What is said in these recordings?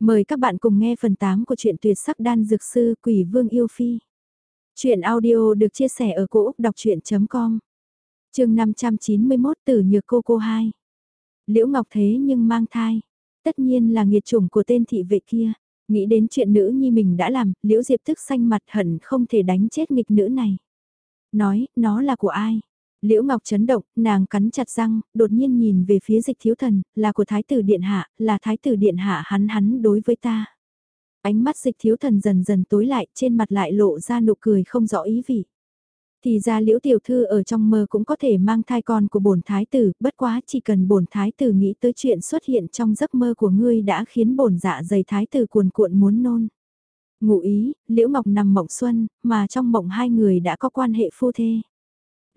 Mời các bạn cùng nghe phần 8 của truyện tuyệt sắc đan dược sư Quỷ Vương Yêu Phi. Chuyện audio được chia sẻ ở cỗ đọc chuyện.com Trường 591 Tử Nhược Cô Cô 2 Liễu Ngọc thế nhưng mang thai. Tất nhiên là nghiệt chủng của tên thị vệ kia. Nghĩ đến chuyện nữ nhi mình đã làm, Liễu Diệp tức xanh mặt hận không thể đánh chết nghịch nữ này. Nói, nó là của ai? Liễu Ngọc chấn động, nàng cắn chặt răng, đột nhiên nhìn về phía dịch thiếu thần, là của thái tử điện hạ, là thái tử điện hạ hắn hắn đối với ta. Ánh mắt dịch thiếu thần dần dần tối lại, trên mặt lại lộ ra nụ cười không rõ ý vị. Thì ra liễu tiểu thư ở trong mơ cũng có thể mang thai con của bổn thái tử, bất quá chỉ cần bổn thái tử nghĩ tới chuyện xuất hiện trong giấc mơ của ngươi đã khiến bổn dạ dày thái tử cuồn cuộn muốn nôn. Ngụ ý, liễu ngọc nằm mộng xuân, mà trong mộng hai người đã có quan hệ phu thê.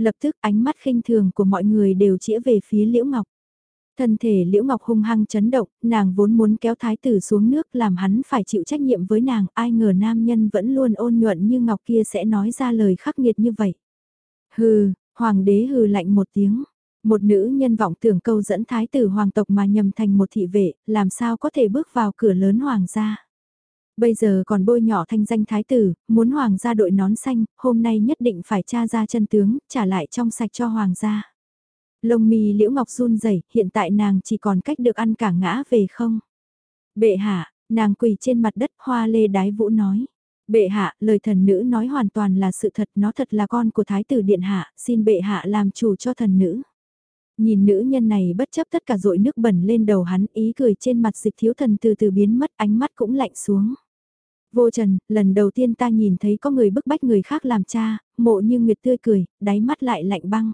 Lập tức ánh mắt khinh thường của mọi người đều chĩa về phía Liễu Ngọc. Thân thể Liễu Ngọc hung hăng chấn động, nàng vốn muốn kéo thái tử xuống nước làm hắn phải chịu trách nhiệm với nàng, ai ngờ nam nhân vẫn luôn ôn nhuận như Ngọc kia sẽ nói ra lời khắc nghiệt như vậy. Hừ, hoàng đế hừ lạnh một tiếng. Một nữ nhân vọng tưởng câu dẫn thái tử hoàng tộc mà nhầm thành một thị vệ, làm sao có thể bước vào cửa lớn hoàng gia. Bây giờ còn bôi nhỏ thanh danh thái tử, muốn hoàng gia đội nón xanh, hôm nay nhất định phải tra ra chân tướng, trả lại trong sạch cho hoàng gia. Lông mi liễu ngọc run rẩy hiện tại nàng chỉ còn cách được ăn cả ngã về không. Bệ hạ, nàng quỳ trên mặt đất hoa lê đái vũ nói. Bệ hạ, lời thần nữ nói hoàn toàn là sự thật, nó thật là con của thái tử điện hạ, xin bệ hạ làm chủ cho thần nữ. Nhìn nữ nhân này bất chấp tất cả dội nước bẩn lên đầu hắn, ý cười trên mặt dịch thiếu thần từ từ biến mất, ánh mắt cũng lạnh xuống. Vô trần, lần đầu tiên ta nhìn thấy có người bức bách người khác làm cha, mộ như nguyệt tươi cười, đáy mắt lại lạnh băng.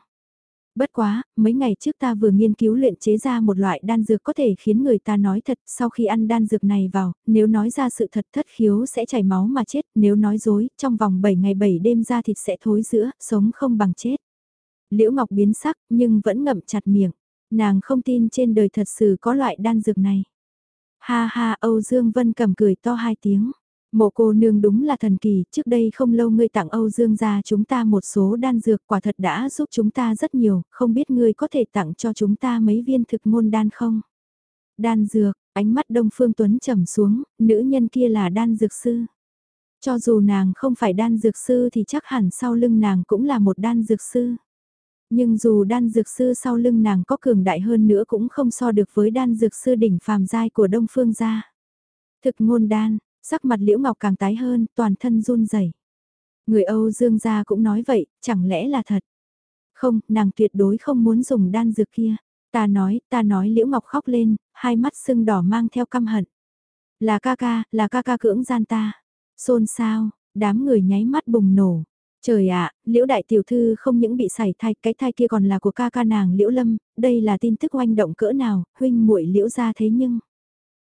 Bất quá, mấy ngày trước ta vừa nghiên cứu luyện chế ra một loại đan dược có thể khiến người ta nói thật, sau khi ăn đan dược này vào, nếu nói ra sự thật thất khiếu sẽ chảy máu mà chết, nếu nói dối, trong vòng 7 ngày 7 đêm ra thịt sẽ thối giữa, sống không bằng chết. Liễu Ngọc biến sắc, nhưng vẫn ngậm chặt miệng. Nàng không tin trên đời thật sự có loại đan dược này. Ha ha, Âu Dương Vân cầm cười to hai tiếng. Mộ cô nương đúng là thần kỳ, trước đây không lâu ngươi tặng Âu Dương gia chúng ta một số đan dược quả thật đã giúp chúng ta rất nhiều, không biết ngươi có thể tặng cho chúng ta mấy viên thực ngôn đan không? Đan dược, ánh mắt Đông Phương Tuấn trầm xuống, nữ nhân kia là đan dược sư. Cho dù nàng không phải đan dược sư thì chắc hẳn sau lưng nàng cũng là một đan dược sư. Nhưng dù đan dược sư sau lưng nàng có cường đại hơn nữa cũng không so được với đan dược sư đỉnh phàm giai của Đông Phương gia. Thực ngôn đan, Sắc mặt Liễu Ngọc càng tái hơn, toàn thân run rẩy. Người Âu Dương gia cũng nói vậy, chẳng lẽ là thật? Không, nàng tuyệt đối không muốn dùng đan dược kia. Ta nói, ta nói Liễu Ngọc khóc lên, hai mắt sưng đỏ mang theo căm hận. Là ca ca, là ca ca cưỡng gian ta. Xôn sao, đám người nháy mắt bùng nổ. Trời ạ, Liễu đại tiểu thư không những bị sảy thai, cái thai kia còn là của ca ca nàng Liễu Lâm, đây là tin tức oanh động cỡ nào, huynh muội Liễu gia thế nhưng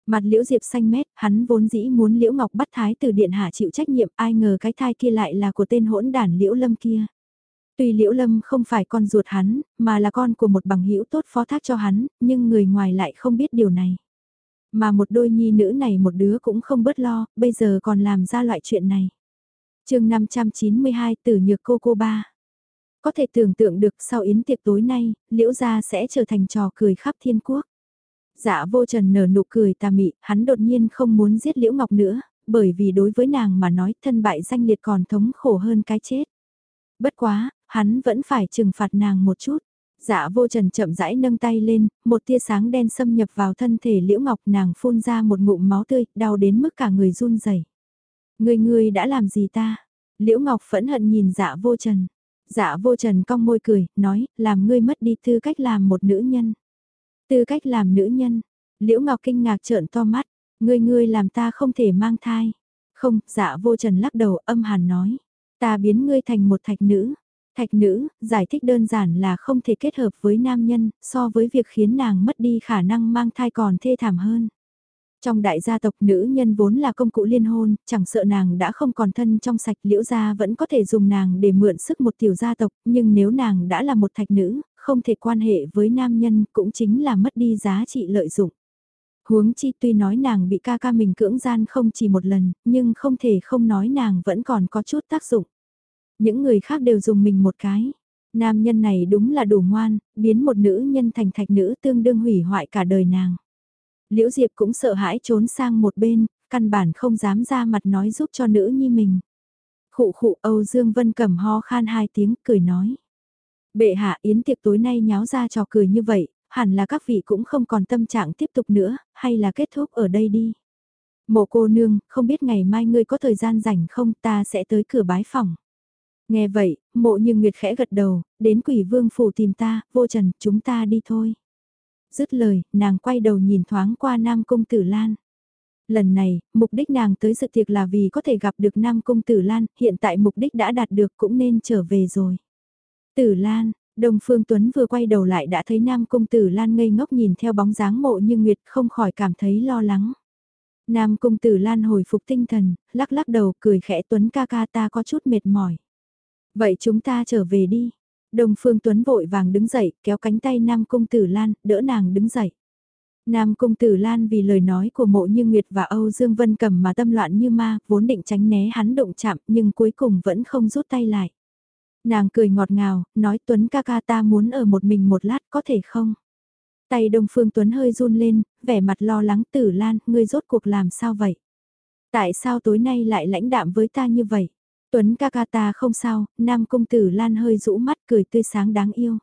Mặt liễu diệp xanh mét, hắn vốn dĩ muốn liễu ngọc bắt thái từ điện hạ chịu trách nhiệm, ai ngờ cái thai kia lại là của tên hỗn đản liễu lâm kia. Tuy liễu lâm không phải con ruột hắn, mà là con của một bằng hữu tốt phó thác cho hắn, nhưng người ngoài lại không biết điều này. Mà một đôi nhi nữ này một đứa cũng không bớt lo, bây giờ còn làm ra loại chuyện này. chương 592 Tử Nhược Cô Cô Ba Có thể tưởng tượng được sau yến tiệc tối nay, liễu gia sẽ trở thành trò cười khắp thiên quốc. Dạ vô trần nở nụ cười tà mị, hắn đột nhiên không muốn giết Liễu Ngọc nữa, bởi vì đối với nàng mà nói thân bại danh liệt còn thống khổ hơn cái chết. Bất quá, hắn vẫn phải trừng phạt nàng một chút. Dạ vô trần chậm rãi nâng tay lên, một tia sáng đen xâm nhập vào thân thể Liễu Ngọc nàng phun ra một ngụm máu tươi, đau đến mức cả người run rẩy. Người người đã làm gì ta? Liễu Ngọc phẫn hận nhìn dạ vô trần. Dạ vô trần cong môi cười, nói, làm ngươi mất đi tư cách làm một nữ nhân. Tư cách làm nữ nhân, Liễu Ngọc kinh ngạc trợn to mắt, ngươi ngươi làm ta không thể mang thai. Không, dạ vô trần lắc đầu âm hàn nói, ta biến ngươi thành một thạch nữ. Thạch nữ, giải thích đơn giản là không thể kết hợp với nam nhân, so với việc khiến nàng mất đi khả năng mang thai còn thê thảm hơn. Trong đại gia tộc nữ nhân vốn là công cụ liên hôn, chẳng sợ nàng đã không còn thân trong sạch liễu gia vẫn có thể dùng nàng để mượn sức một tiểu gia tộc, nhưng nếu nàng đã là một thạch nữ, không thể quan hệ với nam nhân cũng chính là mất đi giá trị lợi dụng. Huống chi tuy nói nàng bị ca ca mình cưỡng gian không chỉ một lần, nhưng không thể không nói nàng vẫn còn có chút tác dụng. Những người khác đều dùng mình một cái. Nam nhân này đúng là đủ ngoan, biến một nữ nhân thành thạch nữ tương đương hủy hoại cả đời nàng. Liễu Diệp cũng sợ hãi trốn sang một bên, căn bản không dám ra mặt nói giúp cho nữ nhi mình. Khụ khụ Âu Dương Vân cầm ho khan hai tiếng cười nói. Bệ hạ yến tiệc tối nay nháo ra trò cười như vậy, hẳn là các vị cũng không còn tâm trạng tiếp tục nữa, hay là kết thúc ở đây đi. Mộ cô nương, không biết ngày mai ngươi có thời gian rảnh không ta sẽ tới cửa bái phòng. Nghe vậy, mộ như Nguyệt khẽ gật đầu, đến quỷ vương phủ tìm ta, vô trần, chúng ta đi thôi. Dứt lời, nàng quay đầu nhìn thoáng qua Nam Cung Tử Lan. Lần này, mục đích nàng tới sự tiệc là vì có thể gặp được Nam Cung Tử Lan, hiện tại mục đích đã đạt được cũng nên trở về rồi. Tử Lan, Đông Phương Tuấn vừa quay đầu lại đã thấy Nam Cung Tử Lan ngây ngốc nhìn theo bóng dáng mộ như Nguyệt không khỏi cảm thấy lo lắng. Nam Cung Tử Lan hồi phục tinh thần, lắc lắc đầu cười khẽ Tuấn ca ca ta có chút mệt mỏi. Vậy chúng ta trở về đi. Đông Phương Tuấn vội vàng đứng dậy, kéo cánh tay Nam Cung Tử Lan, đỡ nàng đứng dậy. Nam Cung Tử Lan vì lời nói của mộ như Nguyệt và Âu Dương Vân cầm mà tâm loạn như ma, vốn định tránh né hắn động chạm nhưng cuối cùng vẫn không rút tay lại. Nàng cười ngọt ngào, nói Tuấn ca ca ta muốn ở một mình một lát có thể không? Tay Đông Phương Tuấn hơi run lên, vẻ mặt lo lắng Tử Lan, ngươi rốt cuộc làm sao vậy? Tại sao tối nay lại lãnh đạm với ta như vậy? Tuấn ca ca ta không sao, Nam công Tử Lan hơi rũ mắt cười tươi sáng đáng yêu.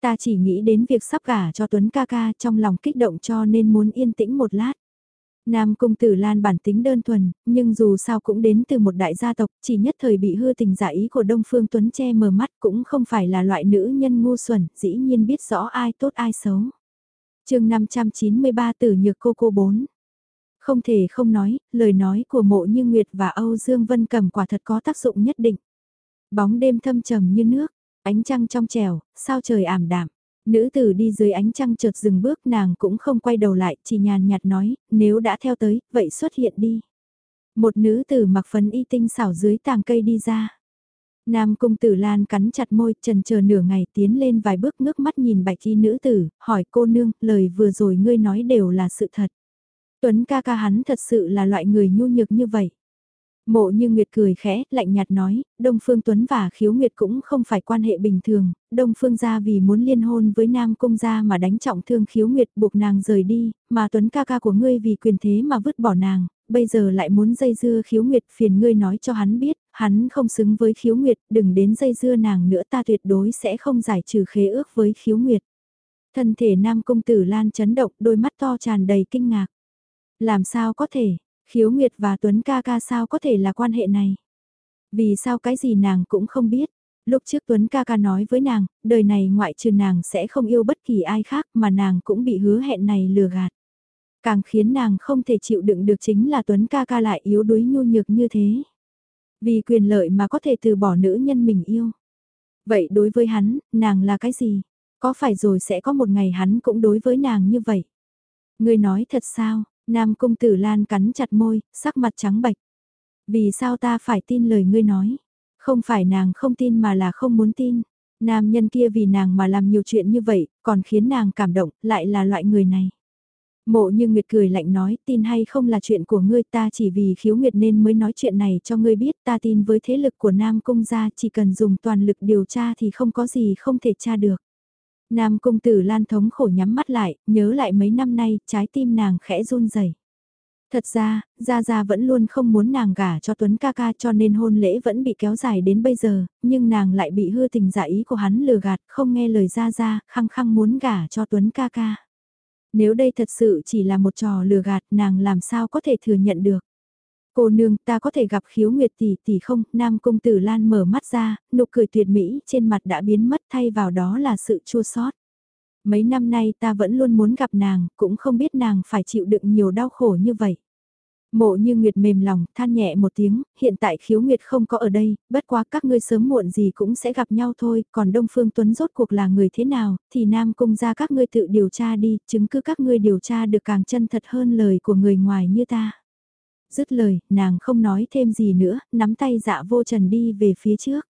Ta chỉ nghĩ đến việc sắp gả cho Tuấn ca ca trong lòng kích động cho nên muốn yên tĩnh một lát. Nam Cung Tử Lan bản tính đơn thuần, nhưng dù sao cũng đến từ một đại gia tộc, chỉ nhất thời bị hư tình giả ý của Đông Phương Tuấn che mờ mắt cũng không phải là loại nữ nhân ngu xuẩn, dĩ nhiên biết rõ ai tốt ai xấu. chương 593 Tử Nhược Cô Cô 4 không thể không nói, lời nói của mộ như Nguyệt và Âu Dương Vân Cầm quả thật có tác dụng nhất định. Bóng đêm thâm trầm như nước, ánh trăng trong trèo, sao trời ảm đạm. Nữ tử đi dưới ánh trăng chợt dừng bước nàng cũng không quay đầu lại, chỉ nhàn nhạt nói, nếu đã theo tới, vậy xuất hiện đi. Một nữ tử mặc phấn y tinh xảo dưới tàng cây đi ra. Nam cung tử lan cắn chặt môi, trần chờ nửa ngày tiến lên vài bước ngước mắt nhìn bạch y nữ tử, hỏi cô nương, lời vừa rồi ngươi nói đều là sự thật. Tuấn ca ca hắn thật sự là loại người nhu nhược như vậy. Mộ như Nguyệt cười khẽ, lạnh nhạt nói, Đông Phương Tuấn và Khiếu Nguyệt cũng không phải quan hệ bình thường, Đông Phương gia vì muốn liên hôn với Nam Cung gia mà đánh trọng thương Khiếu Nguyệt buộc nàng rời đi, mà Tuấn ca ca của ngươi vì quyền thế mà vứt bỏ nàng, bây giờ lại muốn dây dưa Khiếu Nguyệt phiền ngươi nói cho hắn biết, hắn không xứng với Khiếu Nguyệt, đừng đến dây dưa nàng nữa ta tuyệt đối sẽ không giải trừ khế ước với Khiếu Nguyệt. Thân thể Nam Cung Tử Lan chấn động, đôi mắt to tràn đầy kinh ngạc. Làm sao có thể, Khiếu Nguyệt và Tuấn ca ca sao có thể là quan hệ này? Vì sao cái gì nàng cũng không biết. Lúc trước Tuấn ca ca nói với nàng, đời này ngoại trừ nàng sẽ không yêu bất kỳ ai khác mà nàng cũng bị hứa hẹn này lừa gạt. Càng khiến nàng không thể chịu đựng được chính là Tuấn ca ca lại yếu đuối nhu nhược như thế. Vì quyền lợi mà có thể từ bỏ nữ nhân mình yêu. Vậy đối với hắn, nàng là cái gì? Có phải rồi sẽ có một ngày hắn cũng đối với nàng như vậy? Người nói thật sao, Nam Cung Tử Lan cắn chặt môi, sắc mặt trắng bệch. Vì sao ta phải tin lời ngươi nói? Không phải nàng không tin mà là không muốn tin. Nam nhân kia vì nàng mà làm nhiều chuyện như vậy, còn khiến nàng cảm động, lại là loại người này. Mộ như Nguyệt cười lạnh nói, tin hay không là chuyện của ngươi ta chỉ vì khiếu Nguyệt nên mới nói chuyện này cho ngươi biết ta tin với thế lực của Nam Cung gia chỉ cần dùng toàn lực điều tra thì không có gì không thể tra được. Nam cung tử lan thống khổ nhắm mắt lại, nhớ lại mấy năm nay, trái tim nàng khẽ run rẩy. Thật ra, Gia Gia vẫn luôn không muốn nàng gả cho Tuấn ca ca cho nên hôn lễ vẫn bị kéo dài đến bây giờ, nhưng nàng lại bị hư tình giả ý của hắn lừa gạt, không nghe lời Gia Gia, khăng khăng muốn gả cho Tuấn ca ca. Nếu đây thật sự chỉ là một trò lừa gạt nàng làm sao có thể thừa nhận được. Cô nương ta có thể gặp khiếu nguyệt tỷ tỷ không, Nam Cung Tử Lan mở mắt ra, nụ cười tuyệt mỹ trên mặt đã biến mất thay vào đó là sự chua sót. Mấy năm nay ta vẫn luôn muốn gặp nàng, cũng không biết nàng phải chịu đựng nhiều đau khổ như vậy. Mộ như Nguyệt mềm lòng, than nhẹ một tiếng, hiện tại khiếu Nguyệt không có ở đây, bất quá các ngươi sớm muộn gì cũng sẽ gặp nhau thôi, còn Đông Phương Tuấn rốt cuộc là người thế nào, thì Nam Cung ra các ngươi tự điều tra đi, chứng cứ các ngươi điều tra được càng chân thật hơn lời của người ngoài như ta. Dứt lời, nàng không nói thêm gì nữa, nắm tay dạ vô trần đi về phía trước.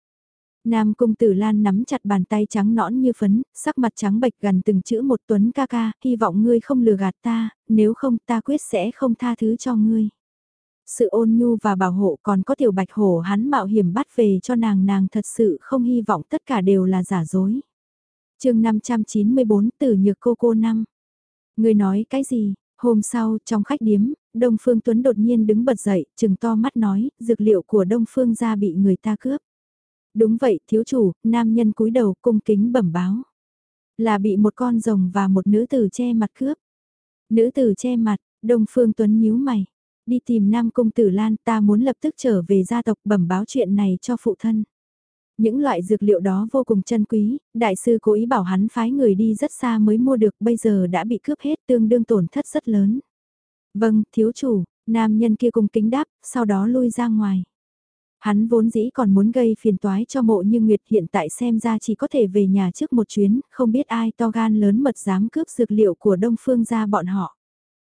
Nam cung tử lan nắm chặt bàn tay trắng nõn như phấn, sắc mặt trắng bệch gần từng chữ một tuấn ca ca, hy vọng ngươi không lừa gạt ta, nếu không ta quyết sẽ không tha thứ cho ngươi. Sự ôn nhu và bảo hộ còn có tiểu bạch hổ hắn mạo hiểm bắt về cho nàng nàng thật sự không hy vọng tất cả đều là giả dối. chương 594 tử nhược cô cô năm. Ngươi nói cái gì? Hôm sau, trong khách điếm, Đông Phương Tuấn đột nhiên đứng bật dậy, chừng to mắt nói, dược liệu của Đông Phương gia bị người ta cướp. Đúng vậy, thiếu chủ, nam nhân cúi đầu cung kính bẩm báo. Là bị một con rồng và một nữ tử che mặt cướp. Nữ tử che mặt, Đông Phương Tuấn nhíu mày. Đi tìm Nam Cung Tử Lan ta muốn lập tức trở về gia tộc bẩm báo chuyện này cho phụ thân. Những loại dược liệu đó vô cùng chân quý, đại sư cố ý bảo hắn phái người đi rất xa mới mua được bây giờ đã bị cướp hết tương đương tổn thất rất lớn. Vâng, thiếu chủ, nam nhân kia cùng kính đáp, sau đó lui ra ngoài. Hắn vốn dĩ còn muốn gây phiền toái cho mộ như Nguyệt hiện tại xem ra chỉ có thể về nhà trước một chuyến, không biết ai to gan lớn mật dám cướp dược liệu của Đông Phương ra bọn họ.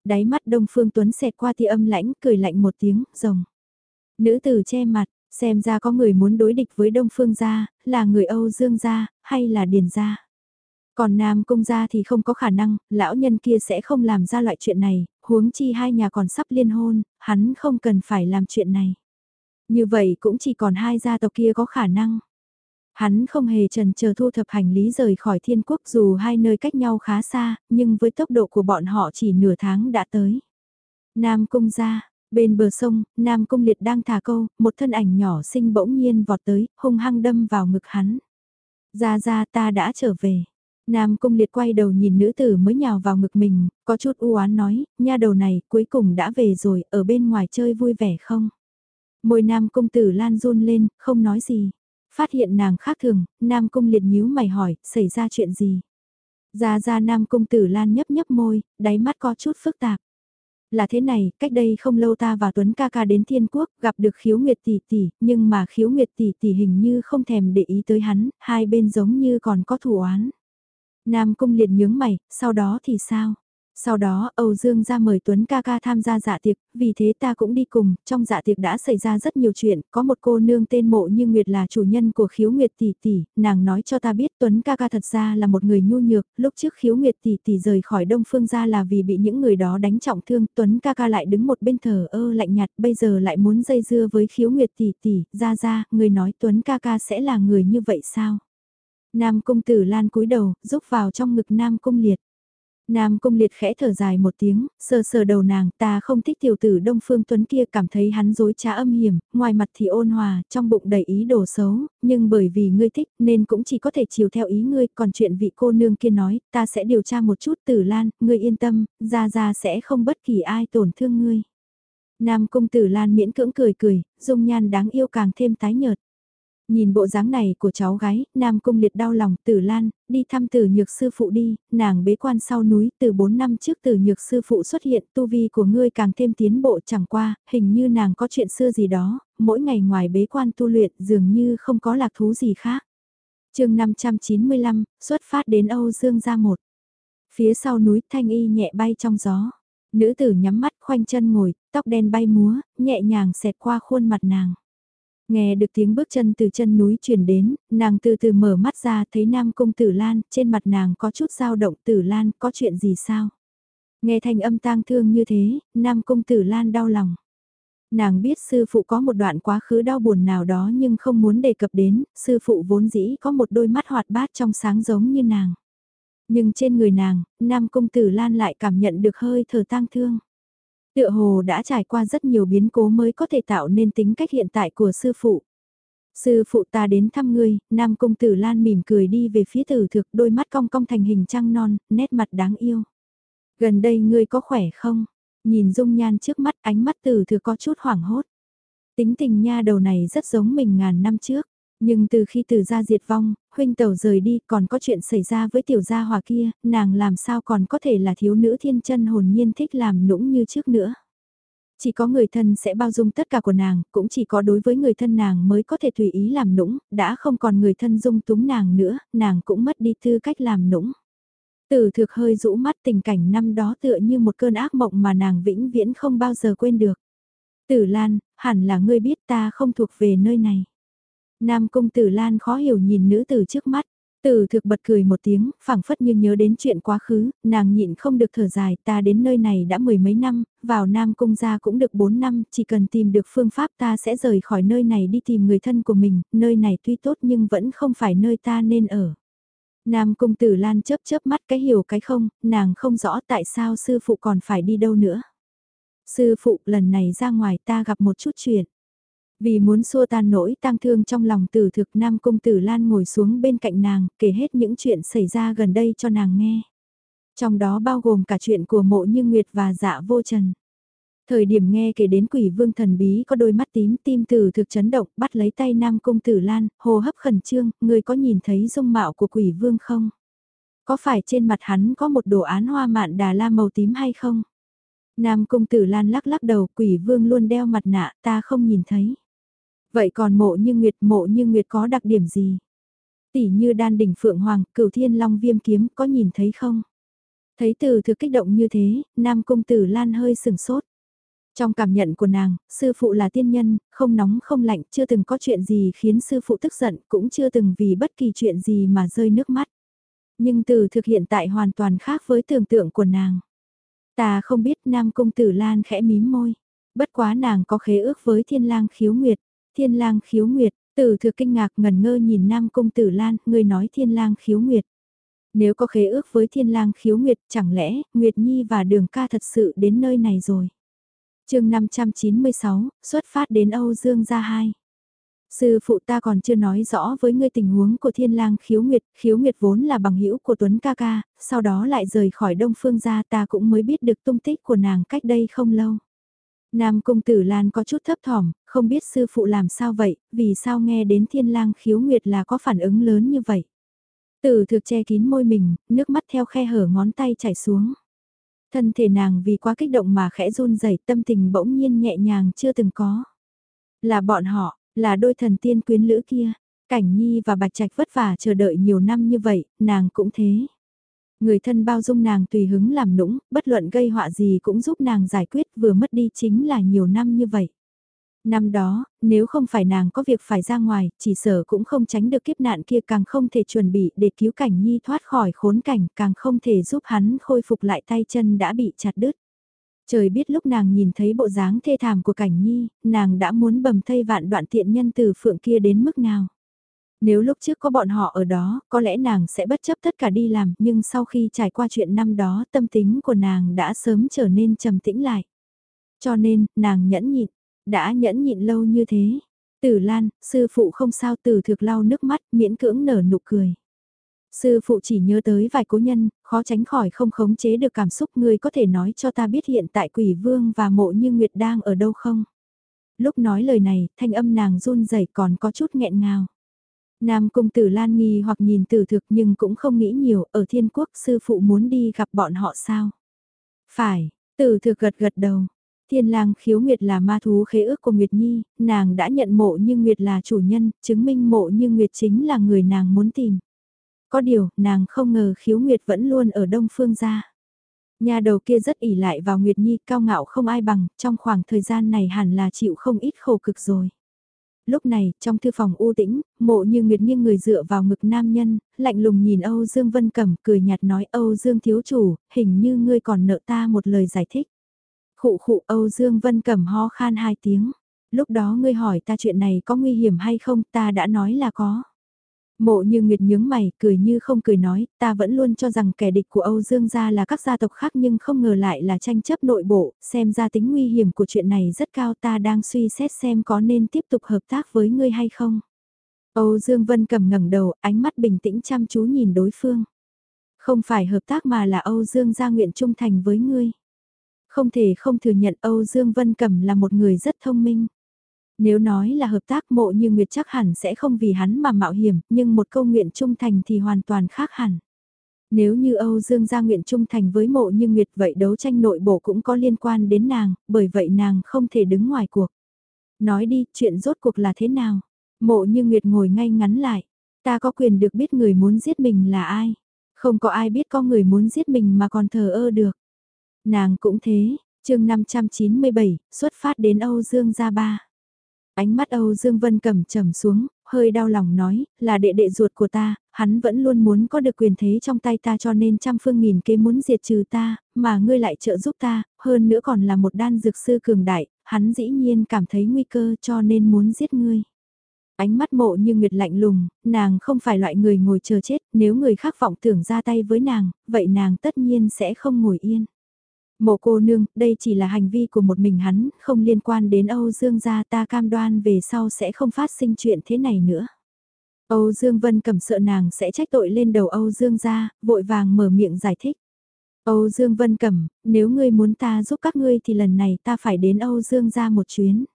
Đáy mắt Đông Phương Tuấn xẹt qua tia âm lãnh, cười lạnh một tiếng, rồng. Nữ tử che mặt, xem ra có người muốn đối địch với Đông Phương gia, là người Âu Dương gia, hay là Điền gia. Còn Nam Cung gia thì không có khả năng, lão nhân kia sẽ không làm ra loại chuyện này, huống chi hai nhà còn sắp liên hôn, hắn không cần phải làm chuyện này. Như vậy cũng chỉ còn hai gia tộc kia có khả năng. Hắn không hề trần chờ thu thập hành lý rời khỏi thiên quốc dù hai nơi cách nhau khá xa, nhưng với tốc độ của bọn họ chỉ nửa tháng đã tới. Nam Cung gia bên bờ sông, Nam Cung liệt đang thả câu, một thân ảnh nhỏ xinh bỗng nhiên vọt tới, hung hăng đâm vào ngực hắn. Ra ra ta đã trở về. Nam Cung Liệt quay đầu nhìn nữ tử mới nhào vào ngực mình, có chút u oán nói, nha đầu này cuối cùng đã về rồi, ở bên ngoài chơi vui vẻ không? Môi Nam Cung Tử Lan run lên, không nói gì. Phát hiện nàng khác thường, Nam Cung liệt nhíu mày hỏi, xảy ra chuyện gì? Ra ra Nam Cung Tử Lan nhấp nhấp môi, đáy mắt có chút phức tạp. Là thế này, cách đây không lâu ta và Tuấn ca ca đến Thiên Quốc, gặp được khiếu nguyệt tỷ tỷ, nhưng mà khiếu nguyệt tỷ tỷ hình như không thèm để ý tới hắn, hai bên giống như còn có thủ oán. Nam Cung liệt nhướng mày, sau đó thì sao? Sau đó Âu Dương ra mời Tuấn ca ca tham gia dạ tiệc, vì thế ta cũng đi cùng, trong dạ tiệc đã xảy ra rất nhiều chuyện, có một cô nương tên mộ như Nguyệt là chủ nhân của khiếu Nguyệt tỷ tỷ, nàng nói cho ta biết Tuấn ca ca thật ra là một người nhu nhược, lúc trước khiếu Nguyệt tỷ tỷ rời khỏi Đông Phương ra là vì bị những người đó đánh trọng thương, Tuấn ca ca lại đứng một bên thờ ơ lạnh nhạt, bây giờ lại muốn dây dưa với khiếu Nguyệt tỷ tỷ, ra ra, người nói Tuấn ca ca sẽ là người như vậy sao? Nam cung tử lan cúi đầu, rúc vào trong ngực Nam cung liệt. Nam Cung Liệt khẽ thở dài một tiếng, sờ sờ đầu nàng, ta không thích tiểu tử Đông Phương Tuấn kia cảm thấy hắn dối trá âm hiểm, ngoài mặt thì ôn hòa, trong bụng đầy ý đồ xấu, nhưng bởi vì ngươi thích nên cũng chỉ có thể chiều theo ý ngươi, còn chuyện vị cô nương kia nói, ta sẽ điều tra một chút tử lan, ngươi yên tâm, ra ra sẽ không bất kỳ ai tổn thương ngươi. Nam Cung Tử Lan miễn cưỡng cười cười, dung nhan đáng yêu càng thêm tái nhợt. Nhìn bộ dáng này của cháu gái, Nam Cung Liệt đau lòng, Tử Lan, đi thăm Tử Nhược sư phụ đi, nàng bế quan sau núi, từ 4 năm trước Tử Nhược sư phụ xuất hiện, tu vi của ngươi càng thêm tiến bộ chẳng qua, hình như nàng có chuyện xưa gì đó, mỗi ngày ngoài bế quan tu luyện dường như không có lạc thú gì khác. chương 595, xuất phát đến Âu Dương gia một. Phía sau núi Thanh Y nhẹ bay trong gió. Nữ tử nhắm mắt khoanh chân ngồi, tóc đen bay múa, nhẹ nhàng xẹt qua khuôn mặt nàng. Nghe được tiếng bước chân từ chân núi truyền đến, nàng từ từ mở mắt ra thấy Nam Cung Tử Lan, trên mặt nàng có chút dao động Tử Lan, có chuyện gì sao? Nghe thanh âm tang thương như thế, Nam Cung Tử Lan đau lòng. Nàng biết sư phụ có một đoạn quá khứ đau buồn nào đó nhưng không muốn đề cập đến, sư phụ vốn dĩ có một đôi mắt hoạt bát trong sáng giống như nàng. Nhưng trên người nàng, Nam Cung Tử Lan lại cảm nhận được hơi thở tang thương. Tựa hồ đã trải qua rất nhiều biến cố mới có thể tạo nên tính cách hiện tại của sư phụ. Sư phụ ta đến thăm ngươi, Nam Cung Tử Lan mỉm cười đi về phía tử thực đôi mắt cong cong thành hình trăng non, nét mặt đáng yêu. Gần đây ngươi có khỏe không? Nhìn dung nhan trước mắt ánh mắt tử thực có chút hoảng hốt. Tính tình nha đầu này rất giống mình ngàn năm trước. Nhưng từ khi từ gia diệt vong, huynh tẩu rời đi còn có chuyện xảy ra với tiểu gia hòa kia, nàng làm sao còn có thể là thiếu nữ thiên chân hồn nhiên thích làm nũng như trước nữa. Chỉ có người thân sẽ bao dung tất cả của nàng, cũng chỉ có đối với người thân nàng mới có thể tùy ý làm nũng, đã không còn người thân dung túng nàng nữa, nàng cũng mất đi tư cách làm nũng. Tử thực hơi rũ mắt tình cảnh năm đó tựa như một cơn ác mộng mà nàng vĩnh viễn không bao giờ quên được. Tử Lan, hẳn là ngươi biết ta không thuộc về nơi này. Nam Cung Tử Lan khó hiểu nhìn nữ tử trước mắt. Tử thực bật cười một tiếng, phảng phất như nhớ đến chuyện quá khứ, nàng nhịn không được thở dài, ta đến nơi này đã mười mấy năm, vào Nam Cung ra cũng được bốn năm, chỉ cần tìm được phương pháp ta sẽ rời khỏi nơi này đi tìm người thân của mình, nơi này tuy tốt nhưng vẫn không phải nơi ta nên ở. Nam cung tử lan chớp chớp mắt cái hiểu cái không, nàng không rõ tại sao sư phụ còn phải đi đâu nữa. Sư phụ lần này ra ngoài ta gặp một chút chuyện. Vì muốn xua tan nỗi tang thương trong lòng tử thực Nam Cung Tử Lan ngồi xuống bên cạnh nàng, kể hết những chuyện xảy ra gần đây cho nàng nghe. Trong đó bao gồm cả chuyện của mộ như Nguyệt và dạ vô trần. Thời điểm nghe kể đến quỷ vương thần bí có đôi mắt tím tim tử thực chấn động bắt lấy tay Nam Cung Tử Lan, hồ hấp khẩn trương, người có nhìn thấy dung mạo của quỷ vương không? Có phải trên mặt hắn có một đồ án hoa mạn đà la màu tím hay không? Nam Cung Tử Lan lắc lắc đầu quỷ vương luôn đeo mặt nạ ta không nhìn thấy. Vậy còn mộ như Nguyệt mộ như Nguyệt có đặc điểm gì? Tỷ như đan đỉnh Phượng Hoàng, cửu thiên long viêm kiếm có nhìn thấy không? Thấy từ thực kích động như thế, Nam công Tử Lan hơi sừng sốt. Trong cảm nhận của nàng, sư phụ là tiên nhân, không nóng không lạnh, chưa từng có chuyện gì khiến sư phụ tức giận, cũng chưa từng vì bất kỳ chuyện gì mà rơi nước mắt. Nhưng từ thực hiện tại hoàn toàn khác với tưởng tượng của nàng. Ta không biết Nam công Tử Lan khẽ mím môi. Bất quá nàng có khế ước với thiên lang khiếu nguyệt. Thiên lang khiếu nguyệt, tử thừa kinh ngạc ngần ngơ nhìn Nam Cung Tử Lan, người nói thiên lang khiếu nguyệt. Nếu có khế ước với thiên lang khiếu nguyệt, chẳng lẽ, Nguyệt Nhi và đường ca thật sự đến nơi này rồi? chương 596, xuất phát đến Âu Dương gia hai. Sư phụ ta còn chưa nói rõ với ngươi tình huống của thiên lang khiếu nguyệt, khiếu nguyệt vốn là bằng hữu của Tuấn ca ca, sau đó lại rời khỏi Đông Phương gia ta cũng mới biết được tung tích của nàng cách đây không lâu. Nam Cung Tử Lan có chút thấp thỏm, không biết sư phụ làm sao vậy, vì sao nghe đến thiên lang khiếu nguyệt là có phản ứng lớn như vậy. Tử thực che kín môi mình, nước mắt theo khe hở ngón tay chảy xuống. Thân thể nàng vì quá kích động mà khẽ run rẩy tâm tình bỗng nhiên nhẹ nhàng chưa từng có. Là bọn họ, là đôi thần tiên quyến lữ kia. Cảnh Nhi và Bạch Trạch vất vả chờ đợi nhiều năm như vậy, nàng cũng thế. Người thân bao dung nàng tùy hứng làm nũng, bất luận gây họa gì cũng giúp nàng giải quyết vừa mất đi chính là nhiều năm như vậy. Năm đó, nếu không phải nàng có việc phải ra ngoài, chỉ sở cũng không tránh được kiếp nạn kia càng không thể chuẩn bị để cứu cảnh nhi thoát khỏi khốn cảnh, càng không thể giúp hắn khôi phục lại tay chân đã bị chặt đứt. Trời biết lúc nàng nhìn thấy bộ dáng thê thảm của cảnh nhi, nàng đã muốn bầm thây vạn đoạn tiện nhân từ phượng kia đến mức nào. Nếu lúc trước có bọn họ ở đó, có lẽ nàng sẽ bất chấp tất cả đi làm, nhưng sau khi trải qua chuyện năm đó, tâm tính của nàng đã sớm trở nên trầm tĩnh lại. Cho nên, nàng nhẫn nhịn, đã nhẫn nhịn lâu như thế. Tử Lan, sư phụ không sao tử thực lau nước mắt, miễn cưỡng nở nụ cười. Sư phụ chỉ nhớ tới vài cố nhân, khó tránh khỏi không khống chế được cảm xúc người có thể nói cho ta biết hiện tại quỷ vương và mộ như Nguyệt đang ở đâu không? Lúc nói lời này, thanh âm nàng run rẩy còn có chút nghẹn ngào. Nam cung tử Lan nghi hoặc nhìn tử thực nhưng cũng không nghĩ nhiều, ở thiên quốc sư phụ muốn đi gặp bọn họ sao? Phải, tử thực gật gật đầu. Thiên lang khiếu Nguyệt là ma thú khế ước của Nguyệt Nhi, nàng đã nhận mộ như Nguyệt là chủ nhân, chứng minh mộ như Nguyệt chính là người nàng muốn tìm. Có điều, nàng không ngờ khiếu Nguyệt vẫn luôn ở đông phương gia. Nhà đầu kia rất ỉ lại vào Nguyệt Nhi cao ngạo không ai bằng, trong khoảng thời gian này hẳn là chịu không ít khổ cực rồi. Lúc này, trong thư phòng u tĩnh, mộ như Nguyệt nghiêng người dựa vào ngực nam nhân, lạnh lùng nhìn Âu Dương Vân Cẩm cười nhạt nói Âu Dương thiếu chủ, hình như ngươi còn nợ ta một lời giải thích. Khụ khụ Âu Dương Vân Cẩm ho khan hai tiếng. Lúc đó ngươi hỏi ta chuyện này có nguy hiểm hay không, ta đã nói là có. Mộ như Nguyệt nhướng mày, cười như không cười nói, ta vẫn luôn cho rằng kẻ địch của Âu Dương gia là các gia tộc khác nhưng không ngờ lại là tranh chấp nội bộ, xem ra tính nguy hiểm của chuyện này rất cao ta đang suy xét xem có nên tiếp tục hợp tác với ngươi hay không. Âu Dương Vân cầm ngẩng đầu, ánh mắt bình tĩnh chăm chú nhìn đối phương. Không phải hợp tác mà là Âu Dương gia nguyện trung thành với ngươi. Không thể không thừa nhận Âu Dương Vân Cẩm là một người rất thông minh. Nếu nói là hợp tác mộ như Nguyệt chắc hẳn sẽ không vì hắn mà mạo hiểm, nhưng một câu nguyện trung thành thì hoàn toàn khác hẳn. Nếu như Âu Dương gia nguyện trung thành với mộ như Nguyệt vậy đấu tranh nội bộ cũng có liên quan đến nàng, bởi vậy nàng không thể đứng ngoài cuộc. Nói đi, chuyện rốt cuộc là thế nào? Mộ như Nguyệt ngồi ngay ngắn lại. Ta có quyền được biết người muốn giết mình là ai? Không có ai biết có người muốn giết mình mà còn thờ ơ được. Nàng cũng thế, chương 597, xuất phát đến Âu Dương gia ba. Ánh mắt Âu Dương Vân cầm trầm xuống, hơi đau lòng nói, là đệ đệ ruột của ta, hắn vẫn luôn muốn có được quyền thế trong tay ta cho nên trăm phương nghìn kế muốn diệt trừ ta, mà ngươi lại trợ giúp ta, hơn nữa còn là một đan dược sư cường đại, hắn dĩ nhiên cảm thấy nguy cơ cho nên muốn giết ngươi. Ánh mắt mộ như nguyệt lạnh lùng, nàng không phải loại người ngồi chờ chết, nếu người khác vọng tưởng ra tay với nàng, vậy nàng tất nhiên sẽ không ngồi yên. Mộ cô nương, đây chỉ là hành vi của một mình hắn, không liên quan đến Âu Dương gia ta cam đoan về sau sẽ không phát sinh chuyện thế này nữa. Âu Dương Vân cầm sợ nàng sẽ trách tội lên đầu Âu Dương gia, vội vàng mở miệng giải thích. Âu Dương Vân Cẩm, nếu ngươi muốn ta giúp các ngươi thì lần này ta phải đến Âu Dương gia một chuyến.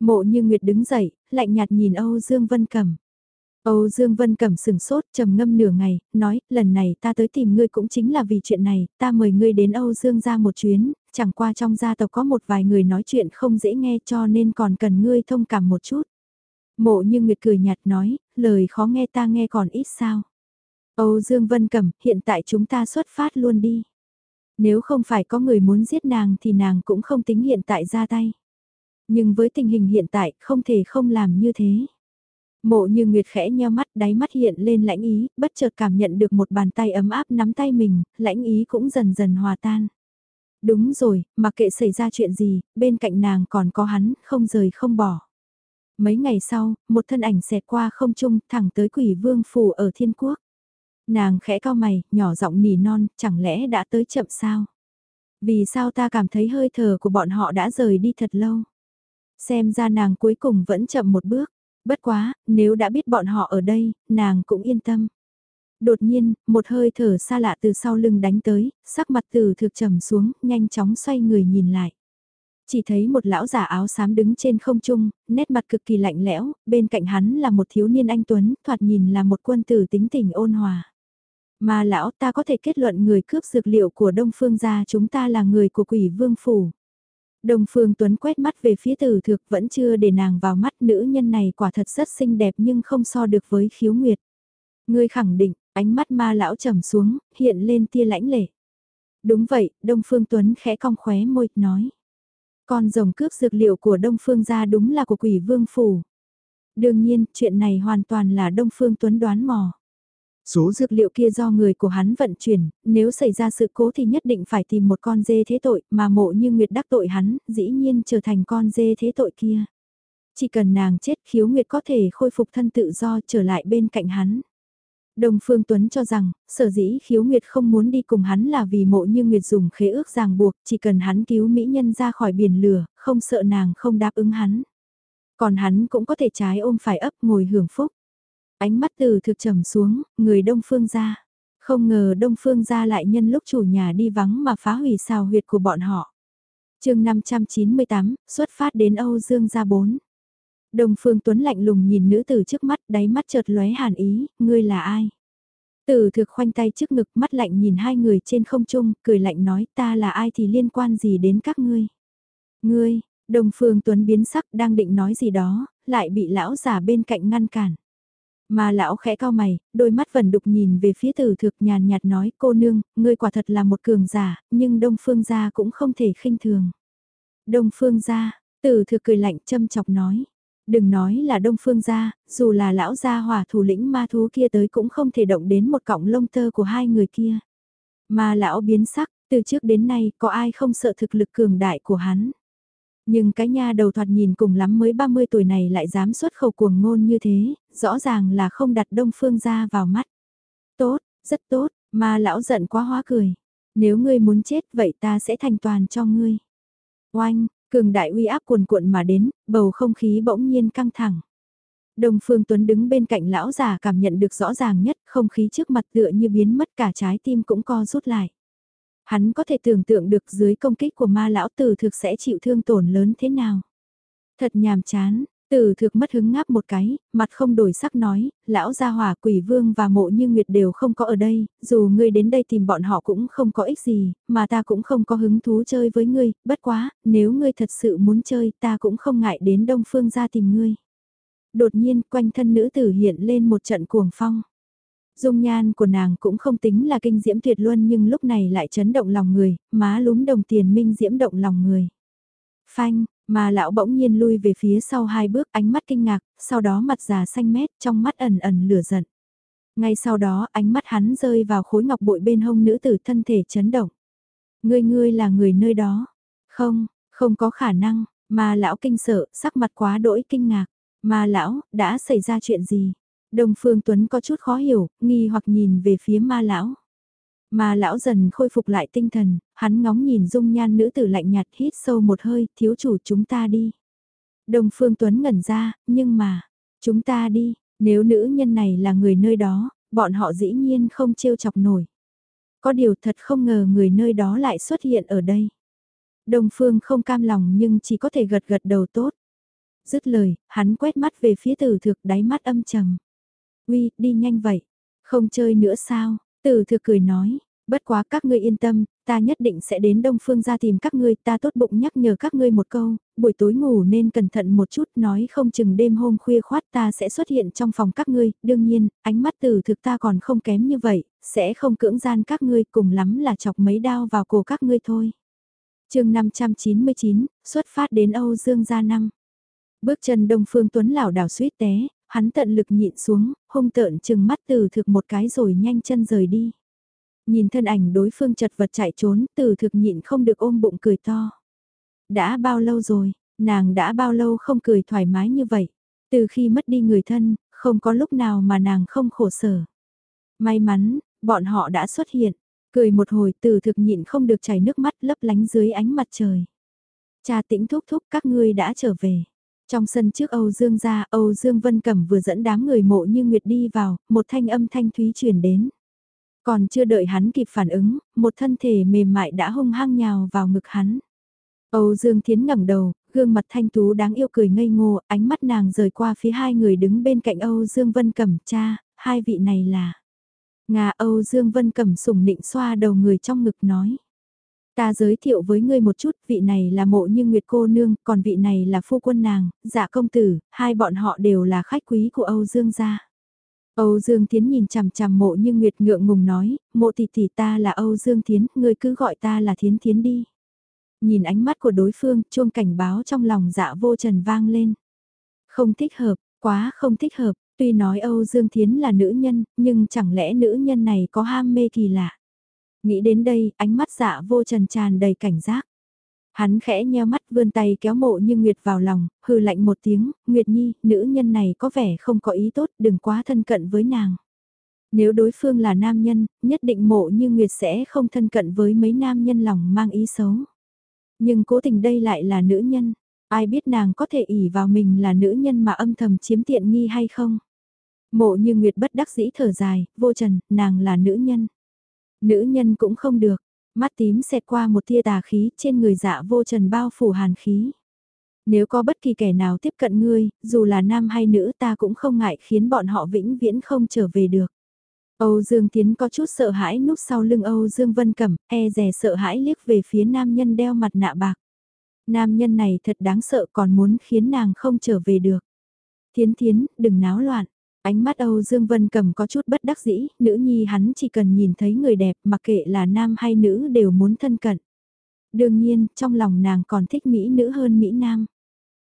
Mộ như Nguyệt đứng dậy, lạnh nhạt nhìn Âu Dương Vân Cẩm. Âu Dương Vân Cẩm sừng sốt trầm ngâm nửa ngày, nói, lần này ta tới tìm ngươi cũng chính là vì chuyện này, ta mời ngươi đến Âu Dương gia một chuyến, chẳng qua trong gia tộc có một vài người nói chuyện không dễ nghe cho nên còn cần ngươi thông cảm một chút. Mộ như Nguyệt cười nhạt nói, lời khó nghe ta nghe còn ít sao. Âu Dương Vân Cẩm, hiện tại chúng ta xuất phát luôn đi. Nếu không phải có người muốn giết nàng thì nàng cũng không tính hiện tại ra tay. Nhưng với tình hình hiện tại không thể không làm như thế. Mộ như Nguyệt khẽ nheo mắt đáy mắt hiện lên lãnh ý, bất chợt cảm nhận được một bàn tay ấm áp nắm tay mình, lãnh ý cũng dần dần hòa tan. Đúng rồi, mặc kệ xảy ra chuyện gì, bên cạnh nàng còn có hắn, không rời không bỏ. Mấy ngày sau, một thân ảnh xẹt qua không trung thẳng tới quỷ vương phủ ở thiên quốc. Nàng khẽ cao mày, nhỏ giọng nỉ non, chẳng lẽ đã tới chậm sao? Vì sao ta cảm thấy hơi thở của bọn họ đã rời đi thật lâu? Xem ra nàng cuối cùng vẫn chậm một bước. Bất quá, nếu đã biết bọn họ ở đây, nàng cũng yên tâm. Đột nhiên, một hơi thở xa lạ từ sau lưng đánh tới, sắc mặt từ thực trầm xuống, nhanh chóng xoay người nhìn lại. Chỉ thấy một lão giả áo xám đứng trên không trung, nét mặt cực kỳ lạnh lẽo, bên cạnh hắn là một thiếu niên anh Tuấn, thoạt nhìn là một quân tử tính tình ôn hòa. Mà lão ta có thể kết luận người cướp dược liệu của Đông Phương gia chúng ta là người của quỷ vương phủ. Đông Phương Tuấn quét mắt về phía tử thực vẫn chưa để nàng vào mắt nữ nhân này quả thật rất xinh đẹp nhưng không so được với khiếu nguyệt. Ngươi khẳng định, ánh mắt ma lão trầm xuống, hiện lên tia lãnh lệ. Đúng vậy, Đông Phương Tuấn khẽ cong khóe môi, nói. Con rồng cướp dược liệu của Đông Phương gia đúng là của quỷ vương phủ. Đương nhiên, chuyện này hoàn toàn là Đông Phương Tuấn đoán mò. Số dược liệu kia do người của hắn vận chuyển, nếu xảy ra sự cố thì nhất định phải tìm một con dê thế tội, mà mộ như Nguyệt đắc tội hắn, dĩ nhiên trở thành con dê thế tội kia. Chỉ cần nàng chết khiếu Nguyệt có thể khôi phục thân tự do trở lại bên cạnh hắn. Đồng Phương Tuấn cho rằng, sở dĩ khiếu Nguyệt không muốn đi cùng hắn là vì mộ như Nguyệt dùng khế ước ràng buộc, chỉ cần hắn cứu mỹ nhân ra khỏi biển lửa, không sợ nàng không đáp ứng hắn. Còn hắn cũng có thể trái ôm phải ấp ngồi hưởng phúc. Ánh mắt từ thực trầm xuống, người Đông Phương ra. Không ngờ Đông Phương ra lại nhân lúc chủ nhà đi vắng mà phá hủy xào huyệt của bọn họ. chương 598, xuất phát đến Âu Dương gia 4. Đông Phương Tuấn lạnh lùng nhìn nữ tử trước mắt, đáy mắt chợt lóe hàn ý, ngươi là ai? Tử thực khoanh tay trước ngực mắt lạnh nhìn hai người trên không trung, cười lạnh nói ta là ai thì liên quan gì đến các ngươi? Ngươi, Đông Phương Tuấn biến sắc đang định nói gì đó, lại bị lão già bên cạnh ngăn cản. Mà lão khẽ cao mày, đôi mắt vẫn đục nhìn về phía tử thực nhàn nhạt nói cô nương, ngươi quả thật là một cường giả, nhưng đông phương gia cũng không thể khinh thường. Đông phương gia, tử thực cười lạnh châm chọc nói. Đừng nói là đông phương gia, dù là lão gia hỏa thủ lĩnh ma thú kia tới cũng không thể động đến một cọng lông tơ của hai người kia. Mà lão biến sắc, từ trước đến nay có ai không sợ thực lực cường đại của hắn. Nhưng cái nha đầu thoạt nhìn cùng lắm mới 30 tuổi này lại dám xuất khẩu cuồng ngôn như thế, rõ ràng là không đặt đông phương ra vào mắt. Tốt, rất tốt, mà lão giận quá hóa cười. Nếu ngươi muốn chết vậy ta sẽ thành toàn cho ngươi. Oanh, cường đại uy áp cuồn cuộn mà đến, bầu không khí bỗng nhiên căng thẳng. Đông Phương Tuấn đứng bên cạnh lão già cảm nhận được rõ ràng nhất, không khí trước mặt tựa như biến mất cả trái tim cũng co rút lại. Hắn có thể tưởng tượng được dưới công kích của ma lão tử thực sẽ chịu thương tổn lớn thế nào. Thật nhàm chán, Tử thực mất hứng ngáp một cái, mặt không đổi sắc nói, lão gia hỏa quỷ vương và mộ như nguyệt đều không có ở đây, dù ngươi đến đây tìm bọn họ cũng không có ích gì, mà ta cũng không có hứng thú chơi với ngươi, bất quá, nếu ngươi thật sự muốn chơi ta cũng không ngại đến đông phương ra tìm ngươi. Đột nhiên quanh thân nữ tử hiện lên một trận cuồng phong. Dung nhan của nàng cũng không tính là kinh diễm tuyệt luân nhưng lúc này lại chấn động lòng người, má lúm đồng tiền minh diễm động lòng người. Phanh, mà lão bỗng nhiên lui về phía sau hai bước ánh mắt kinh ngạc, sau đó mặt già xanh mét trong mắt ẩn ẩn lửa giận. Ngay sau đó ánh mắt hắn rơi vào khối ngọc bội bên hông nữ tử thân thể chấn động. Ngươi ngươi là người nơi đó. Không, không có khả năng, mà lão kinh sợ, sắc mặt quá đỗi kinh ngạc. mà lão, đã xảy ra chuyện gì? Đông Phương Tuấn có chút khó hiểu, nghi hoặc nhìn về phía ma lão. Ma lão dần khôi phục lại tinh thần, hắn ngóng nhìn dung nhan nữ tử lạnh nhạt hít sâu một hơi, thiếu chủ chúng ta đi. Đông Phương Tuấn ngẩn ra, nhưng mà, chúng ta đi, nếu nữ nhân này là người nơi đó, bọn họ dĩ nhiên không trêu chọc nổi. Có điều thật không ngờ người nơi đó lại xuất hiện ở đây. Đông Phương không cam lòng nhưng chỉ có thể gật gật đầu tốt. Dứt lời, hắn quét mắt về phía tử thực đáy mắt âm trầm. Uy, đi nhanh vậy. Không chơi nữa sao? Tử thừa cười nói, bất quá các ngươi yên tâm, ta nhất định sẽ đến Đông Phương ra tìm các ngươi, ta tốt bụng nhắc nhở các ngươi một câu, buổi tối ngủ nên cẩn thận một chút, nói không chừng đêm hôm khuya khoát ta sẽ xuất hiện trong phòng các ngươi, đương nhiên, ánh mắt tử thực ta còn không kém như vậy, sẽ không cưỡng gian các ngươi cùng lắm là chọc mấy đao vào cổ các ngươi thôi. chương 599, xuất phát đến Âu Dương gia năm. Bước chân Đông Phương Tuấn lảo đảo suýt té, hắn tận lực nhịn xuống, hung tợn chừng mắt từ thực một cái rồi nhanh chân rời đi. Nhìn thân ảnh đối phương chật vật chạy trốn, từ thực nhịn không được ôm bụng cười to. Đã bao lâu rồi, nàng đã bao lâu không cười thoải mái như vậy. Từ khi mất đi người thân, không có lúc nào mà nàng không khổ sở. May mắn, bọn họ đã xuất hiện. Cười một hồi từ thực nhịn không được chảy nước mắt lấp lánh dưới ánh mặt trời. Cha tĩnh thúc thúc các ngươi đã trở về. Trong sân trước Âu Dương gia, Âu Dương Vân Cẩm vừa dẫn đám người mộ như Nguyệt đi vào, một thanh âm thanh thúy truyền đến. Còn chưa đợi hắn kịp phản ứng, một thân thể mềm mại đã hung hăng nhào vào ngực hắn. Âu Dương Thiến ngẩng đầu, gương mặt thanh tú đáng yêu cười ngây ngô, ánh mắt nàng rời qua phía hai người đứng bên cạnh Âu Dương Vân Cẩm cha, hai vị này là... Ngà Âu Dương Vân Cẩm sủng nịnh xoa đầu người trong ngực nói. Ta giới thiệu với ngươi một chút, vị này là mộ như Nguyệt cô nương, còn vị này là phu quân nàng, dạ công tử, hai bọn họ đều là khách quý của Âu Dương gia. Âu Dương Thiến nhìn chằm chằm mộ như Nguyệt ngượng ngùng nói, mộ tỷ tỷ ta là Âu Dương Thiến, ngươi cứ gọi ta là Thiến Thiến đi. Nhìn ánh mắt của đối phương, chuông cảnh báo trong lòng dạ vô trần vang lên. Không thích hợp, quá không thích hợp, tuy nói Âu Dương Thiến là nữ nhân, nhưng chẳng lẽ nữ nhân này có ham mê kỳ lạ. Nghĩ đến đây, ánh mắt dạ vô trần tràn đầy cảnh giác. Hắn khẽ nheo mắt vươn tay kéo mộ như Nguyệt vào lòng, hư lạnh một tiếng, Nguyệt Nhi, nữ nhân này có vẻ không có ý tốt, đừng quá thân cận với nàng. Nếu đối phương là nam nhân, nhất định mộ như Nguyệt sẽ không thân cận với mấy nam nhân lòng mang ý xấu. Nhưng cố tình đây lại là nữ nhân, ai biết nàng có thể ỉ vào mình là nữ nhân mà âm thầm chiếm tiện nghi hay không. Mộ như Nguyệt bất đắc dĩ thở dài, vô trần, nàng là nữ nhân. Nữ nhân cũng không được, mắt tím xẹt qua một tia tà khí trên người dạ vô trần bao phủ hàn khí. Nếu có bất kỳ kẻ nào tiếp cận ngươi, dù là nam hay nữ ta cũng không ngại khiến bọn họ vĩnh viễn không trở về được. Âu Dương Tiến có chút sợ hãi núp sau lưng Âu Dương Vân Cẩm, e rè sợ hãi liếc về phía nam nhân đeo mặt nạ bạc. Nam nhân này thật đáng sợ còn muốn khiến nàng không trở về được. Thiến Thiến, đừng náo loạn. Ánh mắt Âu Dương Vân cầm có chút bất đắc dĩ, nữ nhi hắn chỉ cần nhìn thấy người đẹp mặc kệ là nam hay nữ đều muốn thân cận. Đương nhiên, trong lòng nàng còn thích Mỹ nữ hơn Mỹ nam.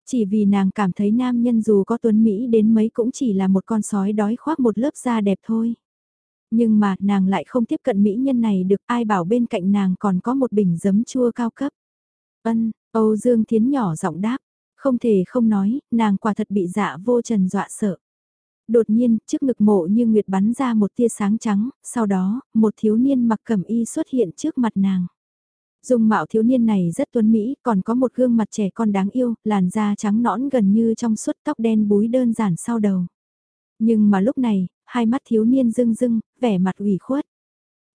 Chỉ vì nàng cảm thấy nam nhân dù có tuấn Mỹ đến mấy cũng chỉ là một con sói đói khoác một lớp da đẹp thôi. Nhưng mà nàng lại không tiếp cận Mỹ nhân này được ai bảo bên cạnh nàng còn có một bình giấm chua cao cấp. Ân, Âu Dương Thiến nhỏ giọng đáp, không thể không nói, nàng quả thật bị dạ vô trần dọa sợ đột nhiên, trước ngực mộ như nguyệt bắn ra một tia sáng trắng, sau đó, một thiếu niên mặc cẩm y xuất hiện trước mặt nàng. Dung mạo thiếu niên này rất tuấn mỹ, còn có một gương mặt trẻ con đáng yêu, làn da trắng nõn gần như trong suốt tóc đen búi đơn giản sau đầu. Nhưng mà lúc này, hai mắt thiếu niên rưng rưng, vẻ mặt ủy khuất.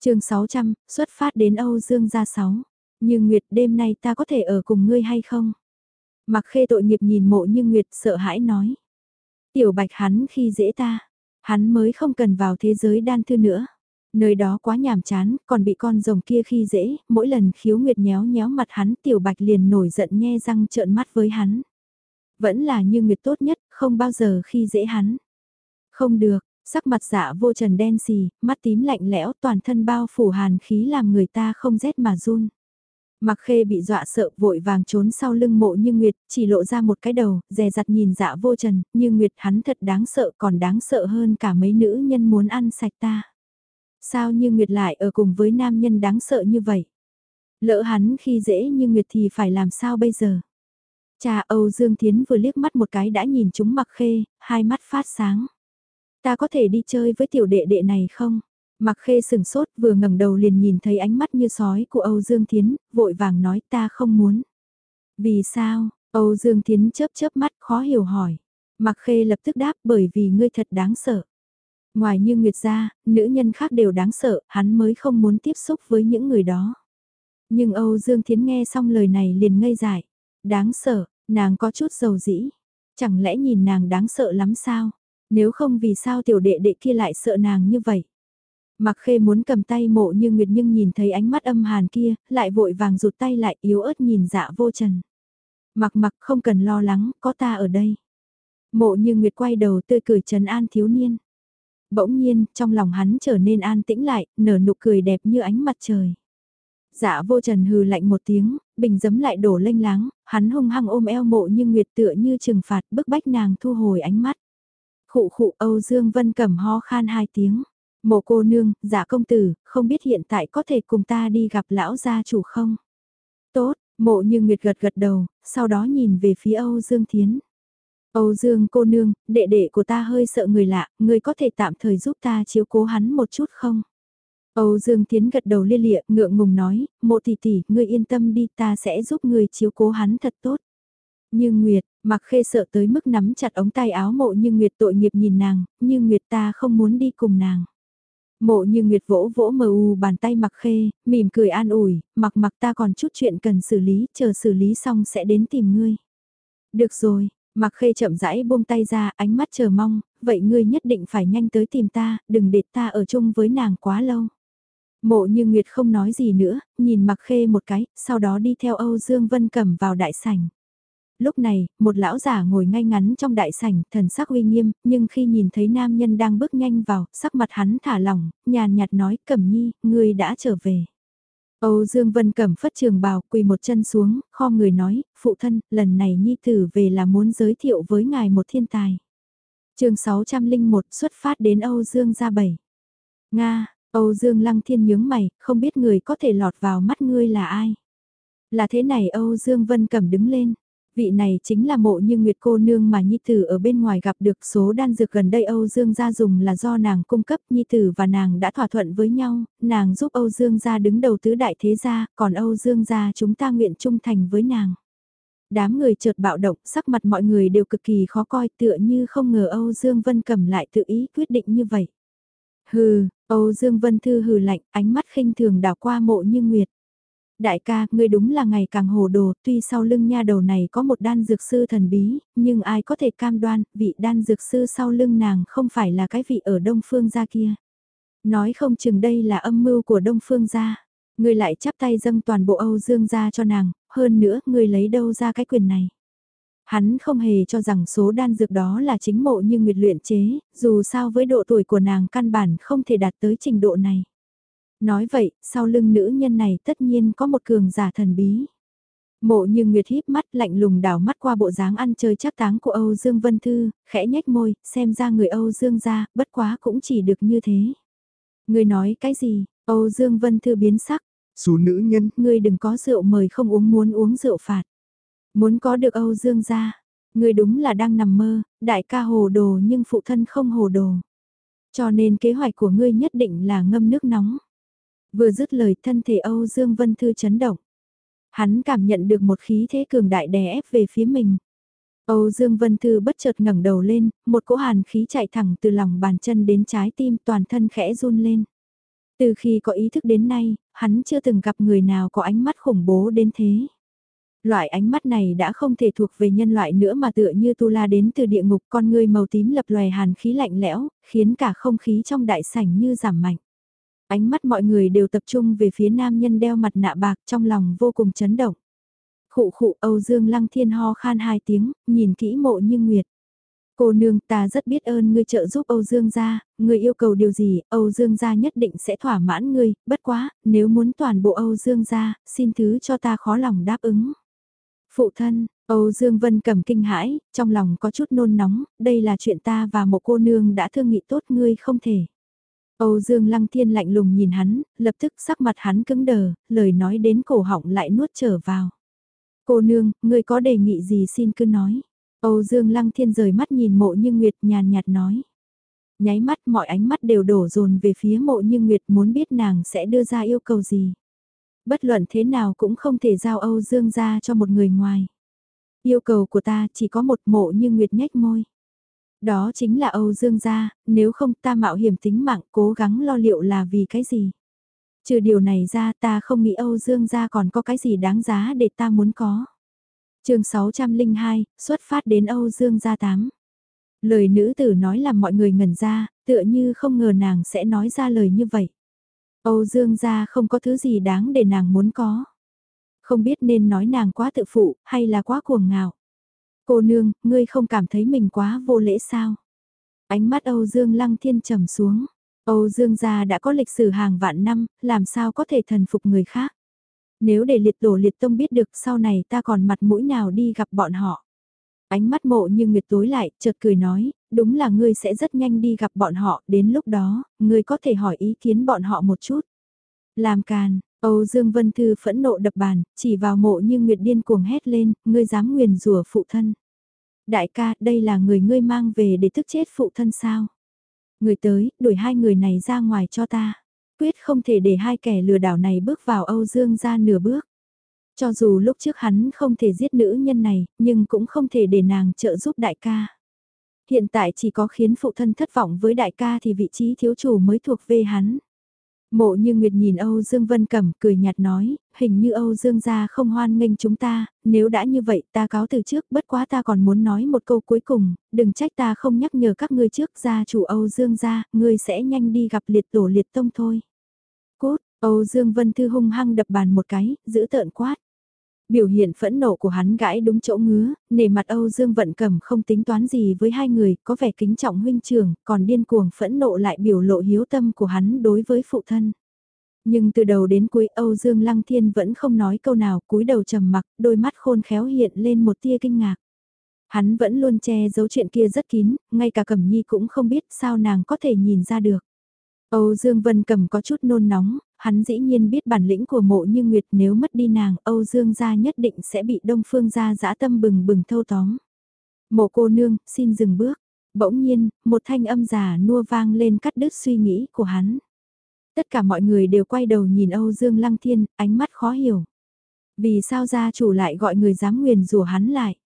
chương 600, xuất phát đến Âu Dương gia 6. Như Nguyệt đêm nay ta có thể ở cùng ngươi hay không? Mặc khê tội nghiệp nhìn mộ như Nguyệt sợ hãi nói. Tiểu bạch hắn khi dễ ta, hắn mới không cần vào thế giới đan thư nữa. Nơi đó quá nhàm chán, còn bị con rồng kia khi dễ, mỗi lần khiếu nguyệt nhéo nhéo mặt hắn tiểu bạch liền nổi giận nhe răng trợn mắt với hắn. Vẫn là như nguyệt tốt nhất, không bao giờ khi dễ hắn. Không được, sắc mặt dạ vô trần đen xì, mắt tím lạnh lẽo toàn thân bao phủ hàn khí làm người ta không rét mà run. Mặc khê bị dọa sợ vội vàng trốn sau lưng mộ như Nguyệt, chỉ lộ ra một cái đầu, dè dặt nhìn dạ vô trần, như Nguyệt hắn thật đáng sợ còn đáng sợ hơn cả mấy nữ nhân muốn ăn sạch ta. Sao như Nguyệt lại ở cùng với nam nhân đáng sợ như vậy? Lỡ hắn khi dễ như Nguyệt thì phải làm sao bây giờ? Cha Âu Dương Thiến vừa liếc mắt một cái đã nhìn chúng mặc khê, hai mắt phát sáng. Ta có thể đi chơi với tiểu đệ đệ này không? Mặc khê sừng sốt vừa ngẩng đầu liền nhìn thấy ánh mắt như sói của Âu Dương Thiến, vội vàng nói ta không muốn. Vì sao? Âu Dương Thiến chớp chớp mắt khó hiểu hỏi. Mặc khê lập tức đáp bởi vì ngươi thật đáng sợ. Ngoài như Nguyệt gia, nữ nhân khác đều đáng sợ, hắn mới không muốn tiếp xúc với những người đó. Nhưng Âu Dương Thiến nghe xong lời này liền ngây dại. Đáng sợ, nàng có chút dầu dĩ. Chẳng lẽ nhìn nàng đáng sợ lắm sao? Nếu không vì sao tiểu đệ đệ kia lại sợ nàng như vậy? Mặc khê muốn cầm tay mộ như Nguyệt nhưng nhìn thấy ánh mắt âm hàn kia, lại vội vàng rụt tay lại yếu ớt nhìn dạ vô trần. Mặc mặc không cần lo lắng, có ta ở đây. Mộ như Nguyệt quay đầu tươi cười trần an thiếu niên. Bỗng nhiên, trong lòng hắn trở nên an tĩnh lại, nở nụ cười đẹp như ánh mặt trời. Dạ vô trần hừ lạnh một tiếng, bình dấm lại đổ lênh láng, hắn hung hăng ôm eo mộ như Nguyệt tựa như trừng phạt bức bách nàng thu hồi ánh mắt. Khụ khụ Âu Dương Vân cầm ho khan hai tiếng. Mộ cô nương, dạ công tử, không biết hiện tại có thể cùng ta đi gặp lão gia chủ không? Tốt, mộ như Nguyệt gật gật đầu, sau đó nhìn về phía Âu Dương Thiến. Âu Dương cô nương, đệ đệ của ta hơi sợ người lạ, người có thể tạm thời giúp ta chiếu cố hắn một chút không? Âu Dương Thiến gật đầu lia lịa, ngượng ngùng nói, mộ tỷ tỷ, ngươi yên tâm đi, ta sẽ giúp người chiếu cố hắn thật tốt. Như Nguyệt, mặc khê sợ tới mức nắm chặt ống tay áo mộ như Nguyệt tội nghiệp nhìn nàng, như Nguyệt ta không muốn đi cùng nàng. Mộ như Nguyệt vỗ vỗ mờ u bàn tay mặc khê, mỉm cười an ủi, mặc mặc ta còn chút chuyện cần xử lý, chờ xử lý xong sẽ đến tìm ngươi. Được rồi, mặc khê chậm rãi buông tay ra, ánh mắt chờ mong, vậy ngươi nhất định phải nhanh tới tìm ta, đừng để ta ở chung với nàng quá lâu. Mộ như Nguyệt không nói gì nữa, nhìn mặc khê một cái, sau đó đi theo Âu Dương Vân Cẩm vào đại sảnh lúc này, một lão giả ngồi ngay ngắn trong đại sảnh, thần sắc uy nghiêm, nhưng khi nhìn thấy nam nhân đang bước nhanh vào, sắc mặt hắn thả lỏng, nhàn nhạt nói, Cẩm Nhi, ngươi đã trở về. Âu Dương Vân Cẩm phất trường bào, quỳ một chân xuống, kho người nói, phụ thân, lần này Nhi tử về là muốn giới thiệu với ngài một thiên tài. chương 601 xuất phát đến Âu Dương gia bảy. Nga, Âu Dương Lăng Thiên nhướng mày, không biết người có thể lọt vào mắt ngươi là ai. Là thế này Âu Dương Vân Cẩm đứng lên, Vị này chính là mộ như Nguyệt cô nương mà Nhi Tử ở bên ngoài gặp được số đan dược gần đây Âu Dương gia dùng là do nàng cung cấp Nhi Tử và nàng đã thỏa thuận với nhau, nàng giúp Âu Dương gia đứng đầu tứ đại thế gia, còn Âu Dương gia chúng ta nguyện trung thành với nàng. Đám người chợt bạo động, sắc mặt mọi người đều cực kỳ khó coi tựa như không ngờ Âu Dương Vân cầm lại tự ý quyết định như vậy. Hừ, Âu Dương Vân Thư hừ lạnh, ánh mắt khinh thường đảo qua mộ như Nguyệt. Đại ca, ngươi đúng là ngày càng hồ đồ, tuy sau lưng nha đầu này có một đan dược sư thần bí, nhưng ai có thể cam đoan, vị đan dược sư sau lưng nàng không phải là cái vị ở Đông Phương gia kia. Nói không chừng đây là âm mưu của Đông Phương gia. Ngươi lại chắp tay dâng toàn bộ Âu Dương gia cho nàng, hơn nữa, ngươi lấy đâu ra cái quyền này. Hắn không hề cho rằng số đan dược đó là chính mộ như nguyệt luyện chế, dù sao với độ tuổi của nàng căn bản không thể đạt tới trình độ này. Nói vậy, sau lưng nữ nhân này tất nhiên có một cường giả thần bí. Mộ như Nguyệt híp mắt lạnh lùng đảo mắt qua bộ dáng ăn chơi chắc táng của Âu Dương Vân Thư, khẽ nhếch môi, xem ra người Âu Dương ra, bất quá cũng chỉ được như thế. Người nói cái gì, Âu Dương Vân Thư biến sắc. Số nữ nhân. Người đừng có rượu mời không uống muốn uống rượu phạt. Muốn có được Âu Dương ra. Người đúng là đang nằm mơ, đại ca hồ đồ nhưng phụ thân không hồ đồ. Cho nên kế hoạch của ngươi nhất định là ngâm nước nóng. Vừa dứt lời thân thể Âu Dương Vân Thư chấn động. Hắn cảm nhận được một khí thế cường đại đè ép về phía mình. Âu Dương Vân Thư bất chợt ngẩng đầu lên, một cỗ hàn khí chạy thẳng từ lòng bàn chân đến trái tim toàn thân khẽ run lên. Từ khi có ý thức đến nay, hắn chưa từng gặp người nào có ánh mắt khủng bố đến thế. Loại ánh mắt này đã không thể thuộc về nhân loại nữa mà tựa như tu la đến từ địa ngục con người màu tím lập lòe hàn khí lạnh lẽo, khiến cả không khí trong đại sảnh như giảm mạnh. Ánh mắt mọi người đều tập trung về phía nam nhân đeo mặt nạ bạc trong lòng vô cùng chấn động. Khụ khụ Âu Dương Lăng Thiên ho khan hai tiếng, nhìn kỹ mộ như nguyệt. Cô nương ta rất biết ơn ngươi trợ giúp Âu Dương gia, ngươi yêu cầu điều gì, Âu Dương gia nhất định sẽ thỏa mãn ngươi, bất quá, nếu muốn toàn bộ Âu Dương gia, xin thứ cho ta khó lòng đáp ứng. Phụ thân, Âu Dương Vân cầm kinh hãi, trong lòng có chút nôn nóng, đây là chuyện ta và một cô nương đã thương nghị tốt ngươi không thể. Âu Dương Lăng Thiên lạnh lùng nhìn hắn, lập tức sắc mặt hắn cứng đờ, lời nói đến cổ họng lại nuốt trở vào. Cô nương, ngươi có đề nghị gì xin cứ nói. Âu Dương Lăng Thiên rời mắt nhìn mộ như Nguyệt nhàn nhạt nói. Nháy mắt mọi ánh mắt đều đổ dồn về phía mộ như Nguyệt muốn biết nàng sẽ đưa ra yêu cầu gì. Bất luận thế nào cũng không thể giao Âu Dương ra cho một người ngoài. Yêu cầu của ta chỉ có một mộ như Nguyệt nhếch môi. Đó chính là Âu Dương gia, nếu không ta mạo hiểm tính mạng cố gắng lo liệu là vì cái gì. Trừ điều này ra ta không nghĩ Âu Dương gia còn có cái gì đáng giá để ta muốn có. chương 602, xuất phát đến Âu Dương gia 8. Lời nữ tử nói làm mọi người ngẩn ra, tựa như không ngờ nàng sẽ nói ra lời như vậy. Âu Dương gia không có thứ gì đáng để nàng muốn có. Không biết nên nói nàng quá tự phụ, hay là quá cuồng ngạo. Cô nương, ngươi không cảm thấy mình quá vô lễ sao? Ánh mắt Âu Dương Lăng Thiên trầm xuống. Âu Dương gia đã có lịch sử hàng vạn năm, làm sao có thể thần phục người khác? Nếu để liệt tổ liệt tông biết được sau này ta còn mặt mũi nào đi gặp bọn họ? Ánh mắt mộ như nguyệt tối lại, chợt cười nói, đúng là ngươi sẽ rất nhanh đi gặp bọn họ, đến lúc đó, ngươi có thể hỏi ý kiến bọn họ một chút. Làm càn, Âu Dương Vân Thư phẫn nộ đập bàn, chỉ vào mộ như nguyệt điên cuồng hét lên, ngươi dám nguyền rủa phụ thân. Đại ca, đây là người ngươi mang về để thức chết phụ thân sao? Người tới, đuổi hai người này ra ngoài cho ta. Quyết không thể để hai kẻ lừa đảo này bước vào Âu Dương ra nửa bước. Cho dù lúc trước hắn không thể giết nữ nhân này, nhưng cũng không thể để nàng trợ giúp đại ca. Hiện tại chỉ có khiến phụ thân thất vọng với đại ca thì vị trí thiếu chủ mới thuộc về hắn. Mộ như Nguyệt nhìn Âu Dương Vân Cẩm cười nhạt nói, hình như Âu Dương gia không hoan nghênh chúng ta, nếu đã như vậy ta cáo từ trước bất quá ta còn muốn nói một câu cuối cùng, đừng trách ta không nhắc nhở các ngươi trước gia chủ Âu Dương gia, ngươi sẽ nhanh đi gặp liệt tổ liệt tông thôi. Cốt, Âu Dương Vân Thư hung hăng đập bàn một cái, giữ tợn quát. Biểu hiện phẫn nộ của hắn gãi đúng chỗ ngứa, nề mặt Âu Dương Vận Cẩm không tính toán gì với hai người, có vẻ kính trọng huynh trưởng, còn điên cuồng phẫn nộ lại biểu lộ hiếu tâm của hắn đối với phụ thân. Nhưng từ đầu đến cuối Âu Dương Lăng Thiên vẫn không nói câu nào, cúi đầu trầm mặc, đôi mắt khôn khéo hiện lên một tia kinh ngạc. Hắn vẫn luôn che giấu chuyện kia rất kín, ngay cả Cẩm Nhi cũng không biết sao nàng có thể nhìn ra được. Âu Dương Vân Cẩm có chút nôn nóng, hắn dĩ nhiên biết bản lĩnh của mộ như Nguyệt nếu mất đi nàng, Âu Dương gia nhất định sẽ bị Đông Phương gia dã tâm bừng bừng thâu tóm. Mộ cô nương, xin dừng bước. Bỗng nhiên, một thanh âm giả nua vang lên cắt đứt suy nghĩ của hắn. Tất cả mọi người đều quay đầu nhìn Âu Dương Lăng Thiên, ánh mắt khó hiểu. Vì sao gia chủ lại gọi người dám nguyền rủa hắn lại?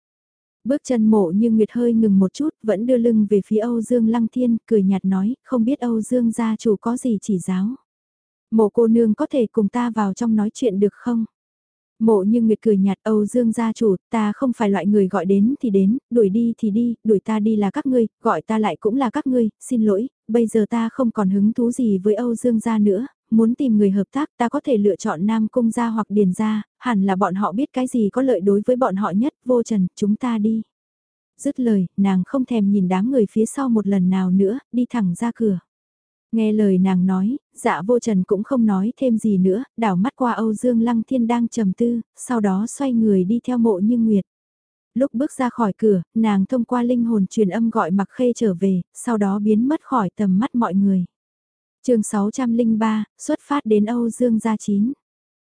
Bước chân mộ như Nguyệt hơi ngừng một chút, vẫn đưa lưng về phía Âu Dương Lăng Thiên, cười nhạt nói, không biết Âu Dương gia chủ có gì chỉ giáo. Mộ cô nương có thể cùng ta vào trong nói chuyện được không? Mộ như Nguyệt cười nhạt Âu Dương gia chủ, ta không phải loại người gọi đến thì đến, đuổi đi thì đi, đuổi ta đi là các ngươi, gọi ta lại cũng là các ngươi, xin lỗi, bây giờ ta không còn hứng thú gì với Âu Dương gia nữa, muốn tìm người hợp tác ta có thể lựa chọn Nam Cung gia hoặc Điền gia, hẳn là bọn họ biết cái gì có lợi đối với bọn họ nhất, vô trần, chúng ta đi. Dứt lời, nàng không thèm nhìn đám người phía sau một lần nào nữa, đi thẳng ra cửa. Nghe lời nàng nói, dạ vô trần cũng không nói thêm gì nữa, đảo mắt qua Âu Dương Lăng Thiên đang trầm tư, sau đó xoay người đi theo mộ như Nguyệt. Lúc bước ra khỏi cửa, nàng thông qua linh hồn truyền âm gọi mặc khê trở về, sau đó biến mất khỏi tầm mắt mọi người. chương 603, xuất phát đến Âu Dương gia chín.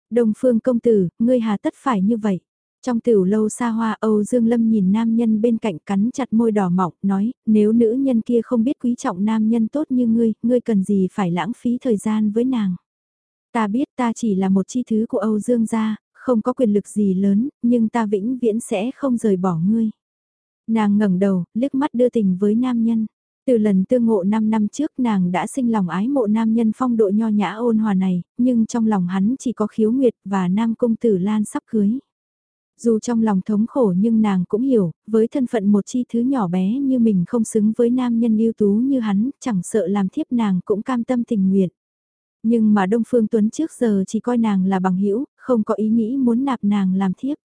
Đồng phương công tử, ngươi hà tất phải như vậy. Trong tiểu lâu xa hoa Âu Dương Lâm nhìn nam nhân bên cạnh cắn chặt môi đỏ mọng nói, nếu nữ nhân kia không biết quý trọng nam nhân tốt như ngươi, ngươi cần gì phải lãng phí thời gian với nàng. Ta biết ta chỉ là một chi thứ của Âu Dương gia, không có quyền lực gì lớn, nhưng ta vĩnh viễn sẽ không rời bỏ ngươi. Nàng ngẩng đầu, liếc mắt đưa tình với nam nhân. Từ lần tương ngộ 5 năm trước nàng đã sinh lòng ái mộ nam nhân phong độ nho nhã ôn hòa này, nhưng trong lòng hắn chỉ có khiếu nguyệt và nam công tử Lan sắp cưới. Dù trong lòng thống khổ nhưng nàng cũng hiểu, với thân phận một chi thứ nhỏ bé như mình không xứng với nam nhân ưu tú như hắn, chẳng sợ làm thiếp nàng cũng cam tâm tình nguyện. Nhưng mà Đông Phương Tuấn trước giờ chỉ coi nàng là bằng hữu không có ý nghĩ muốn nạp nàng làm thiếp.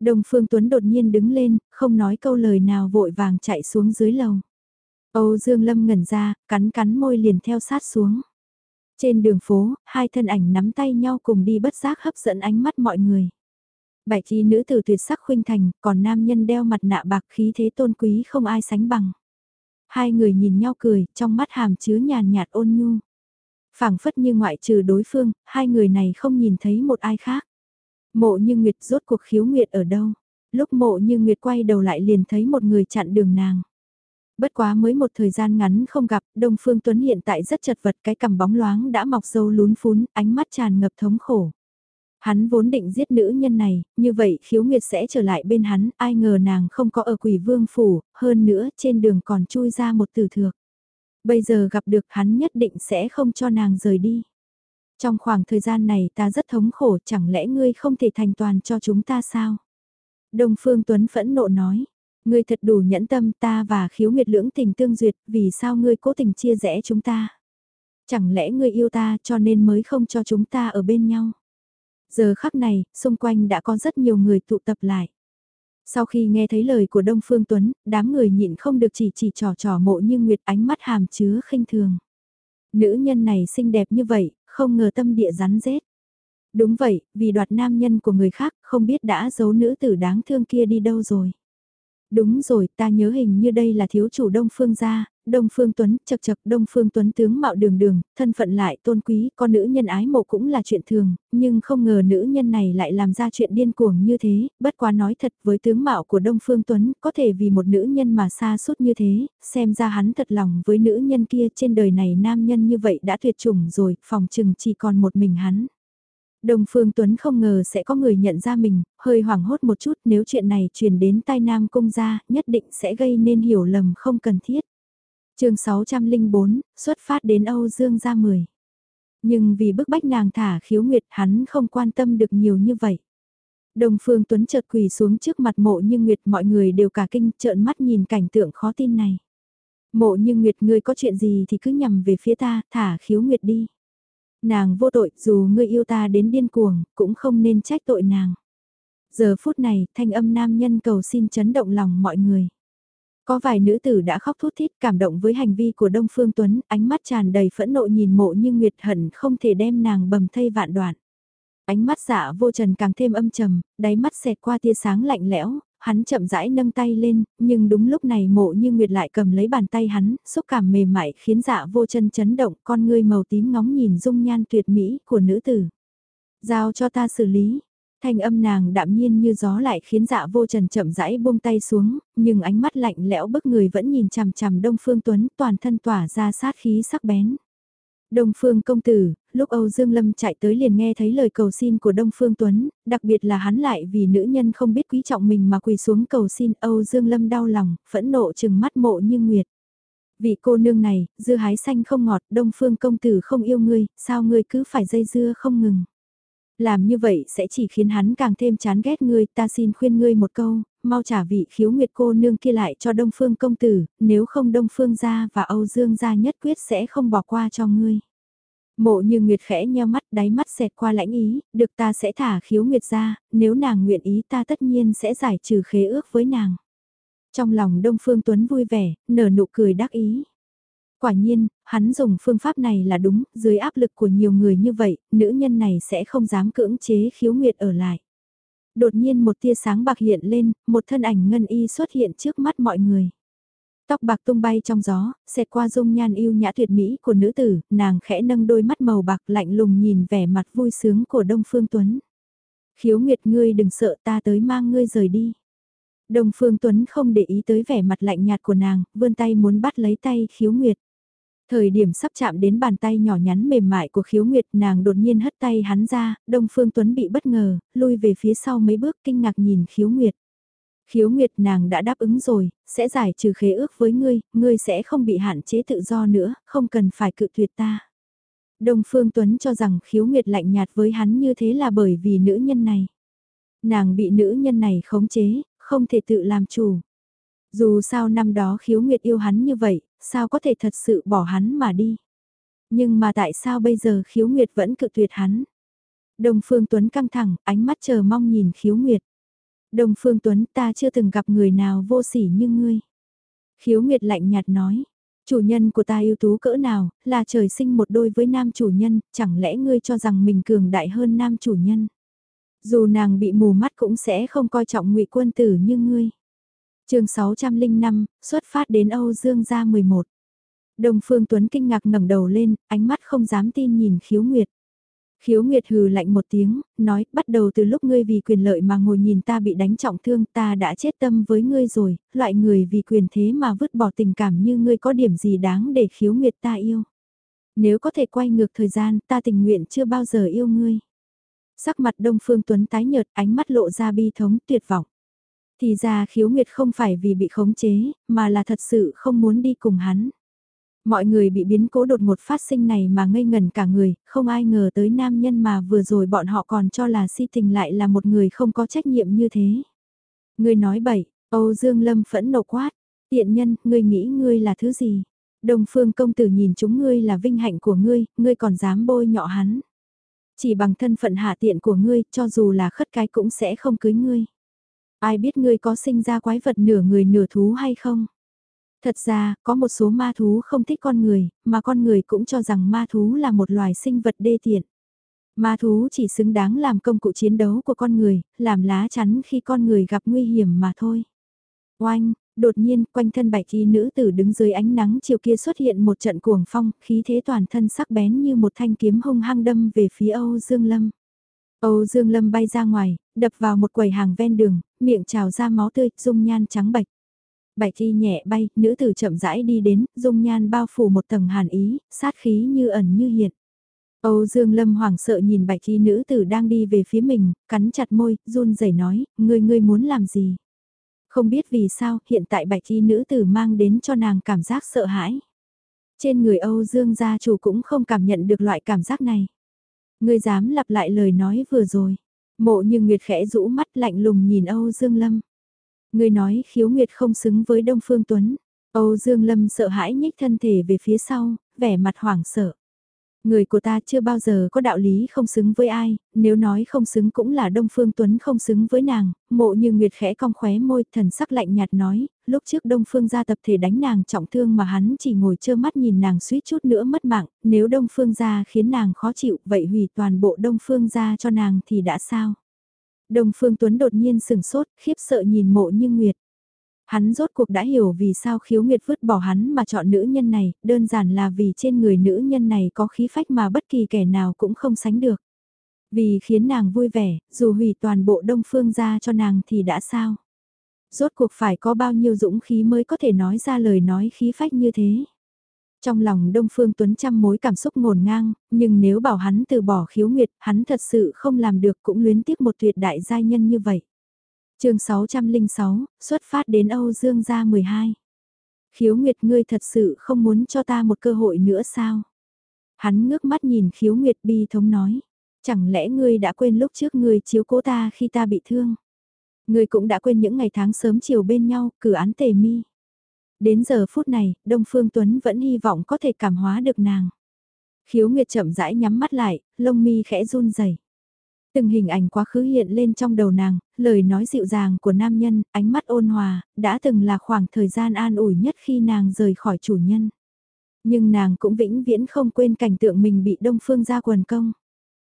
Đông Phương Tuấn đột nhiên đứng lên, không nói câu lời nào vội vàng chạy xuống dưới lầu. Âu Dương Lâm ngẩn ra, cắn cắn môi liền theo sát xuống. Trên đường phố, hai thân ảnh nắm tay nhau cùng đi bất giác hấp dẫn ánh mắt mọi người. Bảy chi nữ tử tuyệt sắc khuynh thành, còn nam nhân đeo mặt nạ bạc khí thế tôn quý không ai sánh bằng. Hai người nhìn nhau cười, trong mắt hàm chứa nhàn nhạt ôn nhu. phảng phất như ngoại trừ đối phương, hai người này không nhìn thấy một ai khác. Mộ như Nguyệt rốt cuộc khiếu Nguyệt ở đâu? Lúc mộ như Nguyệt quay đầu lại liền thấy một người chặn đường nàng. Bất quá mới một thời gian ngắn không gặp, Đông Phương Tuấn hiện tại rất chật vật cái cằm bóng loáng đã mọc dâu lún phún, ánh mắt tràn ngập thống khổ. Hắn vốn định giết nữ nhân này, như vậy khiếu nguyệt sẽ trở lại bên hắn, ai ngờ nàng không có ở quỷ vương phủ, hơn nữa trên đường còn chui ra một tử thược. Bây giờ gặp được hắn nhất định sẽ không cho nàng rời đi. Trong khoảng thời gian này ta rất thống khổ, chẳng lẽ ngươi không thể thành toàn cho chúng ta sao? Đông Phương Tuấn phẫn nộ nói, ngươi thật đủ nhẫn tâm ta và khiếu nguyệt lưỡng tình tương duyệt, vì sao ngươi cố tình chia rẽ chúng ta? Chẳng lẽ ngươi yêu ta cho nên mới không cho chúng ta ở bên nhau? Giờ khắc này, xung quanh đã có rất nhiều người tụ tập lại. Sau khi nghe thấy lời của Đông Phương Tuấn, đám người nhịn không được chỉ chỉ trò trò mộ như Nguyệt ánh mắt hàm chứa khinh thường. Nữ nhân này xinh đẹp như vậy, không ngờ tâm địa rắn rết. Đúng vậy, vì đoạt nam nhân của người khác, không biết đã giấu nữ tử đáng thương kia đi đâu rồi. Đúng rồi, ta nhớ hình như đây là thiếu chủ Đông Phương gia, Đông Phương Tuấn, chật chật Đông Phương Tuấn tướng mạo đường đường, thân phận lại tôn quý, con nữ nhân ái mộ cũng là chuyện thường, nhưng không ngờ nữ nhân này lại làm ra chuyện điên cuồng như thế, bất quá nói thật với tướng mạo của Đông Phương Tuấn, có thể vì một nữ nhân mà xa suốt như thế, xem ra hắn thật lòng với nữ nhân kia trên đời này nam nhân như vậy đã tuyệt chủng rồi, phòng chừng chỉ còn một mình hắn. Đông Phương Tuấn không ngờ sẽ có người nhận ra mình, hơi hoảng hốt một chút nếu chuyện này truyền đến tai Nam Cung ra, nhất định sẽ gây nên hiểu lầm không cần thiết chương 604, xuất phát đến Âu Dương ra 10. Nhưng vì bức bách nàng thả khiếu nguyệt hắn không quan tâm được nhiều như vậy. Đồng Phương Tuấn chợt quỳ xuống trước mặt mộ như Nguyệt mọi người đều cả kinh trợn mắt nhìn cảnh tượng khó tin này. Mộ như Nguyệt ngươi có chuyện gì thì cứ nhằm về phía ta, thả khiếu Nguyệt đi. Nàng vô tội, dù ngươi yêu ta đến điên cuồng, cũng không nên trách tội nàng. Giờ phút này, thanh âm nam nhân cầu xin chấn động lòng mọi người. Có vài nữ tử đã khóc thút thít cảm động với hành vi của Đông Phương Tuấn, ánh mắt tràn đầy phẫn nộ nhìn mộ như Nguyệt hận không thể đem nàng bầm thây vạn đoạn. Ánh mắt dạ vô trần càng thêm âm trầm, đáy mắt xẹt qua tia sáng lạnh lẽo, hắn chậm rãi nâng tay lên, nhưng đúng lúc này mộ như Nguyệt lại cầm lấy bàn tay hắn, xúc cảm mềm mại khiến dạ vô chân chấn động, con ngươi màu tím ngóng nhìn dung nhan tuyệt mỹ của nữ tử. Giao cho ta xử lý, Thanh âm nàng đạm nhiên như gió lại khiến dạ vô trần chậm rãi buông tay xuống, nhưng ánh mắt lạnh lẽo bức người vẫn nhìn chằm chằm Đông Phương Tuấn toàn thân tỏa ra sát khí sắc bén. Đông Phương công tử, lúc Âu Dương Lâm chạy tới liền nghe thấy lời cầu xin của Đông Phương Tuấn, đặc biệt là hắn lại vì nữ nhân không biết quý trọng mình mà quỳ xuống cầu xin Âu Dương Lâm đau lòng, phẫn nộ chừng mắt mộ như nguyệt. vị cô nương này, dưa hái xanh không ngọt, Đông Phương công tử không yêu ngươi, sao ngươi cứ phải dây dưa không ngừng. Làm như vậy sẽ chỉ khiến hắn càng thêm chán ghét ngươi, ta xin khuyên ngươi một câu, mau trả vị khiếu nguyệt cô nương kia lại cho Đông Phương công tử, nếu không Đông Phương gia và Âu Dương gia nhất quyết sẽ không bỏ qua cho ngươi. Mộ như Nguyệt khẽ nheo mắt đáy mắt xẹt qua lãnh ý, được ta sẽ thả khiếu Nguyệt ra, nếu nàng nguyện ý ta tất nhiên sẽ giải trừ khế ước với nàng. Trong lòng Đông Phương Tuấn vui vẻ, nở nụ cười đắc ý. Quả nhiên, hắn dùng phương pháp này là đúng, dưới áp lực của nhiều người như vậy, nữ nhân này sẽ không dám cưỡng chế khiếu nguyệt ở lại. Đột nhiên một tia sáng bạc hiện lên, một thân ảnh ngân y xuất hiện trước mắt mọi người. Tóc bạc tung bay trong gió, xẹt qua dung nhan yêu nhã tuyệt mỹ của nữ tử, nàng khẽ nâng đôi mắt màu bạc lạnh lùng nhìn vẻ mặt vui sướng của Đông Phương Tuấn. Khiếu Nguyệt ngươi đừng sợ ta tới mang ngươi rời đi. Đông Phương Tuấn không để ý tới vẻ mặt lạnh nhạt của nàng, vươn tay muốn bắt lấy tay Khiếu Nguyệt. Thời điểm sắp chạm đến bàn tay nhỏ nhắn mềm mại của khiếu nguyệt nàng đột nhiên hất tay hắn ra, Đông Phương Tuấn bị bất ngờ, lui về phía sau mấy bước kinh ngạc nhìn khiếu nguyệt. Khiếu nguyệt nàng đã đáp ứng rồi, sẽ giải trừ khế ước với ngươi, ngươi sẽ không bị hạn chế tự do nữa, không cần phải cự tuyệt ta. Đông Phương Tuấn cho rằng khiếu nguyệt lạnh nhạt với hắn như thế là bởi vì nữ nhân này. Nàng bị nữ nhân này khống chế, không thể tự làm chủ. Dù sao năm đó khiếu nguyệt yêu hắn như vậy, sao có thể thật sự bỏ hắn mà đi. Nhưng mà tại sao bây giờ khiếu nguyệt vẫn cự tuyệt hắn? Đồng Phương Tuấn căng thẳng, ánh mắt chờ mong nhìn khiếu nguyệt. Đồng Phương Tuấn ta chưa từng gặp người nào vô sỉ như ngươi. Khiếu nguyệt lạnh nhạt nói, chủ nhân của ta ưu tú cỡ nào, là trời sinh một đôi với nam chủ nhân, chẳng lẽ ngươi cho rằng mình cường đại hơn nam chủ nhân. Dù nàng bị mù mắt cũng sẽ không coi trọng ngụy quân tử như ngươi chương 605, xuất phát đến Âu Dương gia 11. Đồng Phương Tuấn kinh ngạc ngẩng đầu lên, ánh mắt không dám tin nhìn khiếu nguyệt. Khiếu Nguyệt hừ lạnh một tiếng, nói, bắt đầu từ lúc ngươi vì quyền lợi mà ngồi nhìn ta bị đánh trọng thương ta đã chết tâm với ngươi rồi, loại người vì quyền thế mà vứt bỏ tình cảm như ngươi có điểm gì đáng để khiếu Nguyệt ta yêu. Nếu có thể quay ngược thời gian ta tình nguyện chưa bao giờ yêu ngươi. Sắc mặt Đông Phương Tuấn tái nhợt ánh mắt lộ ra bi thống tuyệt vọng. Thì ra khiếu Nguyệt không phải vì bị khống chế, mà là thật sự không muốn đi cùng hắn. Mọi người bị biến cố đột ngột phát sinh này mà ngây ngần cả người, không ai ngờ tới nam nhân mà vừa rồi bọn họ còn cho là si tình lại là một người không có trách nhiệm như thế. Người nói bậy, Âu Dương Lâm phẫn nộ quát, tiện nhân, ngươi nghĩ ngươi là thứ gì? Đông phương công tử nhìn chúng ngươi là vinh hạnh của ngươi, ngươi còn dám bôi nhọ hắn. Chỉ bằng thân phận hạ tiện của ngươi, cho dù là khất cái cũng sẽ không cưới ngươi. Ai biết ngươi có sinh ra quái vật nửa người nửa thú hay không? Thật ra, có một số ma thú không thích con người, mà con người cũng cho rằng ma thú là một loài sinh vật đê tiện. Ma thú chỉ xứng đáng làm công cụ chiến đấu của con người, làm lá chắn khi con người gặp nguy hiểm mà thôi. Oanh, đột nhiên, quanh thân bạch y nữ tử đứng dưới ánh nắng chiều kia xuất hiện một trận cuồng phong, khí thế toàn thân sắc bén như một thanh kiếm hung hăng đâm về phía Âu Dương Lâm. Âu Dương Lâm bay ra ngoài, đập vào một quầy hàng ven đường, miệng trào ra máu tươi, dung nhan trắng bạch. Bạch y nhẹ bay, nữ tử chậm rãi đi đến, dung nhan bao phủ một tầng hàn ý, sát khí như ẩn như hiện. Âu Dương Lâm hoảng sợ nhìn bạch y nữ tử đang đi về phía mình, cắn chặt môi, run rẩy nói, ngươi ngươi muốn làm gì? Không biết vì sao, hiện tại bạch y nữ tử mang đến cho nàng cảm giác sợ hãi. Trên người Âu Dương gia chủ cũng không cảm nhận được loại cảm giác này. Ngươi dám lặp lại lời nói vừa rồi. Mộ như Nguyệt khẽ rũ mắt lạnh lùng nhìn Âu Dương Lâm. Người nói khiếu nguyệt không xứng với Đông Phương Tuấn. Âu Dương Lâm sợ hãi nhích thân thể về phía sau, vẻ mặt hoảng sợ. Người của ta chưa bao giờ có đạo lý không xứng với ai, nếu nói không xứng cũng là Đông Phương Tuấn không xứng với nàng, mộ như Nguyệt khẽ cong khóe môi thần sắc lạnh nhạt nói, lúc trước Đông Phương gia tập thể đánh nàng trọng thương mà hắn chỉ ngồi trơ mắt nhìn nàng suýt chút nữa mất mạng, nếu Đông Phương gia khiến nàng khó chịu vậy hủy toàn bộ Đông Phương gia cho nàng thì đã sao? Đông Phương Tuấn đột nhiên sừng sốt, khiếp sợ nhìn mộ như Nguyệt. Hắn rốt cuộc đã hiểu vì sao khiếu Nguyệt vứt bỏ hắn mà chọn nữ nhân này, đơn giản là vì trên người nữ nhân này có khí phách mà bất kỳ kẻ nào cũng không sánh được. Vì khiến nàng vui vẻ, dù hủy toàn bộ đông phương ra cho nàng thì đã sao? Rốt cuộc phải có bao nhiêu dũng khí mới có thể nói ra lời nói khí phách như thế? Trong lòng Đông Phương Tuấn trăm mối cảm xúc ngổn ngang, nhưng nếu bảo hắn từ bỏ khiếu nguyệt, hắn thật sự không làm được cũng luyến tiếc một tuyệt đại giai nhân như vậy chương 606, xuất phát đến Âu Dương gia 12. Khiếu nguyệt ngươi thật sự không muốn cho ta một cơ hội nữa sao? Hắn ngước mắt nhìn khiếu nguyệt bi thống nói. Chẳng lẽ ngươi đã quên lúc trước ngươi chiếu cố ta khi ta bị thương? Ngươi cũng đã quên những ngày tháng sớm chiều bên nhau, cử án tề mi. Đến giờ phút này, Đông Phương Tuấn vẫn hy vọng có thể cảm hóa được nàng. Khiếu Nguyệt chậm rãi nhắm mắt lại, lông mi khẽ run rẩy. Từng hình ảnh quá khứ hiện lên trong đầu nàng, lời nói dịu dàng của nam nhân, ánh mắt ôn hòa, đã từng là khoảng thời gian an ủi nhất khi nàng rời khỏi chủ nhân. Nhưng nàng cũng vĩnh viễn không quên cảnh tượng mình bị Đông Phương ra quần công.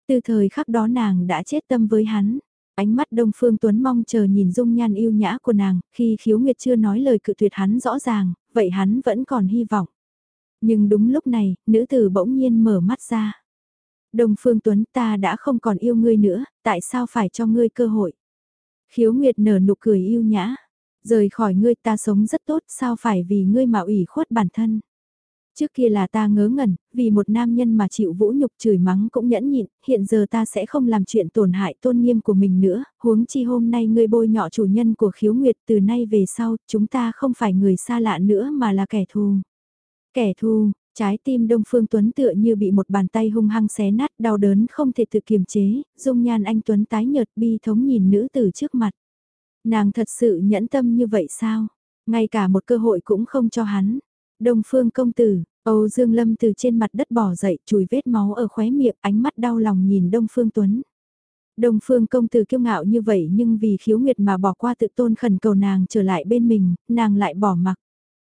Từ thời khắc đó nàng đã chết tâm với hắn. Ánh mắt Đông Phương Tuấn mong chờ nhìn dung nhan yêu nhã của nàng, khi khiếu nguyệt chưa nói lời cự tuyệt hắn rõ ràng, vậy hắn vẫn còn hy vọng. Nhưng đúng lúc này, nữ tử bỗng nhiên mở mắt ra. Đông Phương Tuấn ta đã không còn yêu ngươi nữa, tại sao phải cho ngươi cơ hội? Khiếu Nguyệt nở nụ cười yêu nhã. Rời khỏi ngươi ta sống rất tốt, sao phải vì ngươi mà ủy khuất bản thân? Trước kia là ta ngớ ngẩn, vì một nam nhân mà chịu vũ nhục chửi mắng cũng nhẫn nhịn, hiện giờ ta sẽ không làm chuyện tổn hại tôn nghiêm của mình nữa, huống chi hôm nay ngươi bôi nhọ chủ nhân của khiếu nguyệt từ nay về sau, chúng ta không phải người xa lạ nữa mà là kẻ thù. Kẻ thù, trái tim Đông Phương Tuấn tựa như bị một bàn tay hung hăng xé nát, đau đớn không thể tự kiềm chế, dung nhan anh Tuấn tái nhợt bi thống nhìn nữ tử trước mặt. Nàng thật sự nhẫn tâm như vậy sao? Ngay cả một cơ hội cũng không cho hắn. Đông Phương công tử, Âu Dương Lâm từ trên mặt đất bỏ dậy, chùi vết máu ở khóe miệng, ánh mắt đau lòng nhìn Đông Phương Tuấn. Đông Phương công tử kiêu ngạo như vậy nhưng vì khiếu nguyệt mà bỏ qua tự tôn khẩn cầu nàng trở lại bên mình, nàng lại bỏ mặc.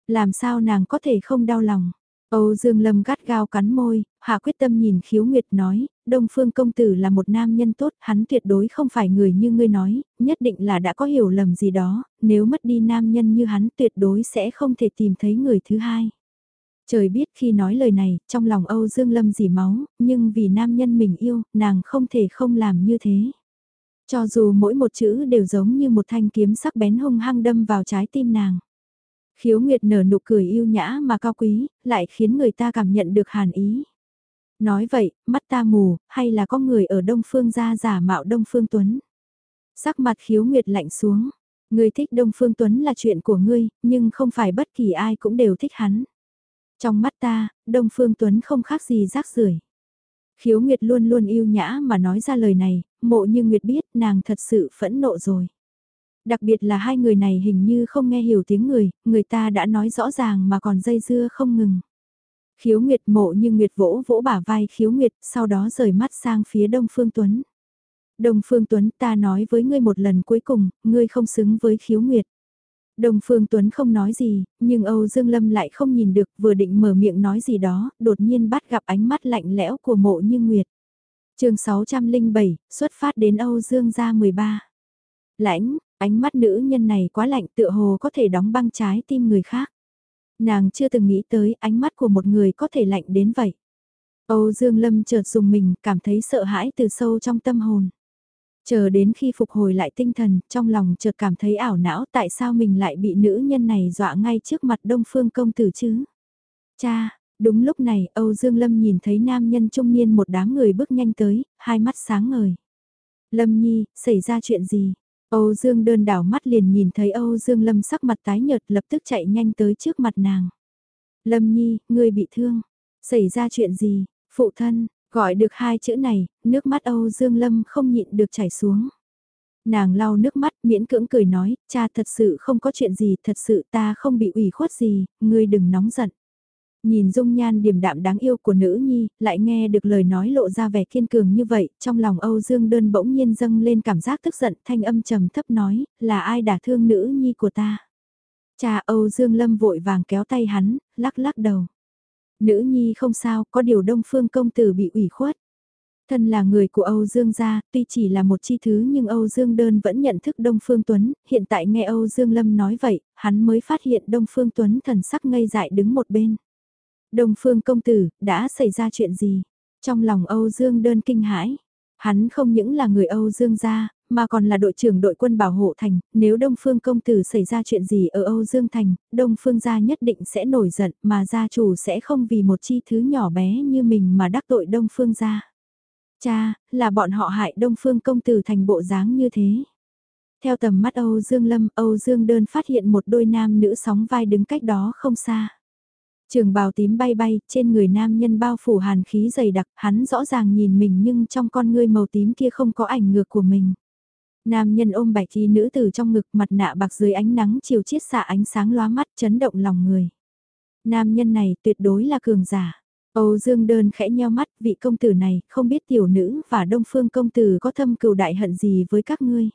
Làm sao nàng có thể không đau lòng? Âu Dương Lâm gắt gao cắn môi, hạ quyết tâm nhìn khiếu nguyệt nói, Đông Phương công tử là một nam nhân tốt, hắn tuyệt đối không phải người như ngươi nói, nhất định là đã có hiểu lầm gì đó, nếu mất đi nam nhân như hắn tuyệt đối sẽ không thể tìm thấy người thứ hai. Trời biết khi nói lời này, trong lòng Âu Dương Lâm dì máu, nhưng vì nam nhân mình yêu, nàng không thể không làm như thế. Cho dù mỗi một chữ đều giống như một thanh kiếm sắc bén hung hăng đâm vào trái tim nàng. Khiếu Nguyệt nở nụ cười yêu nhã mà cao quý, lại khiến người ta cảm nhận được hàn ý. Nói vậy, mắt ta mù, hay là có người ở Đông Phương gia giả mạo Đông Phương Tuấn. Sắc mặt khiếu Nguyệt lạnh xuống. Ngươi thích Đông Phương Tuấn là chuyện của ngươi, nhưng không phải bất kỳ ai cũng đều thích hắn. Trong mắt ta, Đông Phương Tuấn không khác gì rác rưởi. Khiếu Nguyệt luôn luôn yêu nhã mà nói ra lời này, mộ như Nguyệt biết nàng thật sự phẫn nộ rồi. Đặc biệt là hai người này hình như không nghe hiểu tiếng người, người ta đã nói rõ ràng mà còn dây dưa không ngừng. Khiếu Nguyệt mộ như Nguyệt vỗ vỗ bả vai Khiếu Nguyệt, sau đó rời mắt sang phía Đông Phương Tuấn. Đông Phương Tuấn ta nói với ngươi một lần cuối cùng, ngươi không xứng với Khiếu Nguyệt. Đông Phương Tuấn không nói gì, nhưng Âu Dương Lâm lại không nhìn được vừa định mở miệng nói gì đó, đột nhiên bắt gặp ánh mắt lạnh lẽo của mộ như Nguyệt. chương 607, xuất phát đến Âu Dương gia 13. Lãnh, ánh mắt nữ nhân này quá lạnh tựa hồ có thể đóng băng trái tim người khác. Nàng chưa từng nghĩ tới ánh mắt của một người có thể lạnh đến vậy. Âu Dương Lâm chợt dùng mình cảm thấy sợ hãi từ sâu trong tâm hồn. Chờ đến khi phục hồi lại tinh thần, trong lòng chợt cảm thấy ảo não tại sao mình lại bị nữ nhân này dọa ngay trước mặt đông phương công tử chứ. Cha, đúng lúc này Âu Dương Lâm nhìn thấy nam nhân trung niên một đám người bước nhanh tới, hai mắt sáng ngời. Lâm Nhi, xảy ra chuyện gì? Âu Dương đơn đảo mắt liền nhìn thấy Âu Dương Lâm sắc mặt tái nhợt lập tức chạy nhanh tới trước mặt nàng. Lâm Nhi, ngươi bị thương. Xảy ra chuyện gì? Phụ thân, Gọi được hai chữ này, nước mắt Âu Dương Lâm không nhịn được chảy xuống. Nàng lau nước mắt miễn cưỡng cười nói, cha thật sự không có chuyện gì, thật sự ta không bị ủy khuất gì, ngươi đừng nóng giận. Nhìn dung nhan điềm đạm đáng yêu của nữ nhi, lại nghe được lời nói lộ ra vẻ kiên cường như vậy, trong lòng Âu Dương đơn bỗng nhiên dâng lên cảm giác tức giận, thanh âm trầm thấp nói, là ai đã thương nữ nhi của ta. Cha Âu Dương Lâm vội vàng kéo tay hắn, lắc lắc đầu. Nữ nhi không sao, có điều đông phương công tử bị ủy khuất. Thân là người của Âu Dương gia, tuy chỉ là một chi thứ nhưng Âu Dương đơn vẫn nhận thức Đông Phương Tuấn, hiện tại nghe Âu Dương Lâm nói vậy, hắn mới phát hiện Đông Phương Tuấn thần sắc ngây dại đứng một bên. Đông Phương công tử, đã xảy ra chuyện gì? Trong lòng Âu Dương đơn kinh hãi. Hắn không những là người Âu Dương gia, mà còn là đội trưởng đội quân bảo hộ thành, nếu Đông Phương công tử xảy ra chuyện gì ở Âu Dương Thành, Đông Phương gia nhất định sẽ nổi giận mà gia chủ sẽ không vì một chi thứ nhỏ bé như mình mà đắc tội Đông Phương gia. Cha, là bọn họ hại Đông Phương công tử thành bộ dáng như thế. Theo tầm mắt Âu Dương Lâm, Âu Dương đơn phát hiện một đôi nam nữ sóng vai đứng cách đó không xa. Trường bào tím bay bay, trên người nam nhân bao phủ hàn khí dày đặc, hắn rõ ràng nhìn mình nhưng trong con ngươi màu tím kia không có ảnh ngược của mình. Nam nhân ôm bạch y nữ từ trong ngực mặt nạ bạc dưới ánh nắng chiều chiết xạ ánh sáng lóa mắt chấn động lòng người. Nam nhân này tuyệt đối là cường giả. Âu Dương đơn khẽ nheo mắt vị công tử này không biết tiểu nữ và đông phương công tử có thâm cừu đại hận gì với các ngươi.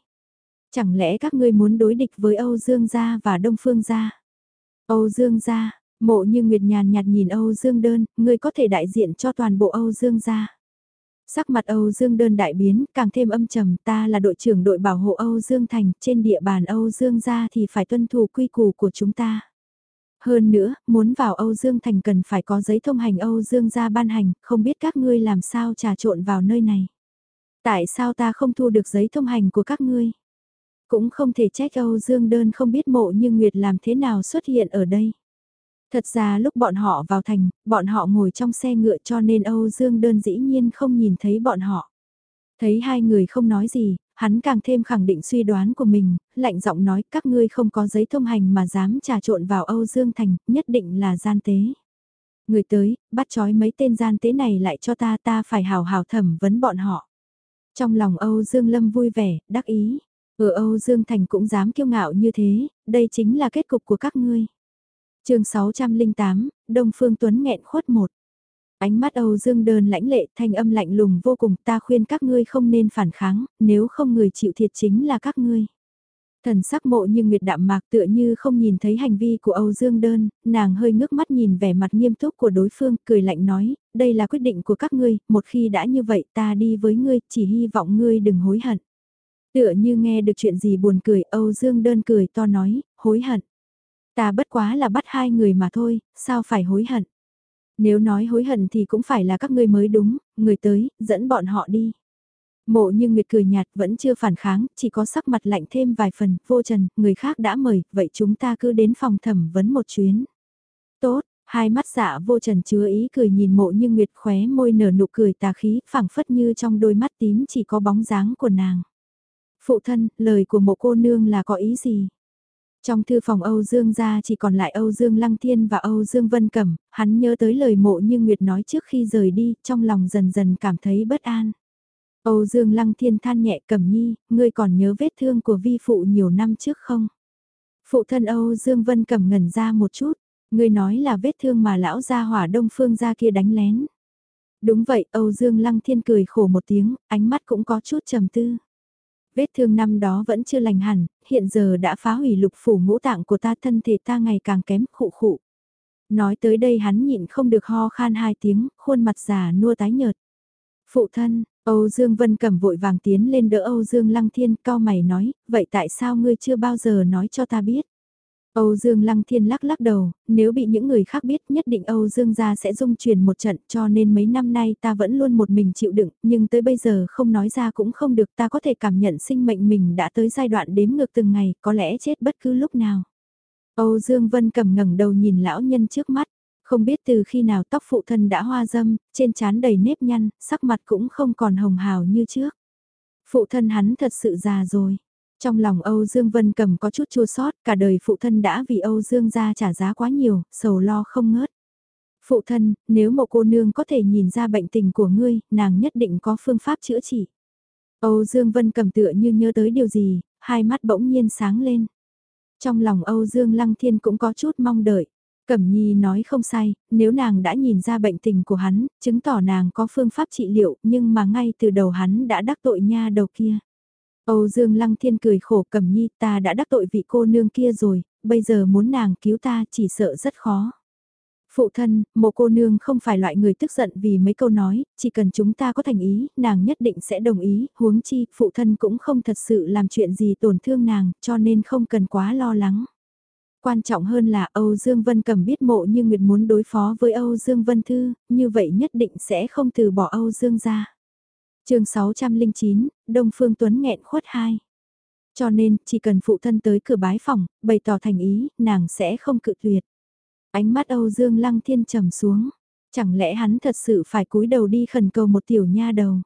Chẳng lẽ các ngươi muốn đối địch với Âu Dương gia và đông phương gia? Âu Dương gia, mộ như Nguyệt nhàn nhạt nhìn Âu Dương đơn, ngươi có thể đại diện cho toàn bộ Âu Dương gia. Sắc mặt Âu Dương đơn đại biến, càng thêm âm trầm, ta là đội trưởng đội bảo hộ Âu Dương Thành, trên địa bàn Âu Dương gia thì phải tuân thủ quy củ của chúng ta. Hơn nữa, muốn vào Âu Dương Thành cần phải có giấy thông hành Âu Dương gia ban hành, không biết các ngươi làm sao trà trộn vào nơi này. Tại sao ta không thu được giấy thông hành của các ngươi? Cũng không thể trách Âu Dương đơn không biết mộ như Nguyệt làm thế nào xuất hiện ở đây. Thật ra lúc bọn họ vào thành, bọn họ ngồi trong xe ngựa cho nên Âu Dương đơn dĩ nhiên không nhìn thấy bọn họ. Thấy hai người không nói gì, hắn càng thêm khẳng định suy đoán của mình, lạnh giọng nói các ngươi không có giấy thông hành mà dám trà trộn vào Âu Dương Thành, nhất định là gian tế. Người tới, bắt trói mấy tên gian tế này lại cho ta ta phải hào hào thẩm vấn bọn họ. Trong lòng Âu Dương Lâm vui vẻ, đắc ý, ở Âu Dương Thành cũng dám kiêu ngạo như thế, đây chính là kết cục của các ngươi chương 608, Đông Phương Tuấn nghẹn khuất một. Ánh mắt Âu Dương đơn lãnh lệ thanh âm lạnh lùng vô cùng ta khuyên các ngươi không nên phản kháng, nếu không người chịu thiệt chính là các ngươi. Thần sắc mộ như nguyệt đạm mạc tựa như không nhìn thấy hành vi của Âu Dương đơn, nàng hơi ngước mắt nhìn vẻ mặt nghiêm túc của đối phương, cười lạnh nói, đây là quyết định của các ngươi, một khi đã như vậy ta đi với ngươi, chỉ hy vọng ngươi đừng hối hận. Tựa như nghe được chuyện gì buồn cười, Âu Dương đơn cười to nói, hối hận. Ta bất quá là bắt hai người mà thôi, sao phải hối hận. Nếu nói hối hận thì cũng phải là các ngươi mới đúng, người tới, dẫn bọn họ đi. Mộ như Nguyệt cười nhạt vẫn chưa phản kháng, chỉ có sắc mặt lạnh thêm vài phần, vô trần, người khác đã mời, vậy chúng ta cứ đến phòng thẩm vấn một chuyến. Tốt, hai mắt dạ vô trần chứa ý cười nhìn mộ như Nguyệt khóe môi nở nụ cười tà khí, phảng phất như trong đôi mắt tím chỉ có bóng dáng của nàng. Phụ thân, lời của mộ cô nương là có ý gì? Trong thư phòng Âu Dương gia chỉ còn lại Âu Dương Lăng Thiên và Âu Dương Vân Cẩm, hắn nhớ tới lời mộ như Nguyệt nói trước khi rời đi, trong lòng dần dần cảm thấy bất an. Âu Dương Lăng Thiên than nhẹ Cẩm Nhi, ngươi còn nhớ vết thương của vi phụ nhiều năm trước không? Phụ thân Âu Dương Vân Cẩm ngẩn ra một chút, ngươi nói là vết thương mà lão gia hỏa đông phương gia kia đánh lén. Đúng vậy, Âu Dương Lăng Thiên cười khổ một tiếng, ánh mắt cũng có chút trầm tư vết thương năm đó vẫn chưa lành hẳn, hiện giờ đã phá hủy lục phủ ngũ tạng của ta thân thể ta ngày càng kém khụ khụ. Nói tới đây hắn nhịn không được ho khan hai tiếng, khuôn mặt già nua tái nhợt. Phụ thân, Âu Dương Vân cầm vội vàng tiến lên đỡ Âu Dương Lăng Thiên cao mày nói, vậy tại sao ngươi chưa bao giờ nói cho ta biết? Âu Dương Lăng Thiên lắc lắc đầu, nếu bị những người khác biết nhất định Âu Dương gia sẽ dung chuyển một trận cho nên mấy năm nay ta vẫn luôn một mình chịu đựng, nhưng tới bây giờ không nói ra cũng không được ta có thể cảm nhận sinh mệnh mình đã tới giai đoạn đếm ngược từng ngày, có lẽ chết bất cứ lúc nào. Âu Dương Vân cầm ngẩng đầu nhìn lão nhân trước mắt, không biết từ khi nào tóc phụ thân đã hoa dâm, trên trán đầy nếp nhăn, sắc mặt cũng không còn hồng hào như trước. Phụ thân hắn thật sự già rồi. Trong lòng Âu Dương Vân cầm có chút chua sót, cả đời phụ thân đã vì Âu Dương gia trả giá quá nhiều, sầu lo không ngớt. Phụ thân, nếu một cô nương có thể nhìn ra bệnh tình của ngươi, nàng nhất định có phương pháp chữa trị. Âu Dương Vân cầm tựa như nhớ tới điều gì, hai mắt bỗng nhiên sáng lên. Trong lòng Âu Dương Lăng Thiên cũng có chút mong đợi. Cẩm Nhi nói không sai, nếu nàng đã nhìn ra bệnh tình của hắn, chứng tỏ nàng có phương pháp trị liệu, nhưng mà ngay từ đầu hắn đã đắc tội nha đầu kia. Âu Dương Lăng Thiên cười khổ cầm Nhi ta đã đắc tội vị cô nương kia rồi, bây giờ muốn nàng cứu ta chỉ sợ rất khó. Phụ thân, một cô nương không phải loại người tức giận vì mấy câu nói, chỉ cần chúng ta có thành ý, nàng nhất định sẽ đồng ý, huống chi, phụ thân cũng không thật sự làm chuyện gì tổn thương nàng, cho nên không cần quá lo lắng. Quan trọng hơn là Âu Dương Vân cầm biết mộ như Nguyệt muốn đối phó với Âu Dương Vân Thư, như vậy nhất định sẽ không từ bỏ Âu Dương ra chương 609, Đông Phương Tuấn nghẹn khuất hai. Cho nên, chỉ cần phụ thân tới cửa bái phòng, bày tỏ thành ý, nàng sẽ không cự tuyệt. Ánh mắt Âu Dương Lăng Thiên trầm xuống. Chẳng lẽ hắn thật sự phải cúi đầu đi khẩn cầu một tiểu nha đầu.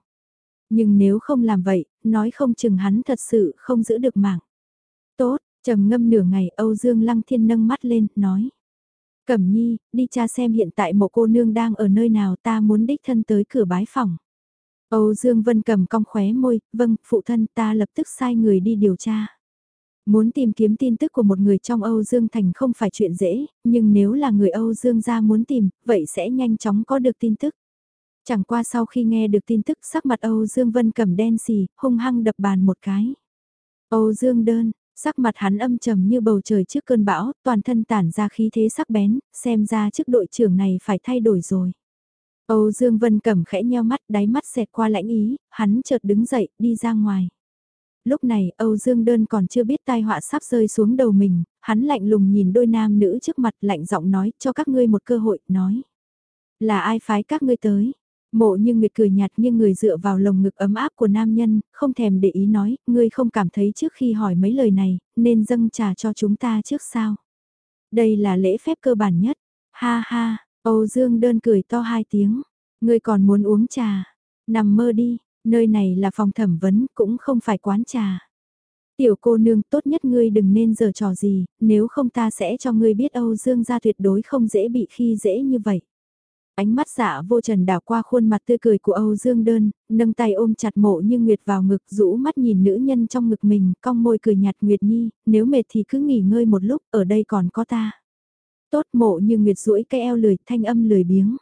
Nhưng nếu không làm vậy, nói không chừng hắn thật sự không giữ được mạng. Tốt, trầm ngâm nửa ngày Âu Dương Lăng Thiên nâng mắt lên, nói. Cẩm nhi, đi cha xem hiện tại một cô nương đang ở nơi nào ta muốn đích thân tới cửa bái phòng. Âu Dương Vân cầm cong khóe môi, vâng, phụ thân ta lập tức sai người đi điều tra. Muốn tìm kiếm tin tức của một người trong Âu Dương Thành không phải chuyện dễ, nhưng nếu là người Âu Dương gia muốn tìm, vậy sẽ nhanh chóng có được tin tức. Chẳng qua sau khi nghe được tin tức sắc mặt Âu Dương Vân cầm đen xì, hung hăng đập bàn một cái. Âu Dương đơn, sắc mặt hắn âm trầm như bầu trời trước cơn bão, toàn thân tản ra khí thế sắc bén, xem ra chức đội trưởng này phải thay đổi rồi. Âu Dương Vân Cẩm khẽ nheo mắt, đáy mắt xẹt qua lãnh ý, hắn chợt đứng dậy, đi ra ngoài. Lúc này, Âu Dương Đơn còn chưa biết tai họa sắp rơi xuống đầu mình, hắn lạnh lùng nhìn đôi nam nữ trước mặt lạnh giọng nói cho các ngươi một cơ hội, nói. Là ai phái các ngươi tới? Mộ như Nguyệt cười nhạt nhưng người dựa vào lồng ngực ấm áp của nam nhân, không thèm để ý nói, ngươi không cảm thấy trước khi hỏi mấy lời này, nên dâng trà cho chúng ta trước sao? Đây là lễ phép cơ bản nhất. Ha ha, Âu Dương đơn cười to hai tiếng. Ngươi còn muốn uống trà. Nằm mơ đi, nơi này là phòng thẩm vấn cũng không phải quán trà. Tiểu cô nương tốt nhất ngươi đừng nên giở trò gì, nếu không ta sẽ cho ngươi biết Âu Dương gia tuyệt đối không dễ bị khi dễ như vậy. Ánh mắt dạ vô trần đảo qua khuôn mặt tươi cười của Âu Dương đơn, nâng tay ôm chặt mộ như Nguyệt vào ngực rũ mắt nhìn nữ nhân trong ngực mình, cong môi cười nhạt Nguyệt Nhi, nếu mệt thì cứ nghỉ ngơi một lúc, ở đây còn có ta. Tốt mộ như Nguyệt duỗi cái eo lười, thanh âm lười biếng.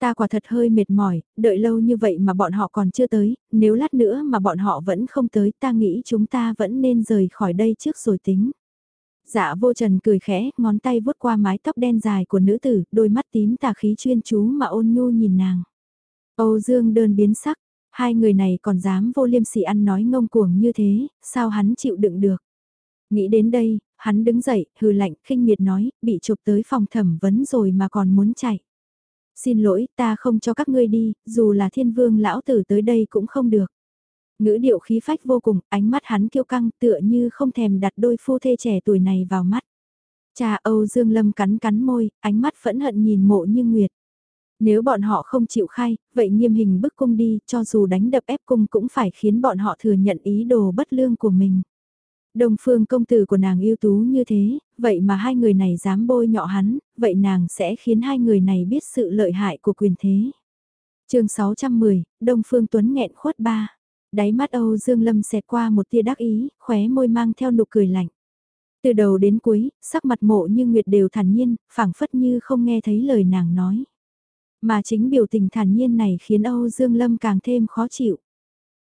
Ta quả thật hơi mệt mỏi, đợi lâu như vậy mà bọn họ còn chưa tới, nếu lát nữa mà bọn họ vẫn không tới ta nghĩ chúng ta vẫn nên rời khỏi đây trước rồi tính. Dạ vô trần cười khẽ, ngón tay vuốt qua mái tóc đen dài của nữ tử, đôi mắt tím tà khí chuyên chú mà ôn nhu nhìn nàng. Âu Dương đơn biến sắc, hai người này còn dám vô liêm sỉ ăn nói ngông cuồng như thế, sao hắn chịu đựng được. Nghĩ đến đây, hắn đứng dậy, hừ lạnh, khinh miệt nói, bị chụp tới phòng thẩm vấn rồi mà còn muốn chạy. Xin lỗi, ta không cho các ngươi đi, dù là thiên vương lão tử tới đây cũng không được. Ngữ điệu khí phách vô cùng, ánh mắt hắn kiêu căng tựa như không thèm đặt đôi phu thê trẻ tuổi này vào mắt. Cha Âu Dương Lâm cắn cắn môi, ánh mắt phẫn hận nhìn mộ như nguyệt. Nếu bọn họ không chịu khai, vậy nghiêm hình bức cung đi, cho dù đánh đập ép cung cũng phải khiến bọn họ thừa nhận ý đồ bất lương của mình. Đồng phương công tử của nàng yêu tú như thế, vậy mà hai người này dám bôi nhọ hắn, vậy nàng sẽ khiến hai người này biết sự lợi hại của quyền thế. chương 610, Đông Phương Tuấn nghẹn khuất ba. Đáy mắt Âu Dương Lâm xẹt qua một tia đắc ý, khóe môi mang theo nụ cười lạnh. Từ đầu đến cuối, sắc mặt mộ như Nguyệt đều thản nhiên, phảng phất như không nghe thấy lời nàng nói. Mà chính biểu tình thản nhiên này khiến Âu Dương Lâm càng thêm khó chịu.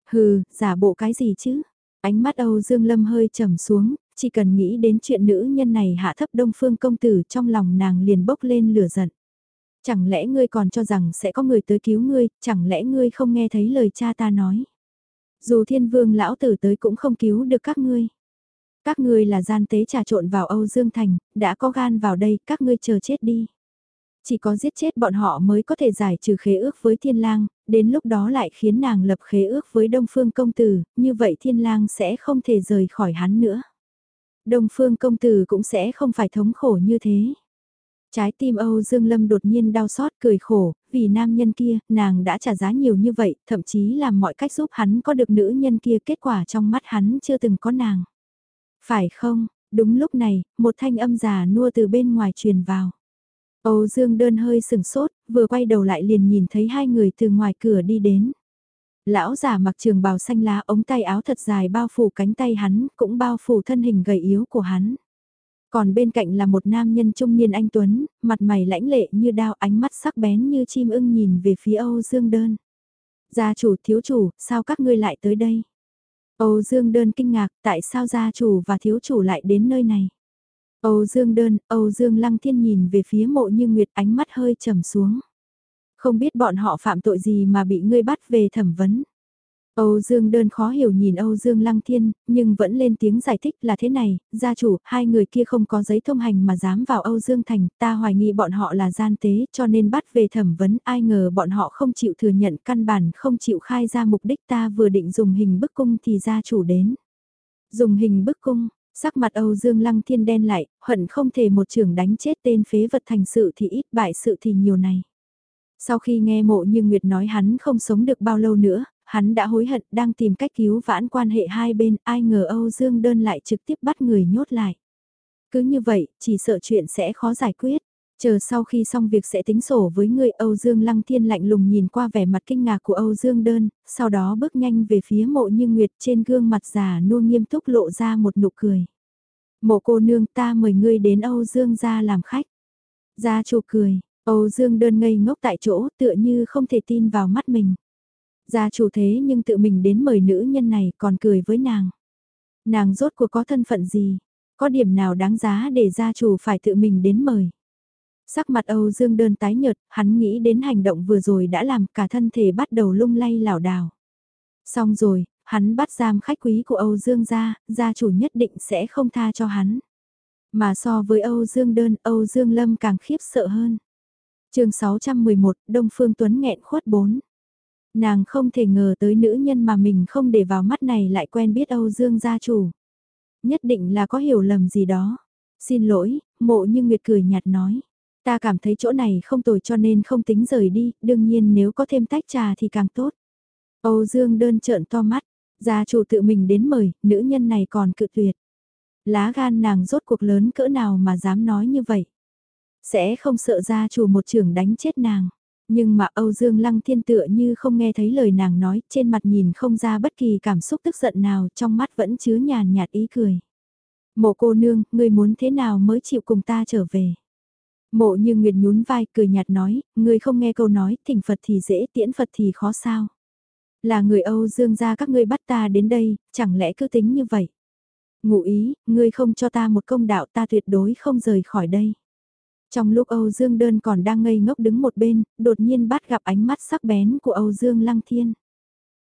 Hừ, giả bộ cái gì chứ? Ánh mắt Âu Dương Lâm hơi trầm xuống, chỉ cần nghĩ đến chuyện nữ nhân này hạ thấp đông phương công tử trong lòng nàng liền bốc lên lửa giận. Chẳng lẽ ngươi còn cho rằng sẽ có người tới cứu ngươi, chẳng lẽ ngươi không nghe thấy lời cha ta nói. Dù thiên vương lão tử tới cũng không cứu được các ngươi. Các ngươi là gian tế trà trộn vào Âu Dương Thành, đã có gan vào đây, các ngươi chờ chết đi. Chỉ có giết chết bọn họ mới có thể giải trừ khế ước với thiên lang, đến lúc đó lại khiến nàng lập khế ước với Đông Phương Công Tử, như vậy thiên lang sẽ không thể rời khỏi hắn nữa. Đông Phương Công Tử cũng sẽ không phải thống khổ như thế. Trái tim Âu Dương Lâm đột nhiên đau xót cười khổ, vì nam nhân kia, nàng đã trả giá nhiều như vậy, thậm chí làm mọi cách giúp hắn có được nữ nhân kia kết quả trong mắt hắn chưa từng có nàng. Phải không, đúng lúc này, một thanh âm già nua từ bên ngoài truyền vào. Âu Dương đơn hơi sừng sốt, vừa quay đầu lại liền nhìn thấy hai người từ ngoài cửa đi đến. Lão già mặc trường bào xanh lá ống tay áo thật dài bao phủ cánh tay hắn, cũng bao phủ thân hình gầy yếu của hắn. Còn bên cạnh là một nam nhân trung niên anh Tuấn, mặt mày lãnh lệ như đao ánh mắt sắc bén như chim ưng nhìn về phía Âu Dương đơn. Gia chủ thiếu chủ, sao các ngươi lại tới đây? Âu Dương đơn kinh ngạc tại sao gia chủ và thiếu chủ lại đến nơi này? Âu Dương đơn, Âu Dương lăng thiên nhìn về phía mộ như Nguyệt ánh mắt hơi trầm xuống. Không biết bọn họ phạm tội gì mà bị ngươi bắt về thẩm vấn. Âu Dương đơn khó hiểu nhìn Âu Dương Lăng Thiên, nhưng vẫn lên tiếng giải thích là thế này, gia chủ, hai người kia không có giấy thông hành mà dám vào Âu Dương Thành, ta hoài nghi bọn họ là gian tế cho nên bắt về thẩm vấn, ai ngờ bọn họ không chịu thừa nhận căn bản không chịu khai ra mục đích ta vừa định dùng hình bức cung thì gia chủ đến. Dùng hình bức cung, sắc mặt Âu Dương Lăng Thiên đen lại, hận không thể một trường đánh chết tên phế vật thành sự thì ít bại sự thì nhiều này. Sau khi nghe mộ như Nguyệt nói hắn không sống được bao lâu nữa, hắn đã hối hận đang tìm cách cứu vãn quan hệ hai bên, ai ngờ Âu Dương đơn lại trực tiếp bắt người nhốt lại. Cứ như vậy, chỉ sợ chuyện sẽ khó giải quyết. Chờ sau khi xong việc sẽ tính sổ với người Âu Dương Lăng Thiên lạnh lùng nhìn qua vẻ mặt kinh ngạc của Âu Dương Đơn, sau đó bước nhanh về phía mộ như Nguyệt trên gương mặt già nua nghiêm túc lộ ra một nụ cười. Mộ cô nương ta mời ngươi đến Âu Dương ra làm khách. Gia chủ cười, Âu Dương Đơn ngây ngốc tại chỗ tựa như không thể tin vào mắt mình. Gia chủ thế nhưng tự mình đến mời nữ nhân này còn cười với nàng. Nàng rốt cuộc có thân phận gì? Có điểm nào đáng giá để gia chủ phải tự mình đến mời? Sắc mặt Âu Dương đơn tái nhợt, hắn nghĩ đến hành động vừa rồi đã làm cả thân thể bắt đầu lung lay lảo đảo. Xong rồi, hắn bắt giam khách quý của Âu Dương gia, gia chủ nhất định sẽ không tha cho hắn. Mà so với Âu Dương đơn, Âu Dương Lâm càng khiếp sợ hơn. chương 611, Đông Phương Tuấn nghẹn khuất 4. Nàng không thể ngờ tới nữ nhân mà mình không để vào mắt này lại quen biết Âu Dương gia chủ. Nhất định là có hiểu lầm gì đó. Xin lỗi, mộ như Nguyệt cười nhạt nói. Ta cảm thấy chỗ này không tồi cho nên không tính rời đi, đương nhiên nếu có thêm tách trà thì càng tốt. Âu Dương đơn trợn to mắt, gia chủ tự mình đến mời, nữ nhân này còn cự tuyệt. Lá gan nàng rốt cuộc lớn cỡ nào mà dám nói như vậy. Sẽ không sợ gia chủ một trưởng đánh chết nàng. Nhưng mà Âu Dương Lăng Thiên tựa như không nghe thấy lời nàng nói, trên mặt nhìn không ra bất kỳ cảm xúc tức giận nào, trong mắt vẫn chứa nhàn nhạt ý cười. Mộ cô nương, ngươi muốn thế nào mới chịu cùng ta trở về? Mộ như Nguyệt nhún vai cười nhạt nói, ngươi không nghe câu nói, thỉnh Phật thì dễ tiễn Phật thì khó sao. Là người Âu Dương gia các ngươi bắt ta đến đây, chẳng lẽ cứ tính như vậy? Ngụ ý, ngươi không cho ta một công đạo ta tuyệt đối không rời khỏi đây. Trong lúc Âu Dương Đơn còn đang ngây ngốc đứng một bên, đột nhiên bắt gặp ánh mắt sắc bén của Âu Dương Lăng Thiên.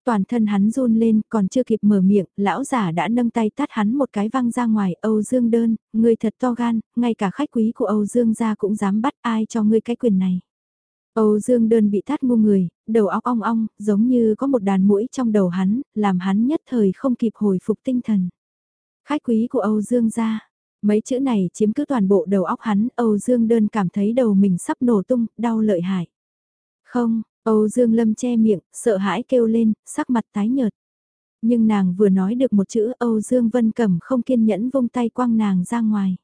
Toàn thân hắn run lên, còn chưa kịp mở miệng, lão giả đã nâng tay tát hắn một cái văng ra ngoài, Âu Dương Đơn, người thật to gan, ngay cả khách quý của Âu Dương gia cũng dám bắt ai cho ngươi cái quyền này. Âu Dương đơn bị tát ngu người, đầu óc ong ong, giống như có một đàn mũi trong đầu hắn, làm hắn nhất thời không kịp hồi phục tinh thần. Khách quý của Âu Dương ra, mấy chữ này chiếm cứ toàn bộ đầu óc hắn, Âu Dương đơn cảm thấy đầu mình sắp nổ tung, đau lợi hại. Không, Âu Dương Lâm che miệng, sợ hãi kêu lên, sắc mặt tái nhợt. Nhưng nàng vừa nói được một chữ Âu Dương Vân Cẩm không kiên nhẫn vung tay quăng nàng ra ngoài.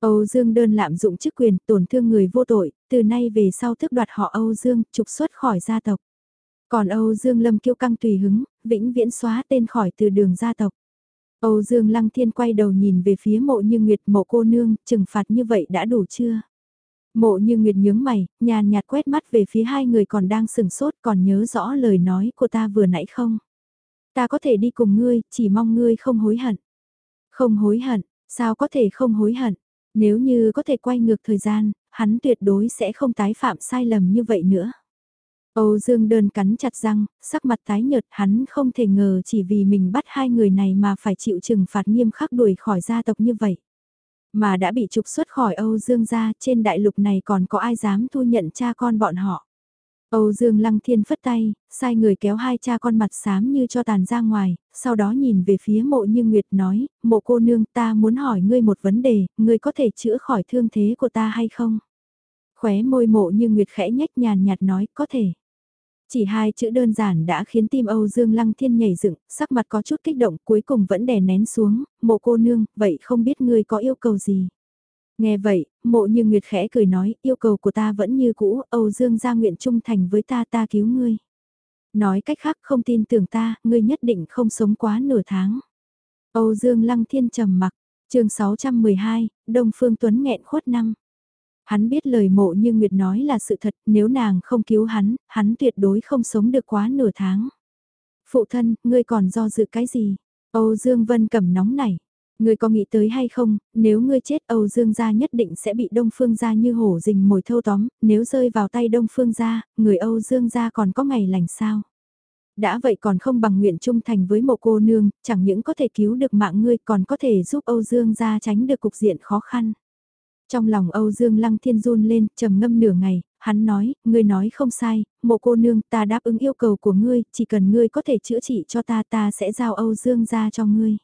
Âu Dương đơn lạm dụng chức quyền tổn thương người vô tội, từ nay về sau thức đoạt họ Âu Dương trục xuất khỏi gia tộc. Còn Âu Dương Lâm kiêu căng tùy hứng, vĩnh viễn xóa tên khỏi từ đường gia tộc. Âu Dương Lăng Thiên quay đầu nhìn về phía mộ như Nguyệt mộ cô nương, trừng phạt như vậy đã đủ chưa? Mộ như Nguyệt nhướng mày, nhàn nhạt quét mắt về phía hai người còn đang sừng sốt còn nhớ rõ lời nói của ta vừa nãy không? Ta có thể đi cùng ngươi, chỉ mong ngươi không hối hận. Không hối hận, sao có thể không hối hận? Nếu như có thể quay ngược thời gian, hắn tuyệt đối sẽ không tái phạm sai lầm như vậy nữa. Âu Dương đơn cắn chặt răng, sắc mặt tái nhợt hắn không thể ngờ chỉ vì mình bắt hai người này mà phải chịu trừng phạt nghiêm khắc đuổi khỏi gia tộc như vậy. Mà đã bị trục xuất khỏi Âu Dương gia trên đại lục này còn có ai dám thu nhận cha con bọn họ. Âu Dương Lăng Thiên phất tay, sai người kéo hai cha con mặt xám như cho tàn ra ngoài, sau đó nhìn về phía mộ như Nguyệt nói, mộ cô nương ta muốn hỏi ngươi một vấn đề, ngươi có thể chữa khỏi thương thế của ta hay không? Khóe môi mộ như Nguyệt khẽ nhách nhàn nhạt nói, có thể. Chỉ hai chữ đơn giản đã khiến tim Âu Dương Lăng Thiên nhảy dựng, sắc mặt có chút kích động cuối cùng vẫn đè nén xuống, mộ cô nương, vậy không biết ngươi có yêu cầu gì? Nghe vậy, mộ như Nguyệt khẽ cười nói, yêu cầu của ta vẫn như cũ, Âu Dương ra nguyện trung thành với ta ta cứu ngươi. Nói cách khác không tin tưởng ta, ngươi nhất định không sống quá nửa tháng. Âu Dương Lăng Thiên trầm mặc, chương 612, Đông Phương Tuấn nghẹn khuất năm. Hắn biết lời mộ như Nguyệt nói là sự thật, nếu nàng không cứu hắn, hắn tuyệt đối không sống được quá nửa tháng. Phụ thân, ngươi còn do dự cái gì? Âu Dương Vân cầm nóng nảy. Ngươi có nghĩ tới hay không, nếu ngươi chết Âu Dương gia nhất định sẽ bị Đông Phương gia như hổ rình mồi thâu tóm, nếu rơi vào tay Đông Phương gia, người Âu Dương gia còn có ngày lành sao? Đã vậy còn không bằng nguyện trung thành với một cô nương, chẳng những có thể cứu được mạng ngươi còn có thể giúp Âu Dương gia tránh được cục diện khó khăn. Trong lòng Âu Dương Lăng Thiên run lên, trầm ngâm nửa ngày, hắn nói, ngươi nói không sai, mộ cô nương ta đáp ứng yêu cầu của ngươi, chỉ cần ngươi có thể chữa trị cho ta ta sẽ giao Âu Dương ra cho ngươi.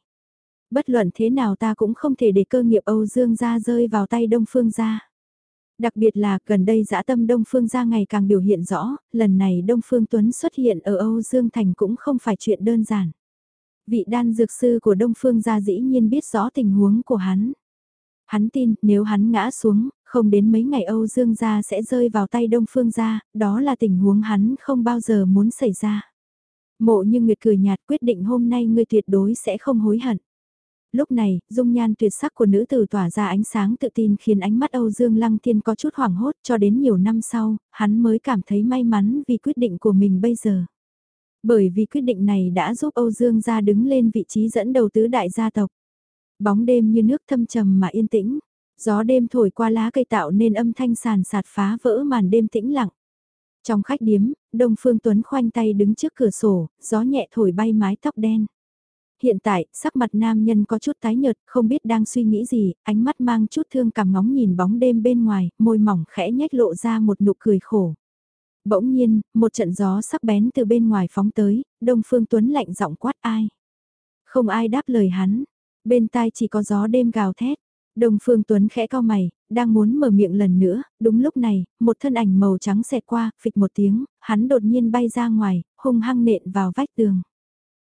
Bất luận thế nào ta cũng không thể để cơ nghiệp Âu Dương ra rơi vào tay Đông Phương gia. Đặc biệt là gần đây dã tâm Đông Phương gia ngày càng biểu hiện rõ, lần này Đông Phương Tuấn xuất hiện ở Âu Dương Thành cũng không phải chuyện đơn giản. Vị đan dược sư của Đông Phương gia dĩ nhiên biết rõ tình huống của hắn. Hắn tin nếu hắn ngã xuống, không đến mấy ngày Âu Dương gia sẽ rơi vào tay Đông Phương gia, đó là tình huống hắn không bao giờ muốn xảy ra. Mộ như Nguyệt cười nhạt quyết định hôm nay ngươi tuyệt đối sẽ không hối hận. Lúc này, dung nhan tuyệt sắc của nữ tử tỏa ra ánh sáng tự tin khiến ánh mắt Âu Dương Lăng Thiên có chút hoảng hốt cho đến nhiều năm sau, hắn mới cảm thấy may mắn vì quyết định của mình bây giờ. Bởi vì quyết định này đã giúp Âu Dương gia đứng lên vị trí dẫn đầu tứ đại gia tộc. Bóng đêm như nước thâm trầm mà yên tĩnh, gió đêm thổi qua lá cây tạo nên âm thanh sàn sạt phá vỡ màn đêm tĩnh lặng. Trong khách điếm, Đông Phương Tuấn khoanh tay đứng trước cửa sổ, gió nhẹ thổi bay mái tóc đen. Hiện tại, sắc mặt nam nhân có chút tái nhợt, không biết đang suy nghĩ gì, ánh mắt mang chút thương cảm ngóng nhìn bóng đêm bên ngoài, môi mỏng khẽ nhếch lộ ra một nụ cười khổ. Bỗng nhiên, một trận gió sắc bén từ bên ngoài phóng tới, Đông Phương Tuấn lạnh giọng quát ai. Không ai đáp lời hắn, Bên tai chỉ có gió đêm gào thét. Đồng Phương Tuấn khẽ cao mày, đang muốn mở miệng lần nữa, đúng lúc này, một thân ảnh màu trắng xẹt qua, phịch một tiếng, hắn đột nhiên bay ra ngoài, hung hăng nện vào vách tường.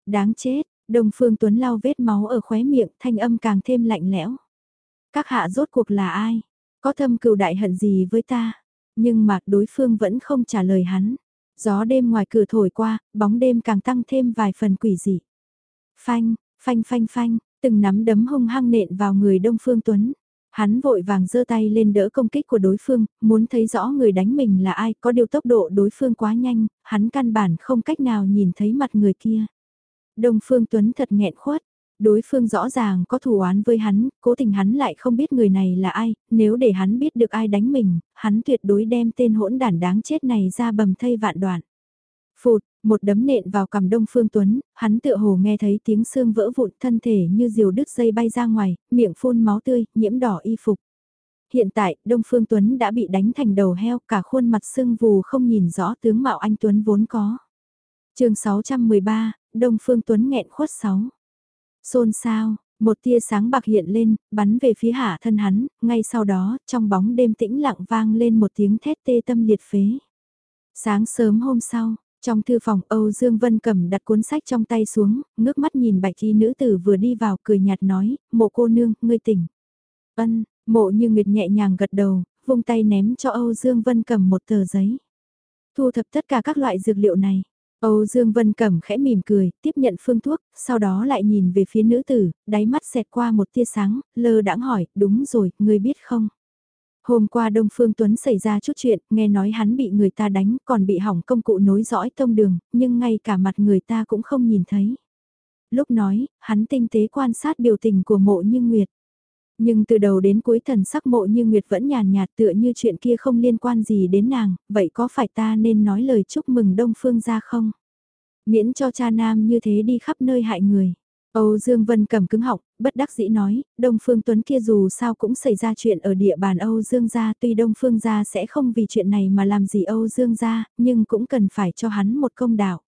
Đáng chết, Đồng Phương Tuấn lau vết máu ở khóe miệng, thanh âm càng thêm lạnh lẽo. Các hạ rốt cuộc là ai? Có thâm cừu đại hận gì với ta? Nhưng mà đối phương vẫn không trả lời hắn. Gió đêm ngoài cửa thổi qua, bóng đêm càng tăng thêm vài phần quỷ dị. Phanh, phanh phanh phanh, Từng nắm đấm hung hăng nện vào người Đông Phương Tuấn. Hắn vội vàng giơ tay lên đỡ công kích của đối phương, muốn thấy rõ người đánh mình là ai, có điều tốc độ đối phương quá nhanh, hắn căn bản không cách nào nhìn thấy mặt người kia. Đông Phương Tuấn thật nghẹn khuất, đối phương rõ ràng có thù oán với hắn, cố tình hắn lại không biết người này là ai, nếu để hắn biết được ai đánh mình, hắn tuyệt đối đem tên hỗn đản đáng chết này ra bầm thây vạn đoạn. Phụt, một đấm nện vào cằm Đông Phương Tuấn, hắn tựa hồ nghe thấy tiếng xương vỡ vụn thân thể như diều đứt dây bay ra ngoài, miệng phun máu tươi, nhiễm đỏ y phục. hiện tại Đông Phương Tuấn đã bị đánh thành đầu heo cả khuôn mặt sưng vù không nhìn rõ tướng mạo anh Tuấn vốn có. chương 613, Đông Phương Tuấn nghẹn khuất 6. Xôn sao, một tia sáng bạc hiện lên, bắn về phía hạ thân hắn, ngay sau đó, trong bóng đêm tĩnh lặng vang lên một tiếng thét tê tâm liệt phế. Sáng sớm hôm sau, trong thư phòng Âu Dương Vân cầm đặt cuốn sách trong tay xuống, ngước mắt nhìn bạch y nữ tử vừa đi vào cười nhạt nói, mộ cô nương, ngươi tỉnh. Ân, mộ như nguyệt nhẹ nhàng gật đầu, vung tay ném cho Âu Dương Vân cầm một tờ giấy. Thu thập tất cả các loại dược liệu này. Âu Dương Vân cầm khẽ mỉm cười, tiếp nhận phương thuốc, sau đó lại nhìn về phía nữ tử, đáy mắt xẹt qua một tia sáng, lơ đãng hỏi, đúng rồi, ngươi biết không? Hôm qua Đông Phương Tuấn xảy ra chút chuyện, nghe nói hắn bị người ta đánh, còn bị hỏng công cụ nối dõi thông đường, nhưng ngay cả mặt người ta cũng không nhìn thấy. Lúc nói, hắn tinh tế quan sát biểu tình của mộ như Nguyệt. Nhưng từ đầu đến cuối thần sắc mộ như Nguyệt vẫn nhàn nhạt tựa như chuyện kia không liên quan gì đến nàng, vậy có phải ta nên nói lời chúc mừng Đông Phương ra không? Miễn cho cha nam như thế đi khắp nơi hại người. Âu Dương Vân cầm cứng họng, bất đắc dĩ nói, Đông Phương Tuấn kia dù sao cũng xảy ra chuyện ở địa bàn Âu Dương gia, tuy Đông Phương gia sẽ không vì chuyện này mà làm gì Âu Dương gia, nhưng cũng cần phải cho hắn một công đạo.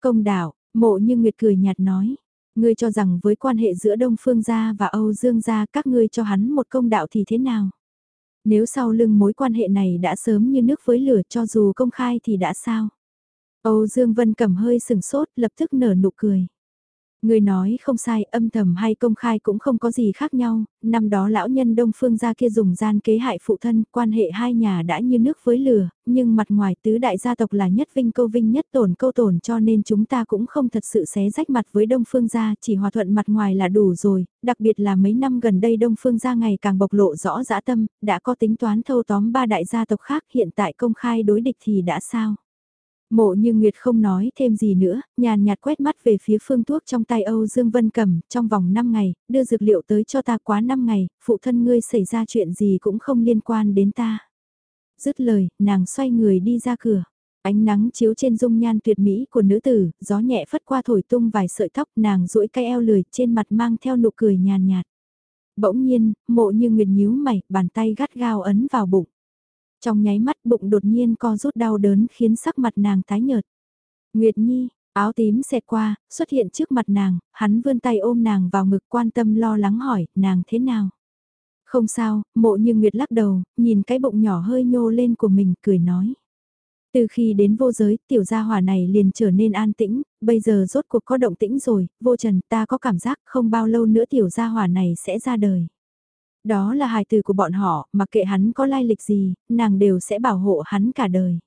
Công đạo, mộ như Nguyệt cười nhạt nói, ngươi cho rằng với quan hệ giữa Đông Phương gia và Âu Dương gia các ngươi cho hắn một công đạo thì thế nào? Nếu sau lưng mối quan hệ này đã sớm như nước với lửa cho dù công khai thì đã sao? Âu Dương Vân cầm hơi sừng sốt lập tức nở nụ cười. Người nói không sai, âm thầm hay công khai cũng không có gì khác nhau, năm đó lão nhân Đông Phương gia kia dùng gian kế hại phụ thân, quan hệ hai nhà đã như nước với lửa, nhưng mặt ngoài tứ đại gia tộc là nhất vinh câu vinh nhất tổn câu tổn cho nên chúng ta cũng không thật sự xé rách mặt với Đông Phương gia, chỉ hòa thuận mặt ngoài là đủ rồi, đặc biệt là mấy năm gần đây Đông Phương gia ngày càng bộc lộ rõ dã tâm, đã có tính toán thâu tóm ba đại gia tộc khác hiện tại công khai đối địch thì đã sao? Mộ như Nguyệt không nói thêm gì nữa, nhàn nhạt quét mắt về phía phương thuốc trong tay Âu Dương Vân cầm, trong vòng 5 ngày, đưa dược liệu tới cho ta quá 5 ngày, phụ thân ngươi xảy ra chuyện gì cũng không liên quan đến ta. Dứt lời, nàng xoay người đi ra cửa. Ánh nắng chiếu trên dung nhan tuyệt mỹ của nữ tử, gió nhẹ phất qua thổi tung vài sợi tóc nàng duỗi cây eo lười trên mặt mang theo nụ cười nhàn nhạt. Bỗng nhiên, mộ như Nguyệt nhíu mày, bàn tay gắt gao ấn vào bụng. Trong nháy mắt bụng đột nhiên co rút đau đớn khiến sắc mặt nàng tái nhợt. Nguyệt Nhi, áo tím xẹt qua, xuất hiện trước mặt nàng, hắn vươn tay ôm nàng vào ngực quan tâm lo lắng hỏi, nàng thế nào? Không sao, mộ như Nguyệt lắc đầu, nhìn cái bụng nhỏ hơi nhô lên của mình, cười nói. Từ khi đến vô giới, tiểu gia hỏa này liền trở nên an tĩnh, bây giờ rốt cuộc có động tĩnh rồi, vô trần ta có cảm giác không bao lâu nữa tiểu gia hỏa này sẽ ra đời. Đó là hài từ của bọn họ, mà kệ hắn có lai lịch gì, nàng đều sẽ bảo hộ hắn cả đời.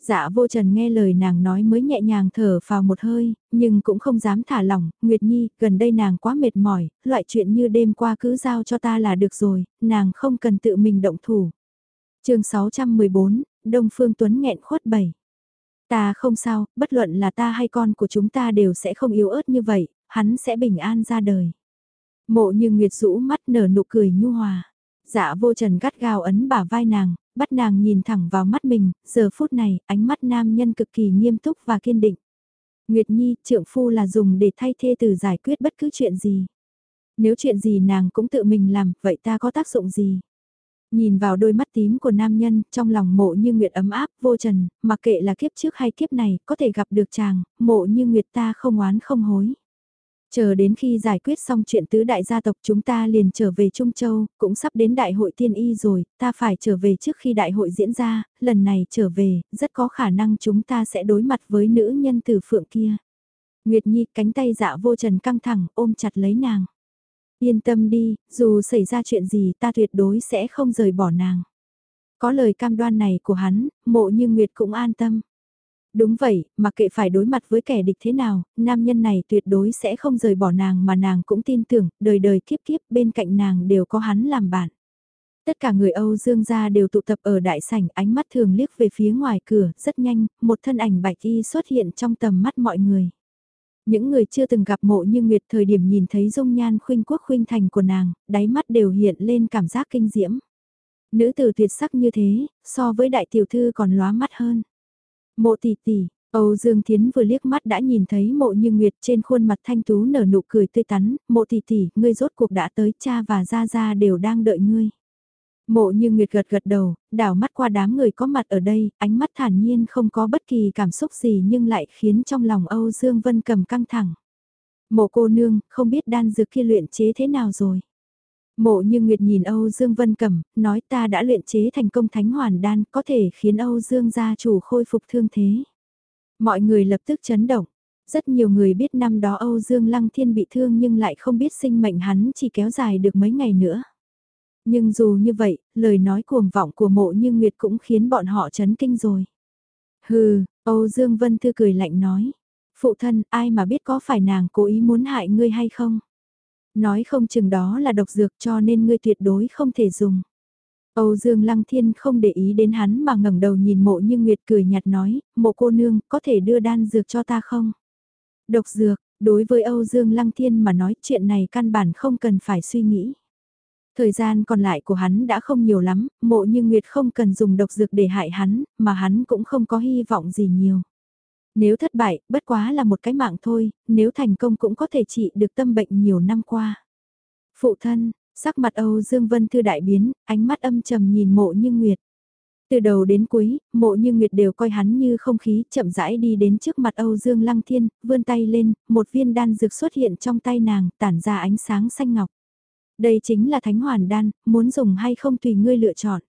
Dạ vô trần nghe lời nàng nói mới nhẹ nhàng thở vào một hơi, nhưng cũng không dám thả lỏng, Nguyệt Nhi, gần đây nàng quá mệt mỏi, loại chuyện như đêm qua cứ giao cho ta là được rồi, nàng không cần tự mình động thủ. chương 614, Đông Phương Tuấn nghẹn khuất bảy. Ta không sao, bất luận là ta hay con của chúng ta đều sẽ không yếu ớt như vậy, hắn sẽ bình an ra đời. Mộ như Nguyệt rũ mắt nở nụ cười nhu hòa. Dạ vô trần gắt gao ấn bả vai nàng, bắt nàng nhìn thẳng vào mắt mình, giờ phút này, ánh mắt nam nhân cực kỳ nghiêm túc và kiên định. Nguyệt Nhi, trượng phu là dùng để thay thê từ giải quyết bất cứ chuyện gì. Nếu chuyện gì nàng cũng tự mình làm, vậy ta có tác dụng gì? Nhìn vào đôi mắt tím của nam nhân, trong lòng mộ như Nguyệt ấm áp, vô trần, mặc kệ là kiếp trước hay kiếp này, có thể gặp được chàng, mộ như Nguyệt ta không oán không hối. Chờ đến khi giải quyết xong chuyện tứ đại gia tộc chúng ta liền trở về Trung Châu, cũng sắp đến đại hội tiên y rồi, ta phải trở về trước khi đại hội diễn ra, lần này trở về, rất có khả năng chúng ta sẽ đối mặt với nữ nhân từ phượng kia. Nguyệt Nhi cánh tay dạ vô trần căng thẳng ôm chặt lấy nàng. Yên tâm đi, dù xảy ra chuyện gì ta tuyệt đối sẽ không rời bỏ nàng. Có lời cam đoan này của hắn, mộ như Nguyệt cũng an tâm. Đúng vậy, mặc kệ phải đối mặt với kẻ địch thế nào, nam nhân này tuyệt đối sẽ không rời bỏ nàng mà nàng cũng tin tưởng, đời đời kiếp kiếp bên cạnh nàng đều có hắn làm bạn. Tất cả người Âu Dương gia đều tụ tập ở đại sảnh ánh mắt thường liếc về phía ngoài cửa, rất nhanh, một thân ảnh bạch y xuất hiện trong tầm mắt mọi người. Những người chưa từng gặp mộ như Nguyệt thời điểm nhìn thấy dung nhan khuynh quốc khuynh thành của nàng, đáy mắt đều hiện lên cảm giác kinh diễm. Nữ tử tuyệt sắc như thế, so với đại tiểu thư còn lóa mắt hơn. Mộ tỷ tỷ, Âu Dương Thiến vừa liếc mắt đã nhìn thấy mộ như nguyệt trên khuôn mặt thanh tú nở nụ cười tươi tắn, mộ tỷ tỷ, ngươi rốt cuộc đã tới cha và gia gia đều đang đợi ngươi. Mộ như Nguyệt gật gật đầu, đảo mắt qua đám người có mặt ở đây, ánh mắt thản nhiên không có bất kỳ cảm xúc gì nhưng lại khiến trong lòng Âu Dương Vân cầm căng thẳng. Mộ cô nương, không biết đan dược kia luyện chế thế nào rồi. Mộ như Nguyệt nhìn Âu Dương Vân Cẩm, nói ta đã luyện chế thành công thánh hoàn đan, có thể khiến Âu Dương gia chủ khôi phục thương thế. Mọi người lập tức chấn động. Rất nhiều người biết năm đó Âu Dương Lăng Thiên bị thương nhưng lại không biết sinh mệnh hắn chỉ kéo dài được mấy ngày nữa. Nhưng dù như vậy, lời nói cuồng vọng của mộ như Nguyệt cũng khiến bọn họ chấn kinh rồi. Hừ, Âu Dương Vân Thư cười lạnh nói. Phụ thân, ai mà biết có phải nàng cố ý muốn hại ngươi hay không? Nói không chừng đó là độc dược cho nên ngươi tuyệt đối không thể dùng. Âu Dương Lăng Thiên không để ý đến hắn mà ngẩng đầu nhìn mộ như Nguyệt cười nhạt nói, mộ cô nương, có thể đưa đan dược cho ta không? Độc dược, đối với Âu Dương Lăng Thiên mà nói chuyện này căn bản không cần phải suy nghĩ. Thời gian còn lại của hắn đã không nhiều lắm, mộ như Nguyệt không cần dùng độc dược để hại hắn, mà hắn cũng không có hy vọng gì nhiều. Nếu thất bại, bất quá là một cái mạng thôi, nếu thành công cũng có thể trị được tâm bệnh nhiều năm qua. Phụ thân, sắc mặt Âu Dương Vân Thư đại biến, ánh mắt âm trầm nhìn mộ như Nguyệt. Từ đầu đến cuối, mộ như Nguyệt đều coi hắn như không khí, chậm rãi đi đến trước mặt Âu Dương Lăng Thiên, vươn tay lên, một viên đan dược xuất hiện trong tay nàng, tản ra ánh sáng xanh ngọc. Đây chính là thánh hoàn đan, muốn dùng hay không tùy ngươi lựa chọn.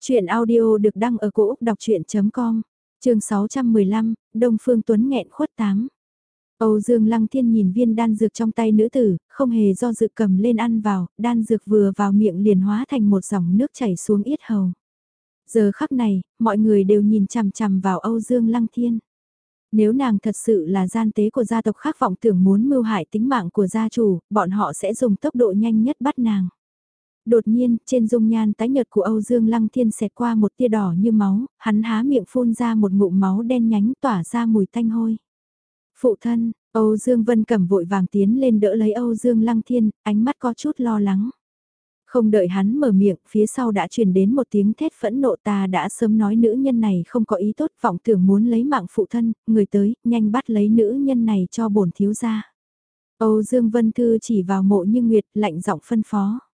Chuyện audio được đăng ở cổ Úc đọc chuyện.com, chương 615, Đông Phương Tuấn nghẹn khuất tám. Âu Dương Lăng Thiên nhìn viên đan dược trong tay nữ tử, không hề do dự cầm lên ăn vào, đan dược vừa vào miệng liền hóa thành một dòng nước chảy xuống yết hầu. Giờ khắc này, mọi người đều nhìn chằm chằm vào Âu Dương Lăng Thiên. Nếu nàng thật sự là gian tế của gia tộc khác vọng tưởng muốn mưu hại tính mạng của gia chủ, bọn họ sẽ dùng tốc độ nhanh nhất bắt nàng. Đột nhiên, trên dung nhan tái nhợt của Âu Dương Lăng Thiên xẹt qua một tia đỏ như máu, hắn há miệng phun ra một ngụm máu đen nhánh tỏa ra mùi tanh hôi. Phụ thân, Âu Dương Vân cẩm vội vàng tiến lên đỡ lấy Âu Dương Lăng Thiên, ánh mắt có chút lo lắng. Không đợi hắn mở miệng, phía sau đã truyền đến một tiếng thét phẫn nộ ta đã sớm nói nữ nhân này không có ý tốt, vọng tưởng muốn lấy mạng phụ thân, người tới, nhanh bắt lấy nữ nhân này cho bổn thiếu gia. Âu Dương Vân Thư chỉ vào mộ như Nguyệt, lạnh giọng phân phó.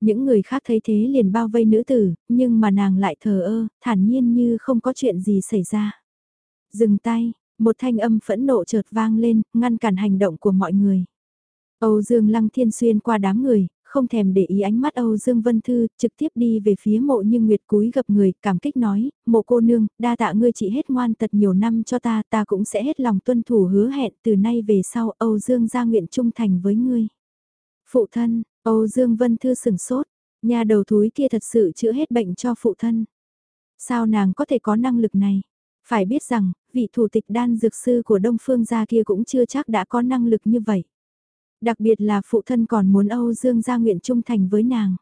Những người khác thấy thế liền bao vây nữ tử, nhưng mà nàng lại thờ ơ, thản nhiên như không có chuyện gì xảy ra. Dừng tay, một thanh âm phẫn nộ chợt vang lên, ngăn cản hành động của mọi người. Âu Dương Lăng Thiên xuyên qua đám người, không thèm để ý ánh mắt Âu Dương Vân Thư, trực tiếp đi về phía mộ như Nguyệt cúi gặp người, cảm kích nói, mộ cô nương, đa tạ ngươi chỉ hết ngoan tật nhiều năm cho ta, ta cũng sẽ hết lòng tuân thủ hứa hẹn từ nay về sau Âu Dương ra nguyện trung thành với ngươi. Phụ thân, Âu Dương Vân Thư sừng sốt, nhà đầu thúi kia thật sự chữa hết bệnh cho phụ thân. Sao nàng có thể có năng lực này? Phải biết rằng, vị thủ tịch đan dược sư của Đông Phương gia kia cũng chưa chắc đã có năng lực như vậy. Đặc biệt là phụ thân còn muốn Âu Dương gia nguyện trung thành với nàng.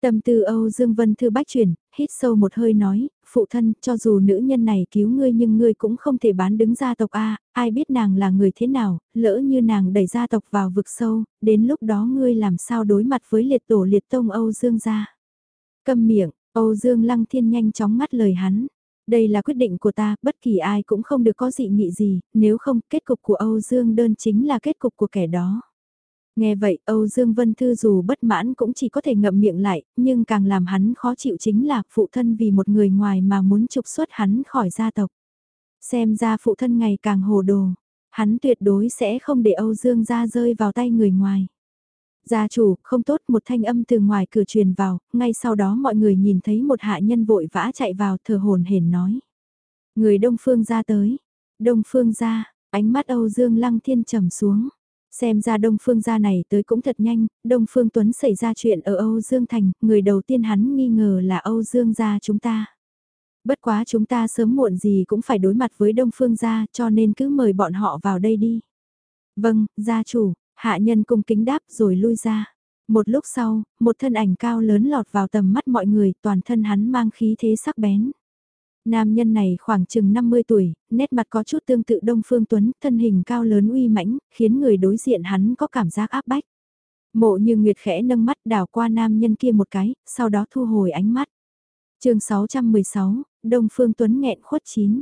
Tâm tư Âu Dương Vân Thư bách chuyển, hít sâu một hơi nói, phụ thân, cho dù nữ nhân này cứu ngươi nhưng ngươi cũng không thể bán đứng gia tộc A, ai biết nàng là người thế nào, lỡ như nàng đẩy gia tộc vào vực sâu, đến lúc đó ngươi làm sao đối mặt với liệt tổ liệt tông Âu Dương gia. Cầm miệng, Âu Dương Lăng Thiên nhanh chóng ngắt lời hắn. Đây là quyết định của ta, bất kỳ ai cũng không được có dị nghị gì, nếu không, kết cục của Âu Dương đơn chính là kết cục của kẻ đó. Nghe vậy Âu Dương Vân Thư dù bất mãn cũng chỉ có thể ngậm miệng lại, nhưng càng làm hắn khó chịu chính là phụ thân vì một người ngoài mà muốn trục xuất hắn khỏi gia tộc. Xem ra phụ thân ngày càng hồ đồ, hắn tuyệt đối sẽ không để Âu Dương ra rơi vào tay người ngoài. Gia chủ, không tốt một thanh âm từ ngoài cửa truyền vào, ngay sau đó mọi người nhìn thấy một hạ nhân vội vã chạy vào thờ hồn hển nói. Người Đông Phương ra tới. Đông Phương ra, ánh mắt Âu Dương Lăng Thiên trầm xuống. Xem ra Đông Phương gia này tới cũng thật nhanh, Đông Phương Tuấn xảy ra chuyện ở Âu Dương Thành, người đầu tiên hắn nghi ngờ là Âu Dương gia chúng ta. Bất quá chúng ta sớm muộn gì cũng phải đối mặt với Đông Phương gia cho nên cứ mời bọn họ vào đây đi. Vâng, gia chủ, hạ nhân cung kính đáp rồi lui ra. Một lúc sau, một thân ảnh cao lớn lọt vào tầm mắt mọi người, toàn thân hắn mang khí thế sắc bén. Nam nhân này khoảng chừng 50 tuổi, nét mặt có chút tương tự Đông Phương Tuấn, thân hình cao lớn uy mãnh, khiến người đối diện hắn có cảm giác áp bách. Mộ như Nguyệt khẽ nâng mắt đảo qua nam nhân kia một cái, sau đó thu hồi ánh mắt. chương 616, Đông Phương Tuấn nghẹn khuất chín.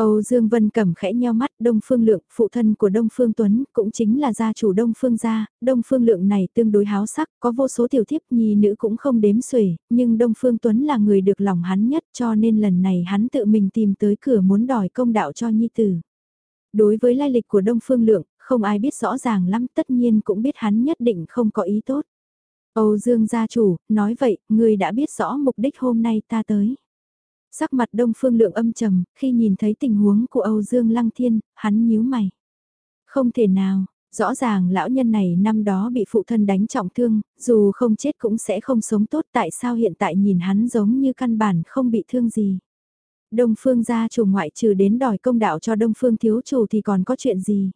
Âu Dương Vân cẩm khẽ nheo mắt Đông Phương Lượng, phụ thân của Đông Phương Tuấn, cũng chính là gia chủ Đông Phương gia, Đông Phương Lượng này tương đối háo sắc, có vô số tiểu thiếp nhi nữ cũng không đếm xuể, nhưng Đông Phương Tuấn là người được lòng hắn nhất cho nên lần này hắn tự mình tìm tới cửa muốn đòi công đạo cho nhi tử. Đối với lai lịch của Đông Phương Lượng, không ai biết rõ ràng lắm tất nhiên cũng biết hắn nhất định không có ý tốt. Âu Dương gia chủ, nói vậy, người đã biết rõ mục đích hôm nay ta tới. Sắc mặt Đông Phương Lượng âm trầm, khi nhìn thấy tình huống của Âu Dương Lăng Thiên, hắn nhíu mày. Không thể nào, rõ ràng lão nhân này năm đó bị phụ thân đánh trọng thương, dù không chết cũng sẽ không sống tốt tại sao hiện tại nhìn hắn giống như căn bản không bị thương gì. Đông Phương gia chủ ngoại trừ đến đòi công đạo cho Đông Phương thiếu chủ thì còn có chuyện gì?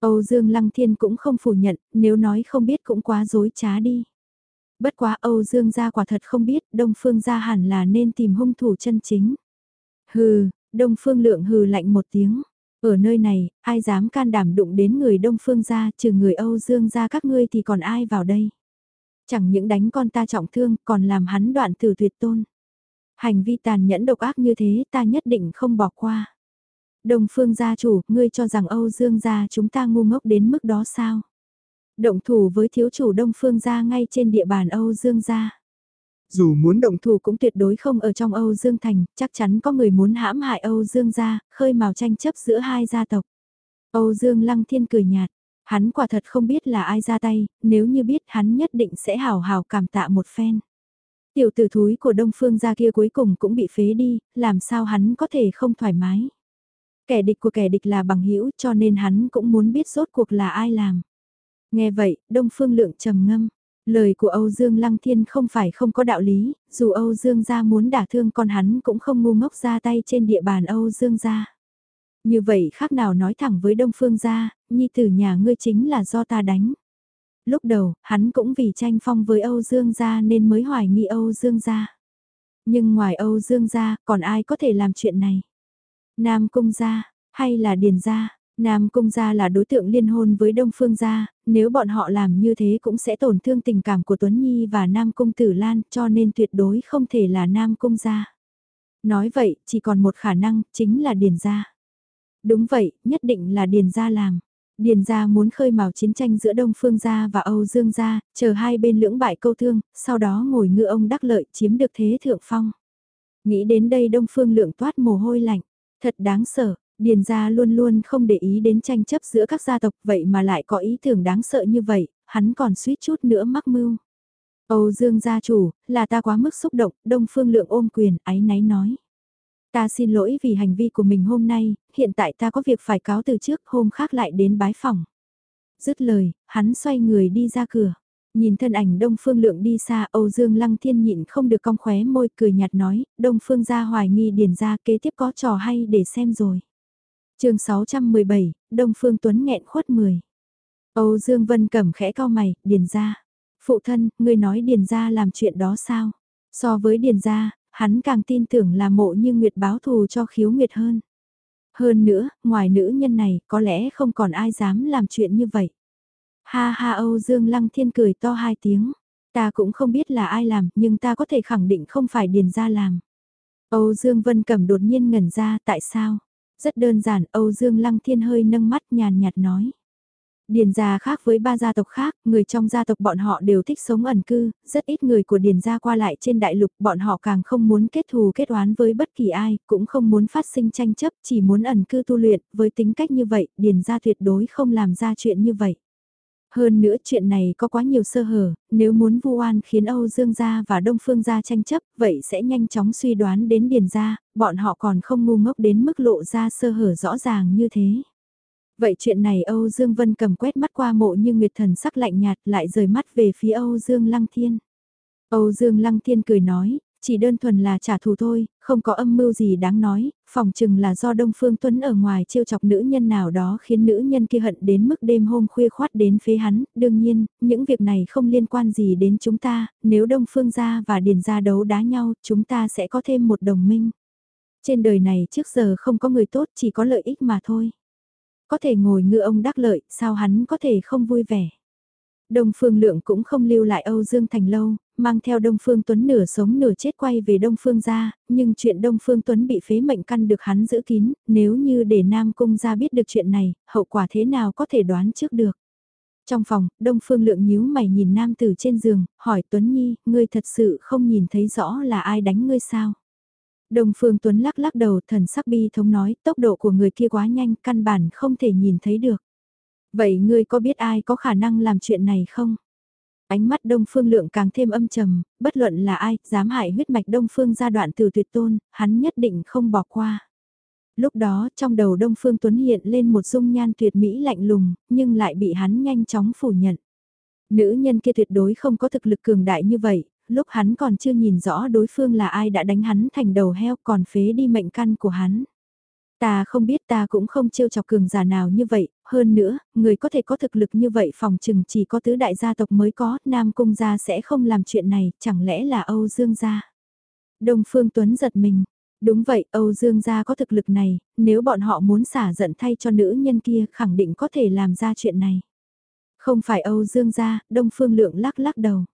Âu Dương Lăng Thiên cũng không phủ nhận, nếu nói không biết cũng quá dối trá đi. Bất quá Âu Dương gia quả thật không biết, Đông Phương gia hẳn là nên tìm hung thủ chân chính. Hừ, Đông Phương lượng hừ lạnh một tiếng. Ở nơi này, ai dám can đảm đụng đến người Đông Phương gia, trừ người Âu Dương gia các ngươi thì còn ai vào đây. Chẳng những đánh con ta trọng thương, còn làm hắn đoạn tử tuyệt tôn. Hành vi tàn nhẫn độc ác như thế ta nhất định không bỏ qua. Đông phương gia chủ, ngươi cho rằng Âu Dương gia chúng ta ngu ngốc đến mức đó sao? Động thủ với thiếu chủ Đông phương gia ngay trên địa bàn Âu Dương gia. Dù muốn động thủ cũng tuyệt đối không ở trong Âu Dương Thành, chắc chắn có người muốn hãm hại Âu Dương gia, khơi mào tranh chấp giữa hai gia tộc. Âu Dương Lăng Thiên cười nhạt, hắn quả thật không biết là ai ra tay, nếu như biết hắn nhất định sẽ hào hào cảm tạ một phen. Tiểu tử thúi của Đông Phương gia kia cuối cùng cũng bị phế đi, làm sao hắn có thể không thoải mái. Kẻ địch của kẻ địch là bằng hữu cho nên hắn cũng muốn biết rốt cuộc là ai làm. Nghe vậy, Đông Phương Lượng trầm ngâm. Lời của Âu Dương Lăng Thiên không phải không có đạo lý, dù Âu Dương gia muốn đả thương con hắn cũng không ngu ngốc ra tay trên địa bàn Âu Dương gia. Như vậy khác nào nói thẳng với Đông Phương gia, nhi tử nhà ngươi chính là do ta đánh. Lúc đầu, hắn cũng vì tranh phong với Âu Dương gia nên mới hoài nghi Âu Dương gia. Nhưng ngoài Âu Dương gia, còn ai có thể làm chuyện này? Nam Cung gia, hay là Điền gia? Nam Cung gia là đối tượng liên hôn với Đông Phương gia, nếu bọn họ làm như thế cũng sẽ tổn thương tình cảm của Tuấn Nhi và Nam Cung Tử Lan cho nên tuyệt đối không thể là Nam Cung gia. Nói vậy, chỉ còn một khả năng, chính là Điền gia. Đúng vậy, nhất định là Điền gia làm. Điền gia muốn khơi mào chiến tranh giữa Đông Phương gia và Âu Dương gia, chờ hai bên lưỡng bại câu thương, sau đó ngồi ngựa ông đắc lợi chiếm được thế thượng phong. Nghĩ đến đây Đông Phương lượng toát mồ hôi lạnh, thật đáng sợ, Điền gia luôn luôn không để ý đến tranh chấp giữa các gia tộc vậy mà lại có ý tưởng đáng sợ như vậy, hắn còn suýt chút nữa mắc mưu. Âu Dương gia chủ, là ta quá mức xúc động, Đông Phương Lượng ôm quyền, ái náy nói. Ta xin lỗi vì hành vi của mình hôm nay, hiện tại ta có việc phải cáo từ trước, hôm khác lại đến bái phòng. Dứt lời, hắn xoay người đi ra cửa. Nhìn thân ảnh Đông Phương Lượng đi xa, Âu Dương Lăng Thiên nhịn không được cong khóe môi cười nhạt nói, Đông Phương gia hoài nghi điền ra kế tiếp có trò hay để xem rồi chương 617, Đông Phương Tuấn nghẹn khuất 10. Âu Dương Vân cầm khẽ cao mày, điền ra. Phụ thân, người nói điền ra làm chuyện đó sao? So với điền ra, hắn càng tin tưởng là mộ như Nguyệt báo thù cho khiếu Nguyệt hơn. Hơn nữa, ngoài nữ nhân này, có lẽ không còn ai dám làm chuyện như vậy. Ha ha Âu Dương Lăng Thiên cười to hai tiếng. Ta cũng không biết là ai làm, nhưng ta có thể khẳng định không phải Điền gia làm. Âu Dương Vân Cẩm đột nhiên ngẩn ra, tại sao? Rất đơn giản, Âu Dương Lăng Thiên hơi nâng mắt nhàn nhạt nói. Điền gia khác với ba gia tộc khác, người trong gia tộc bọn họ đều thích sống ẩn cư, rất ít người của Điền gia qua lại trên đại lục, bọn họ càng không muốn kết thù kết oán với bất kỳ ai, cũng không muốn phát sinh tranh chấp, chỉ muốn ẩn cư tu luyện, với tính cách như vậy, Điền gia tuyệt đối không làm ra chuyện như vậy. Hơn nữa chuyện này có quá nhiều sơ hở, nếu muốn vu oan khiến Âu Dương gia và Đông Phương gia tranh chấp, vậy sẽ nhanh chóng suy đoán đến Điền gia, bọn họ còn không ngu ngốc đến mức lộ ra sơ hở rõ ràng như thế. Vậy chuyện này Âu Dương Vân cầm quét mắt qua mộ như Nguyệt thần sắc lạnh nhạt lại rời mắt về phía Âu Dương Lăng Thiên. Âu Dương Lăng Thiên cười nói, chỉ đơn thuần là trả thù thôi, không có âm mưu gì đáng nói, phòng chừng là do Đông Phương Tuấn ở ngoài trêu chọc nữ nhân nào đó khiến nữ nhân kia hận đến mức đêm hôm khuya khoát đến phế hắn, đương nhiên, những việc này không liên quan gì đến chúng ta, nếu Đông Phương gia và Điền gia đấu đá nhau, chúng ta sẽ có thêm một đồng minh. Trên đời này trước giờ không có người tốt chỉ có lợi ích mà thôi. Có thể ngồi ngựa ông đắc lợi, sao hắn có thể không vui vẻ. Đông Phương Lượng cũng không lưu lại Âu Dương Thành lâu, mang theo Đông Phương Tuấn nửa sống nửa chết quay về Đông Phương gia, nhưng chuyện Đông Phương Tuấn bị phế mệnh căn được hắn giữ kín, nếu như để Nam Cung gia biết được chuyện này, hậu quả thế nào có thể đoán trước được. Trong phòng, Đông Phương Lượng nhíu mày nhìn nam tử trên giường, hỏi Tuấn Nhi, ngươi thật sự không nhìn thấy rõ là ai đánh ngươi sao? Đông Phương Tuấn lắc lắc đầu thần sắc bi thống nói tốc độ của người kia quá nhanh căn bản không thể nhìn thấy được. Vậy ngươi có biết ai có khả năng làm chuyện này không? Ánh mắt Đông Phương Lượng càng thêm âm trầm, bất luận là ai, dám hại huyết mạch Đông Phương gia đoạn từ tuyệt tôn, hắn nhất định không bỏ qua. Lúc đó trong đầu Đông Phương Tuấn hiện lên một dung nhan tuyệt mỹ lạnh lùng, nhưng lại bị hắn nhanh chóng phủ nhận. Nữ nhân kia tuyệt đối không có thực lực cường đại như vậy, lúc hắn còn chưa nhìn rõ đối phương là ai đã đánh hắn thành đầu heo còn phế đi mệnh căn của hắn. Ta không biết ta cũng không trêu chọc cường giả nào như vậy, hơn nữa, người có thể có thực lực như vậy phòng chừng chỉ có tứ đại gia tộc mới có, Nam Cung gia sẽ không làm chuyện này, chẳng lẽ là Âu Dương gia. Đông Phương Tuấn giật mình, đúng vậy, Âu Dương gia có thực lực này, nếu bọn họ muốn xả giận thay cho nữ nhân kia khẳng định có thể làm ra chuyện này. Không phải Âu Dương gia, Đông Phương Lượng lắc lắc đầu.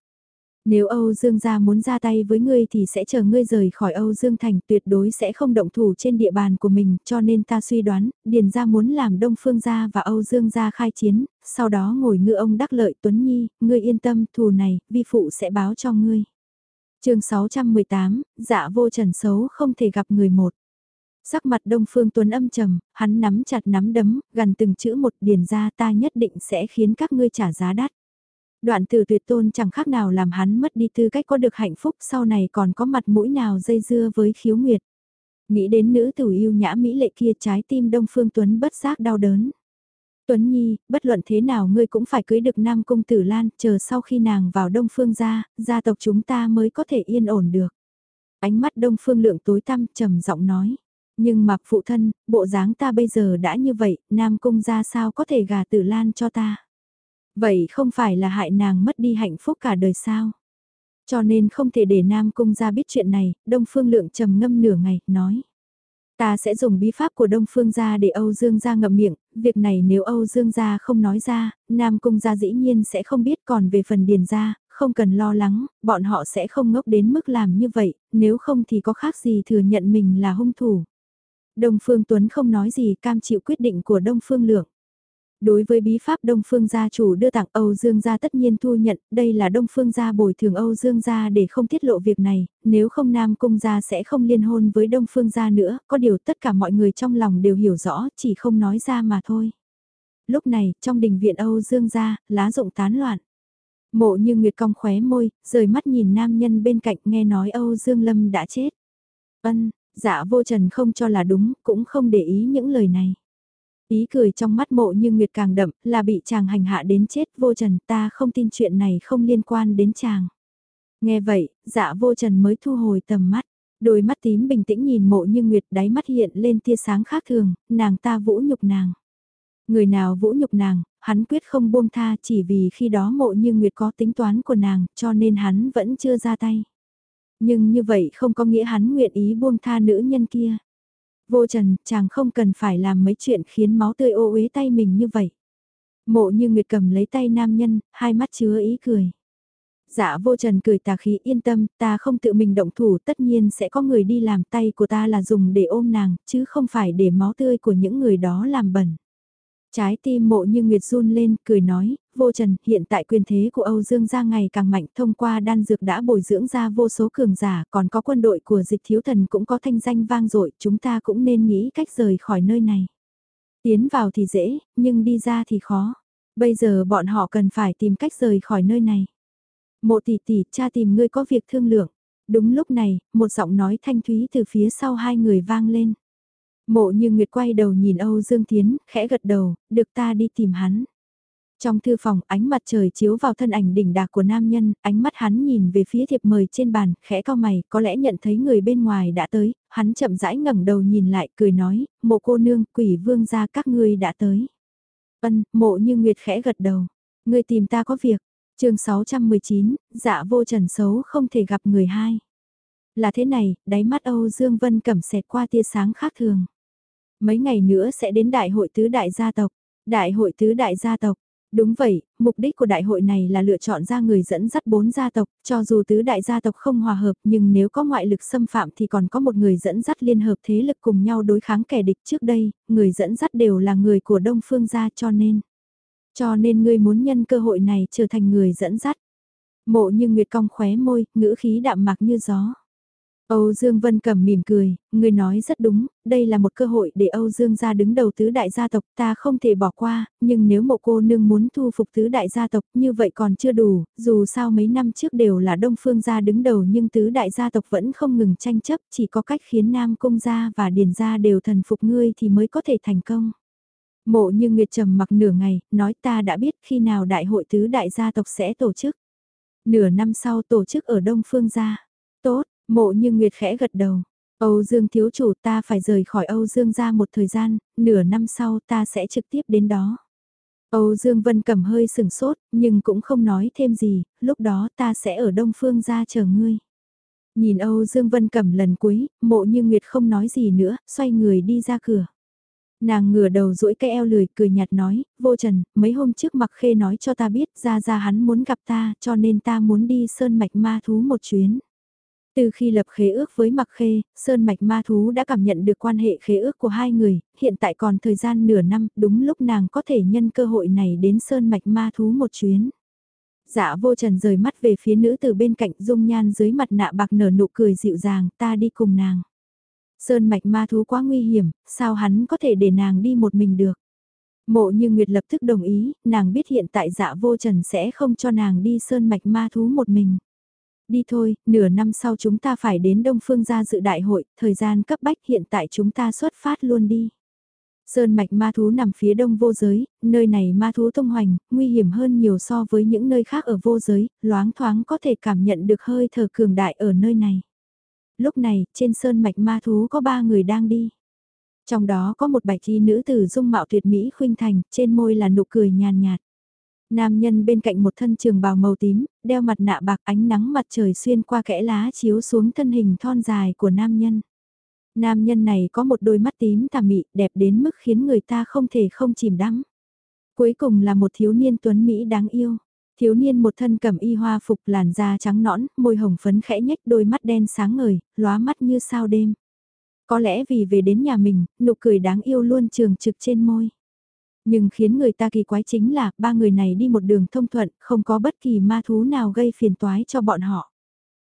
Nếu Âu Dương gia muốn ra tay với ngươi thì sẽ chờ ngươi rời khỏi Âu Dương Thành tuyệt đối sẽ không động thủ trên địa bàn của mình cho nên ta suy đoán, Điền gia muốn làm Đông Phương gia và Âu Dương gia khai chiến, sau đó ngồi ngựa ông đắc lợi Tuấn Nhi, ngươi yên tâm thù này, vi phụ sẽ báo cho ngươi. chương 618, dạ vô trần xấu không thể gặp người một. Sắc mặt Đông Phương Tuấn âm trầm, hắn nắm chặt nắm đấm, gần từng chữ một điền ra ta nhất định sẽ khiến các ngươi trả giá đắt. Đoạn từ tuyệt tôn chẳng khác nào làm hắn mất đi tư cách có được hạnh phúc sau này còn có mặt mũi nào dây dưa với khiếu nguyệt. Nghĩ đến nữ tử yêu nhã mỹ lệ kia trái tim Đông Phương Tuấn bất giác đau đớn. Tuấn Nhi, bất luận thế nào ngươi cũng phải cưới được Nam Cung Tử Lan, chờ sau khi nàng vào Đông Phương gia, gia tộc chúng ta mới có thể yên ổn được. Ánh mắt Đông Phương lượng tối tăm trầm giọng nói. Nhưng mặc phụ thân, bộ dáng ta bây giờ đã như vậy, Nam Cung gia sao có thể gà Tử Lan cho ta. Vậy không phải là hại nàng mất đi hạnh phúc cả đời sao? Cho nên không thể để Nam Cung ra biết chuyện này, Đông Phương Lượng trầm ngâm nửa ngày, nói. Ta sẽ dùng bí pháp của Đông Phương gia để Âu Dương gia ngậm miệng, việc này nếu Âu Dương gia không nói ra, Nam Cung gia dĩ nhiên sẽ không biết còn về phần điền gia, không cần lo lắng, bọn họ sẽ không ngốc đến mức làm như vậy, nếu không thì có khác gì thừa nhận mình là hung thủ. Đông Phương Tuấn không nói gì cam chịu quyết định của Đông Phương Lượng. Đối với bí pháp Đông Phương gia chủ đưa tặng Âu Dương gia tất nhiên thu nhận, đây là Đông Phương gia bồi thường Âu Dương gia để không tiết lộ việc này, nếu không Nam Cung gia sẽ không liên hôn với Đông Phương gia nữa, có điều tất cả mọi người trong lòng đều hiểu rõ, chỉ không nói ra mà thôi. Lúc này, trong đình viện Âu Dương gia, lá rụng tán loạn. Mộ như Nguyệt cong khóe môi, rời mắt nhìn nam nhân bên cạnh nghe nói Âu Dương Lâm đã chết. Ân, dạ vô trần không cho là đúng, cũng không để ý những lời này. Ý cười trong mắt mộ như Nguyệt càng đậm, là bị chàng hành hạ đến chết vô trần ta không tin chuyện này không liên quan đến chàng. Nghe vậy, dạ vô trần mới thu hồi tầm mắt, đôi mắt tím bình tĩnh nhìn mộ như Nguyệt đáy mắt hiện lên tia sáng khác thường, nàng ta vũ nhục nàng. Người nào vũ nhục nàng, hắn quyết không buông tha chỉ vì khi đó mộ như Nguyệt có tính toán của nàng, cho nên hắn vẫn chưa ra tay. Nhưng như vậy không có nghĩa hắn nguyện ý buông tha nữ nhân kia. Vô trần, chàng không cần phải làm mấy chuyện khiến máu tươi ô uế tay mình như vậy. Mộ như Nguyệt cầm lấy tay nam nhân, hai mắt chứa ý cười. Dạ vô trần cười tà khí yên tâm, ta không tự mình động thủ tất nhiên sẽ có người đi làm tay của ta là dùng để ôm nàng, chứ không phải để máu tươi của những người đó làm bẩn. Trái tim mộ như Nguyệt run lên, cười nói, vô trần, hiện tại quyền thế của Âu Dương gia ngày càng mạnh thông qua đan dược đã bồi dưỡng ra vô số cường giả, còn có quân đội của dịch thiếu thần cũng có thanh danh vang dội chúng ta cũng nên nghĩ cách rời khỏi nơi này. Tiến vào thì dễ, nhưng đi ra thì khó. Bây giờ bọn họ cần phải tìm cách rời khỏi nơi này. Mộ tỷ tỷ, cha tìm ngươi có việc thương lượng. Đúng lúc này, một giọng nói thanh thúy từ phía sau hai người vang lên. Mộ như Nguyệt quay đầu nhìn Âu Dương Tiến, khẽ gật đầu, được ta đi tìm hắn. Trong thư phòng, ánh mặt trời chiếu vào thân ảnh đỉnh đạc của nam nhân, ánh mắt hắn nhìn về phía thiệp mời trên bàn, khẽ cao mày, có lẽ nhận thấy người bên ngoài đã tới, hắn chậm rãi ngẩng đầu nhìn lại, cười nói, mộ cô nương, quỷ vương gia các ngươi đã tới. Vân, mộ như Nguyệt khẽ gật đầu, ngươi tìm ta có việc, chương 619, dạ vô trần xấu không thể gặp người hai. Là thế này, đáy mắt Âu Dương Vân cẩm xẹt qua tia sáng khác thường. Mấy ngày nữa sẽ đến đại hội tứ đại gia tộc. Đại hội tứ đại gia tộc. Đúng vậy, mục đích của đại hội này là lựa chọn ra người dẫn dắt bốn gia tộc, cho dù tứ đại gia tộc không hòa hợp nhưng nếu có ngoại lực xâm phạm thì còn có một người dẫn dắt liên hợp thế lực cùng nhau đối kháng kẻ địch trước đây, người dẫn dắt đều là người của Đông Phương gia cho nên. Cho nên ngươi muốn nhân cơ hội này trở thành người dẫn dắt. Mộ như Nguyệt cong khóe môi, ngữ khí đạm mạc như gió. Âu Dương Vân Cẩm mỉm cười, người nói rất đúng, đây là một cơ hội để Âu Dương gia đứng đầu tứ đại gia tộc ta không thể bỏ qua, nhưng nếu mộ cô nương muốn thu phục tứ đại gia tộc như vậy còn chưa đủ, dù sao mấy năm trước đều là Đông Phương gia đứng đầu nhưng tứ đại gia tộc vẫn không ngừng tranh chấp, chỉ có cách khiến Nam Cung gia và Điền gia đều thần phục ngươi thì mới có thể thành công. Mộ như Nguyệt trầm mặc nửa ngày, nói ta đã biết khi nào đại hội tứ đại gia tộc sẽ tổ chức. Nửa năm sau tổ chức ở Đông Phương gia. Tốt, Mộ như Nguyệt khẽ gật đầu. Âu Dương thiếu chủ ta phải rời khỏi Âu Dương ra một thời gian, nửa năm sau ta sẽ trực tiếp đến đó. Âu Dương Vân cầm hơi sừng sốt, nhưng cũng không nói thêm gì, lúc đó ta sẽ ở Đông Phương ra chờ ngươi. Nhìn Âu Dương Vân cầm lần cuối, mộ như Nguyệt không nói gì nữa, xoay người đi ra cửa. Nàng ngửa đầu duỗi cái eo lười cười nhạt nói, vô trần, mấy hôm trước mặc khê nói cho ta biết ra ra hắn muốn gặp ta cho nên ta muốn đi sơn mạch ma thú một chuyến. Từ khi lập khế ước với Mặc Khê, Sơn Mạch Ma Thú đã cảm nhận được quan hệ khế ước của hai người, hiện tại còn thời gian nửa năm, đúng lúc nàng có thể nhân cơ hội này đến Sơn Mạch Ma Thú một chuyến. Dạ vô trần rời mắt về phía nữ từ bên cạnh dung nhan dưới mặt nạ bạc nở nụ cười dịu dàng, ta đi cùng nàng. Sơn Mạch Ma Thú quá nguy hiểm, sao hắn có thể để nàng đi một mình được. Mộ như Nguyệt lập tức đồng ý, nàng biết hiện tại dạ vô trần sẽ không cho nàng đi Sơn Mạch Ma Thú một mình. Đi thôi, nửa năm sau chúng ta phải đến Đông Phương gia dự đại hội, thời gian cấp bách hiện tại chúng ta xuất phát luôn đi. Sơn mạch ma thú nằm phía đông vô giới, nơi này ma thú tung hoành, nguy hiểm hơn nhiều so với những nơi khác ở vô giới, loáng thoáng có thể cảm nhận được hơi thở cường đại ở nơi này. Lúc này, trên sơn mạch ma thú có ba người đang đi. Trong đó có một bạch y nữ tử dung mạo tuyệt mỹ khuynh thành, trên môi là nụ cười nhàn nhạt. Nam nhân bên cạnh một thân trường bào màu tím, đeo mặt nạ bạc ánh nắng mặt trời xuyên qua kẽ lá chiếu xuống thân hình thon dài của nam nhân. Nam nhân này có một đôi mắt tím tà mị đẹp đến mức khiến người ta không thể không chìm đắm. Cuối cùng là một thiếu niên tuấn Mỹ đáng yêu. Thiếu niên một thân cầm y hoa phục làn da trắng nõn, môi hồng phấn khẽ nhếch đôi mắt đen sáng ngời, lóa mắt như sao đêm. Có lẽ vì về đến nhà mình, nụ cười đáng yêu luôn trường trực trên môi. Nhưng khiến người ta kỳ quái chính là ba người này đi một đường thông thuận, không có bất kỳ ma thú nào gây phiền toái cho bọn họ.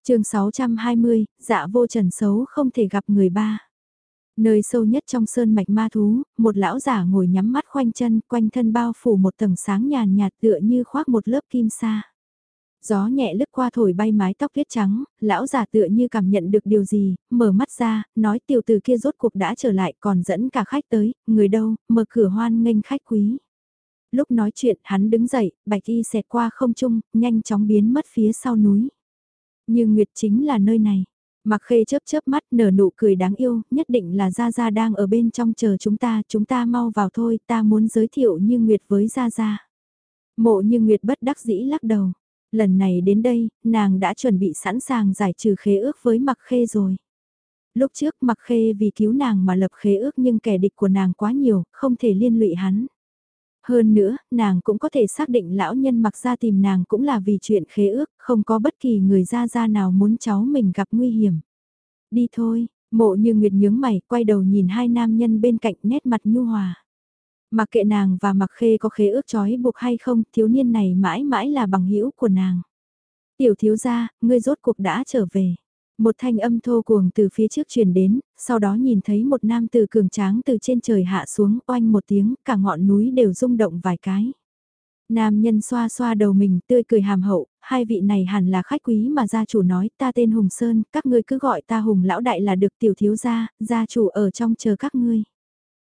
chương 620, dạ vô trần xấu không thể gặp người ba. Nơi sâu nhất trong sơn mạch ma thú, một lão giả ngồi nhắm mắt khoanh chân, quanh thân bao phủ một tầng sáng nhàn nhạt tựa như khoác một lớp kim sa. Gió nhẹ lướt qua thổi bay mái tóc viết trắng, lão già tựa như cảm nhận được điều gì, mở mắt ra, nói tiểu từ kia rốt cuộc đã trở lại còn dẫn cả khách tới, người đâu, mở cửa hoan nghênh khách quý. Lúc nói chuyện hắn đứng dậy, bạch y xẹt qua không trung, nhanh chóng biến mất phía sau núi. Như Nguyệt chính là nơi này. Mặc khê chớp chớp mắt nở nụ cười đáng yêu, nhất định là Gia Gia đang ở bên trong chờ chúng ta, chúng ta mau vào thôi, ta muốn giới thiệu Như Nguyệt với Gia Gia. Mộ Như Nguyệt bất đắc dĩ lắc đầu, Lần này đến đây, nàng đã chuẩn bị sẵn sàng giải trừ khế ước với Mặc Khê rồi. Lúc trước Mặc Khê vì cứu nàng mà lập khế ước nhưng kẻ địch của nàng quá nhiều, không thể liên lụy hắn. Hơn nữa, nàng cũng có thể xác định lão nhân mặc ra tìm nàng cũng là vì chuyện khế ước, không có bất kỳ người ra ra nào muốn cháu mình gặp nguy hiểm. Đi thôi, mộ như Nguyệt nhướng mày, quay đầu nhìn hai nam nhân bên cạnh nét mặt nhu hòa. Mặc kệ nàng và mặc khê có khế ước trói buộc hay không, thiếu niên này mãi mãi là bằng hữu của nàng. Tiểu thiếu gia, ngươi rốt cuộc đã trở về. Một thanh âm thô cuồng từ phía trước truyền đến, sau đó nhìn thấy một nam tử cường tráng từ trên trời hạ xuống oanh một tiếng, cả ngọn núi đều rung động vài cái. Nam nhân xoa xoa đầu mình tươi cười hàm hậu, hai vị này hẳn là khách quý mà gia chủ nói ta tên Hùng Sơn, các ngươi cứ gọi ta Hùng Lão Đại là được tiểu thiếu gia, gia chủ ở trong chờ các ngươi.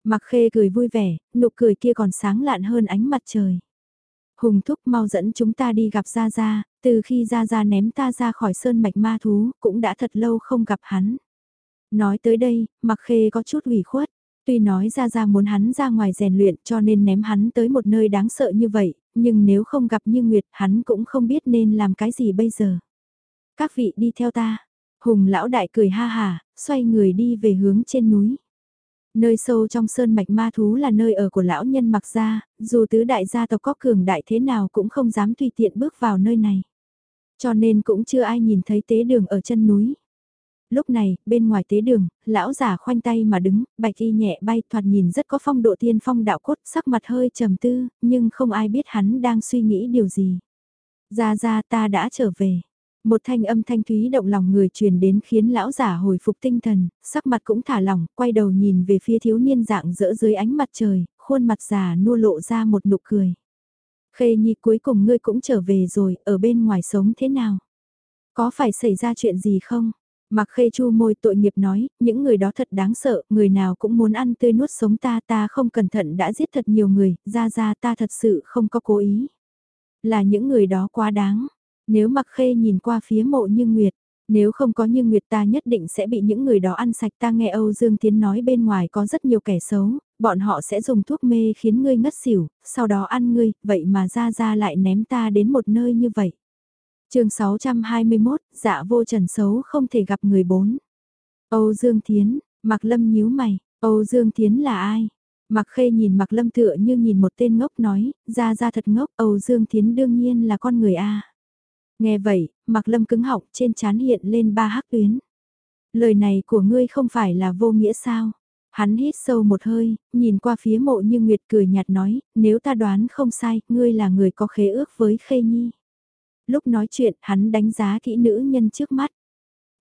Mặc khê cười vui vẻ, nụ cười kia còn sáng lạn hơn ánh mặt trời. Hùng thúc mau dẫn chúng ta đi gặp Gia Gia, từ khi Gia Gia ném ta ra khỏi sơn mạch ma thú, cũng đã thật lâu không gặp hắn. Nói tới đây, mặc khê có chút ủy khuất, tuy nói Gia Gia muốn hắn ra ngoài rèn luyện cho nên ném hắn tới một nơi đáng sợ như vậy, nhưng nếu không gặp như Nguyệt hắn cũng không biết nên làm cái gì bây giờ. Các vị đi theo ta, Hùng lão đại cười ha hà, xoay người đi về hướng trên núi. Nơi sâu trong sơn mạch ma thú là nơi ở của lão nhân mặc gia, dù tứ đại gia tộc có cường đại thế nào cũng không dám tùy tiện bước vào nơi này. Cho nên cũng chưa ai nhìn thấy tế đường ở chân núi. Lúc này, bên ngoài tế đường, lão giả khoanh tay mà đứng, bạch y nhẹ bay thoạt nhìn rất có phong độ tiên phong đạo cốt, sắc mặt hơi trầm tư, nhưng không ai biết hắn đang suy nghĩ điều gì. Ra ra ta đã trở về. Một thanh âm thanh thúy động lòng người truyền đến khiến lão giả hồi phục tinh thần, sắc mặt cũng thả lỏng, quay đầu nhìn về phía thiếu niên dạng dỡ dưới ánh mặt trời, khuôn mặt già nua lộ ra một nụ cười. Khê Nhi cuối cùng ngươi cũng trở về rồi, ở bên ngoài sống thế nào? Có phải xảy ra chuyện gì không? Mặc khê chu môi tội nghiệp nói, những người đó thật đáng sợ, người nào cũng muốn ăn tươi nuốt sống ta ta không cẩn thận đã giết thật nhiều người, ra ra ta thật sự không có cố ý. Là những người đó quá đáng, nếu mặc khê nhìn qua phía mộ như Nguyệt, nếu không có như Nguyệt ta nhất định sẽ bị những người đó ăn sạch ta nghe Âu Dương Tiến nói bên ngoài có rất nhiều kẻ xấu, bọn họ sẽ dùng thuốc mê khiến ngươi ngất xỉu, sau đó ăn ngươi, vậy mà ra ra lại ném ta đến một nơi như vậy. chương 621, dạ vô trần xấu không thể gặp người bốn. Âu Dương Tiến, Mạc Lâm nhíu mày, Âu Dương Tiến là ai? Mạc Khê nhìn Mạc Lâm tựa như nhìn một tên ngốc nói, ra ra thật ngốc, Âu Dương Tiến đương nhiên là con người A. Nghe vậy, Mạc Lâm cứng họng trên chán hiện lên ba hắc tuyến. Lời này của ngươi không phải là vô nghĩa sao? Hắn hít sâu một hơi, nhìn qua phía mộ như Nguyệt cười nhạt nói, nếu ta đoán không sai, ngươi là người có khế ước với Khê Nhi. Lúc nói chuyện, hắn đánh giá kỹ nữ nhân trước mắt.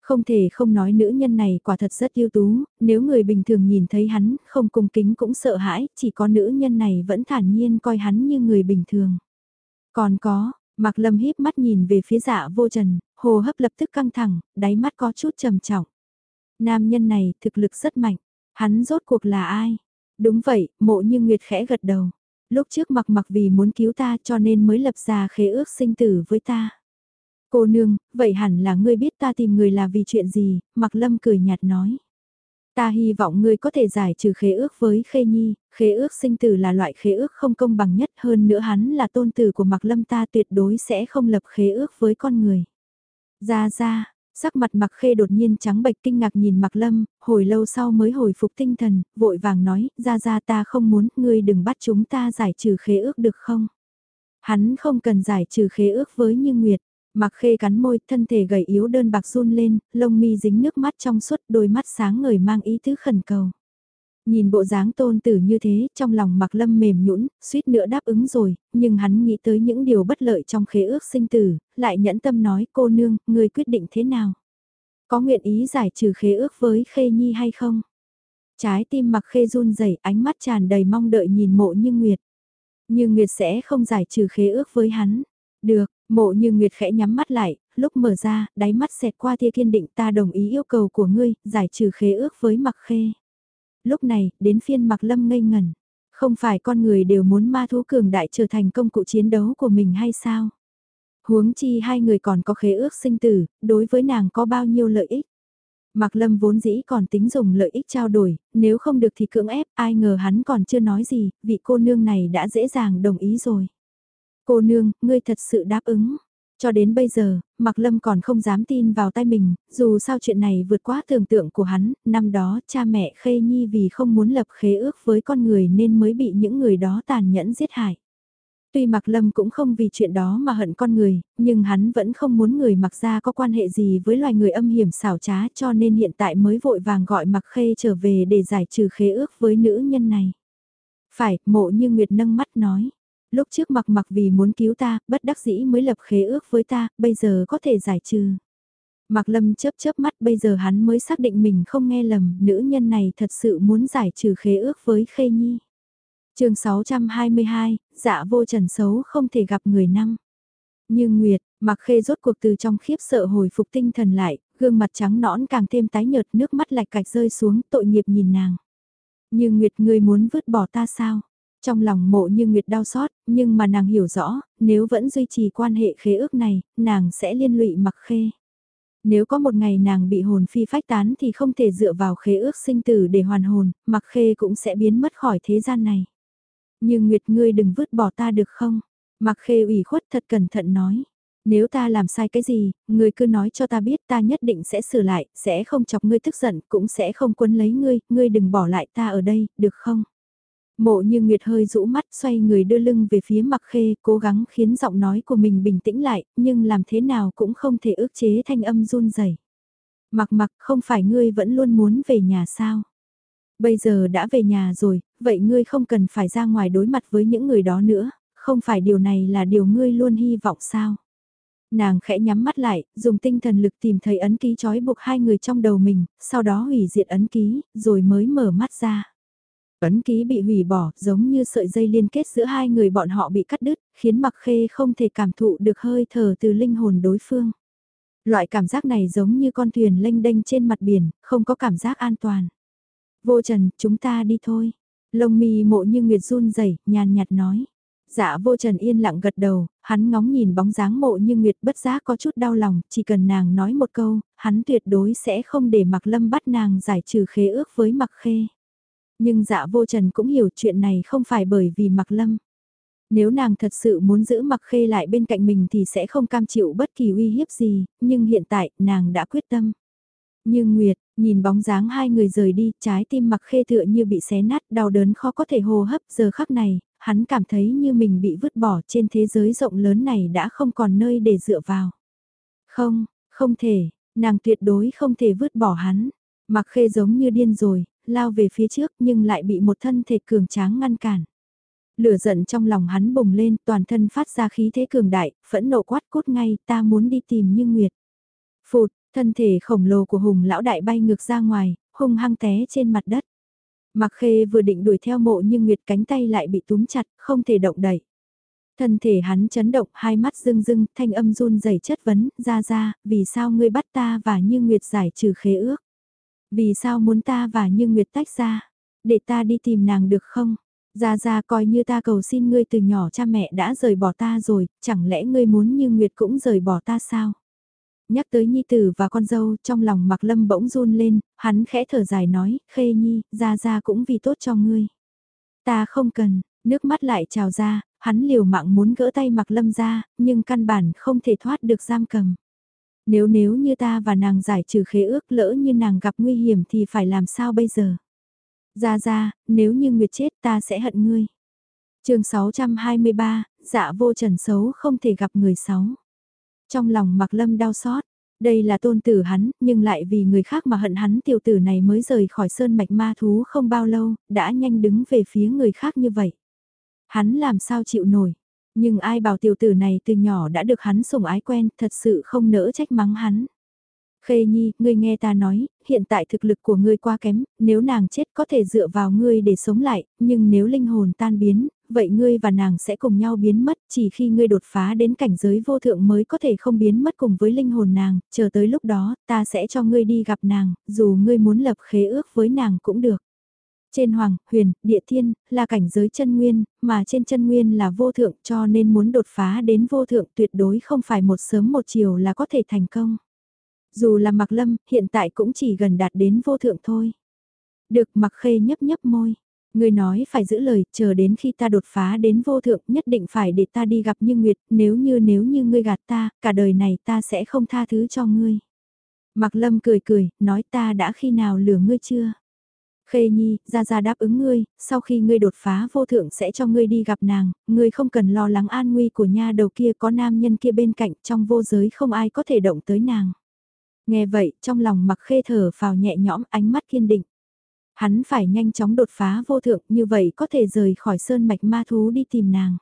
Không thể không nói nữ nhân này quả thật rất ưu tú, nếu người bình thường nhìn thấy hắn, không cung kính cũng sợ hãi, chỉ có nữ nhân này vẫn thản nhiên coi hắn như người bình thường. Còn có, Mạc Lâm híp mắt nhìn về phía dạ vô trần, hồ hấp lập tức căng thẳng, đáy mắt có chút trầm trọng. Nam nhân này thực lực rất mạnh, hắn rốt cuộc là ai? Đúng vậy, mộ như Nguyệt khẽ gật đầu. Lúc trước mặc mặc vì muốn cứu ta cho nên mới lập ra khế ước sinh tử với ta. Cô nương, vậy hẳn là ngươi biết ta tìm người là vì chuyện gì, mặc lâm cười nhạt nói. Ta hy vọng ngươi có thể giải trừ khế ước với Khê Nhi, khế ước sinh tử là loại khế ước không công bằng nhất hơn nữa hắn là tôn tử của Mạc Lâm ta tuyệt đối sẽ không lập khế ước với con người. Ra ra, sắc mặt Mạc Khê đột nhiên trắng bệch kinh ngạc nhìn Mạc Lâm, hồi lâu sau mới hồi phục tinh thần, vội vàng nói, ra ra ta không muốn, ngươi đừng bắt chúng ta giải trừ khế ước được không? Hắn không cần giải trừ khế ước với Như Nguyệt. Mặc khê cắn môi, thân thể gầy yếu đơn bạc run lên, lông mi dính nước mắt trong suốt, đôi mắt sáng ngời mang ý tứ khẩn cầu. Nhìn bộ dáng tôn tử như thế, trong lòng mặc lâm mềm nhũn suýt nữa đáp ứng rồi, nhưng hắn nghĩ tới những điều bất lợi trong khế ước sinh tử, lại nhẫn tâm nói cô nương, người quyết định thế nào? Có nguyện ý giải trừ khế ước với khê nhi hay không? Trái tim mặc khê run rẩy ánh mắt tràn đầy mong đợi nhìn mộ như Nguyệt. Như Nguyệt sẽ không giải trừ khế ước với hắn. Được, Mộ như Nguyệt khẽ nhắm mắt lại, lúc mở ra, đáy mắt xẹt qua tia kiên định ta đồng ý yêu cầu của ngươi, giải trừ khế ước với mặc khê. Lúc này, đến phiên mặc lâm ngây ngẩn. Không phải con người đều muốn ma thú cường đại trở thành công cụ chiến đấu của mình hay sao? Huống chi hai người còn có khế ước sinh tử, đối với nàng có bao nhiêu lợi ích? Mạc Lâm vốn dĩ còn tính dùng lợi ích trao đổi, nếu không được thì cưỡng ép, ai ngờ hắn còn chưa nói gì, vị cô nương này đã dễ dàng đồng ý rồi. Cô nương, ngươi thật sự đáp ứng. Cho đến bây giờ, Mạc Lâm còn không dám tin vào tay mình, dù sao chuyện này vượt quá tưởng tượng của hắn, năm đó cha mẹ Khê Nhi vì không muốn lập khế ước với con người nên mới bị những người đó tàn nhẫn giết hại. Tuy Mạc Lâm cũng không vì chuyện đó mà hận con người, nhưng hắn vẫn không muốn người Mạc gia có quan hệ gì với loài người âm hiểm xảo trá cho nên hiện tại mới vội vàng gọi Mạc Khê trở về để giải trừ khế ước với nữ nhân này. Phải, mộ như Nguyệt nâng mắt nói lúc trước mặc mặc vì muốn cứu ta, bất đắc dĩ mới lập khế ước với ta, bây giờ có thể giải trừ. Mạc Lâm chớp chớp mắt bây giờ hắn mới xác định mình không nghe lầm, nữ nhân này thật sự muốn giải trừ khế ước với Khê Nhi. chương 622, dạ vô trần xấu không thể gặp người năm. Như Nguyệt, Mạc Khê rốt cuộc từ trong khiếp sợ hồi phục tinh thần lại, gương mặt trắng nõn càng thêm tái nhợt nước mắt lạch cạch rơi xuống tội nghiệp nhìn nàng. Như Nguyệt ngươi muốn vứt bỏ ta sao? Trong lòng mộ như Nguyệt đau xót, nhưng mà nàng hiểu rõ, nếu vẫn duy trì quan hệ khế ước này, nàng sẽ liên lụy mặc khê. Nếu có một ngày nàng bị hồn phi phách tán thì không thể dựa vào khế ước sinh tử để hoàn hồn, mặc khê cũng sẽ biến mất khỏi thế gian này. Nhưng Nguyệt ngươi đừng vứt bỏ ta được không? Mặc khê ủy khuất thật cẩn thận nói. Nếu ta làm sai cái gì, ngươi cứ nói cho ta biết ta nhất định sẽ sửa lại, sẽ không chọc ngươi tức giận, cũng sẽ không quấn lấy ngươi, ngươi đừng bỏ lại ta ở đây, được không? Mộ như Nguyệt hơi rũ mắt xoay người đưa lưng về phía mặc khê, cố gắng khiến giọng nói của mình bình tĩnh lại, nhưng làm thế nào cũng không thể ước chế thanh âm run rẩy. Mặc mặc không phải ngươi vẫn luôn muốn về nhà sao? Bây giờ đã về nhà rồi, vậy ngươi không cần phải ra ngoài đối mặt với những người đó nữa, không phải điều này là điều ngươi luôn hy vọng sao? Nàng khẽ nhắm mắt lại, dùng tinh thần lực tìm thấy ấn ký trói buộc hai người trong đầu mình, sau đó hủy diệt ấn ký, rồi mới mở mắt ra. Ấn ký bị hủy bỏ, giống như sợi dây liên kết giữa hai người bọn họ bị cắt đứt, khiến mặc khê không thể cảm thụ được hơi thở từ linh hồn đối phương. Loại cảm giác này giống như con thuyền lênh đênh trên mặt biển, không có cảm giác an toàn. Vô trần, chúng ta đi thôi. Lông mi mộ như nguyệt run rẩy nhàn nhạt nói. Dạ vô trần yên lặng gật đầu, hắn ngóng nhìn bóng dáng mộ như nguyệt bất giác có chút đau lòng, chỉ cần nàng nói một câu, hắn tuyệt đối sẽ không để mặc lâm bắt nàng giải trừ khế ước với mặc khê. Nhưng dạ vô trần cũng hiểu chuyện này không phải bởi vì mặc lâm. Nếu nàng thật sự muốn giữ mặc khê lại bên cạnh mình thì sẽ không cam chịu bất kỳ uy hiếp gì, nhưng hiện tại nàng đã quyết tâm. nhưng Nguyệt, nhìn bóng dáng hai người rời đi, trái tim mặc khê tựa như bị xé nát, đau đớn khó có thể hô hấp giờ khắc này, hắn cảm thấy như mình bị vứt bỏ trên thế giới rộng lớn này đã không còn nơi để dựa vào. Không, không thể, nàng tuyệt đối không thể vứt bỏ hắn. Mặc khê giống như điên rồi, lao về phía trước nhưng lại bị một thân thể cường tráng ngăn cản. Lửa giận trong lòng hắn bùng lên, toàn thân phát ra khí thế cường đại, phẫn nộ quát cốt ngay, ta muốn đi tìm như Nguyệt. Phụt, thân thể khổng lồ của hùng lão đại bay ngược ra ngoài, hung hăng té trên mặt đất. Mặc khê vừa định đuổi theo mộ nhưng Nguyệt cánh tay lại bị túm chặt, không thể động đẩy. Thân thể hắn chấn động, hai mắt rưng rưng, thanh âm run rẩy chất vấn, ra ra, vì sao ngươi bắt ta và như Nguyệt giải trừ khế ước? Vì sao muốn ta và Như Nguyệt tách ra? Để ta đi tìm nàng được không? Ra ra coi như ta cầu xin ngươi từ nhỏ cha mẹ đã rời bỏ ta rồi, chẳng lẽ ngươi muốn Như Nguyệt cũng rời bỏ ta sao? Nhắc tới Nhi Tử và con dâu, trong lòng Mạc Lâm bỗng run lên, hắn khẽ thở dài nói, Khê Nhi, ra ra cũng vì tốt cho ngươi. Ta không cần, nước mắt lại trào ra, hắn liều mạng muốn gỡ tay Mạc Lâm ra, nhưng căn bản không thể thoát được giam cầm. Nếu nếu như ta và nàng giải trừ khế ước lỡ như nàng gặp nguy hiểm thì phải làm sao bây giờ? Ra ra, nếu như Nguyệt chết ta sẽ hận ngươi. chương 623, dạ vô trần xấu không thể gặp người xấu. Trong lòng mặc lâm đau xót, đây là tôn tử hắn, nhưng lại vì người khác mà hận hắn tiểu tử này mới rời khỏi sơn mạch ma thú không bao lâu, đã nhanh đứng về phía người khác như vậy. Hắn làm sao chịu nổi, nhưng ai bảo tiểu tử này từ nhỏ đã được hắn sủng ái quen, thật sự không nỡ trách mắng hắn. Khê Nhi, ngươi nghe ta nói, hiện tại thực lực của ngươi quá kém, nếu nàng chết có thể dựa vào ngươi để sống lại, nhưng nếu linh hồn tan biến, vậy ngươi và nàng sẽ cùng nhau biến mất, chỉ khi ngươi đột phá đến cảnh giới vô thượng mới có thể không biến mất cùng với linh hồn nàng, chờ tới lúc đó, ta sẽ cho ngươi đi gặp nàng, dù ngươi muốn lập khế ước với nàng cũng được. Trên hoàng, huyền, địa thiên, là cảnh giới chân nguyên, mà trên chân nguyên là vô thượng cho nên muốn đột phá đến vô thượng tuyệt đối không phải một sớm một chiều là có thể thành công. Dù là mặc lâm, hiện tại cũng chỉ gần đạt đến vô thượng thôi. Được mặc khê nhấp nhấp môi. Người nói phải giữ lời, chờ đến khi ta đột phá đến vô thượng nhất định phải để ta đi gặp như Nguyệt, nếu như nếu như ngươi gạt ta, cả đời này ta sẽ không tha thứ cho ngươi. Mặc lâm cười cười, nói ta đã khi nào lừa ngươi chưa? Khê Nhi, ra ra đáp ứng ngươi, sau khi ngươi đột phá vô thượng sẽ cho ngươi đi gặp nàng, ngươi không cần lo lắng an nguy của nha đầu kia có nam nhân kia bên cạnh trong vô giới không ai có thể động tới nàng. Nghe vậy, trong lòng mặc khê thở phào nhẹ nhõm ánh mắt kiên định. Hắn phải nhanh chóng đột phá vô thượng như vậy có thể rời khỏi sơn mạch ma thú đi tìm nàng.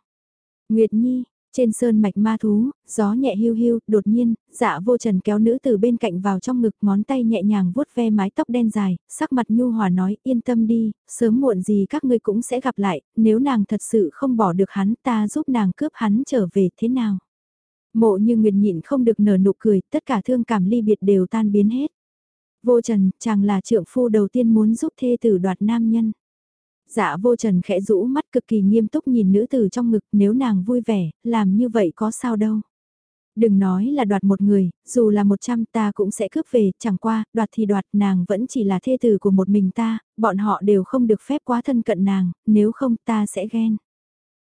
Nguyệt Nhi, trên sơn mạch ma thú, gió nhẹ hưu hưu, đột nhiên, dạ vô trần kéo nữ từ bên cạnh vào trong ngực ngón tay nhẹ nhàng vuốt ve mái tóc đen dài, sắc mặt nhu hòa nói yên tâm đi, sớm muộn gì các ngươi cũng sẽ gặp lại, nếu nàng thật sự không bỏ được hắn ta giúp nàng cướp hắn trở về thế nào. Mộ như nguyệt nhịn không được nở nụ cười, tất cả thương cảm ly biệt đều tan biến hết. Vô trần, chàng là trượng phu đầu tiên muốn giúp thê tử đoạt nam nhân. Dạ vô trần khẽ rũ mắt cực kỳ nghiêm túc nhìn nữ tử trong ngực nếu nàng vui vẻ, làm như vậy có sao đâu. Đừng nói là đoạt một người, dù là một trăm ta cũng sẽ cướp về, chẳng qua, đoạt thì đoạt nàng vẫn chỉ là thê tử của một mình ta, bọn họ đều không được phép quá thân cận nàng, nếu không ta sẽ ghen.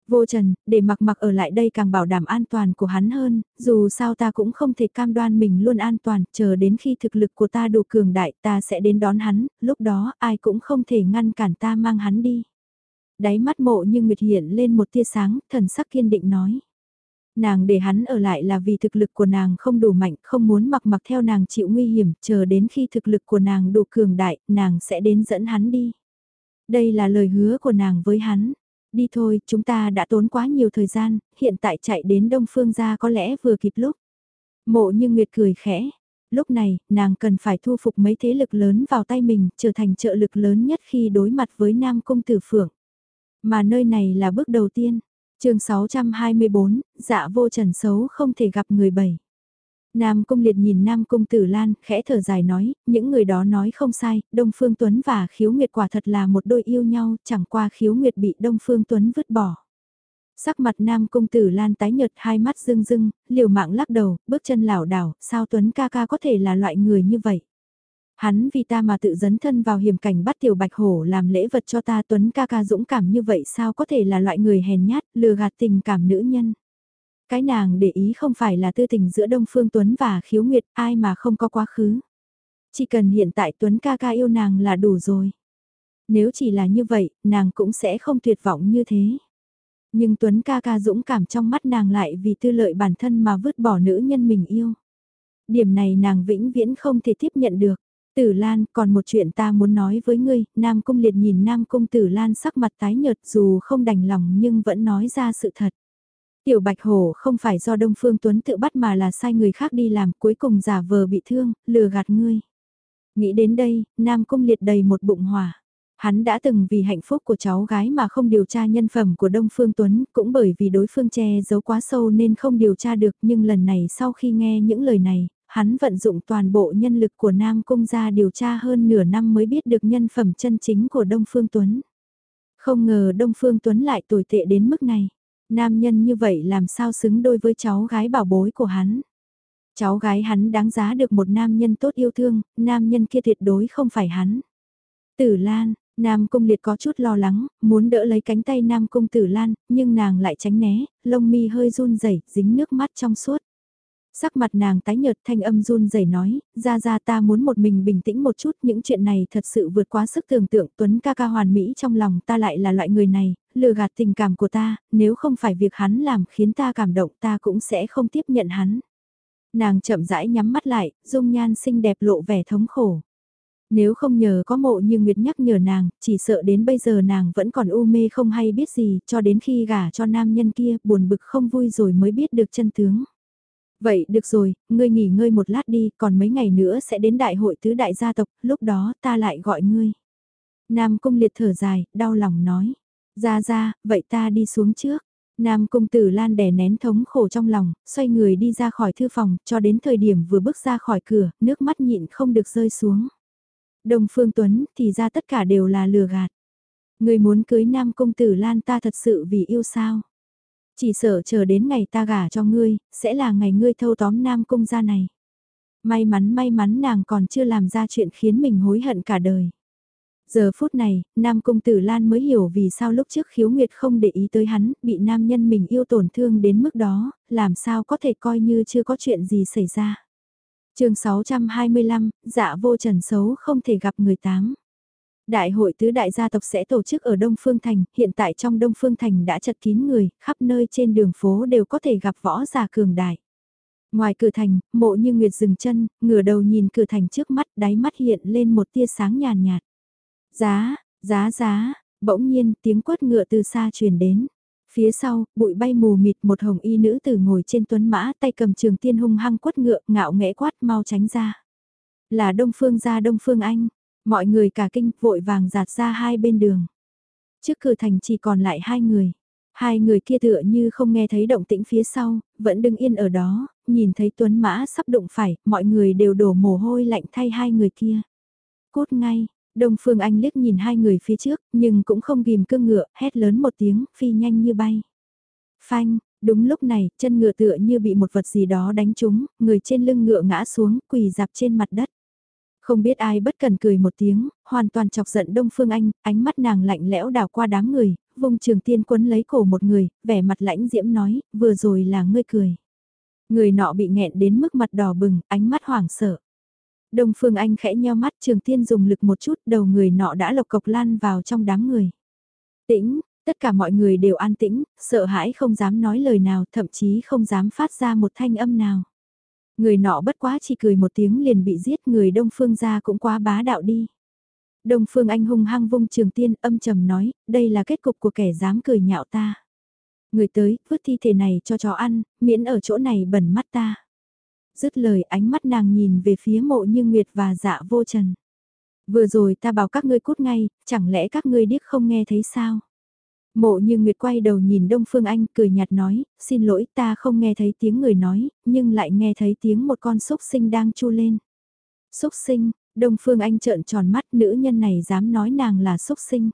Vô trần, để mặc mặc ở lại đây càng bảo đảm an toàn của hắn hơn, dù sao ta cũng không thể cam đoan mình luôn an toàn, chờ đến khi thực lực của ta đủ cường đại ta sẽ đến đón hắn, lúc đó ai cũng không thể ngăn cản ta mang hắn đi. Đáy mắt mộ như nguyệt hiện lên một tia sáng, thần sắc kiên định nói. Nàng để hắn ở lại là vì thực lực của nàng không đủ mạnh, không muốn mặc mặc theo nàng chịu nguy hiểm, chờ đến khi thực lực của nàng đủ cường đại, nàng sẽ đến dẫn hắn đi. Đây là lời hứa của nàng với hắn. Đi thôi, chúng ta đã tốn quá nhiều thời gian, hiện tại chạy đến Đông Phương ra có lẽ vừa kịp lúc. Mộ như Nguyệt cười khẽ. Lúc này, nàng cần phải thu phục mấy thế lực lớn vào tay mình, trở thành trợ lực lớn nhất khi đối mặt với Nam Cung Tử Phượng. Mà nơi này là bước đầu tiên. chương 624, dạ vô trần xấu không thể gặp người bảy. Nam Cung Liệt nhìn Nam Cung Tử Lan, khẽ thở dài nói, những người đó nói không sai, Đông Phương Tuấn và Khiếu Nguyệt quả thật là một đôi yêu nhau, chẳng qua Khiếu Nguyệt bị Đông Phương Tuấn vứt bỏ. Sắc mặt Nam Cung Tử Lan tái nhợt hai mắt rưng rưng, liều mạng lắc đầu, bước chân lảo đảo, sao Tuấn ca ca có thể là loại người như vậy? Hắn vì ta mà tự dấn thân vào hiểm cảnh bắt tiểu bạch hổ làm lễ vật cho ta Tuấn ca ca dũng cảm như vậy sao có thể là loại người hèn nhát, lừa gạt tình cảm nữ nhân? Cái nàng để ý không phải là tư tình giữa Đông Phương Tuấn và Khiếu Nguyệt, ai mà không có quá khứ. Chỉ cần hiện tại Tuấn ca ca yêu nàng là đủ rồi. Nếu chỉ là như vậy, nàng cũng sẽ không tuyệt vọng như thế. Nhưng Tuấn ca ca dũng cảm trong mắt nàng lại vì tư lợi bản thân mà vứt bỏ nữ nhân mình yêu. Điểm này nàng vĩnh viễn không thể tiếp nhận được. Tử Lan, còn một chuyện ta muốn nói với ngươi, Nam Cung liệt nhìn Nam Cung Tử Lan sắc mặt tái nhợt dù không đành lòng nhưng vẫn nói ra sự thật. Tiểu Bạch Hổ không phải do Đông Phương Tuấn tự bắt mà là sai người khác đi làm cuối cùng giả vờ bị thương, lừa gạt ngươi. Nghĩ đến đây, Nam Cung liệt đầy một bụng hỏa. Hắn đã từng vì hạnh phúc của cháu gái mà không điều tra nhân phẩm của Đông Phương Tuấn, cũng bởi vì đối phương che giấu quá sâu nên không điều tra được, nhưng lần này sau khi nghe những lời này, hắn vận dụng toàn bộ nhân lực của Nam Cung ra điều tra hơn nửa năm mới biết được nhân phẩm chân chính của Đông Phương Tuấn. Không ngờ Đông Phương Tuấn lại tồi tệ đến mức này. Nam nhân như vậy làm sao xứng đôi với cháu gái bảo bối của hắn. Cháu gái hắn đáng giá được một nam nhân tốt yêu thương, nam nhân kia tuyệt đối không phải hắn. Tử Lan, Nam Cung Liệt có chút lo lắng, muốn đỡ lấy cánh tay Nam Cung Tử Lan, nhưng nàng lại tránh né, lông mi hơi run rẩy, dính nước mắt trong suốt. Sắc mặt nàng tái nhợt thanh âm run rẩy nói, ra ra ta muốn một mình bình tĩnh một chút, những chuyện này thật sự vượt quá sức tưởng tượng, Tuấn ca ca hoàn mỹ trong lòng ta lại là loại người này, lừa gạt tình cảm của ta, nếu không phải việc hắn làm khiến ta cảm động ta cũng sẽ không tiếp nhận hắn. Nàng chậm rãi nhắm mắt lại, dung nhan xinh đẹp lộ vẻ thống khổ. Nếu không nhờ có mộ như Nguyệt nhắc nhở nàng, chỉ sợ đến bây giờ nàng vẫn còn u mê không hay biết gì, cho đến khi gả cho nam nhân kia, buồn bực không vui rồi mới biết được chân tướng. Vậy được rồi, ngươi nghỉ ngơi một lát đi, còn mấy ngày nữa sẽ đến đại hội tứ đại gia tộc, lúc đó ta lại gọi ngươi. Nam cung liệt thở dài, đau lòng nói. Ra ra, vậy ta đi xuống trước. Nam cung tử lan đè nén thống khổ trong lòng, xoay người đi ra khỏi thư phòng, cho đến thời điểm vừa bước ra khỏi cửa, nước mắt nhịn không được rơi xuống. Đồng Phương Tuấn, thì ra tất cả đều là lừa gạt. Người muốn cưới Nam cung tử lan ta thật sự vì yêu sao. Chỉ sợ chờ đến ngày ta gả cho ngươi, sẽ là ngày ngươi thâu tóm Nam cung gia này. May mắn may mắn nàng còn chưa làm ra chuyện khiến mình hối hận cả đời. Giờ phút này, Nam Cung Tử Lan mới hiểu vì sao lúc trước khiếu nguyệt không để ý tới hắn, bị nam nhân mình yêu tổn thương đến mức đó, làm sao có thể coi như chưa có chuyện gì xảy ra. chương 625, dạ vô trần xấu không thể gặp người tám. Đại hội tứ đại gia tộc sẽ tổ chức ở Đông Phương Thành, hiện tại trong Đông Phương Thành đã chật kín người, khắp nơi trên đường phố đều có thể gặp võ giả cường đại. Ngoài cửa thành, mộ như Nguyệt dừng chân, ngửa đầu nhìn cửa thành trước mắt, đáy mắt hiện lên một tia sáng nhàn nhạt. Giá, giá giá, bỗng nhiên tiếng quất ngựa từ xa truyền đến. Phía sau, bụi bay mù mịt một hồng y nữ tử ngồi trên tuấn mã tay cầm trường tiên hung hăng quất ngựa ngạo nghẽ quát mau tránh ra. Là Đông Phương gia Đông Phương Anh, mọi người cả kinh vội vàng giạt ra hai bên đường. Trước cửa thành chỉ còn lại hai người. Hai người kia tựa như không nghe thấy động tĩnh phía sau, vẫn đứng yên ở đó, nhìn thấy tuấn mã sắp đụng phải, mọi người đều đổ mồ hôi lạnh thay hai người kia. Cút ngay, Đông Phương Anh liếc nhìn hai người phía trước, nhưng cũng không ghim cương ngựa, hét lớn một tiếng, phi nhanh như bay. Phanh, đúng lúc này, chân ngựa tựa như bị một vật gì đó đánh trúng, người trên lưng ngựa ngã xuống, quỳ dạp trên mặt đất. Không biết ai bất cần cười một tiếng, hoàn toàn chọc giận Đông Phương Anh, ánh mắt nàng lạnh lẽo đảo qua đám người, vung trường tiên quấn lấy cổ một người, vẻ mặt lãnh diễm nói, vừa rồi là ngươi cười. Người nọ bị nghẹn đến mức mặt đỏ bừng, ánh mắt hoảng sợ. Đông Phương Anh khẽ nheo mắt trường tiên dùng lực một chút đầu người nọ đã lộc cộc lan vào trong đám người. Tĩnh, tất cả mọi người đều an tĩnh, sợ hãi không dám nói lời nào, thậm chí không dám phát ra một thanh âm nào. Người nọ bất quá chỉ cười một tiếng liền bị giết người Đông Phương ra cũng quá bá đạo đi. Đông Phương Anh hung hăng vung trường tiên âm trầm nói, đây là kết cục của kẻ dám cười nhạo ta. Người tới, vứt thi thể này cho chó ăn, miễn ở chỗ này bẩn mắt ta. Dứt lời ánh mắt nàng nhìn về phía mộ như Nguyệt và dạ vô trần. Vừa rồi ta bảo các ngươi cút ngay, chẳng lẽ các ngươi điếc không nghe thấy sao? Mộ như Nguyệt quay đầu nhìn Đông Phương Anh cười nhạt nói, xin lỗi ta không nghe thấy tiếng người nói, nhưng lại nghe thấy tiếng một con xúc sinh đang chu lên. Xúc sinh, Đông Phương Anh trợn tròn mắt nữ nhân này dám nói nàng là xúc sinh.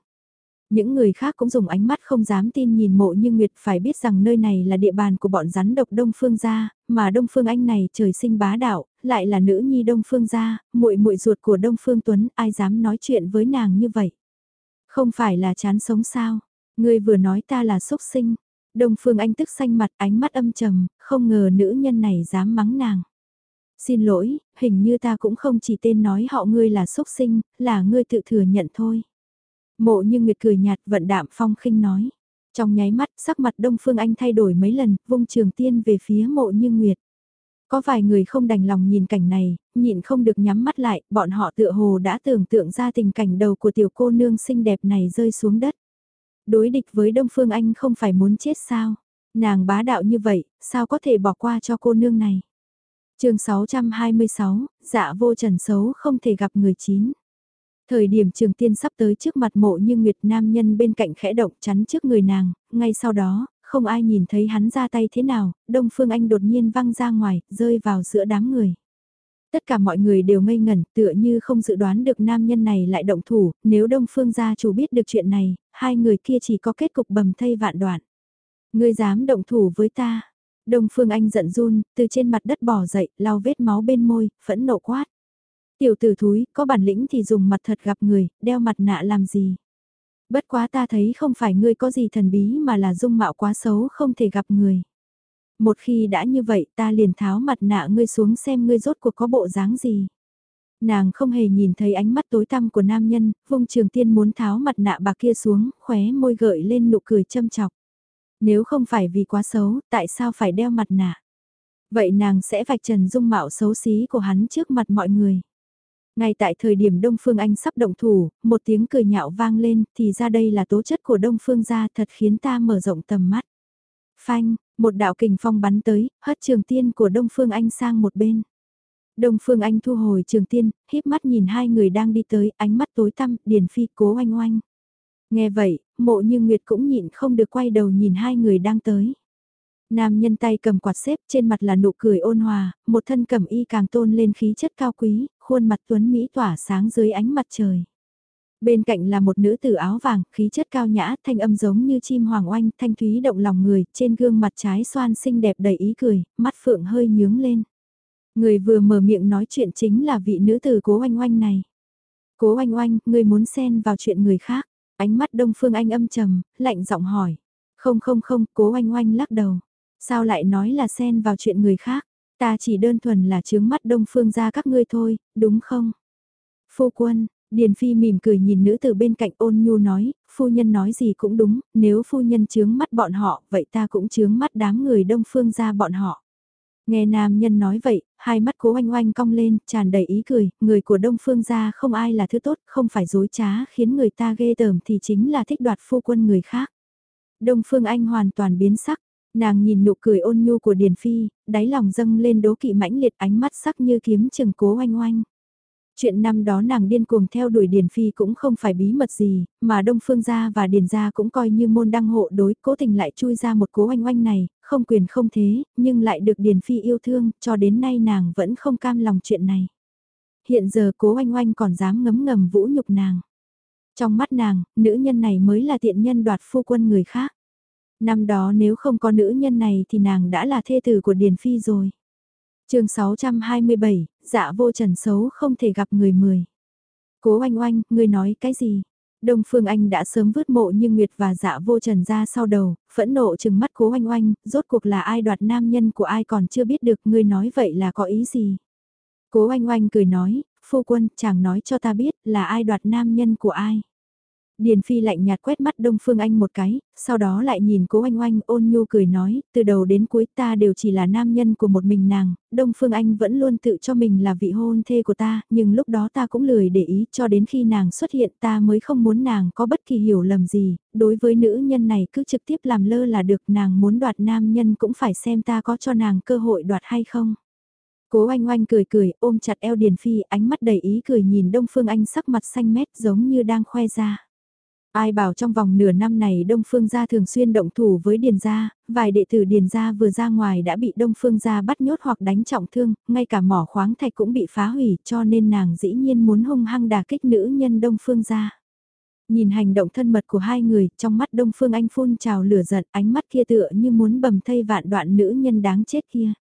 Những người khác cũng dùng ánh mắt không dám tin nhìn mộ như Nguyệt phải biết rằng nơi này là địa bàn của bọn rắn độc Đông Phương gia, mà Đông Phương Anh này trời sinh bá đạo, lại là nữ nhi Đông Phương gia, muội muội ruột của Đông Phương Tuấn, ai dám nói chuyện với nàng như vậy. Không phải là chán sống sao, ngươi vừa nói ta là xúc sinh. Đông Phương Anh tức xanh mặt ánh mắt âm trầm, không ngờ nữ nhân này dám mắng nàng. Xin lỗi, hình như ta cũng không chỉ tên nói họ ngươi là xúc sinh, là ngươi tự thừa nhận thôi. Mộ như Nguyệt cười nhạt vận đạm phong khinh nói. Trong nháy mắt, sắc mặt Đông Phương Anh thay đổi mấy lần, vung trường tiên về phía mộ như Nguyệt. Có vài người không đành lòng nhìn cảnh này, nhịn không được nhắm mắt lại, bọn họ tựa hồ đã tưởng tượng ra tình cảnh đầu của tiểu cô nương xinh đẹp này rơi xuống đất. Đối địch với Đông Phương Anh không phải muốn chết sao? Nàng bá đạo như vậy, sao có thể bỏ qua cho cô nương này? chương 626, dạ vô trần xấu không thể gặp người chín. Thời điểm trường tiên sắp tới trước mặt mộ như Nguyệt Nam nhân bên cạnh khẽ động chắn trước người nàng, ngay sau đó, không ai nhìn thấy hắn ra tay thế nào, Đông Phương Anh đột nhiên văng ra ngoài, rơi vào giữa đám người. Tất cả mọi người đều ngây ngẩn, tựa như không dự đoán được nam nhân này lại động thủ, nếu Đông Phương gia chủ biết được chuyện này, hai người kia chỉ có kết cục bầm thây vạn đoạn. Ngươi dám động thủ với ta. Đông Phương Anh giận run, từ trên mặt đất bò dậy, lau vết máu bên môi, phẫn nộ quát. Tiểu tử thúi, có bản lĩnh thì dùng mặt thật gặp người, đeo mặt nạ làm gì? Bất quá ta thấy không phải ngươi có gì thần bí mà là dung mạo quá xấu không thể gặp người. Một khi đã như vậy ta liền tháo mặt nạ ngươi xuống xem ngươi rốt cuộc có bộ dáng gì. Nàng không hề nhìn thấy ánh mắt tối tăm của nam nhân, vung trường tiên muốn tháo mặt nạ bà kia xuống, khóe môi gợi lên nụ cười châm chọc. Nếu không phải vì quá xấu, tại sao phải đeo mặt nạ? Vậy nàng sẽ vạch trần dung mạo xấu xí của hắn trước mặt mọi người. Ngay tại thời điểm Đông Phương Anh sắp động thủ, một tiếng cười nhạo vang lên, thì ra đây là tố chất của Đông Phương gia thật khiến ta mở rộng tầm mắt. Phanh, một đạo kình phong bắn tới, hất trường tiên của Đông Phương Anh sang một bên. Đông Phương Anh thu hồi trường tiên, híp mắt nhìn hai người đang đi tới, ánh mắt tối tăm, Điền Phi cố oanh oanh. Nghe vậy, mộ như Nguyệt cũng nhịn không được quay đầu nhìn hai người đang tới. Nam nhân tay cầm quạt xếp trên mặt là nụ cười ôn hòa, một thân cầm y càng tôn lên khí chất cao quý, khuôn mặt tuấn Mỹ tỏa sáng dưới ánh mặt trời. Bên cạnh là một nữ tử áo vàng, khí chất cao nhã, thanh âm giống như chim hoàng oanh, thanh thúy động lòng người, trên gương mặt trái xoan xinh đẹp đầy ý cười, mắt phượng hơi nhướng lên. Người vừa mở miệng nói chuyện chính là vị nữ tử cố oanh oanh này. Cố oanh oanh, người muốn xen vào chuyện người khác. Ánh mắt đông phương anh âm trầm, lạnh giọng hỏi. Không không không, cố oanh oanh lắc đầu. Sao lại nói là xen vào chuyện người khác? Ta chỉ đơn thuần là chướng mắt đông phương ra các ngươi thôi, đúng không? Phu quân, Điền Phi mỉm cười nhìn nữ từ bên cạnh ôn nhu nói, phu nhân nói gì cũng đúng, nếu phu nhân chướng mắt bọn họ, vậy ta cũng chướng mắt đám người đông phương ra bọn họ. Nghe nam nhân nói vậy, hai mắt cố oanh oanh cong lên, tràn đầy ý cười, người của đông phương gia không ai là thứ tốt, không phải dối trá khiến người ta ghê tởm thì chính là thích đoạt phu quân người khác. Đông phương anh hoàn toàn biến sắc, Nàng nhìn nụ cười ôn nhu của Điền Phi, đáy lòng dâng lên đố kỵ mãnh liệt ánh mắt sắc như kiếm chừng cố oanh oanh. Chuyện năm đó nàng điên cuồng theo đuổi Điền Phi cũng không phải bí mật gì, mà Đông Phương Gia và Điền Gia cũng coi như môn đăng hộ đối, cố tình lại chui ra một cố oanh oanh này, không quyền không thế, nhưng lại được Điền Phi yêu thương, cho đến nay nàng vẫn không cam lòng chuyện này. Hiện giờ cố oanh oanh còn dám ngấm ngầm vũ nhục nàng. Trong mắt nàng, nữ nhân này mới là tiện nhân đoạt phu quân người khác. Năm đó nếu không có nữ nhân này thì nàng đã là thê tử của Điền Phi rồi. chương 627, dạ vô trần xấu không thể gặp người mười. Cố oanh oanh, ngươi nói cái gì? Đông Phương Anh đã sớm vứt mộ như Nguyệt và dạ vô trần ra sau đầu, phẫn nộ chừng mắt cố oanh oanh, rốt cuộc là ai đoạt nam nhân của ai còn chưa biết được, ngươi nói vậy là có ý gì. Cố oanh oanh cười nói, phu quân, chàng nói cho ta biết là ai đoạt nam nhân của ai. Điền Phi lạnh nhạt quét mắt Đông Phương Anh một cái, sau đó lại nhìn cố anh oanh ôn nhu cười nói, từ đầu đến cuối ta đều chỉ là nam nhân của một mình nàng, Đông Phương Anh vẫn luôn tự cho mình là vị hôn thê của ta, nhưng lúc đó ta cũng lười để ý cho đến khi nàng xuất hiện ta mới không muốn nàng có bất kỳ hiểu lầm gì, đối với nữ nhân này cứ trực tiếp làm lơ là được nàng muốn đoạt nam nhân cũng phải xem ta có cho nàng cơ hội đoạt hay không. Cố anh oanh cười cười, ôm chặt eo Điền Phi, ánh mắt đầy ý cười nhìn Đông Phương Anh sắc mặt xanh mét giống như đang khoe ra. Ai bảo trong vòng nửa năm này Đông Phương Gia thường xuyên động thủ với Điền Gia, vài đệ tử Điền Gia vừa ra ngoài đã bị Đông Phương Gia bắt nhốt hoặc đánh trọng thương, ngay cả mỏ khoáng thạch cũng bị phá hủy cho nên nàng dĩ nhiên muốn hung hăng đà kích nữ nhân Đông Phương Gia. Nhìn hành động thân mật của hai người, trong mắt Đông Phương Anh phun trào lửa giận, ánh mắt kia tựa như muốn bầm thây vạn đoạn nữ nhân đáng chết kia.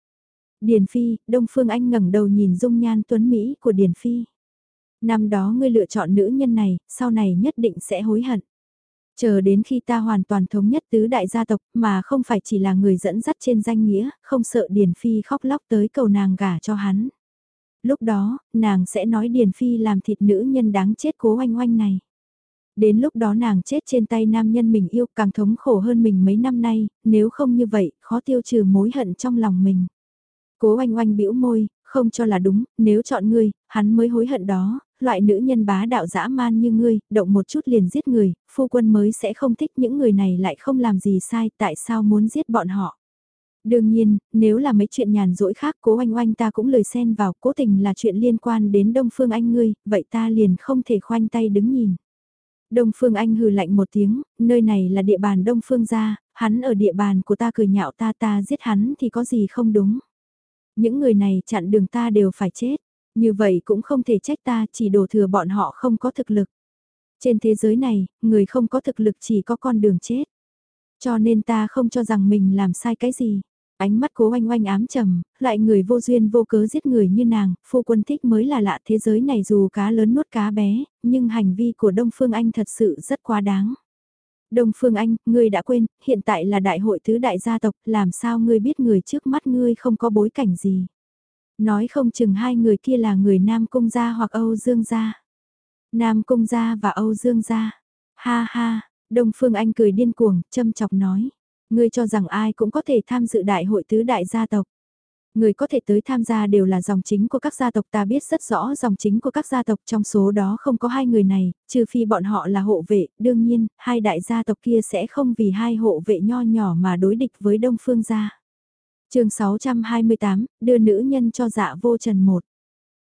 Điền Phi, Đông Phương Anh ngẩng đầu nhìn dung nhan tuấn Mỹ của Điền Phi. Năm đó ngươi lựa chọn nữ nhân này, sau này nhất định sẽ hối hận. Chờ đến khi ta hoàn toàn thống nhất tứ đại gia tộc mà không phải chỉ là người dẫn dắt trên danh nghĩa, không sợ Điền Phi khóc lóc tới cầu nàng gả cho hắn. Lúc đó, nàng sẽ nói Điền Phi làm thịt nữ nhân đáng chết cố oanh oanh này. Đến lúc đó nàng chết trên tay nam nhân mình yêu càng thống khổ hơn mình mấy năm nay, nếu không như vậy, khó tiêu trừ mối hận trong lòng mình. Cố oanh oanh bĩu môi, không cho là đúng, nếu chọn ngươi, hắn mới hối hận đó, loại nữ nhân bá đạo dã man như ngươi, động một chút liền giết người, phu quân mới sẽ không thích những người này lại không làm gì sai, tại sao muốn giết bọn họ. Đương nhiên, nếu là mấy chuyện nhàn rỗi khác cố oanh oanh ta cũng lời xen vào, cố tình là chuyện liên quan đến Đông Phương Anh ngươi, vậy ta liền không thể khoanh tay đứng nhìn. Đông Phương Anh hừ lạnh một tiếng, nơi này là địa bàn Đông Phương gia, hắn ở địa bàn của ta cười nhạo ta ta giết hắn thì có gì không đúng. Những người này chặn đường ta đều phải chết. Như vậy cũng không thể trách ta chỉ đổ thừa bọn họ không có thực lực. Trên thế giới này, người không có thực lực chỉ có con đường chết. Cho nên ta không cho rằng mình làm sai cái gì. Ánh mắt cố oanh oanh ám trầm, lại người vô duyên vô cớ giết người như nàng, phu quân thích mới là lạ thế giới này dù cá lớn nuốt cá bé, nhưng hành vi của Đông Phương Anh thật sự rất quá đáng. Đông Phương Anh, ngươi đã quên, hiện tại là đại hội tứ đại gia tộc, làm sao ngươi biết người trước mắt ngươi không có bối cảnh gì. Nói không chừng hai người kia là người Nam Cung Gia hoặc Âu Dương Gia. Nam Cung Gia và Âu Dương Gia. Ha ha, Đông Phương Anh cười điên cuồng, châm chọc nói. Ngươi cho rằng ai cũng có thể tham dự đại hội tứ đại gia tộc. Người có thể tới tham gia đều là dòng chính của các gia tộc ta biết rất rõ dòng chính của các gia tộc trong số đó không có hai người này, trừ phi bọn họ là hộ vệ, đương nhiên, hai đại gia tộc kia sẽ không vì hai hộ vệ nho nhỏ mà đối địch với Đông Phương gia chương 628, đưa nữ nhân cho dạ vô trần một.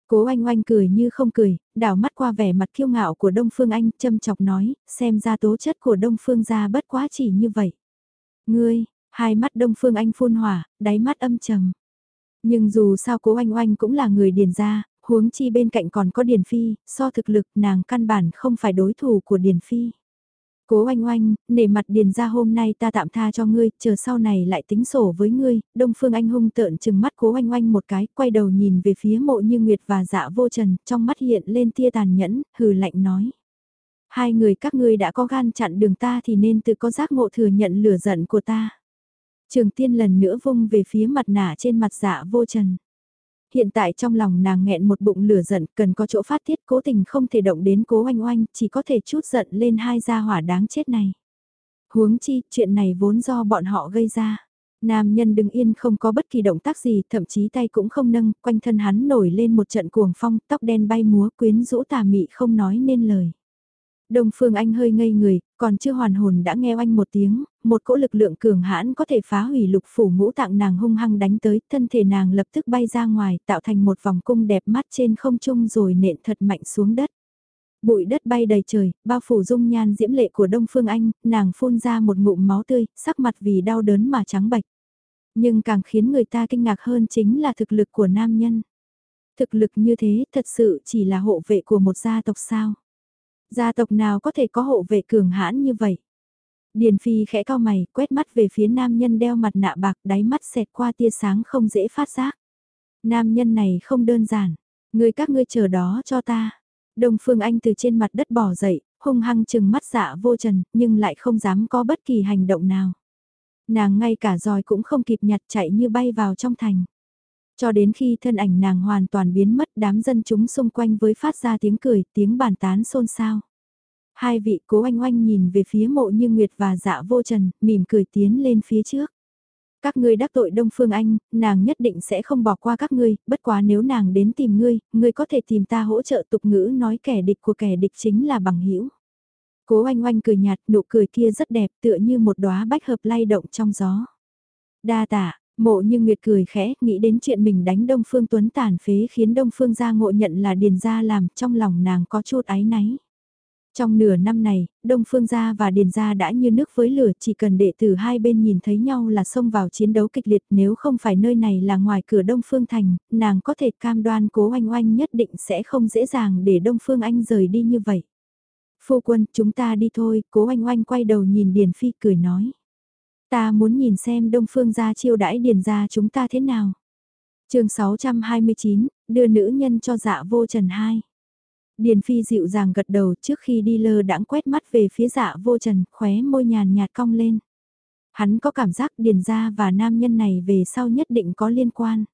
Cố anh oanh cười như không cười, đảo mắt qua vẻ mặt kiêu ngạo của Đông Phương Anh, châm chọc nói, xem ra tố chất của Đông Phương gia bất quá chỉ như vậy. Ngươi, hai mắt Đông Phương Anh phun hỏa, đáy mắt âm trầm. Nhưng dù sao cố oanh oanh cũng là người điền gia, huống chi bên cạnh còn có điền phi, so thực lực nàng căn bản không phải đối thủ của điền phi. Cố oanh oanh, nể mặt điền ra hôm nay ta tạm tha cho ngươi, chờ sau này lại tính sổ với ngươi, đông phương anh hung tợn chừng mắt cố oanh oanh một cái, quay đầu nhìn về phía mộ như nguyệt và dạ vô trần, trong mắt hiện lên tia tàn nhẫn, hừ lạnh nói. Hai người các ngươi đã có gan chặn đường ta thì nên tự có giác ngộ thừa nhận lửa giận của ta. Trường tiên lần nữa vung về phía mặt nả trên mặt dạ vô trần. Hiện tại trong lòng nàng nghẹn một bụng lửa giận, cần có chỗ phát tiết cố tình không thể động đến cố oanh oanh, chỉ có thể chút giận lên hai gia hỏa đáng chết này. Huống chi, chuyện này vốn do bọn họ gây ra. Nam nhân đứng yên không có bất kỳ động tác gì, thậm chí tay cũng không nâng, quanh thân hắn nổi lên một trận cuồng phong, tóc đen bay múa quyến rũ tà mị không nói nên lời. Đông Phương Anh hơi ngây người, còn chưa hoàn hồn đã nghe anh một tiếng, một cỗ lực lượng cường hãn có thể phá hủy lục phủ ngũ tạng nàng hung hăng đánh tới, thân thể nàng lập tức bay ra ngoài, tạo thành một vòng cung đẹp mắt trên không trung rồi nện thật mạnh xuống đất. Bụi đất bay đầy trời, bao phủ dung nhan diễm lệ của Đông Phương Anh, nàng phun ra một ngụm máu tươi, sắc mặt vì đau đớn mà trắng bạch. Nhưng càng khiến người ta kinh ngạc hơn chính là thực lực của nam nhân. Thực lực như thế thật sự chỉ là hộ vệ của một gia tộc sao. Gia tộc nào có thể có hộ vệ cường hãn như vậy? Điền Phi khẽ cao mày, quét mắt về phía nam nhân đeo mặt nạ bạc, đáy mắt xẹt qua tia sáng không dễ phát giác. Nam nhân này không đơn giản, người các ngươi chờ đó cho ta. Đông Phương Anh từ trên mặt đất bỏ dậy, hung hăng chừng mắt dạ vô trần, nhưng lại không dám có bất kỳ hành động nào. Nàng ngay cả giòi cũng không kịp nhặt chạy như bay vào trong thành. Cho đến khi thân ảnh nàng hoàn toàn biến mất đám dân chúng xung quanh với phát ra tiếng cười, tiếng bàn tán xôn xao. Hai vị cố oanh oanh nhìn về phía mộ như Nguyệt và dạ vô trần, mỉm cười tiến lên phía trước. Các ngươi đắc tội Đông Phương Anh, nàng nhất định sẽ không bỏ qua các ngươi, bất quá nếu nàng đến tìm ngươi, ngươi có thể tìm ta hỗ trợ tục ngữ nói kẻ địch của kẻ địch chính là bằng hữu Cố oanh oanh cười nhạt, nụ cười kia rất đẹp tựa như một đóa bách hợp lay động trong gió. Đa tạ, mộ như Nguyệt cười khẽ, nghĩ đến chuyện mình đánh Đông Phương Tuấn tàn phế khiến Đông Phương gia ngộ nhận là điền gia làm, trong lòng nàng có chút áy náy. Trong nửa năm này, Đông Phương Gia và Điền Gia đã như nước với lửa chỉ cần đệ tử hai bên nhìn thấy nhau là xông vào chiến đấu kịch liệt nếu không phải nơi này là ngoài cửa Đông Phương Thành, nàng có thể cam đoan cố oanh oanh nhất định sẽ không dễ dàng để Đông Phương Anh rời đi như vậy. Phu quân, chúng ta đi thôi, cố oanh oanh quay đầu nhìn Điền Phi cười nói. Ta muốn nhìn xem Đông Phương Gia chiêu đãi Điền Gia chúng ta thế nào. chương 629, đưa nữ nhân cho dạ vô trần hai. Điền Phi dịu dàng gật đầu trước khi đi lơ đãng quét mắt về phía dạ vô trần, khóe môi nhàn nhạt cong lên. Hắn có cảm giác Điền gia và nam nhân này về sau nhất định có liên quan.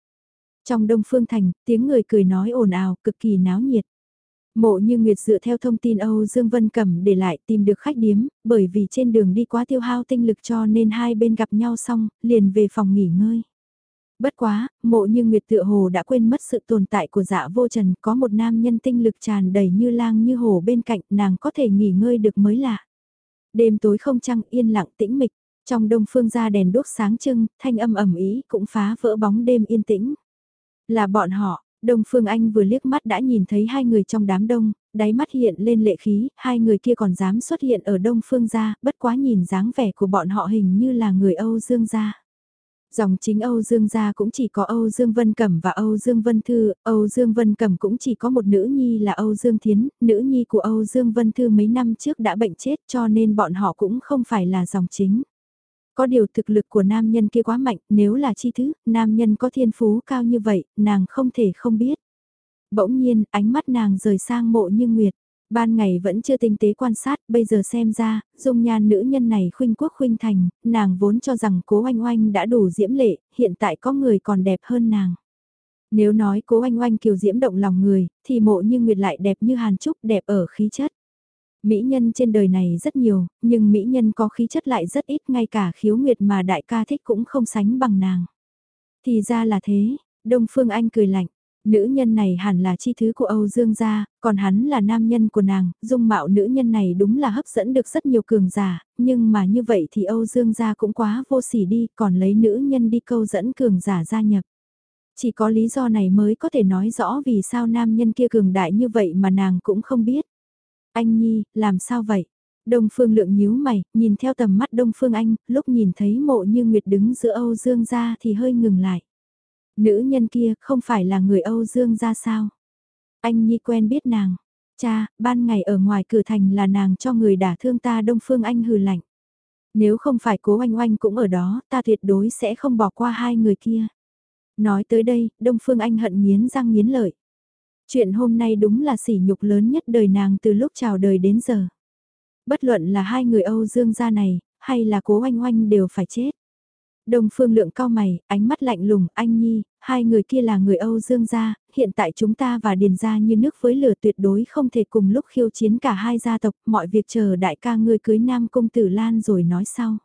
Trong Đông Phương Thành, tiếng người cười nói ồn ào, cực kỳ náo nhiệt. Mộ như Nguyệt dựa theo thông tin Âu Dương Vân Cẩm để lại tìm được khách điếm, bởi vì trên đường đi quá tiêu hao tinh lực cho nên hai bên gặp nhau xong, liền về phòng nghỉ ngơi. Bất quá, mộ như Nguyệt tựa hồ đã quên mất sự tồn tại của dạ vô trần, có một nam nhân tinh lực tràn đầy như lang như hồ bên cạnh, nàng có thể nghỉ ngơi được mới lạ. Đêm tối không trăng yên lặng tĩnh mịch, trong đông phương ra đèn đốt sáng trưng, thanh âm ẩm ý cũng phá vỡ bóng đêm yên tĩnh. Là bọn họ, Đông Phương Anh vừa liếc mắt đã nhìn thấy hai người trong đám đông, đáy mắt hiện lên lệ khí, hai người kia còn dám xuất hiện ở Đông Phương gia, bất quá nhìn dáng vẻ của bọn họ hình như là người Âu Dương gia. Dòng chính Âu Dương gia cũng chỉ có Âu Dương Vân Cẩm và Âu Dương Vân Thư, Âu Dương Vân Cẩm cũng chỉ có một nữ nhi là Âu Dương Thiến, nữ nhi của Âu Dương Vân Thư mấy năm trước đã bệnh chết cho nên bọn họ cũng không phải là dòng chính. Có điều thực lực của nam nhân kia quá mạnh, nếu là chi thứ, nam nhân có thiên phú cao như vậy, nàng không thể không biết. Bỗng nhiên, ánh mắt nàng rời sang mộ như nguyệt. Ban ngày vẫn chưa tinh tế quan sát, bây giờ xem ra, dung nhan nữ nhân này khuynh quốc khuynh thành, nàng vốn cho rằng cố oanh oanh đã đủ diễm lệ, hiện tại có người còn đẹp hơn nàng. Nếu nói cố oanh oanh kiều diễm động lòng người, thì mộ như nguyệt lại đẹp như hàn trúc đẹp ở khí chất. Mỹ nhân trên đời này rất nhiều, nhưng Mỹ nhân có khí chất lại rất ít ngay cả khiếu nguyệt mà đại ca thích cũng không sánh bằng nàng. Thì ra là thế, Đông Phương Anh cười lạnh, nữ nhân này hẳn là chi thứ của Âu Dương gia, còn hắn là nam nhân của nàng, dung mạo nữ nhân này đúng là hấp dẫn được rất nhiều cường giả, nhưng mà như vậy thì Âu Dương gia cũng quá vô sỉ đi, còn lấy nữ nhân đi câu dẫn cường giả gia nhập. Chỉ có lý do này mới có thể nói rõ vì sao nam nhân kia cường đại như vậy mà nàng cũng không biết. Anh Nhi, làm sao vậy? Đông Phương Lượng nhíu mày, nhìn theo tầm mắt Đông Phương Anh, lúc nhìn thấy mộ như Nguyệt đứng giữa Âu Dương gia thì hơi ngừng lại. Nữ nhân kia không phải là người Âu Dương gia sao? Anh Nhi quen biết nàng. Cha, ban ngày ở ngoài cửa thành là nàng cho người đả thương ta Đông Phương Anh hừ lạnh. Nếu không phải cố oanh oanh cũng ở đó, ta tuyệt đối sẽ không bỏ qua hai người kia. Nói tới đây, Đông Phương Anh hận nghiến răng nghiến lợi. Chuyện hôm nay đúng là sỉ nhục lớn nhất đời nàng từ lúc chào đời đến giờ. Bất luận là hai người Âu Dương gia này, hay là cố oanh oanh đều phải chết. Đông phương lượng cao mày, ánh mắt lạnh lùng, anh Nhi, hai người kia là người Âu Dương gia, hiện tại chúng ta và Điền gia như nước với lửa tuyệt đối không thể cùng lúc khiêu chiến cả hai gia tộc, mọi việc chờ đại ca ngươi cưới Nam Công Tử Lan rồi nói sau.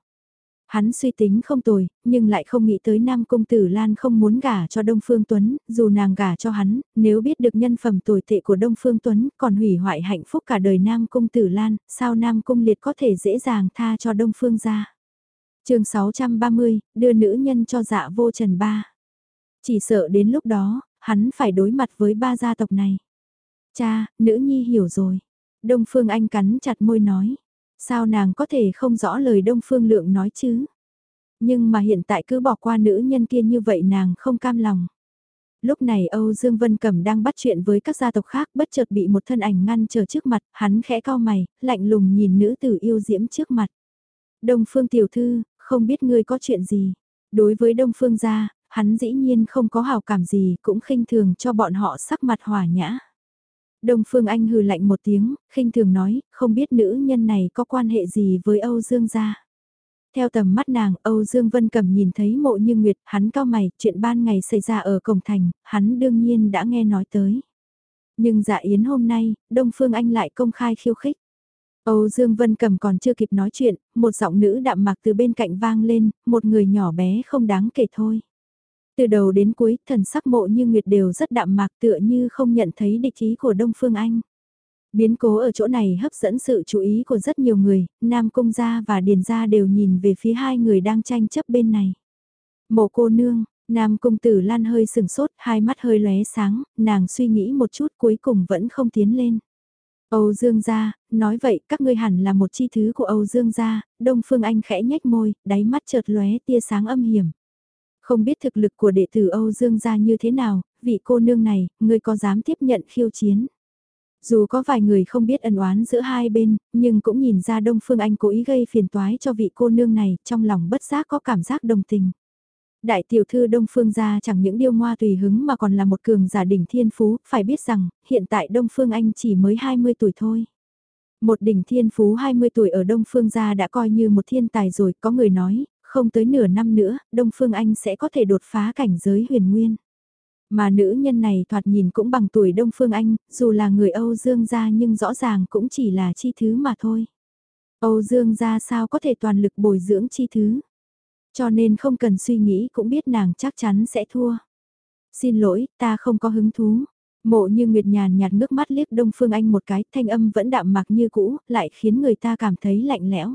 Hắn suy tính không tồi, nhưng lại không nghĩ tới Nam Công Tử Lan không muốn gả cho Đông Phương Tuấn, dù nàng gả cho hắn, nếu biết được nhân phẩm tồi tệ của Đông Phương Tuấn còn hủy hoại hạnh phúc cả đời Nam Công Tử Lan, sao Nam Công Liệt có thể dễ dàng tha cho Đông Phương ra. chương 630, đưa nữ nhân cho dạ vô trần ba. Chỉ sợ đến lúc đó, hắn phải đối mặt với ba gia tộc này. Cha, nữ nhi hiểu rồi. Đông Phương Anh cắn chặt môi nói. Sao nàng có thể không rõ lời Đông Phương Lượng nói chứ? Nhưng mà hiện tại cứ bỏ qua nữ nhân kia như vậy nàng không cam lòng. Lúc này Âu Dương Vân Cẩm đang bắt chuyện với các gia tộc khác bất chợt bị một thân ảnh ngăn chờ trước mặt, hắn khẽ cao mày, lạnh lùng nhìn nữ tử yêu diễm trước mặt. Đông Phương Tiểu Thư, không biết ngươi có chuyện gì? Đối với Đông Phương gia, hắn dĩ nhiên không có hào cảm gì cũng khinh thường cho bọn họ sắc mặt hòa nhã. Đông Phương Anh hừ lạnh một tiếng, khinh thường nói, không biết nữ nhân này có quan hệ gì với Âu Dương gia. Theo tầm mắt nàng, Âu Dương Vân Cẩm nhìn thấy mộ như Nguyệt, hắn cao mày, chuyện ban ngày xảy ra ở cổng thành, hắn đương nhiên đã nghe nói tới. Nhưng dạ yến hôm nay, Đông Phương Anh lại công khai khiêu khích. Âu Dương Vân Cầm còn chưa kịp nói chuyện, một giọng nữ đạm mạc từ bên cạnh vang lên, một người nhỏ bé không đáng kể thôi. Từ đầu đến cuối, thần sắc mộ như Nguyệt đều rất đạm mạc tựa như không nhận thấy địch ý của Đông Phương Anh. Biến cố ở chỗ này hấp dẫn sự chú ý của rất nhiều người, Nam Cung Gia và Điền Gia đều nhìn về phía hai người đang tranh chấp bên này. Mộ cô nương, Nam Cung Tử Lan hơi sừng sốt, hai mắt hơi lóe sáng, nàng suy nghĩ một chút cuối cùng vẫn không tiến lên. Âu Dương gia, nói vậy các ngươi hẳn là một chi thứ của Âu Dương gia, Đông Phương Anh khẽ nhếch môi, đáy mắt chợt lóe tia sáng âm hiểm. Không biết thực lực của đệ tử Âu Dương gia như thế nào, vị cô nương này, ngươi có dám tiếp nhận khiêu chiến? Dù có vài người không biết ân oán giữa hai bên, nhưng cũng nhìn ra Đông Phương Anh cố ý gây phiền toái cho vị cô nương này, trong lòng bất giác có cảm giác đồng tình. Đại tiểu thư Đông Phương gia chẳng những điêu ngoa tùy hứng mà còn là một cường giả đỉnh thiên phú, phải biết rằng, hiện tại Đông Phương Anh chỉ mới 20 tuổi thôi. Một đỉnh thiên phú 20 tuổi ở Đông Phương gia đã coi như một thiên tài rồi, có người nói, không tới nửa năm nữa, Đông Phương Anh sẽ có thể đột phá cảnh giới huyền nguyên. Mà nữ nhân này thoạt nhìn cũng bằng tuổi Đông Phương Anh, dù là người Âu Dương gia nhưng rõ ràng cũng chỉ là chi thứ mà thôi. Âu Dương gia sao có thể toàn lực bồi dưỡng chi thứ. Cho nên không cần suy nghĩ cũng biết nàng chắc chắn sẽ thua. Xin lỗi, ta không có hứng thú. Mộ như Nguyệt nhàn nhạt ngước mắt liếc Đông Phương Anh một cái, thanh âm vẫn đạm mạc như cũ, lại khiến người ta cảm thấy lạnh lẽo.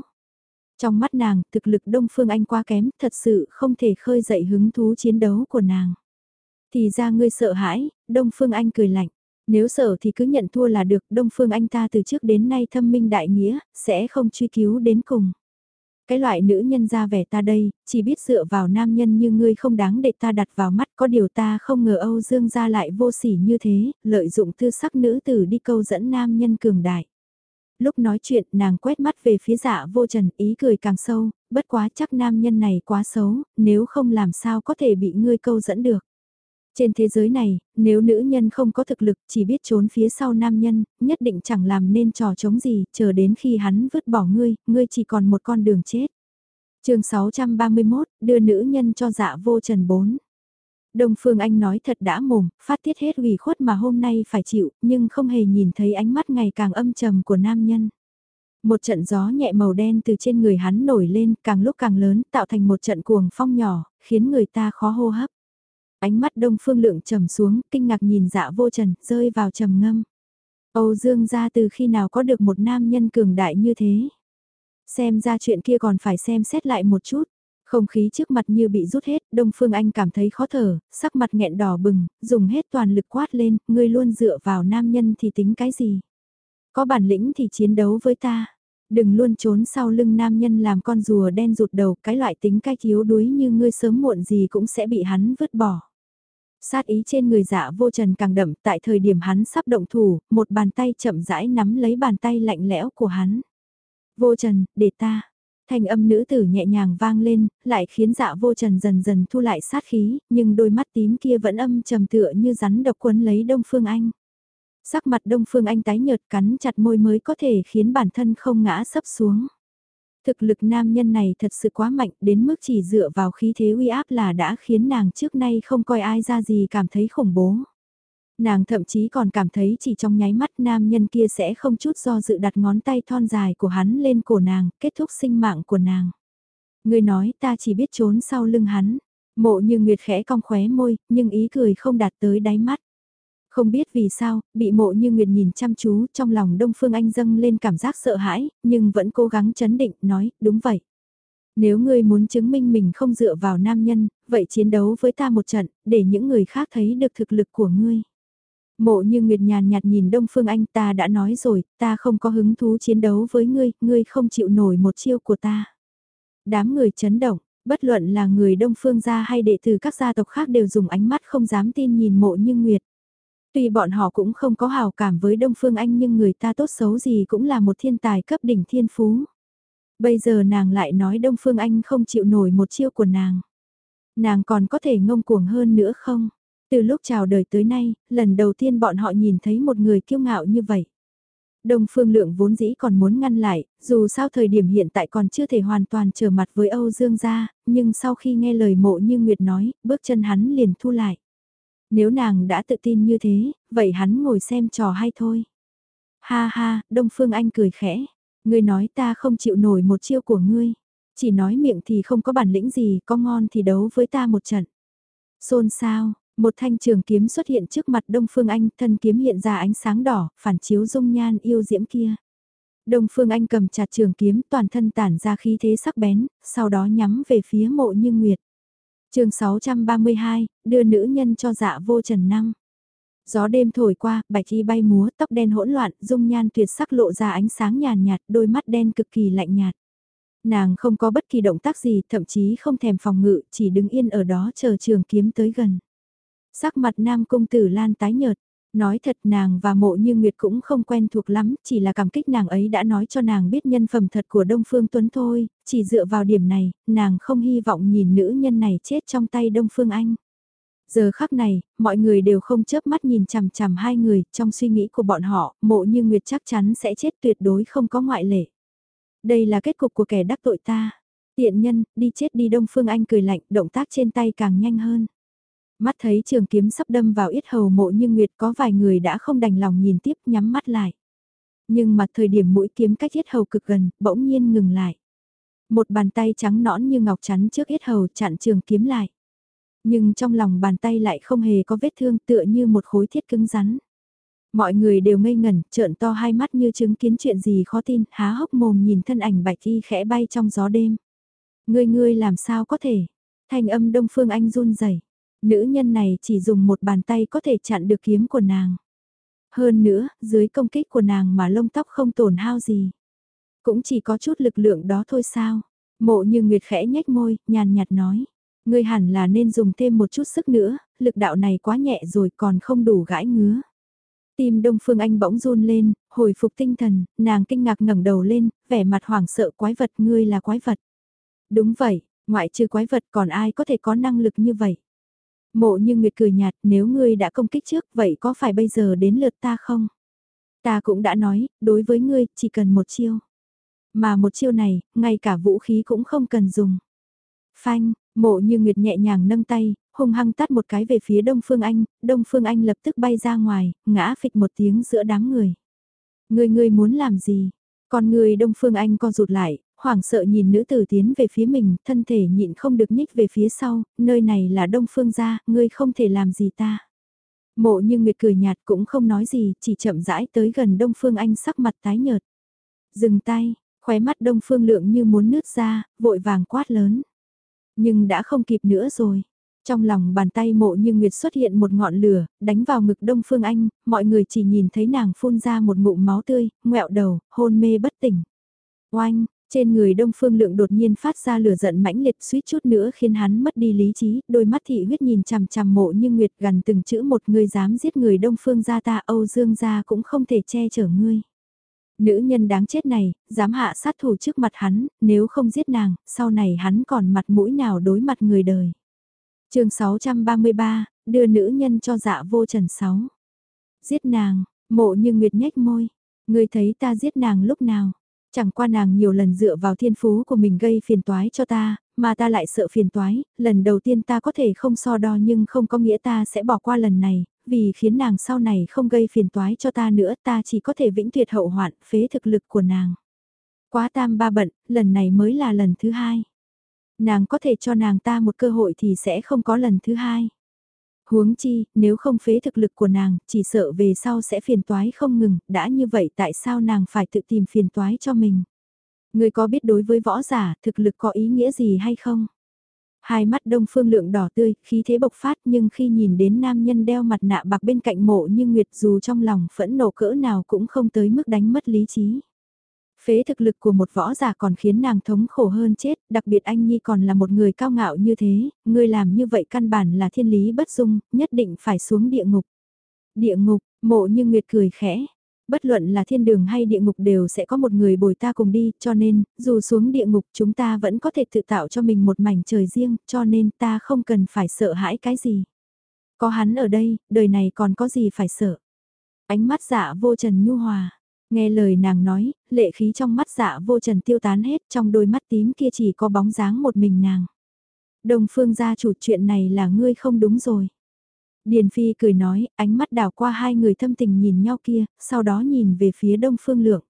Trong mắt nàng, thực lực Đông Phương Anh quá kém, thật sự không thể khơi dậy hứng thú chiến đấu của nàng. Thì ra ngươi sợ hãi, Đông Phương Anh cười lạnh. Nếu sợ thì cứ nhận thua là được, Đông Phương Anh ta từ trước đến nay thâm minh đại nghĩa, sẽ không truy cứu đến cùng. Cái loại nữ nhân ra vẻ ta đây, chỉ biết dựa vào nam nhân như ngươi không đáng để ta đặt vào mắt có điều ta không ngờ Âu Dương gia lại vô sỉ như thế, lợi dụng tư sắc nữ tử đi câu dẫn nam nhân cường đại. Lúc nói chuyện nàng quét mắt về phía dạ vô trần ý cười càng sâu, bất quá chắc nam nhân này quá xấu, nếu không làm sao có thể bị ngươi câu dẫn được. Trên thế giới này, nếu nữ nhân không có thực lực chỉ biết trốn phía sau nam nhân, nhất định chẳng làm nên trò chống gì, chờ đến khi hắn vứt bỏ ngươi, ngươi chỉ còn một con đường chết. chương 631, đưa nữ nhân cho dạ vô trần 4. Đông Phương Anh nói thật đã mồm, phát tiết hết ủy khuất mà hôm nay phải chịu, nhưng không hề nhìn thấy ánh mắt ngày càng âm trầm của nam nhân. Một trận gió nhẹ màu đen từ trên người hắn nổi lên, càng lúc càng lớn, tạo thành một trận cuồng phong nhỏ, khiến người ta khó hô hấp. Ánh mắt đông phương lượng trầm xuống, kinh ngạc nhìn dạ vô trần, rơi vào trầm ngâm. Âu Dương gia từ khi nào có được một nam nhân cường đại như thế? Xem ra chuyện kia còn phải xem xét lại một chút. Không khí trước mặt như bị rút hết, Đông Phương Anh cảm thấy khó thở, sắc mặt nghẹn đỏ bừng, dùng hết toàn lực quát lên, ngươi luôn dựa vào nam nhân thì tính cái gì? Có bản lĩnh thì chiến đấu với ta. Đừng luôn trốn sau lưng nam nhân làm con rùa đen rụt đầu, cái loại tính cái thiếu đuối như ngươi sớm muộn gì cũng sẽ bị hắn vứt bỏ. Sát ý trên người dạ vô trần càng đậm tại thời điểm hắn sắp động thủ, một bàn tay chậm rãi nắm lấy bàn tay lạnh lẽo của hắn. Vô trần, để ta. Thanh âm nữ tử nhẹ nhàng vang lên, lại khiến dạ vô trần dần dần thu lại sát khí, nhưng đôi mắt tím kia vẫn âm trầm tựa như rắn độc quấn lấy Đông Phương Anh. Sắc mặt Đông Phương Anh tái nhợt cắn chặt môi mới có thể khiến bản thân không ngã sấp xuống. Thực lực nam nhân này thật sự quá mạnh đến mức chỉ dựa vào khí thế uy áp là đã khiến nàng trước nay không coi ai ra gì cảm thấy khủng bố. Nàng thậm chí còn cảm thấy chỉ trong nháy mắt nam nhân kia sẽ không chút do dự đặt ngón tay thon dài của hắn lên cổ nàng, kết thúc sinh mạng của nàng. Người nói ta chỉ biết trốn sau lưng hắn, mộ như nguyệt khẽ cong khóe môi, nhưng ý cười không đạt tới đáy mắt. Không biết vì sao, bị mộ như Nguyệt nhìn chăm chú trong lòng Đông Phương Anh dâng lên cảm giác sợ hãi, nhưng vẫn cố gắng chấn định, nói, đúng vậy. Nếu ngươi muốn chứng minh mình không dựa vào nam nhân, vậy chiến đấu với ta một trận, để những người khác thấy được thực lực của ngươi. Mộ như Nguyệt nhàn nhạt nhìn Đông Phương Anh ta đã nói rồi, ta không có hứng thú chiến đấu với ngươi, ngươi không chịu nổi một chiêu của ta. Đám người chấn động, bất luận là người Đông Phương gia hay đệ tử các gia tộc khác đều dùng ánh mắt không dám tin nhìn mộ như Nguyệt. Tuy bọn họ cũng không có hào cảm với Đông Phương Anh nhưng người ta tốt xấu gì cũng là một thiên tài cấp đỉnh thiên phú. Bây giờ nàng lại nói Đông Phương Anh không chịu nổi một chiêu của nàng. Nàng còn có thể ngông cuồng hơn nữa không? Từ lúc chào đời tới nay, lần đầu tiên bọn họ nhìn thấy một người kiêu ngạo như vậy. Đông Phương Lượng vốn dĩ còn muốn ngăn lại, dù sao thời điểm hiện tại còn chưa thể hoàn toàn trở mặt với Âu Dương gia, nhưng sau khi nghe lời mộ như Nguyệt nói, bước chân hắn liền thu lại. Nếu nàng đã tự tin như thế, vậy hắn ngồi xem trò hay thôi. Ha ha, Đông Phương Anh cười khẽ. Ngươi nói ta không chịu nổi một chiêu của ngươi. Chỉ nói miệng thì không có bản lĩnh gì, có ngon thì đấu với ta một trận. Xôn sao, một thanh trường kiếm xuất hiện trước mặt Đông Phương Anh, thân kiếm hiện ra ánh sáng đỏ, phản chiếu dung nhan yêu diễm kia. Đông Phương Anh cầm chặt trường kiếm toàn thân tản ra khí thế sắc bén, sau đó nhắm về phía mộ như nguyệt. chương 632, đưa nữ nhân cho dạ vô trần năng. Gió đêm thổi qua, bạch y bay múa, tóc đen hỗn loạn, dung nhan tuyệt sắc lộ ra ánh sáng nhàn nhạt, đôi mắt đen cực kỳ lạnh nhạt. Nàng không có bất kỳ động tác gì, thậm chí không thèm phòng ngự, chỉ đứng yên ở đó chờ trường kiếm tới gần. Sắc mặt nam công tử lan tái nhợt, nói thật nàng và mộ như Nguyệt cũng không quen thuộc lắm, chỉ là cảm kích nàng ấy đã nói cho nàng biết nhân phẩm thật của Đông Phương Tuấn thôi, chỉ dựa vào điểm này, nàng không hy vọng nhìn nữ nhân này chết trong tay Đông Phương Anh. Giờ khắc này, mọi người đều không chớp mắt nhìn chằm chằm hai người, trong suy nghĩ của bọn họ, mộ như Nguyệt chắc chắn sẽ chết tuyệt đối không có ngoại lệ. Đây là kết cục của kẻ đắc tội ta. Tiện nhân, đi chết đi Đông Phương Anh cười lạnh, động tác trên tay càng nhanh hơn. Mắt thấy trường kiếm sắp đâm vào yết hầu mộ như Nguyệt có vài người đã không đành lòng nhìn tiếp nhắm mắt lại. Nhưng mà thời điểm mũi kiếm cách yết hầu cực gần, bỗng nhiên ngừng lại. Một bàn tay trắng nõn như ngọc chắn trước yết hầu chặn trường kiếm lại. Nhưng trong lòng bàn tay lại không hề có vết thương tựa như một khối thiết cứng rắn. Mọi người đều ngây ngẩn, trợn to hai mắt như chứng kiến chuyện gì khó tin, há hốc mồm nhìn thân ảnh bạch y khẽ bay trong gió đêm. Ngươi ngươi làm sao có thể? Thanh âm Đông Phương Anh run rẩy. Nữ nhân này chỉ dùng một bàn tay có thể chặn được kiếm của nàng. Hơn nữa, dưới công kích của nàng mà lông tóc không tổn hao gì. Cũng chỉ có chút lực lượng đó thôi sao. Mộ như Nguyệt khẽ nhếch môi, nhàn nhạt nói. Ngươi hẳn là nên dùng thêm một chút sức nữa, lực đạo này quá nhẹ rồi còn không đủ gãi ngứa. Tim Đông Phương Anh bỗng run lên, hồi phục tinh thần, nàng kinh ngạc ngẩng đầu lên, vẻ mặt hoảng sợ quái vật ngươi là quái vật. Đúng vậy, ngoại trừ quái vật còn ai có thể có năng lực như vậy. Mộ như Nguyệt cười nhạt nếu ngươi đã công kích trước vậy có phải bây giờ đến lượt ta không? Ta cũng đã nói, đối với ngươi chỉ cần một chiêu. Mà một chiêu này, ngay cả vũ khí cũng không cần dùng. Phanh, mộ như Nguyệt nhẹ nhàng nâng tay, hung hăng tát một cái về phía Đông Phương Anh, Đông Phương Anh lập tức bay ra ngoài, ngã phịch một tiếng giữa đám người. Ngươi, ngươi muốn làm gì? Còn người Đông Phương Anh co rụt lại, hoảng sợ nhìn nữ tử tiến về phía mình, thân thể nhịn không được nhích về phía sau, nơi này là Đông Phương gia, ngươi không thể làm gì ta. Mộ như Nguyệt cười nhạt cũng không nói gì, chỉ chậm rãi tới gần Đông Phương Anh sắc mặt tái nhợt. Dừng tay, khóe mắt Đông Phương lượng như muốn nứt ra, vội vàng quát lớn. Nhưng đã không kịp nữa rồi. Trong lòng bàn tay mộ như Nguyệt xuất hiện một ngọn lửa, đánh vào ngực Đông Phương Anh, mọi người chỉ nhìn thấy nàng phun ra một ngụm máu tươi, ngẹo đầu, hôn mê bất tỉnh. Oanh, trên người Đông Phương Lượng đột nhiên phát ra lửa giận mãnh liệt suýt chút nữa khiến hắn mất đi lý trí, đôi mắt thị huyết nhìn chằm chằm mộ như Nguyệt gần từng chữ một người dám giết người Đông Phương gia ta Âu Dương gia cũng không thể che chở ngươi. Nữ nhân đáng chết này, dám hạ sát thủ trước mặt hắn, nếu không giết nàng, sau này hắn còn mặt mũi nào đối mặt người đời chương 633, đưa nữ nhân cho dạ vô trần sáu. Giết nàng, mộ như nguyệt nhếch môi. Ngươi thấy ta giết nàng lúc nào? Chẳng qua nàng nhiều lần dựa vào thiên phú của mình gây phiền toái cho ta, mà ta lại sợ phiền toái, lần đầu tiên ta có thể không so đo nhưng không có nghĩa ta sẽ bỏ qua lần này, vì khiến nàng sau này không gây phiền toái cho ta nữa ta chỉ có thể vĩnh tuyệt hậu hoạn phế thực lực của nàng. Quá tam ba bận, lần này mới là lần thứ hai nàng có thể cho nàng ta một cơ hội thì sẽ không có lần thứ hai. Huống chi, nếu không phế thực lực của nàng, chỉ sợ về sau sẽ phiền toái không ngừng, đã như vậy tại sao nàng phải tự tìm phiền toái cho mình? Người có biết đối với võ giả, thực lực có ý nghĩa gì hay không? Hai mắt đông phương lượng đỏ tươi, khí thế bộc phát nhưng khi nhìn đến nam nhân đeo mặt nạ bạc bên cạnh mộ như Nguyệt dù trong lòng phẫn nộ cỡ nào cũng không tới mức đánh mất lý trí. Phế thực lực của một võ giả còn khiến nàng thống khổ hơn chết, đặc biệt anh Nhi còn là một người cao ngạo như thế, người làm như vậy căn bản là thiên lý bất dung, nhất định phải xuống địa ngục. Địa ngục, mộ như Nguyệt cười khẽ, bất luận là thiên đường hay địa ngục đều sẽ có một người bồi ta cùng đi, cho nên, dù xuống địa ngục chúng ta vẫn có thể tự tạo cho mình một mảnh trời riêng, cho nên ta không cần phải sợ hãi cái gì. Có hắn ở đây, đời này còn có gì phải sợ. Ánh mắt dạ vô trần nhu hòa. Nghe lời nàng nói, lệ khí trong mắt dạ vô trần tiêu tán hết trong đôi mắt tím kia chỉ có bóng dáng một mình nàng. Đồng phương gia chủ chuyện này là ngươi không đúng rồi. Điền Phi cười nói, ánh mắt đảo qua hai người thâm tình nhìn nhau kia, sau đó nhìn về phía Đông Phương Lượng.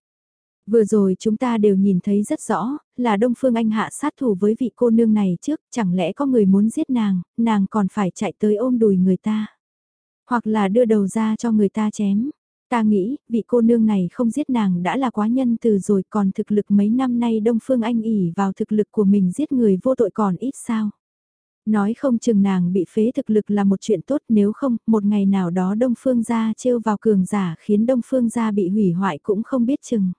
Vừa rồi chúng ta đều nhìn thấy rất rõ, là Đông Phương Anh hạ sát thủ với vị cô nương này trước, chẳng lẽ có người muốn giết nàng, nàng còn phải chạy tới ôm đùi người ta. Hoặc là đưa đầu ra cho người ta chém. Ta nghĩ, vị cô nương này không giết nàng đã là quá nhân từ rồi còn thực lực mấy năm nay Đông Phương Anh ỉ vào thực lực của mình giết người vô tội còn ít sao. Nói không chừng nàng bị phế thực lực là một chuyện tốt nếu không, một ngày nào đó Đông Phương gia trêu vào cường giả khiến Đông Phương gia bị hủy hoại cũng không biết chừng.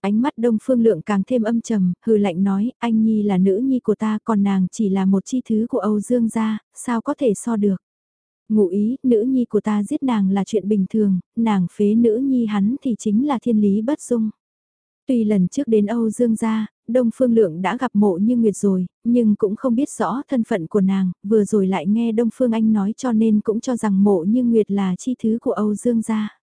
Ánh mắt Đông Phương Lượng càng thêm âm trầm, hừ lạnh nói, anh Nhi là nữ nhi của ta còn nàng chỉ là một chi thứ của Âu Dương gia, sao có thể so được. Ngụ ý, nữ nhi của ta giết nàng là chuyện bình thường, nàng phế nữ nhi hắn thì chính là thiên lý bất dung. Tuy lần trước đến Âu Dương gia, Đông Phương Lượng đã gặp mộ như Nguyệt rồi, nhưng cũng không biết rõ thân phận của nàng, vừa rồi lại nghe Đông Phương Anh nói cho nên cũng cho rằng mộ như Nguyệt là chi thứ của Âu Dương gia.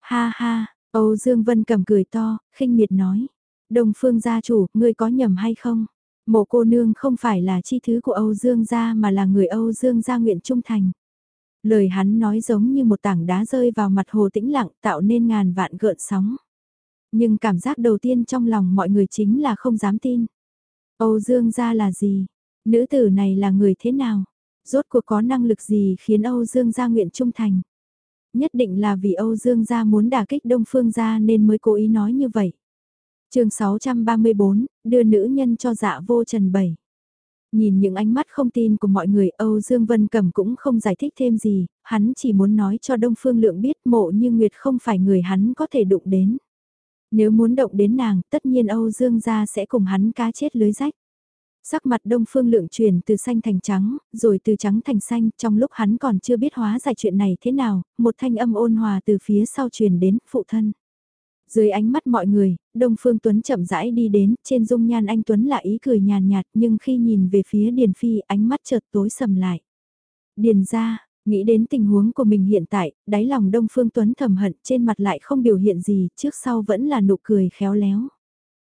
Ha ha, Âu Dương Vân cầm cười to, khinh miệt nói. Đông Phương gia chủ, ngươi có nhầm hay không? Mộ cô nương không phải là chi thứ của Âu Dương gia mà là người Âu Dương gia nguyện trung thành. Lời hắn nói giống như một tảng đá rơi vào mặt hồ tĩnh lặng tạo nên ngàn vạn gợn sóng. Nhưng cảm giác đầu tiên trong lòng mọi người chính là không dám tin. Âu Dương gia là gì? Nữ tử này là người thế nào? Rốt cuộc có năng lực gì khiến Âu Dương gia nguyện trung thành? Nhất định là vì Âu Dương gia muốn đả kích Đông Phương gia nên mới cố ý nói như vậy. chương 634, đưa nữ nhân cho dạ vô trần bảy. Nhìn những ánh mắt không tin của mọi người Âu Dương Vân Cẩm cũng không giải thích thêm gì, hắn chỉ muốn nói cho Đông Phương Lượng biết mộ như Nguyệt không phải người hắn có thể đụng đến. Nếu muốn động đến nàng, tất nhiên Âu Dương gia sẽ cùng hắn cá chết lưới rách. Sắc mặt đông phương lượng chuyển từ xanh thành trắng, rồi từ trắng thành xanh, trong lúc hắn còn chưa biết hóa giải chuyện này thế nào, một thanh âm ôn hòa từ phía sau truyền đến, phụ thân. Dưới ánh mắt mọi người, Đông Phương Tuấn chậm rãi đi đến, trên dung nhan anh Tuấn là ý cười nhàn nhạt, nhưng khi nhìn về phía Điền Phi, ánh mắt chợt tối sầm lại. Điền ra, nghĩ đến tình huống của mình hiện tại, đáy lòng Đông Phương Tuấn thầm hận, trên mặt lại không biểu hiện gì, trước sau vẫn là nụ cười khéo léo.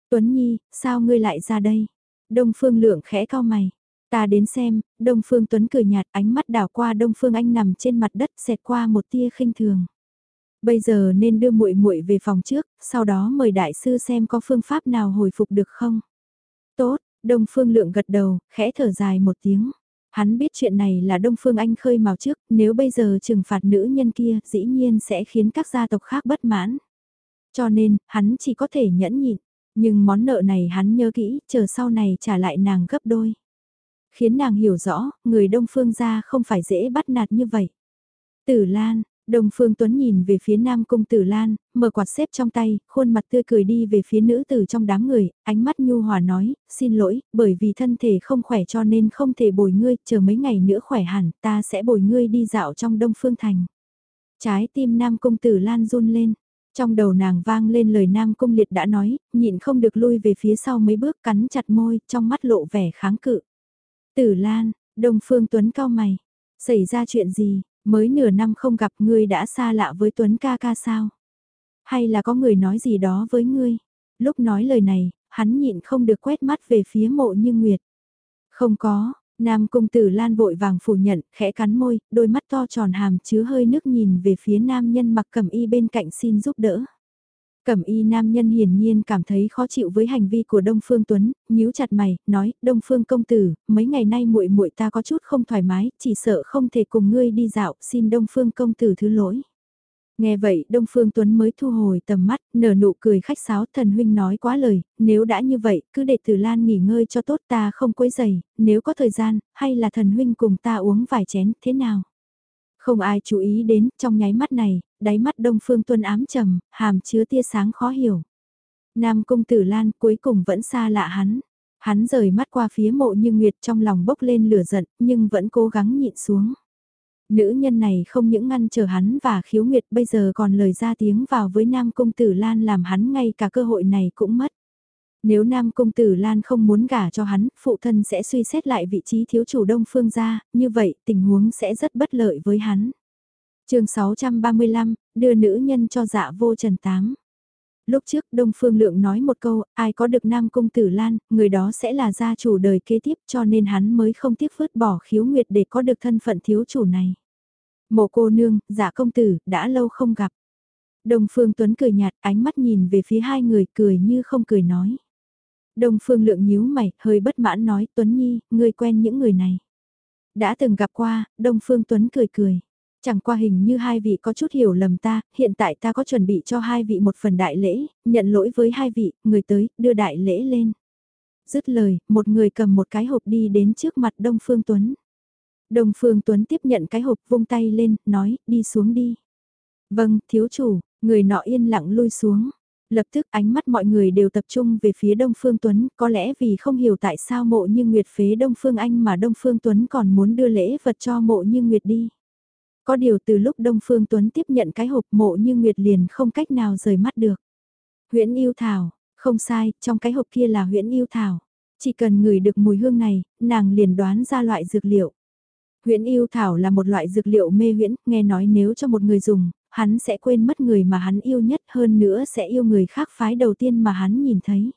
Tuấn Nhi, sao ngươi lại ra đây? Đông Phương Lượng khẽ cao mày. Ta đến xem, Đông Phương Tuấn cười nhạt ánh mắt đảo qua Đông Phương Anh nằm trên mặt đất xẹt qua một tia khinh thường. Bây giờ nên đưa muội muội về phòng trước, sau đó mời đại sư xem có phương pháp nào hồi phục được không. Tốt, Đông Phương Lượng gật đầu, khẽ thở dài một tiếng. Hắn biết chuyện này là Đông Phương Anh khơi mào trước, nếu bây giờ trừng phạt nữ nhân kia dĩ nhiên sẽ khiến các gia tộc khác bất mãn. Cho nên, hắn chỉ có thể nhẫn nhịn. Nhưng món nợ này hắn nhớ kỹ, chờ sau này trả lại nàng gấp đôi. Khiến nàng hiểu rõ, người Đông Phương gia không phải dễ bắt nạt như vậy. Tử Lan, Đông Phương Tuấn nhìn về phía Nam Cung Tử Lan, mở quạt xếp trong tay, khuôn mặt tươi cười đi về phía nữ tử trong đám người, ánh mắt nhu hòa nói, xin lỗi, bởi vì thân thể không khỏe cho nên không thể bồi ngươi, chờ mấy ngày nữa khỏe hẳn, ta sẽ bồi ngươi đi dạo trong Đông Phương Thành. Trái tim Nam Cung Tử Lan run lên, trong đầu nàng vang lên lời Nam Cung Liệt đã nói, nhịn không được lui về phía sau mấy bước cắn chặt môi, trong mắt lộ vẻ kháng cự. Tử Lan, Đông Phương Tuấn cao mày. Xảy ra chuyện gì, mới nửa năm không gặp ngươi đã xa lạ với Tuấn ca ca sao? Hay là có người nói gì đó với ngươi? Lúc nói lời này, hắn nhịn không được quét mắt về phía mộ như Nguyệt. Không có, Nam Cung Tử Lan vội vàng phủ nhận, khẽ cắn môi, đôi mắt to tròn hàm chứa hơi nước nhìn về phía nam nhân mặc cẩm y bên cạnh xin giúp đỡ. Cẩm y nam nhân hiển nhiên cảm thấy khó chịu với hành vi của Đông Phương Tuấn, nhíu chặt mày, nói, Đông Phương công tử, mấy ngày nay muội muội ta có chút không thoải mái, chỉ sợ không thể cùng ngươi đi dạo, xin Đông Phương công tử thứ lỗi. Nghe vậy Đông Phương Tuấn mới thu hồi tầm mắt, nở nụ cười khách sáo thần huynh nói quá lời, nếu đã như vậy, cứ để Tử Lan nghỉ ngơi cho tốt ta không quấy giày, nếu có thời gian, hay là thần huynh cùng ta uống vài chén, thế nào? Không ai chú ý đến, trong nháy mắt này, đáy mắt Đông Phương Tuân ám trầm, hàm chứa tia sáng khó hiểu. Nam Cung Tử Lan cuối cùng vẫn xa lạ hắn. Hắn rời mắt qua phía mộ như Nguyệt trong lòng bốc lên lửa giận, nhưng vẫn cố gắng nhịn xuống. Nữ nhân này không những ngăn chờ hắn và khiếu nguyệt bây giờ còn lời ra tiếng vào với Nam Cung Tử Lan làm hắn ngay cả cơ hội này cũng mất. Nếu Nam Cung Tử Lan không muốn gả cho hắn, phụ thân sẽ suy xét lại vị trí thiếu chủ Đông Phương gia, như vậy tình huống sẽ rất bất lợi với hắn chương 635, đưa nữ nhân cho dạ vô trần tám. Lúc trước Đông Phương Lượng nói một câu, ai có được Nam Cung Tử Lan, người đó sẽ là gia chủ đời kế tiếp cho nên hắn mới không tiếc vứt bỏ khiếu nguyệt để có được thân phận thiếu chủ này. Mộ cô nương, dạ công tử, đã lâu không gặp. Đông Phương Tuấn cười nhạt, ánh mắt nhìn về phía hai người cười như không cười nói. Đông Phương Lượng nhíu mày, hơi bất mãn nói, Tuấn Nhi, ngươi quen những người này. Đã từng gặp qua, Đông Phương Tuấn cười cười. Chẳng qua hình như hai vị có chút hiểu lầm ta, hiện tại ta có chuẩn bị cho hai vị một phần đại lễ, nhận lỗi với hai vị, người tới, đưa đại lễ lên. Dứt lời, một người cầm một cái hộp đi đến trước mặt Đông Phương Tuấn. Đông Phương Tuấn tiếp nhận cái hộp vung tay lên, nói, đi xuống đi. Vâng, thiếu chủ, người nọ yên lặng lui xuống. Lập tức ánh mắt mọi người đều tập trung về phía Đông Phương Tuấn, có lẽ vì không hiểu tại sao mộ như Nguyệt phế Đông Phương Anh mà Đông Phương Tuấn còn muốn đưa lễ vật cho mộ như Nguyệt đi. Có điều từ lúc Đông Phương Tuấn tiếp nhận cái hộp mộ như Nguyệt liền không cách nào rời mắt được. Huyễn yêu thảo, không sai, trong cái hộp kia là huyễn yêu thảo. Chỉ cần ngửi được mùi hương này, nàng liền đoán ra loại dược liệu. Huyễn yêu thảo là một loại dược liệu mê huyễn, nghe nói nếu cho một người dùng, hắn sẽ quên mất người mà hắn yêu nhất hơn nữa sẽ yêu người khác phái đầu tiên mà hắn nhìn thấy.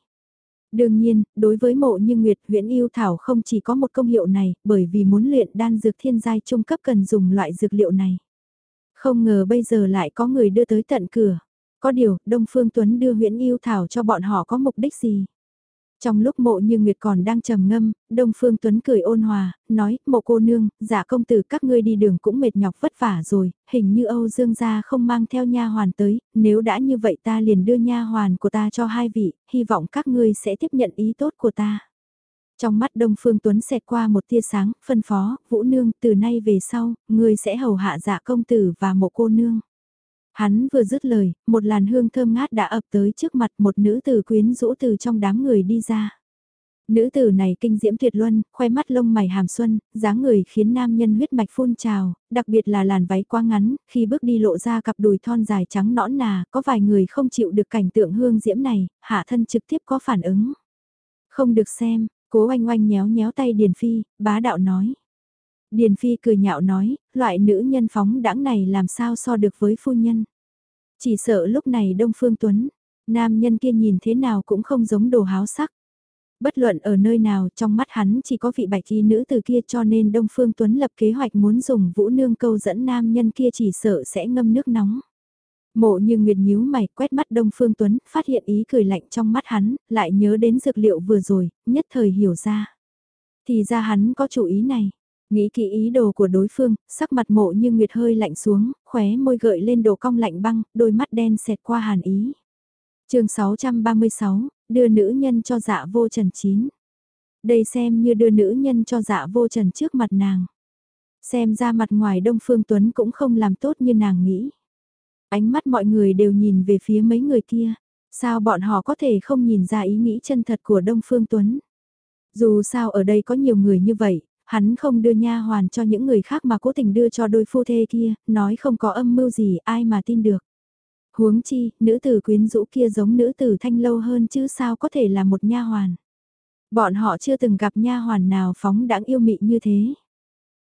Đương nhiên, đối với mộ như Nguyệt huyện yêu thảo không chỉ có một công hiệu này, bởi vì muốn luyện đan dược thiên giai trung cấp cần dùng loại dược liệu này. Không ngờ bây giờ lại có người đưa tới tận cửa. Có điều, Đông Phương Tuấn đưa huyện yêu thảo cho bọn họ có mục đích gì? Trong lúc mộ như Nguyệt còn đang trầm ngâm, Đông Phương Tuấn cười ôn hòa, nói, mộ cô nương, giả công tử các ngươi đi đường cũng mệt nhọc vất vả rồi, hình như Âu Dương gia không mang theo nha hoàn tới, nếu đã như vậy ta liền đưa nha hoàn của ta cho hai vị, hy vọng các ngươi sẽ tiếp nhận ý tốt của ta. Trong mắt Đông Phương Tuấn xẹt qua một tia sáng, phân phó, Vũ Nương, từ nay về sau, ngươi sẽ hầu hạ giả công tử và mộ cô nương. Hắn vừa dứt lời, một làn hương thơm ngát đã ập tới trước mặt một nữ tử quyến rũ từ trong đám người đi ra. Nữ tử này kinh diễm tuyệt luân, khoe mắt lông mày hàm xuân, dáng người khiến nam nhân huyết mạch phun trào, đặc biệt là làn váy quá ngắn, khi bước đi lộ ra cặp đùi thon dài trắng nõn nà, có vài người không chịu được cảnh tượng hương diễm này, hạ thân trực tiếp có phản ứng. Không được xem, cố oanh oanh nhéo nhéo tay Điền Phi, bá đạo nói. Điền Phi cười nhạo nói, loại nữ nhân phóng đãng này làm sao so được với phu nhân. Chỉ sợ lúc này Đông Phương Tuấn, nam nhân kia nhìn thế nào cũng không giống đồ háo sắc. Bất luận ở nơi nào trong mắt hắn chỉ có vị bạch y nữ từ kia cho nên Đông Phương Tuấn lập kế hoạch muốn dùng vũ nương câu dẫn nam nhân kia chỉ sợ sẽ ngâm nước nóng. Mộ như Nguyệt nhíu mày quét mắt Đông Phương Tuấn, phát hiện ý cười lạnh trong mắt hắn, lại nhớ đến dược liệu vừa rồi, nhất thời hiểu ra. Thì ra hắn có chủ ý này. Nghĩ kỹ ý đồ của đối phương, sắc mặt mộ như Nguyệt hơi lạnh xuống, khóe môi gợi lên đồ cong lạnh băng, đôi mắt đen xẹt qua hàn ý. chương 636, đưa nữ nhân cho dạ vô trần chín. Đây xem như đưa nữ nhân cho dạ vô trần trước mặt nàng. Xem ra mặt ngoài Đông Phương Tuấn cũng không làm tốt như nàng nghĩ. Ánh mắt mọi người đều nhìn về phía mấy người kia. Sao bọn họ có thể không nhìn ra ý nghĩ chân thật của Đông Phương Tuấn? Dù sao ở đây có nhiều người như vậy, Hắn không đưa nha hoàn cho những người khác mà cố tình đưa cho đôi phu thê kia, nói không có âm mưu gì ai mà tin được. Huống chi, nữ tử quyến rũ kia giống nữ tử thanh lâu hơn chứ sao có thể là một nha hoàn. Bọn họ chưa từng gặp nha hoàn nào phóng đãng yêu mị như thế.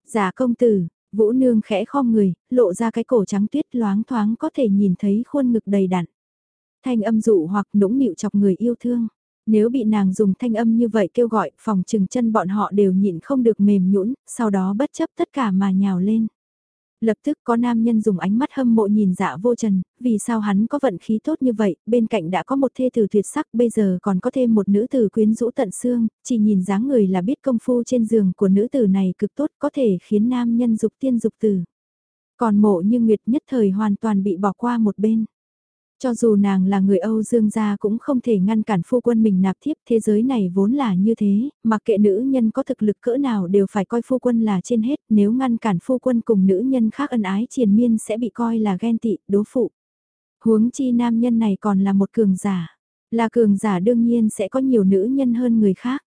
Giả công tử, Vũ Nương khẽ khom người, lộ ra cái cổ trắng tuyết loáng thoáng có thể nhìn thấy khuôn ngực đầy đặn. Thanh âm dụ hoặc nũng nịu chọc người yêu thương. Nếu bị nàng dùng thanh âm như vậy kêu gọi, phòng trừng chân bọn họ đều nhịn không được mềm nhũn, sau đó bất chấp tất cả mà nhào lên. Lập tức có nam nhân dùng ánh mắt hâm mộ nhìn dạ vô trần, vì sao hắn có vận khí tốt như vậy, bên cạnh đã có một thê tử tuyệt sắc, bây giờ còn có thêm một nữ tử quyến rũ tận xương, chỉ nhìn dáng người là biết công phu trên giường của nữ tử này cực tốt có thể khiến nam nhân dục tiên dục tử. Còn mộ như Nguyệt nhất thời hoàn toàn bị bỏ qua một bên. Cho dù nàng là người Âu Dương gia cũng không thể ngăn cản phu quân mình nạp thiếp, thế giới này vốn là như thế, mặc kệ nữ nhân có thực lực cỡ nào đều phải coi phu quân là trên hết, nếu ngăn cản phu quân cùng nữ nhân khác ân ái triền miên sẽ bị coi là ghen tị, đố phụ. Huống chi nam nhân này còn là một cường giả, là cường giả đương nhiên sẽ có nhiều nữ nhân hơn người khác.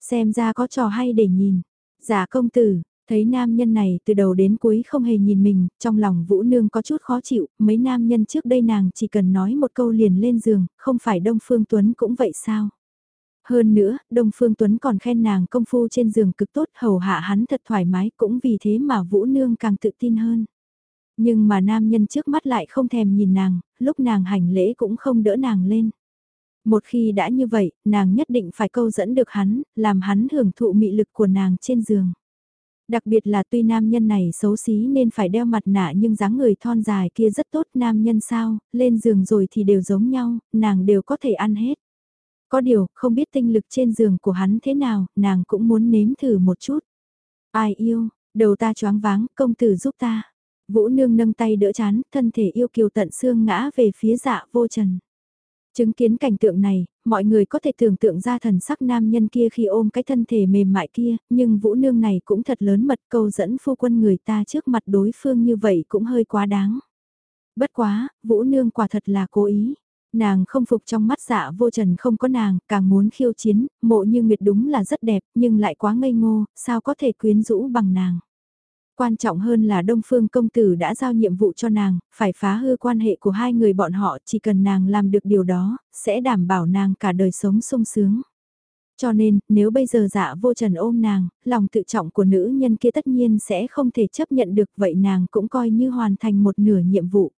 Xem ra có trò hay để nhìn. Giả công tử, Thấy nam nhân này từ đầu đến cuối không hề nhìn mình, trong lòng Vũ Nương có chút khó chịu, mấy nam nhân trước đây nàng chỉ cần nói một câu liền lên giường, không phải Đông Phương Tuấn cũng vậy sao? Hơn nữa, Đông Phương Tuấn còn khen nàng công phu trên giường cực tốt hầu hạ hắn thật thoải mái cũng vì thế mà Vũ Nương càng tự tin hơn. Nhưng mà nam nhân trước mắt lại không thèm nhìn nàng, lúc nàng hành lễ cũng không đỡ nàng lên. Một khi đã như vậy, nàng nhất định phải câu dẫn được hắn, làm hắn hưởng thụ mị lực của nàng trên giường. Đặc biệt là tuy nam nhân này xấu xí nên phải đeo mặt nạ nhưng dáng người thon dài kia rất tốt nam nhân sao, lên giường rồi thì đều giống nhau, nàng đều có thể ăn hết. Có điều, không biết tinh lực trên giường của hắn thế nào, nàng cũng muốn nếm thử một chút. Ai yêu, đầu ta choáng váng, công tử giúp ta. Vũ nương nâng tay đỡ chán, thân thể yêu kiều tận xương ngã về phía dạ vô trần. Chứng kiến cảnh tượng này, mọi người có thể tưởng tượng ra thần sắc nam nhân kia khi ôm cái thân thể mềm mại kia, nhưng vũ nương này cũng thật lớn mật câu dẫn phu quân người ta trước mặt đối phương như vậy cũng hơi quá đáng. Bất quá, vũ nương quả thật là cố ý. Nàng không phục trong mắt dạ vô trần không có nàng, càng muốn khiêu chiến, mộ như nguyệt đúng là rất đẹp, nhưng lại quá ngây ngô, sao có thể quyến rũ bằng nàng. Quan trọng hơn là Đông Phương công tử đã giao nhiệm vụ cho nàng, phải phá hư quan hệ của hai người bọn họ chỉ cần nàng làm được điều đó, sẽ đảm bảo nàng cả đời sống sung sướng. Cho nên, nếu bây giờ dạ vô trần ôm nàng, lòng tự trọng của nữ nhân kia tất nhiên sẽ không thể chấp nhận được vậy nàng cũng coi như hoàn thành một nửa nhiệm vụ.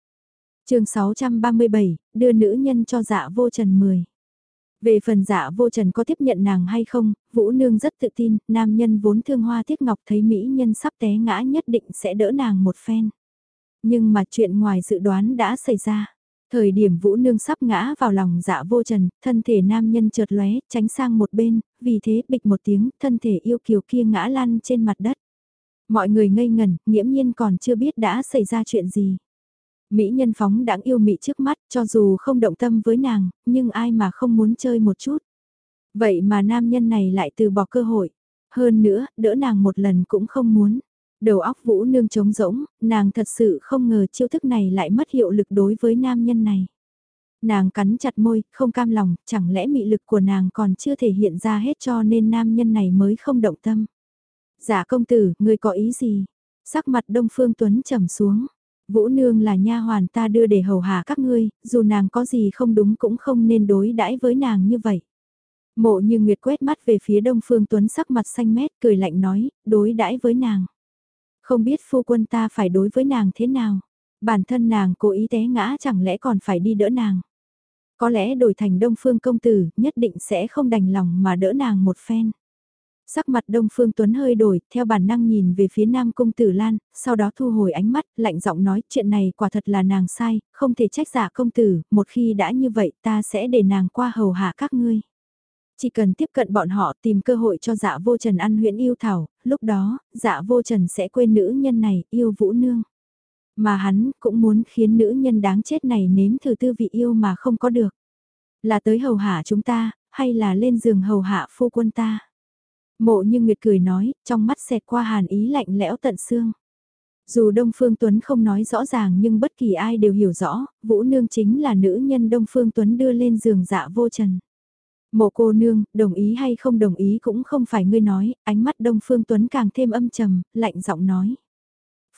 chương 637, đưa nữ nhân cho dạ vô trần 10. Về phần dạ vô trần có tiếp nhận nàng hay không, Vũ Nương rất tự tin, nam nhân vốn thương hoa tiếc ngọc thấy mỹ nhân sắp té ngã nhất định sẽ đỡ nàng một phen. Nhưng mà chuyện ngoài dự đoán đã xảy ra. Thời điểm Vũ Nương sắp ngã vào lòng dạ vô trần, thân thể nam nhân chợt lóe, tránh sang một bên, vì thế bịch một tiếng, thân thể yêu kiều kia ngã lăn trên mặt đất. Mọi người ngây ngẩn, nghiễm nhiên còn chưa biết đã xảy ra chuyện gì. Mỹ nhân phóng đãng yêu mị trước mắt, cho dù không động tâm với nàng, nhưng ai mà không muốn chơi một chút. Vậy mà nam nhân này lại từ bỏ cơ hội. Hơn nữa, đỡ nàng một lần cũng không muốn. Đầu óc vũ nương trống rỗng, nàng thật sự không ngờ chiêu thức này lại mất hiệu lực đối với nam nhân này. Nàng cắn chặt môi, không cam lòng, chẳng lẽ mị lực của nàng còn chưa thể hiện ra hết cho nên nam nhân này mới không động tâm. Giả công tử, người có ý gì? Sắc mặt Đông Phương Tuấn trầm xuống. Vũ nương là nha hoàn ta đưa để hầu hạ các ngươi, dù nàng có gì không đúng cũng không nên đối đãi với nàng như vậy. Mộ như Nguyệt quét mắt về phía Đông Phương Tuấn sắc mặt xanh mét cười lạnh nói, đối đãi với nàng. Không biết phu quân ta phải đối với nàng thế nào. Bản thân nàng cố ý té ngã chẳng lẽ còn phải đi đỡ nàng. Có lẽ đổi thành Đông Phương công tử nhất định sẽ không đành lòng mà đỡ nàng một phen. Sắc mặt Đông Phương Tuấn hơi đổi, theo bản năng nhìn về phía Nam Cung Tử Lan, sau đó thu hồi ánh mắt, lạnh giọng nói chuyện này quả thật là nàng sai, không thể trách giả công tử, một khi đã như vậy ta sẽ để nàng qua hầu hạ các ngươi. Chỉ cần tiếp cận bọn họ tìm cơ hội cho dạ vô trần ăn huyễn yêu thảo, lúc đó, dạ vô trần sẽ quên nữ nhân này, yêu vũ nương. Mà hắn cũng muốn khiến nữ nhân đáng chết này nếm thử tư vị yêu mà không có được. Là tới hầu hạ chúng ta, hay là lên giường hầu hạ phu quân ta. Mộ như Nguyệt cười nói, trong mắt xẹt qua hàn ý lạnh lẽo tận xương. Dù Đông Phương Tuấn không nói rõ ràng nhưng bất kỳ ai đều hiểu rõ, Vũ Nương chính là nữ nhân Đông Phương Tuấn đưa lên giường dạ vô trần. Mộ cô nương, đồng ý hay không đồng ý cũng không phải ngươi nói, ánh mắt Đông Phương Tuấn càng thêm âm trầm, lạnh giọng nói.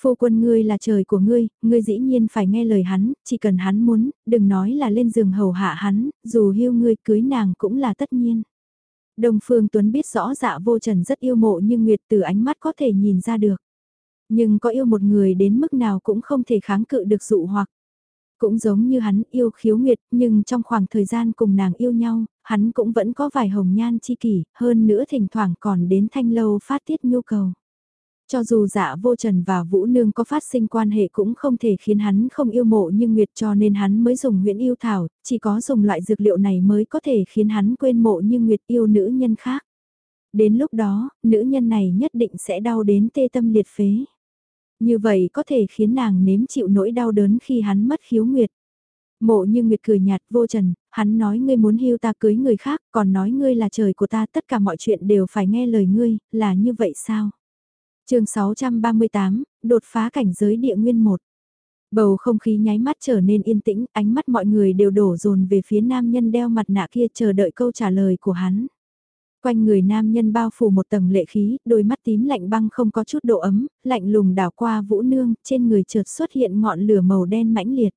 Phu quân ngươi là trời của ngươi, ngươi dĩ nhiên phải nghe lời hắn, chỉ cần hắn muốn, đừng nói là lên giường hầu hạ hắn, dù hiu ngươi cưới nàng cũng là tất nhiên. Đông Phương Tuấn biết rõ dạ vô trần rất yêu mộ nhưng Nguyệt từ ánh mắt có thể nhìn ra được. Nhưng có yêu một người đến mức nào cũng không thể kháng cự được dụ hoặc. Cũng giống như hắn yêu khiếu Nguyệt nhưng trong khoảng thời gian cùng nàng yêu nhau, hắn cũng vẫn có vài hồng nhan chi kỷ, hơn nữa thỉnh thoảng còn đến thanh lâu phát tiết nhu cầu. Cho dù dạ vô trần và Vũ Nương có phát sinh quan hệ cũng không thể khiến hắn không yêu mộ như Nguyệt cho nên hắn mới dùng huyễn yêu thảo, chỉ có dùng loại dược liệu này mới có thể khiến hắn quên mộ như Nguyệt yêu nữ nhân khác. Đến lúc đó, nữ nhân này nhất định sẽ đau đến tê tâm liệt phế. Như vậy có thể khiến nàng nếm chịu nỗi đau đớn khi hắn mất khiếu nguyệt. Mộ như Nguyệt cười nhạt vô trần, hắn nói ngươi muốn hưu ta cưới người khác, còn nói ngươi là trời của ta tất cả mọi chuyện đều phải nghe lời ngươi, là như vậy sao? Chương 638, đột phá cảnh giới địa nguyên 1. Bầu không khí nháy mắt trở nên yên tĩnh, ánh mắt mọi người đều đổ dồn về phía nam nhân đeo mặt nạ kia chờ đợi câu trả lời của hắn. Quanh người nam nhân bao phủ một tầng lệ khí, đôi mắt tím lạnh băng không có chút độ ấm, lạnh lùng đảo qua vũ nương, trên người chợt xuất hiện ngọn lửa màu đen mãnh liệt.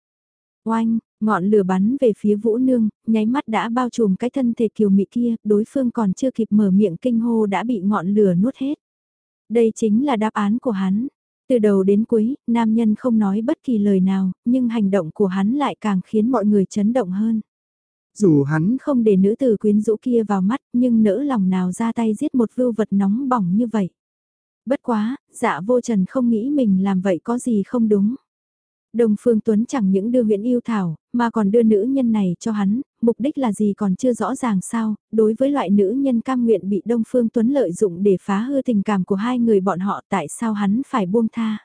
Oanh, Ngọn lửa bắn về phía Vũ Nương, nháy mắt đã bao trùm cái thân thể kiều mị kia, đối phương còn chưa kịp mở miệng kinh hô đã bị ngọn lửa nuốt hết. Đây chính là đáp án của hắn. Từ đầu đến cuối, nam nhân không nói bất kỳ lời nào, nhưng hành động của hắn lại càng khiến mọi người chấn động hơn. Dù hắn không để nữ tử quyến rũ kia vào mắt, nhưng nỡ lòng nào ra tay giết một vưu vật nóng bỏng như vậy. Bất quá, dạ vô trần không nghĩ mình làm vậy có gì không đúng. Đồng Phương Tuấn chẳng những đưa huyện yêu thảo, mà còn đưa nữ nhân này cho hắn, mục đích là gì còn chưa rõ ràng sao, đối với loại nữ nhân cam nguyện bị Đông Phương Tuấn lợi dụng để phá hư tình cảm của hai người bọn họ tại sao hắn phải buông tha.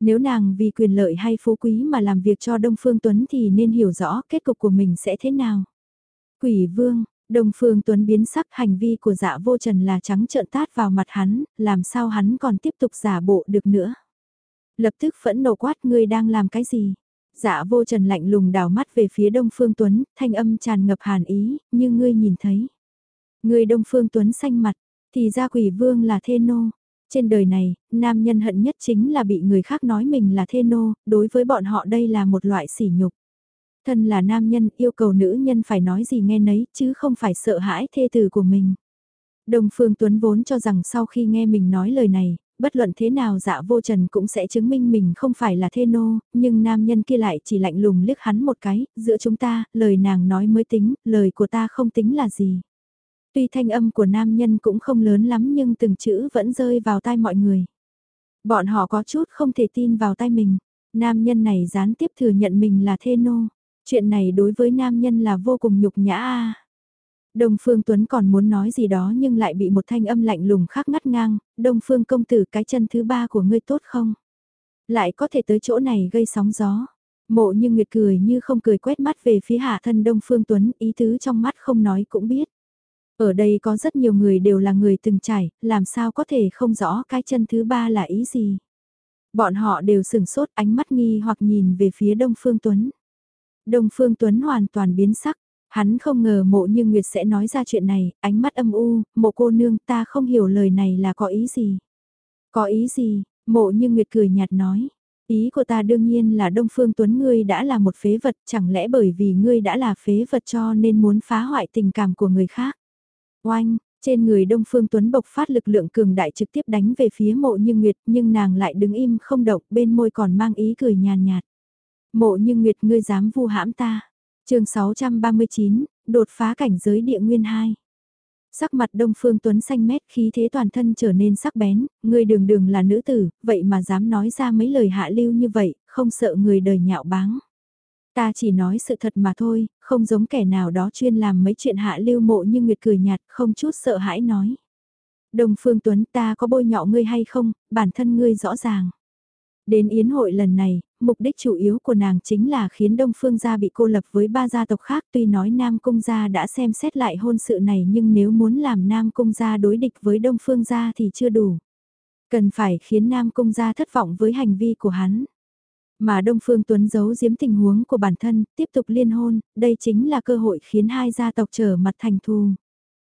Nếu nàng vì quyền lợi hay phú quý mà làm việc cho Đông Phương Tuấn thì nên hiểu rõ kết cục của mình sẽ thế nào. Quỷ vương, Đông Phương Tuấn biến sắc hành vi của dạ vô trần là trắng trợn tát vào mặt hắn, làm sao hắn còn tiếp tục giả bộ được nữa. Lập tức phẫn nộ quát ngươi đang làm cái gì? Dạ vô trần lạnh lùng đảo mắt về phía Đông Phương Tuấn, thanh âm tràn ngập hàn ý, như ngươi nhìn thấy. Ngươi Đông Phương Tuấn xanh mặt, thì ra quỷ vương là thê nô. Trên đời này, nam nhân hận nhất chính là bị người khác nói mình là thê nô, đối với bọn họ đây là một loại sỉ nhục. Thân là nam nhân yêu cầu nữ nhân phải nói gì nghe nấy chứ không phải sợ hãi thê tử của mình. Đồng Phương Tuấn vốn cho rằng sau khi nghe mình nói lời này, bất luận thế nào dạ vô trần cũng sẽ chứng minh mình không phải là thê nô, nhưng nam nhân kia lại chỉ lạnh lùng liếc hắn một cái, giữa chúng ta, lời nàng nói mới tính, lời của ta không tính là gì. Tuy thanh âm của nam nhân cũng không lớn lắm nhưng từng chữ vẫn rơi vào tai mọi người. Bọn họ có chút không thể tin vào tai mình, nam nhân này gián tiếp thừa nhận mình là thê nô. Chuyện này đối với nam nhân là vô cùng nhục nhã a. Đông Phương Tuấn còn muốn nói gì đó nhưng lại bị một thanh âm lạnh lùng khác ngắt ngang, Đông Phương công tử cái chân thứ ba của ngươi tốt không? Lại có thể tới chỗ này gây sóng gió. Mộ như Nguyệt cười như không cười quét mắt về phía hạ thân Đông Phương Tuấn, ý tứ trong mắt không nói cũng biết. Ở đây có rất nhiều người đều là người từng trải, làm sao có thể không rõ cái chân thứ ba là ý gì. Bọn họ đều sừng sốt ánh mắt nghi hoặc nhìn về phía Đông Phương Tuấn. Đông Phương Tuấn hoàn toàn biến sắc, hắn không ngờ mộ như Nguyệt sẽ nói ra chuyện này, ánh mắt âm u, mộ cô nương ta không hiểu lời này là có ý gì. Có ý gì, mộ như Nguyệt cười nhạt nói. Ý của ta đương nhiên là Đông Phương Tuấn ngươi đã là một phế vật, chẳng lẽ bởi vì ngươi đã là phế vật cho nên muốn phá hoại tình cảm của người khác. Oanh, trên người Đông Phương Tuấn bộc phát lực lượng cường đại trực tiếp đánh về phía mộ như Nguyệt nhưng nàng lại đứng im không động bên môi còn mang ý cười nhàn nhạt. Mộ như Nguyệt ngươi dám vu hãm ta chương 639, đột phá cảnh giới địa nguyên 2. Sắc mặt Đông Phương Tuấn xanh mét khí thế toàn thân trở nên sắc bén, ngươi đường đường là nữ tử, vậy mà dám nói ra mấy lời hạ lưu như vậy, không sợ người đời nhạo báng. Ta chỉ nói sự thật mà thôi, không giống kẻ nào đó chuyên làm mấy chuyện hạ lưu mộ như Nguyệt cười nhạt, không chút sợ hãi nói. Đông Phương Tuấn ta có bôi nhọ ngươi hay không, bản thân ngươi rõ ràng. Đến yến hội lần này, mục đích chủ yếu của nàng chính là khiến Đông Phương gia bị cô lập với ba gia tộc khác tuy nói Nam Cung gia đã xem xét lại hôn sự này nhưng nếu muốn làm Nam Cung gia đối địch với Đông Phương gia thì chưa đủ. Cần phải khiến Nam Cung gia thất vọng với hành vi của hắn. Mà Đông Phương Tuấn giấu giếm tình huống của bản thân, tiếp tục liên hôn, đây chính là cơ hội khiến hai gia tộc trở mặt thành thù.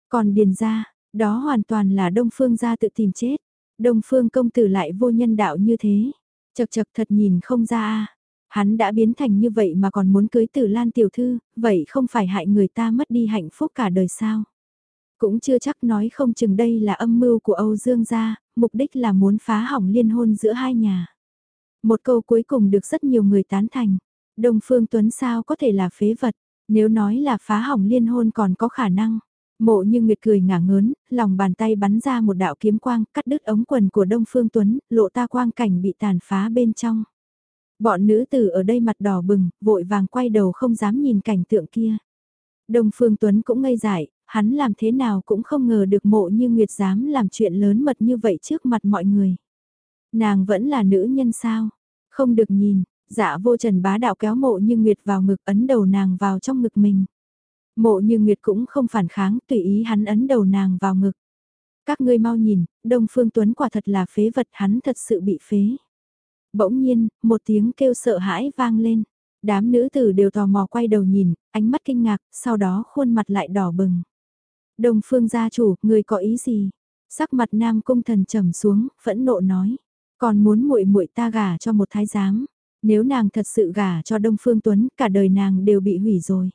Còn Điền gia, đó hoàn toàn là Đông Phương gia tự tìm chết. Đông Phương công tử lại vô nhân đạo như thế. Chật chật thật nhìn không ra a Hắn đã biến thành như vậy mà còn muốn cưới tử Lan tiểu thư, vậy không phải hại người ta mất đi hạnh phúc cả đời sao? Cũng chưa chắc nói không chừng đây là âm mưu của Âu Dương gia, mục đích là muốn phá hỏng liên hôn giữa hai nhà. Một câu cuối cùng được rất nhiều người tán thành. Đông Phương Tuấn sao có thể là phế vật, nếu nói là phá hỏng liên hôn còn có khả năng. Mộ như Nguyệt cười ngả ngớn, lòng bàn tay bắn ra một đạo kiếm quang, cắt đứt ống quần của Đông Phương Tuấn, lộ ta quang cảnh bị tàn phá bên trong. Bọn nữ tử ở đây mặt đỏ bừng, vội vàng quay đầu không dám nhìn cảnh tượng kia. Đông Phương Tuấn cũng ngây dại, hắn làm thế nào cũng không ngờ được mộ như Nguyệt dám làm chuyện lớn mật như vậy trước mặt mọi người. Nàng vẫn là nữ nhân sao? Không được nhìn, dạ vô trần bá đạo kéo mộ như Nguyệt vào ngực ấn đầu nàng vào trong ngực mình. Mộ như Nguyệt cũng không phản kháng, tùy ý hắn ấn đầu nàng vào ngực. Các ngươi mau nhìn, Đông Phương Tuấn quả thật là phế vật, hắn thật sự bị phế. Bỗng nhiên, một tiếng kêu sợ hãi vang lên. Đám nữ tử đều tò mò quay đầu nhìn, ánh mắt kinh ngạc, sau đó khuôn mặt lại đỏ bừng. Đông Phương gia chủ, người có ý gì? Sắc mặt Nam Cung Thần trầm xuống, phẫn nộ nói, còn muốn muội muội ta gả cho một thái giám. Nếu nàng thật sự gả cho Đông Phương Tuấn, cả đời nàng đều bị hủy rồi.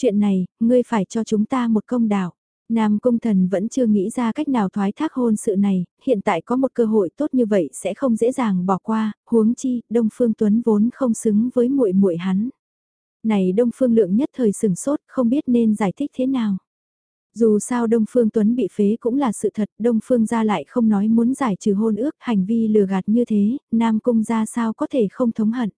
Chuyện này, ngươi phải cho chúng ta một công đạo. Nam Cung Thần vẫn chưa nghĩ ra cách nào thoái thác hôn sự này, hiện tại có một cơ hội tốt như vậy sẽ không dễ dàng bỏ qua, huống chi, Đông Phương Tuấn vốn không xứng với muội muội hắn. Này Đông Phương Lượng nhất thời sừng sốt, không biết nên giải thích thế nào. Dù sao Đông Phương Tuấn bị phế cũng là sự thật, Đông Phương gia lại không nói muốn giải trừ hôn ước, hành vi lừa gạt như thế, Nam Cung gia sao có thể không thống hận.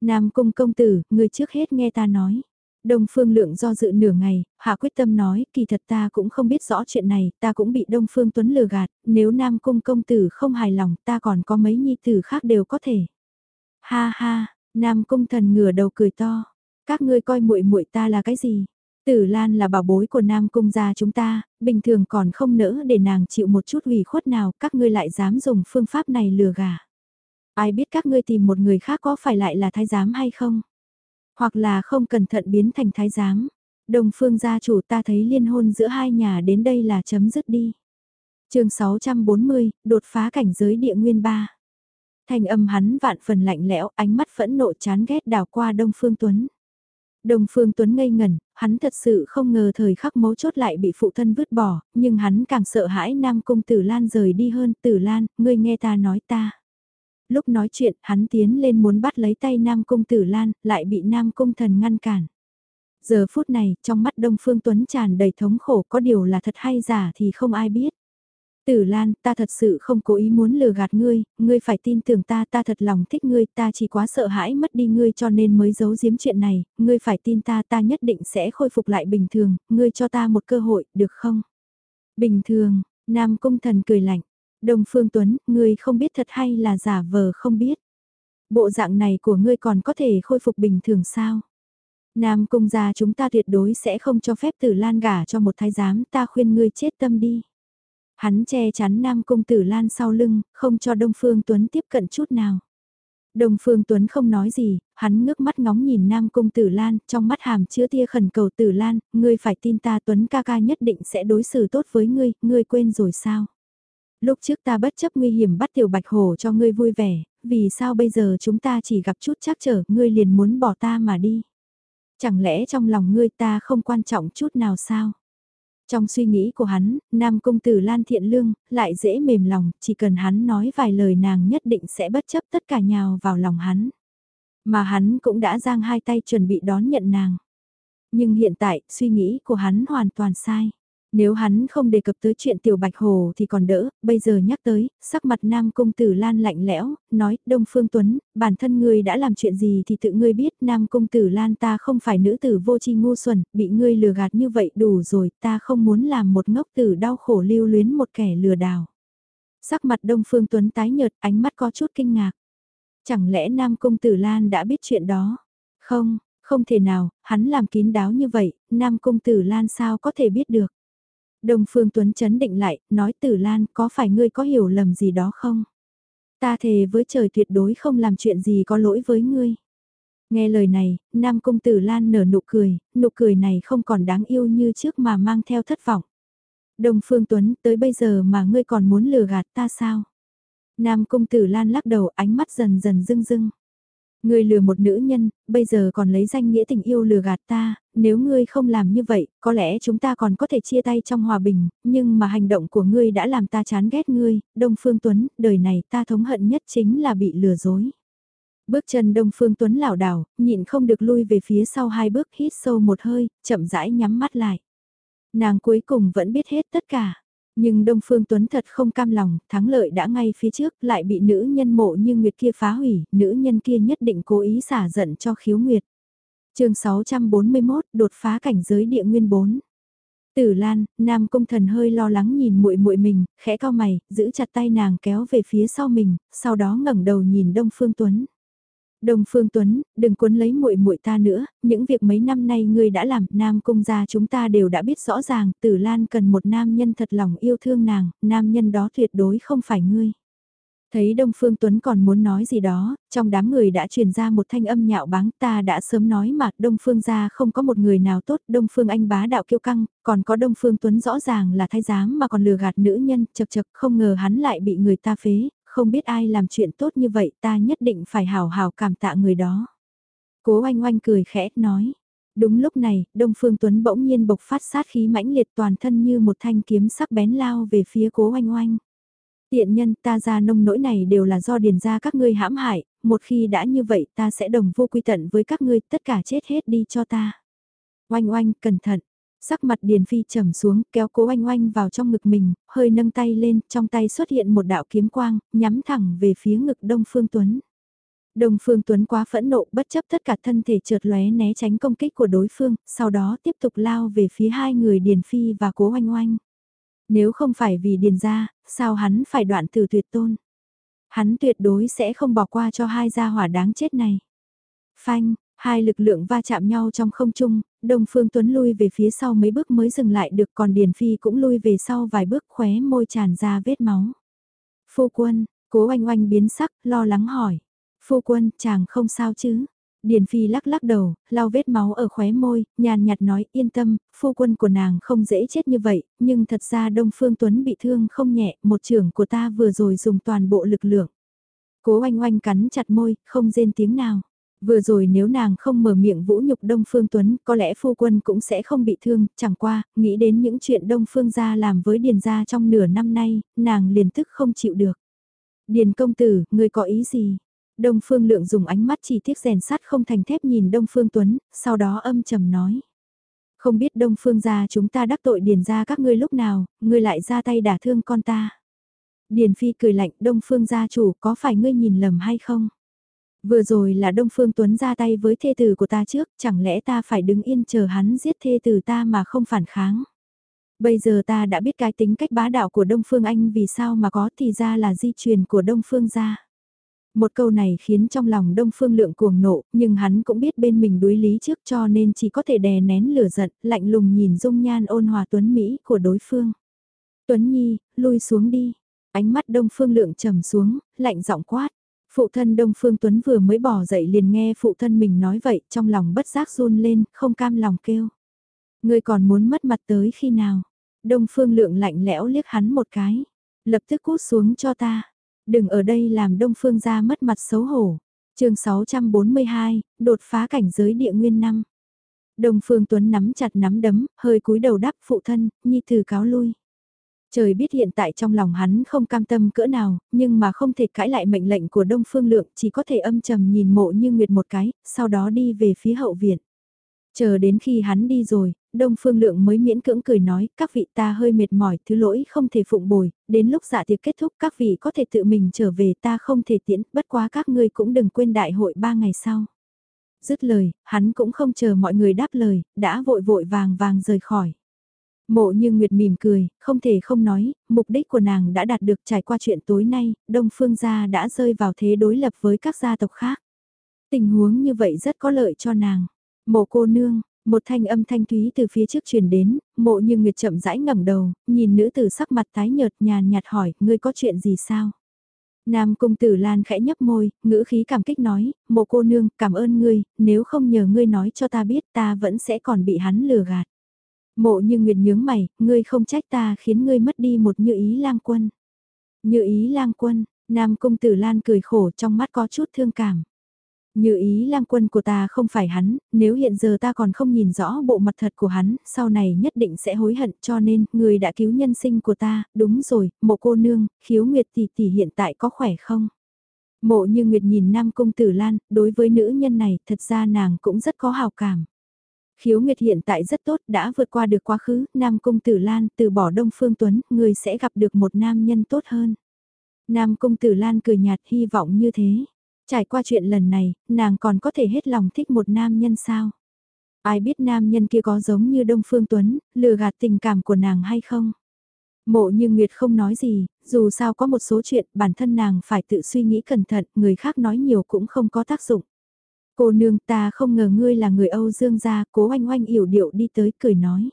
Nam Cung công tử, người trước hết nghe ta nói. Đông Phương Lượng do dự nửa ngày, hạ quyết tâm nói, kỳ thật ta cũng không biết rõ chuyện này, ta cũng bị Đông Phương Tuấn lừa gạt, nếu Nam Cung công tử không hài lòng, ta còn có mấy nhi tử khác đều có thể. Ha ha, Nam Cung thần ngửa đầu cười to, các ngươi coi muội muội ta là cái gì? Tử Lan là bảo bối của Nam Cung gia chúng ta, bình thường còn không nỡ để nàng chịu một chút ủy khuất nào, các ngươi lại dám dùng phương pháp này lừa gà. Ai biết các ngươi tìm một người khác có phải lại là thái giám hay không? Hoặc là không cẩn thận biến thành thái giám. Đồng phương gia chủ ta thấy liên hôn giữa hai nhà đến đây là chấm dứt đi. chương 640, đột phá cảnh giới địa nguyên ba. Thành âm hắn vạn phần lạnh lẽo, ánh mắt phẫn nộ chán ghét đào qua Đông Phương Tuấn. Đông Phương Tuấn ngây ngẩn, hắn thật sự không ngờ thời khắc mấu chốt lại bị phụ thân vứt bỏ, nhưng hắn càng sợ hãi Nam Cung Tử Lan rời đi hơn, Tử Lan, ngươi nghe ta nói ta. Lúc nói chuyện, hắn tiến lên muốn bắt lấy tay Nam Cung Tử Lan, lại bị Nam Cung Thần ngăn cản. Giờ phút này, trong mắt Đông Phương Tuấn tràn đầy thống khổ có điều là thật hay giả thì không ai biết. Tử Lan, ta thật sự không cố ý muốn lừa gạt ngươi, ngươi phải tin tưởng ta, ta thật lòng thích ngươi, ta chỉ quá sợ hãi mất đi ngươi cho nên mới giấu giếm chuyện này, ngươi phải tin ta, ta nhất định sẽ khôi phục lại bình thường, ngươi cho ta một cơ hội, được không? Bình thường, Nam Cung Thần cười lạnh, Đông Phương Tuấn, ngươi không biết thật hay là giả vờ không biết. Bộ dạng này của ngươi còn có thể khôi phục bình thường sao? Nam Cung gia chúng ta tuyệt đối sẽ không cho phép Tử Lan gả cho một thái giám, ta khuyên ngươi chết tâm đi. Hắn che chắn Nam Cung Tử Lan sau lưng, không cho Đông Phương Tuấn tiếp cận chút nào. Đông Phương Tuấn không nói gì, hắn ngước mắt ngóng nhìn Nam Cung Tử Lan, trong mắt hàm chứa tia khẩn cầu Tử Lan, ngươi phải tin ta Tuấn ca ca nhất định sẽ đối xử tốt với ngươi, ngươi quên rồi sao? Lúc trước ta bất chấp nguy hiểm bắt tiểu bạch hổ cho ngươi vui vẻ, vì sao bây giờ chúng ta chỉ gặp chút chắc trở, ngươi liền muốn bỏ ta mà đi? Chẳng lẽ trong lòng ngươi ta không quan trọng chút nào sao? Trong suy nghĩ của hắn, nam công tử Lan Thiện Lương, lại dễ mềm lòng, chỉ cần hắn nói vài lời nàng nhất định sẽ bất chấp tất cả nhào vào lòng hắn. Mà hắn cũng đã giang hai tay chuẩn bị đón nhận nàng. Nhưng hiện tại, suy nghĩ của hắn hoàn toàn sai. Nếu hắn không đề cập tới chuyện tiểu bạch hồ thì còn đỡ, bây giờ nhắc tới, sắc mặt nam công tử lan lạnh lẽo, nói, Đông Phương Tuấn, bản thân ngươi đã làm chuyện gì thì tự ngươi biết, nam công tử lan ta không phải nữ tử vô tri ngu xuẩn, bị ngươi lừa gạt như vậy đủ rồi, ta không muốn làm một ngốc tử đau khổ lưu luyến một kẻ lừa đảo. Sắc mặt Đông Phương Tuấn tái nhợt, ánh mắt có chút kinh ngạc. Chẳng lẽ nam công tử lan đã biết chuyện đó? Không, không thể nào, hắn làm kín đáo như vậy, nam công tử lan sao có thể biết được? Đông Phương Tuấn chấn định lại, nói Tử Lan có phải ngươi có hiểu lầm gì đó không? Ta thề với trời tuyệt đối không làm chuyện gì có lỗi với ngươi. Nghe lời này, Nam Cung Tử Lan nở nụ cười, nụ cười này không còn đáng yêu như trước mà mang theo thất vọng. Đông Phương Tuấn, tới bây giờ mà ngươi còn muốn lừa gạt ta sao? Nam Cung Tử Lan lắc đầu ánh mắt dần dần rưng rưng. Ngươi lừa một nữ nhân, bây giờ còn lấy danh nghĩa tình yêu lừa gạt ta, nếu ngươi không làm như vậy, có lẽ chúng ta còn có thể chia tay trong hòa bình, nhưng mà hành động của ngươi đã làm ta chán ghét ngươi, Đông Phương Tuấn, đời này ta thống hận nhất chính là bị lừa dối. Bước chân Đông Phương Tuấn lảo đảo, nhịn không được lui về phía sau hai bước hít sâu một hơi, chậm rãi nhắm mắt lại. Nàng cuối cùng vẫn biết hết tất cả. Nhưng Đông Phương Tuấn thật không cam lòng, thắng lợi đã ngay phía trước, lại bị nữ nhân mộ như Nguyệt kia phá hủy, nữ nhân kia nhất định cố ý xả giận cho khiếu Nguyệt. chương 641, đột phá cảnh giới địa nguyên 4. Tử Lan, Nam công Thần hơi lo lắng nhìn muội muội mình, khẽ cao mày, giữ chặt tay nàng kéo về phía sau mình, sau đó ngẩng đầu nhìn Đông Phương Tuấn. Đồng Phương Tuấn, đừng cuốn lấy muội muội ta nữa, những việc mấy năm nay ngươi đã làm, Nam Cung gia chúng ta đều đã biết rõ ràng, Tử Lan cần một nam nhân thật lòng yêu thương nàng, nam nhân đó tuyệt đối không phải ngươi. Thấy Đông Phương Tuấn còn muốn nói gì đó, trong đám người đã truyền ra một thanh âm nhạo báng ta đã sớm nói mà Đông Phương gia không có một người nào tốt, Đông Phương anh bá đạo kiêu căng, còn có Đông Phương Tuấn rõ ràng là thái giám mà còn lừa gạt nữ nhân, chật chật không ngờ hắn lại bị người ta phế, không biết ai làm chuyện tốt như vậy ta nhất định phải hào hào cảm tạ người đó. Cố oanh oanh cười khẽ, nói. Đúng lúc này, Đông Phương Tuấn bỗng nhiên bộc phát sát khí mãnh liệt toàn thân như một thanh kiếm sắc bén lao về phía cố oanh oanh. Tiện nhân ta ra nông nỗi này đều là do điền ra các ngươi hãm hại, một khi đã như vậy ta sẽ đồng vô quy tận với các ngươi tất cả chết hết đi cho ta. Oanh oanh, cẩn thận. Sắc mặt Điền Phi trầm xuống, kéo cố oanh oanh vào trong ngực mình, hơi nâng tay lên, trong tay xuất hiện một đạo kiếm quang, nhắm thẳng về phía ngực Đông Phương Tuấn. Đông Phương Tuấn quá phẫn nộ bất chấp tất cả thân thể trượt lóe né tránh công kích của đối phương, sau đó tiếp tục lao về phía hai người Điền Phi và cố oanh oanh. Nếu không phải vì Điền Gia, sao hắn phải đoạn từ tuyệt tôn? Hắn tuyệt đối sẽ không bỏ qua cho hai gia hỏa đáng chết này. Phanh, hai lực lượng va chạm nhau trong không trung, Đông Phương Tuấn lui về phía sau mấy bước mới dừng lại được còn Điền Phi cũng lui về sau vài bước khóe môi tràn ra vết máu. Phu quân, cố oanh oanh biến sắc, lo lắng hỏi. Phu quân, chàng không sao chứ? Điền Phi lắc lắc đầu, lau vết máu ở khóe môi, nhàn nhạt nói yên tâm, phu quân của nàng không dễ chết như vậy, nhưng thật ra Đông Phương Tuấn bị thương không nhẹ, một trưởng của ta vừa rồi dùng toàn bộ lực lượng. Cố oanh oanh cắn chặt môi, không rên tiếng nào. Vừa rồi nếu nàng không mở miệng vũ nhục Đông Phương Tuấn, có lẽ phu quân cũng sẽ không bị thương, chẳng qua, nghĩ đến những chuyện Đông Phương gia làm với Điền gia trong nửa năm nay, nàng liền tức không chịu được. Điền công tử, người có ý gì? Đông Phương Lượng dùng ánh mắt chỉ tiếc rèn sắt không thành thép nhìn Đông Phương Tuấn, sau đó âm trầm nói. Không biết Đông Phương gia chúng ta đắc tội Điền gia các ngươi lúc nào, ngươi lại ra tay đả thương con ta. Điền Phi cười lạnh Đông Phương gia chủ có phải ngươi nhìn lầm hay không? Vừa rồi là Đông Phương Tuấn ra tay với thê tử của ta trước, chẳng lẽ ta phải đứng yên chờ hắn giết thê tử ta mà không phản kháng? Bây giờ ta đã biết cái tính cách bá đạo của Đông Phương Anh vì sao mà có thì ra là di truyền của Đông Phương gia. Một câu này khiến trong lòng Đông Phương Lượng cuồng nộ, nhưng hắn cũng biết bên mình đối lý trước cho nên chỉ có thể đè nén lửa giận, lạnh lùng nhìn dung nhan ôn hòa Tuấn Mỹ của đối phương. Tuấn Nhi, lui xuống đi. Ánh mắt Đông Phương Lượng trầm xuống, lạnh giọng quát. Phụ thân Đông Phương Tuấn vừa mới bỏ dậy liền nghe phụ thân mình nói vậy, trong lòng bất giác run lên, không cam lòng kêu. Ngươi còn muốn mất mặt tới khi nào? Đông Phương Lượng lạnh lẽo liếc hắn một cái. Lập tức cút xuống cho ta. Đừng ở đây làm Đông Phương ra mất mặt xấu hổ. chương 642, đột phá cảnh giới địa nguyên năm. Đông Phương Tuấn nắm chặt nắm đấm, hơi cúi đầu đáp phụ thân, nhi thử cáo lui. Trời biết hiện tại trong lòng hắn không cam tâm cỡ nào, nhưng mà không thể cãi lại mệnh lệnh của Đông Phương Lượng, chỉ có thể âm trầm nhìn mộ như nguyệt một cái, sau đó đi về phía hậu viện. Chờ đến khi hắn đi rồi, Đông Phương Lượng mới miễn cưỡng cười nói, các vị ta hơi mệt mỏi, thứ lỗi không thể phụng bồi, đến lúc dạ tiệc kết thúc các vị có thể tự mình trở về ta không thể tiễn, bất quá các ngươi cũng đừng quên đại hội ba ngày sau. Dứt lời, hắn cũng không chờ mọi người đáp lời, đã vội vội vàng vàng rời khỏi. Mộ như Nguyệt mỉm cười, không thể không nói, mục đích của nàng đã đạt được trải qua chuyện tối nay, Đông Phương gia đã rơi vào thế đối lập với các gia tộc khác. Tình huống như vậy rất có lợi cho nàng. Mộ cô nương, một thanh âm thanh thúy từ phía trước truyền đến, mộ như Nguyệt chậm rãi ngẩng đầu, nhìn nữ tử sắc mặt tái nhợt nhàn nhạt hỏi, ngươi có chuyện gì sao? Nam cung tử Lan khẽ nhấp môi, ngữ khí cảm kích nói, mộ cô nương, cảm ơn ngươi, nếu không nhờ ngươi nói cho ta biết ta vẫn sẽ còn bị hắn lừa gạt. Mộ như Nguyệt nhướng mày, ngươi không trách ta khiến ngươi mất đi một như ý lang quân. Như ý lang quân, Nam Cung Tử Lan cười khổ trong mắt có chút thương cảm. Như ý lang quân của ta không phải hắn, nếu hiện giờ ta còn không nhìn rõ bộ mặt thật của hắn, sau này nhất định sẽ hối hận cho nên, người đã cứu nhân sinh của ta, đúng rồi, mộ cô nương, khiếu nguyệt tỷ tỷ hiện tại có khỏe không? Mộ như Nguyệt nhìn Nam Cung Tử Lan, đối với nữ nhân này, thật ra nàng cũng rất có hào cảm. Khiếu Nguyệt hiện tại rất tốt, đã vượt qua được quá khứ, Nam Cung Tử Lan, từ bỏ Đông Phương Tuấn, người sẽ gặp được một nam nhân tốt hơn. Nam Cung Tử Lan cười nhạt hy vọng như thế. Trải qua chuyện lần này, nàng còn có thể hết lòng thích một nam nhân sao? Ai biết nam nhân kia có giống như Đông Phương Tuấn, lừa gạt tình cảm của nàng hay không? Mộ như Nguyệt không nói gì, dù sao có một số chuyện bản thân nàng phải tự suy nghĩ cẩn thận, người khác nói nhiều cũng không có tác dụng. Cô nương ta không ngờ ngươi là người Âu Dương gia, cố oanh oanh yểu điệu đi tới cười nói.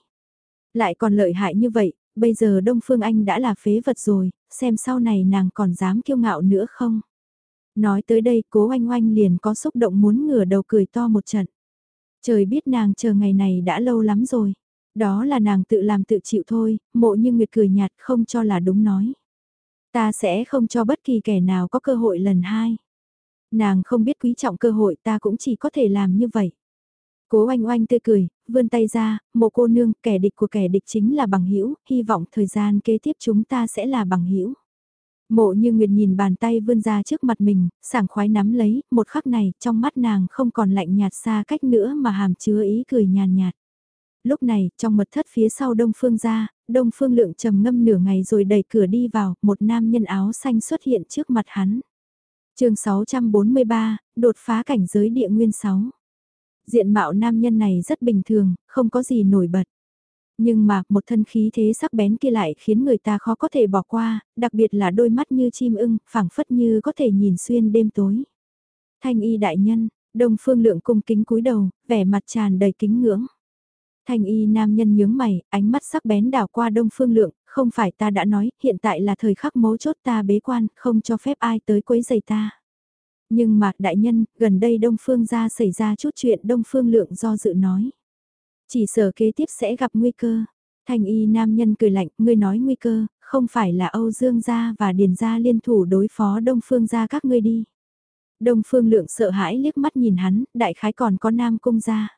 Lại còn lợi hại như vậy, bây giờ Đông Phương Anh đã là phế vật rồi, xem sau này nàng còn dám kiêu ngạo nữa không? Nói tới đây cố oanh oanh liền có xúc động muốn ngửa đầu cười to một trận. Trời biết nàng chờ ngày này đã lâu lắm rồi. Đó là nàng tự làm tự chịu thôi, mộ như Nguyệt cười nhạt không cho là đúng nói. Ta sẽ không cho bất kỳ kẻ nào có cơ hội lần hai. Nàng không biết quý trọng cơ hội ta cũng chỉ có thể làm như vậy. Cố oanh oanh tươi cười, vươn tay ra, một cô nương, kẻ địch của kẻ địch chính là bằng hữu hy vọng thời gian kế tiếp chúng ta sẽ là bằng hữu Mộ như Nguyệt nhìn bàn tay vươn ra trước mặt mình, sảng khoái nắm lấy, một khắc này, trong mắt nàng không còn lạnh nhạt xa cách nữa mà hàm chứa ý cười nhàn nhạt. Lúc này, trong mật thất phía sau Đông Phương ra, Đông Phương lượng trầm ngâm nửa ngày rồi đẩy cửa đi vào, một nam nhân áo xanh xuất hiện trước mặt hắn chương 643, đột phá cảnh giới địa nguyên 6. Diện mạo nam nhân này rất bình thường, không có gì nổi bật. Nhưng mà, một thân khí thế sắc bén kia lại khiến người ta khó có thể bỏ qua, đặc biệt là đôi mắt như chim ưng, phảng phất như có thể nhìn xuyên đêm tối. Thanh y đại nhân, đông phương lượng cung kính cúi đầu, vẻ mặt tràn đầy kính ngưỡng. Thanh y nam nhân nhướng mày, ánh mắt sắc bén đảo qua đông phương lượng, không phải ta đã nói, hiện tại là thời khắc mấu chốt ta bế quan, không cho phép ai tới quấy giày ta. Nhưng mà, đại nhân, gần đây đông phương ra xảy ra chút chuyện đông phương lượng do dự nói. Chỉ sợ kế tiếp sẽ gặp nguy cơ. thành y nam nhân cười lạnh, ngươi nói nguy cơ, không phải là Âu Dương gia và Điền gia liên thủ đối phó Đông Phương gia các ngươi đi. Đông Phương lượng sợ hãi liếc mắt nhìn hắn, đại khái còn có Nam Cung gia.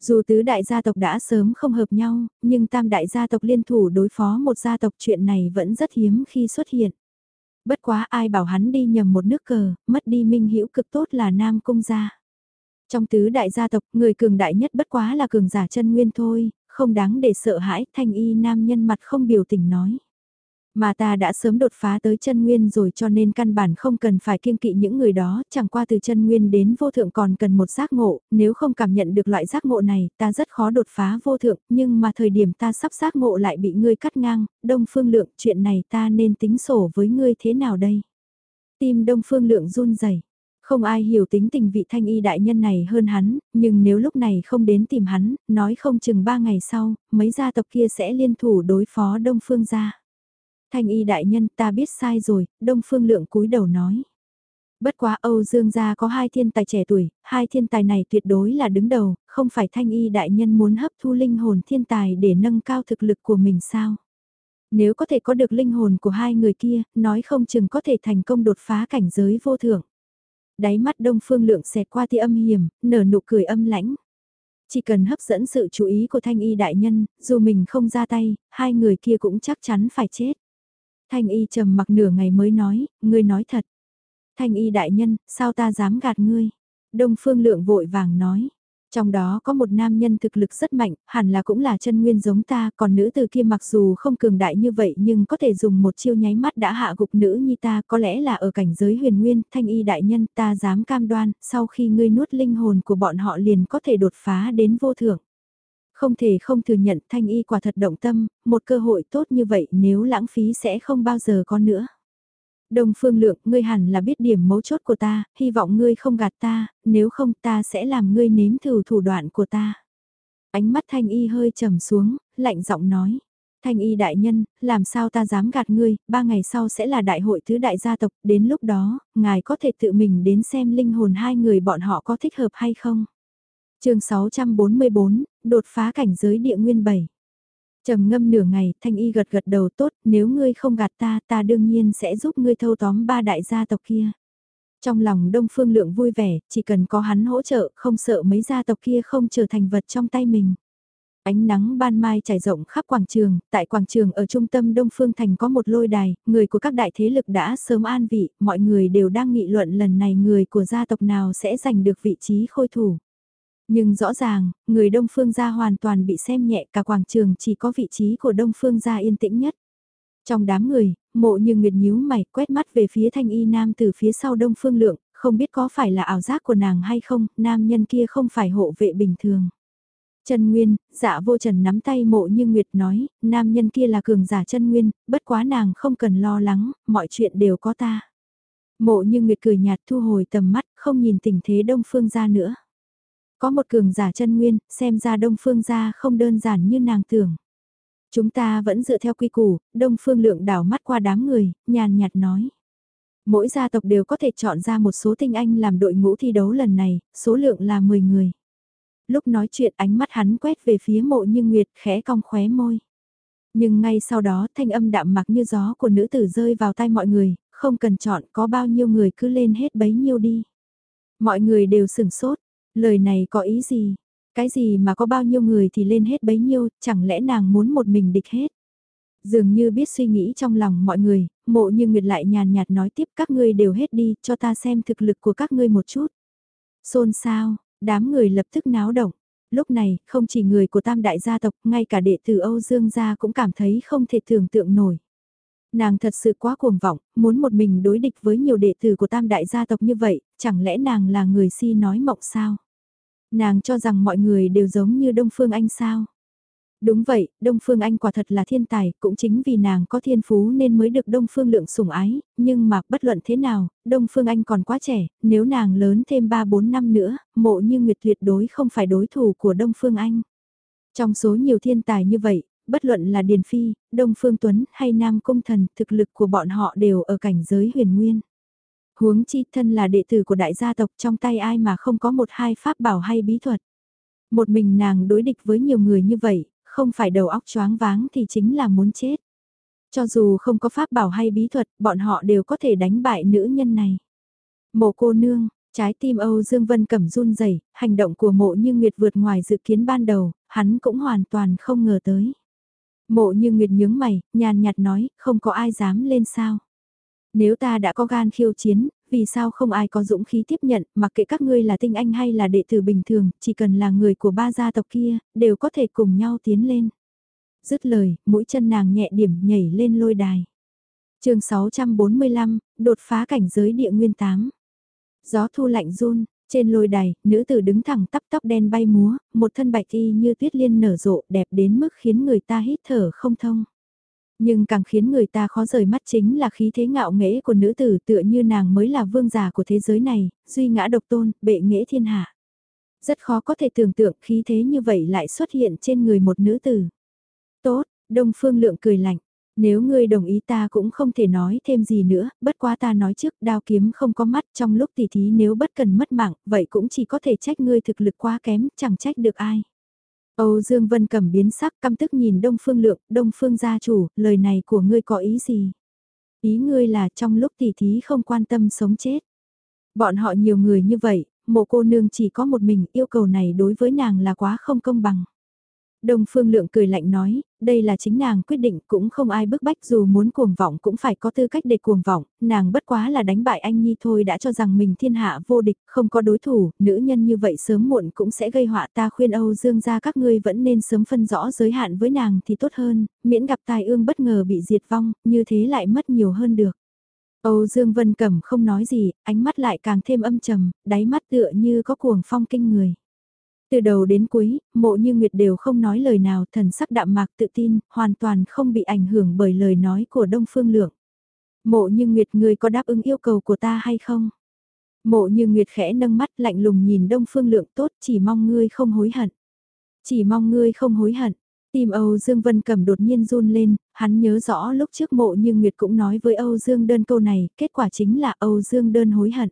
Dù tứ đại gia tộc đã sớm không hợp nhau, nhưng tam đại gia tộc liên thủ đối phó một gia tộc chuyện này vẫn rất hiếm khi xuất hiện. Bất quá ai bảo hắn đi nhầm một nước cờ, mất đi minh hữu cực tốt là Nam Cung gia. Trong tứ đại gia tộc, người cường đại nhất bất quá là cường giả chân nguyên thôi, không đáng để sợ hãi, thanh y nam nhân mặt không biểu tình nói. Mà ta đã sớm đột phá tới chân nguyên rồi cho nên căn bản không cần phải kiêng kỵ những người đó, chẳng qua từ chân nguyên đến vô thượng còn cần một giác ngộ, nếu không cảm nhận được loại giác ngộ này, ta rất khó đột phá vô thượng, nhưng mà thời điểm ta sắp giác ngộ lại bị ngươi cắt ngang, đông phương lượng, chuyện này ta nên tính sổ với ngươi thế nào đây? Tim đông phương lượng run rẩy không ai hiểu tính tình vị thanh y đại nhân này hơn hắn, nhưng nếu lúc này không đến tìm hắn, nói không chừng ba ngày sau, mấy gia tộc kia sẽ liên thủ đối phó Đông Phương gia. Thanh y đại nhân ta biết sai rồi, Đông Phương lượng cúi đầu nói. Bất quá Âu Dương gia có hai thiên tài trẻ tuổi, hai thiên tài này tuyệt đối là đứng đầu, không phải thanh y đại nhân muốn hấp thu linh hồn thiên tài để nâng cao thực lực của mình sao? Nếu có thể có được linh hồn của hai người kia, nói không chừng có thể thành công đột phá cảnh giới vô thượng. Đáy mắt đông phương lượng xẹt qua tia âm hiểm, nở nụ cười âm lãnh. Chỉ cần hấp dẫn sự chú ý của thanh y đại nhân, dù mình không ra tay, hai người kia cũng chắc chắn phải chết. Thanh y trầm mặc nửa ngày mới nói, ngươi nói thật. Thanh y đại nhân, sao ta dám gạt ngươi? Đông phương lượng vội vàng nói. Trong đó có một nam nhân thực lực rất mạnh, hẳn là cũng là chân nguyên giống ta, còn nữ từ kia mặc dù không cường đại như vậy nhưng có thể dùng một chiêu nháy mắt đã hạ gục nữ như ta, có lẽ là ở cảnh giới huyền nguyên, thanh y đại nhân ta dám cam đoan, sau khi ngươi nuốt linh hồn của bọn họ liền có thể đột phá đến vô thượng. Không thể không thừa nhận thanh y quả thật động tâm, một cơ hội tốt như vậy nếu lãng phí sẽ không bao giờ có nữa. đồng Phương Lượng, ngươi hẳn là biết điểm mấu chốt của ta, hy vọng ngươi không gạt ta, nếu không ta sẽ làm ngươi nếm thử thủ đoạn của ta. Ánh mắt Thanh Y hơi trầm xuống, lạnh giọng nói. Thanh Y đại nhân, làm sao ta dám gạt ngươi, ba ngày sau sẽ là đại hội thứ đại gia tộc, đến lúc đó, ngài có thể tự mình đến xem linh hồn hai người bọn họ có thích hợp hay không chương 644, đột phá cảnh giới địa nguyên 7 trầm ngâm nửa ngày, thanh y gật gật đầu tốt, nếu ngươi không gạt ta, ta đương nhiên sẽ giúp ngươi thâu tóm ba đại gia tộc kia. Trong lòng Đông Phương Lượng vui vẻ, chỉ cần có hắn hỗ trợ, không sợ mấy gia tộc kia không trở thành vật trong tay mình. Ánh nắng ban mai trải rộng khắp quảng trường, tại quảng trường ở trung tâm Đông Phương Thành có một lôi đài, người của các đại thế lực đã sớm an vị, mọi người đều đang nghị luận lần này người của gia tộc nào sẽ giành được vị trí khôi thủ. Nhưng rõ ràng, người Đông Phương gia hoàn toàn bị xem nhẹ cả quảng trường chỉ có vị trí của Đông Phương gia yên tĩnh nhất. Trong đám người, mộ như nguyệt nhíu mày quét mắt về phía thanh y nam từ phía sau Đông Phương lượng, không biết có phải là ảo giác của nàng hay không, nam nhân kia không phải hộ vệ bình thường. Trần Nguyên, dạ vô trần nắm tay mộ như Nguyệt nói, nam nhân kia là cường giả Trần Nguyên, bất quá nàng không cần lo lắng, mọi chuyện đều có ta. Mộ như Nguyệt cười nhạt thu hồi tầm mắt, không nhìn tình thế đông phương ra nữa. Có một cường giả chân nguyên, xem ra Đông Phương gia không đơn giản như nàng tưởng. Chúng ta vẫn dựa theo quy củ, Đông Phương lượng đảo mắt qua đám người, nhàn nhạt nói. Mỗi gia tộc đều có thể chọn ra một số tinh anh làm đội ngũ thi đấu lần này, số lượng là 10 người. Lúc nói chuyện ánh mắt hắn quét về phía mộ như Nguyệt khẽ cong khóe môi. Nhưng ngay sau đó thanh âm đạm mặc như gió của nữ tử rơi vào tay mọi người, không cần chọn có bao nhiêu người cứ lên hết bấy nhiêu đi. Mọi người đều sửng sốt, lời này có ý gì? Cái gì mà có bao nhiêu người thì lên hết bấy nhiêu, chẳng lẽ nàng muốn một mình địch hết? Dường như biết suy nghĩ trong lòng mọi người, mộ như Nguyệt lại nhàn nhạt nói tiếp các ngươi đều hết đi, cho ta xem thực lực của các ngươi một chút. Xôn sao, đám người lập tức náo động. Lúc này, không chỉ người của tam đại gia tộc, ngay cả đệ tử Âu Dương gia cũng cảm thấy không thể tưởng tượng nổi. Nàng thật sự quá cuồng vọng, muốn một mình đối địch với nhiều đệ tử của tam đại gia tộc như vậy, chẳng lẽ nàng là người si nói mộng sao? Nàng cho rằng mọi người đều giống như Đông Phương Anh sao? Đúng vậy, Đông Phương Anh quả thật là thiên tài, cũng chính vì nàng có thiên phú nên mới được Đông Phương Lượng sủng ái, nhưng mà bất luận thế nào, Đông Phương Anh còn quá trẻ, nếu nàng lớn thêm 3-4 năm nữa, mộ như Nguyệt tuyệt đối không phải đối thủ của Đông Phương Anh. Trong số nhiều thiên tài như vậy, bất luận là Điền Phi, Đông Phương Tuấn hay Nam Cung Thần, thực lực của bọn họ đều ở cảnh giới huyền nguyên. Huống chi thân là đệ tử của đại gia tộc trong tay ai mà không có một hai pháp bảo hay bí thuật. Một mình nàng đối địch với nhiều người như vậy, không phải đầu óc choáng váng thì chính là muốn chết. Cho dù không có pháp bảo hay bí thuật, bọn họ đều có thể đánh bại nữ nhân này. Mộ cô nương, trái tim Âu Dương Vân Cẩm run rẩy, hành động của mộ như Nguyệt vượt ngoài dự kiến ban đầu, hắn cũng hoàn toàn không ngờ tới. Mộ như Nguyệt nhướng mày, nhàn nhạt nói, không có ai dám lên sao. Nếu ta đã có gan khiêu chiến, vì sao không ai có dũng khí tiếp nhận, mặc kệ các ngươi là tinh anh hay là đệ tử bình thường, chỉ cần là người của ba gia tộc kia, đều có thể cùng nhau tiến lên. Dứt lời, mũi chân nàng nhẹ điểm nhảy lên lôi đài. chương 645, đột phá cảnh giới địa nguyên tám. Gió thu lạnh run, trên lôi đài, nữ tử đứng thẳng tắp tóc đen bay múa, một thân bạch y như tuyết liên nở rộ đẹp đến mức khiến người ta hít thở không thông. Nhưng càng khiến người ta khó rời mắt chính là khí thế ngạo nghễ của nữ tử tựa như nàng mới là vương giả của thế giới này, duy ngã độc tôn, bệ nghễ thiên hạ. Rất khó có thể tưởng tượng khí thế như vậy lại xuất hiện trên người một nữ tử. Tốt, Đông Phương Lượng cười lạnh, nếu ngươi đồng ý ta cũng không thể nói thêm gì nữa, bất quá ta nói trước đao kiếm không có mắt trong lúc tỉ thí nếu bất cần mất mạng, vậy cũng chỉ có thể trách ngươi thực lực quá kém, chẳng trách được ai. Âu Dương Vân cầm biến sắc căm tức nhìn Đông Phương Lượng, Đông Phương gia chủ, lời này của ngươi có ý gì? Ý ngươi là trong lúc tỷ thí không quan tâm sống chết. Bọn họ nhiều người như vậy, mộ cô nương chỉ có một mình yêu cầu này đối với nàng là quá không công bằng. Đông Phương Lượng cười lạnh nói, đây là chính nàng quyết định cũng không ai bức bách dù muốn cuồng vọng cũng phải có tư cách để cuồng vọng, nàng bất quá là đánh bại anh Nhi thôi đã cho rằng mình thiên hạ vô địch, không có đối thủ, nữ nhân như vậy sớm muộn cũng sẽ gây họa ta khuyên Âu Dương gia các ngươi vẫn nên sớm phân rõ giới hạn với nàng thì tốt hơn, miễn gặp tai ương bất ngờ bị diệt vong, như thế lại mất nhiều hơn được. Âu Dương Vân Cẩm không nói gì, ánh mắt lại càng thêm âm trầm, đáy mắt tựa như có cuồng phong kinh người. Từ đầu đến cuối, mộ như Nguyệt đều không nói lời nào thần sắc đạm mạc tự tin, hoàn toàn không bị ảnh hưởng bởi lời nói của Đông Phương Lượng. Mộ như Nguyệt người có đáp ứng yêu cầu của ta hay không? Mộ như Nguyệt khẽ nâng mắt lạnh lùng nhìn Đông Phương Lượng tốt chỉ mong ngươi không hối hận. Chỉ mong ngươi không hối hận. Tim Âu Dương Vân Cẩm đột nhiên run lên, hắn nhớ rõ lúc trước mộ như Nguyệt cũng nói với Âu Dương Đơn câu này, kết quả chính là Âu Dương Đơn hối hận.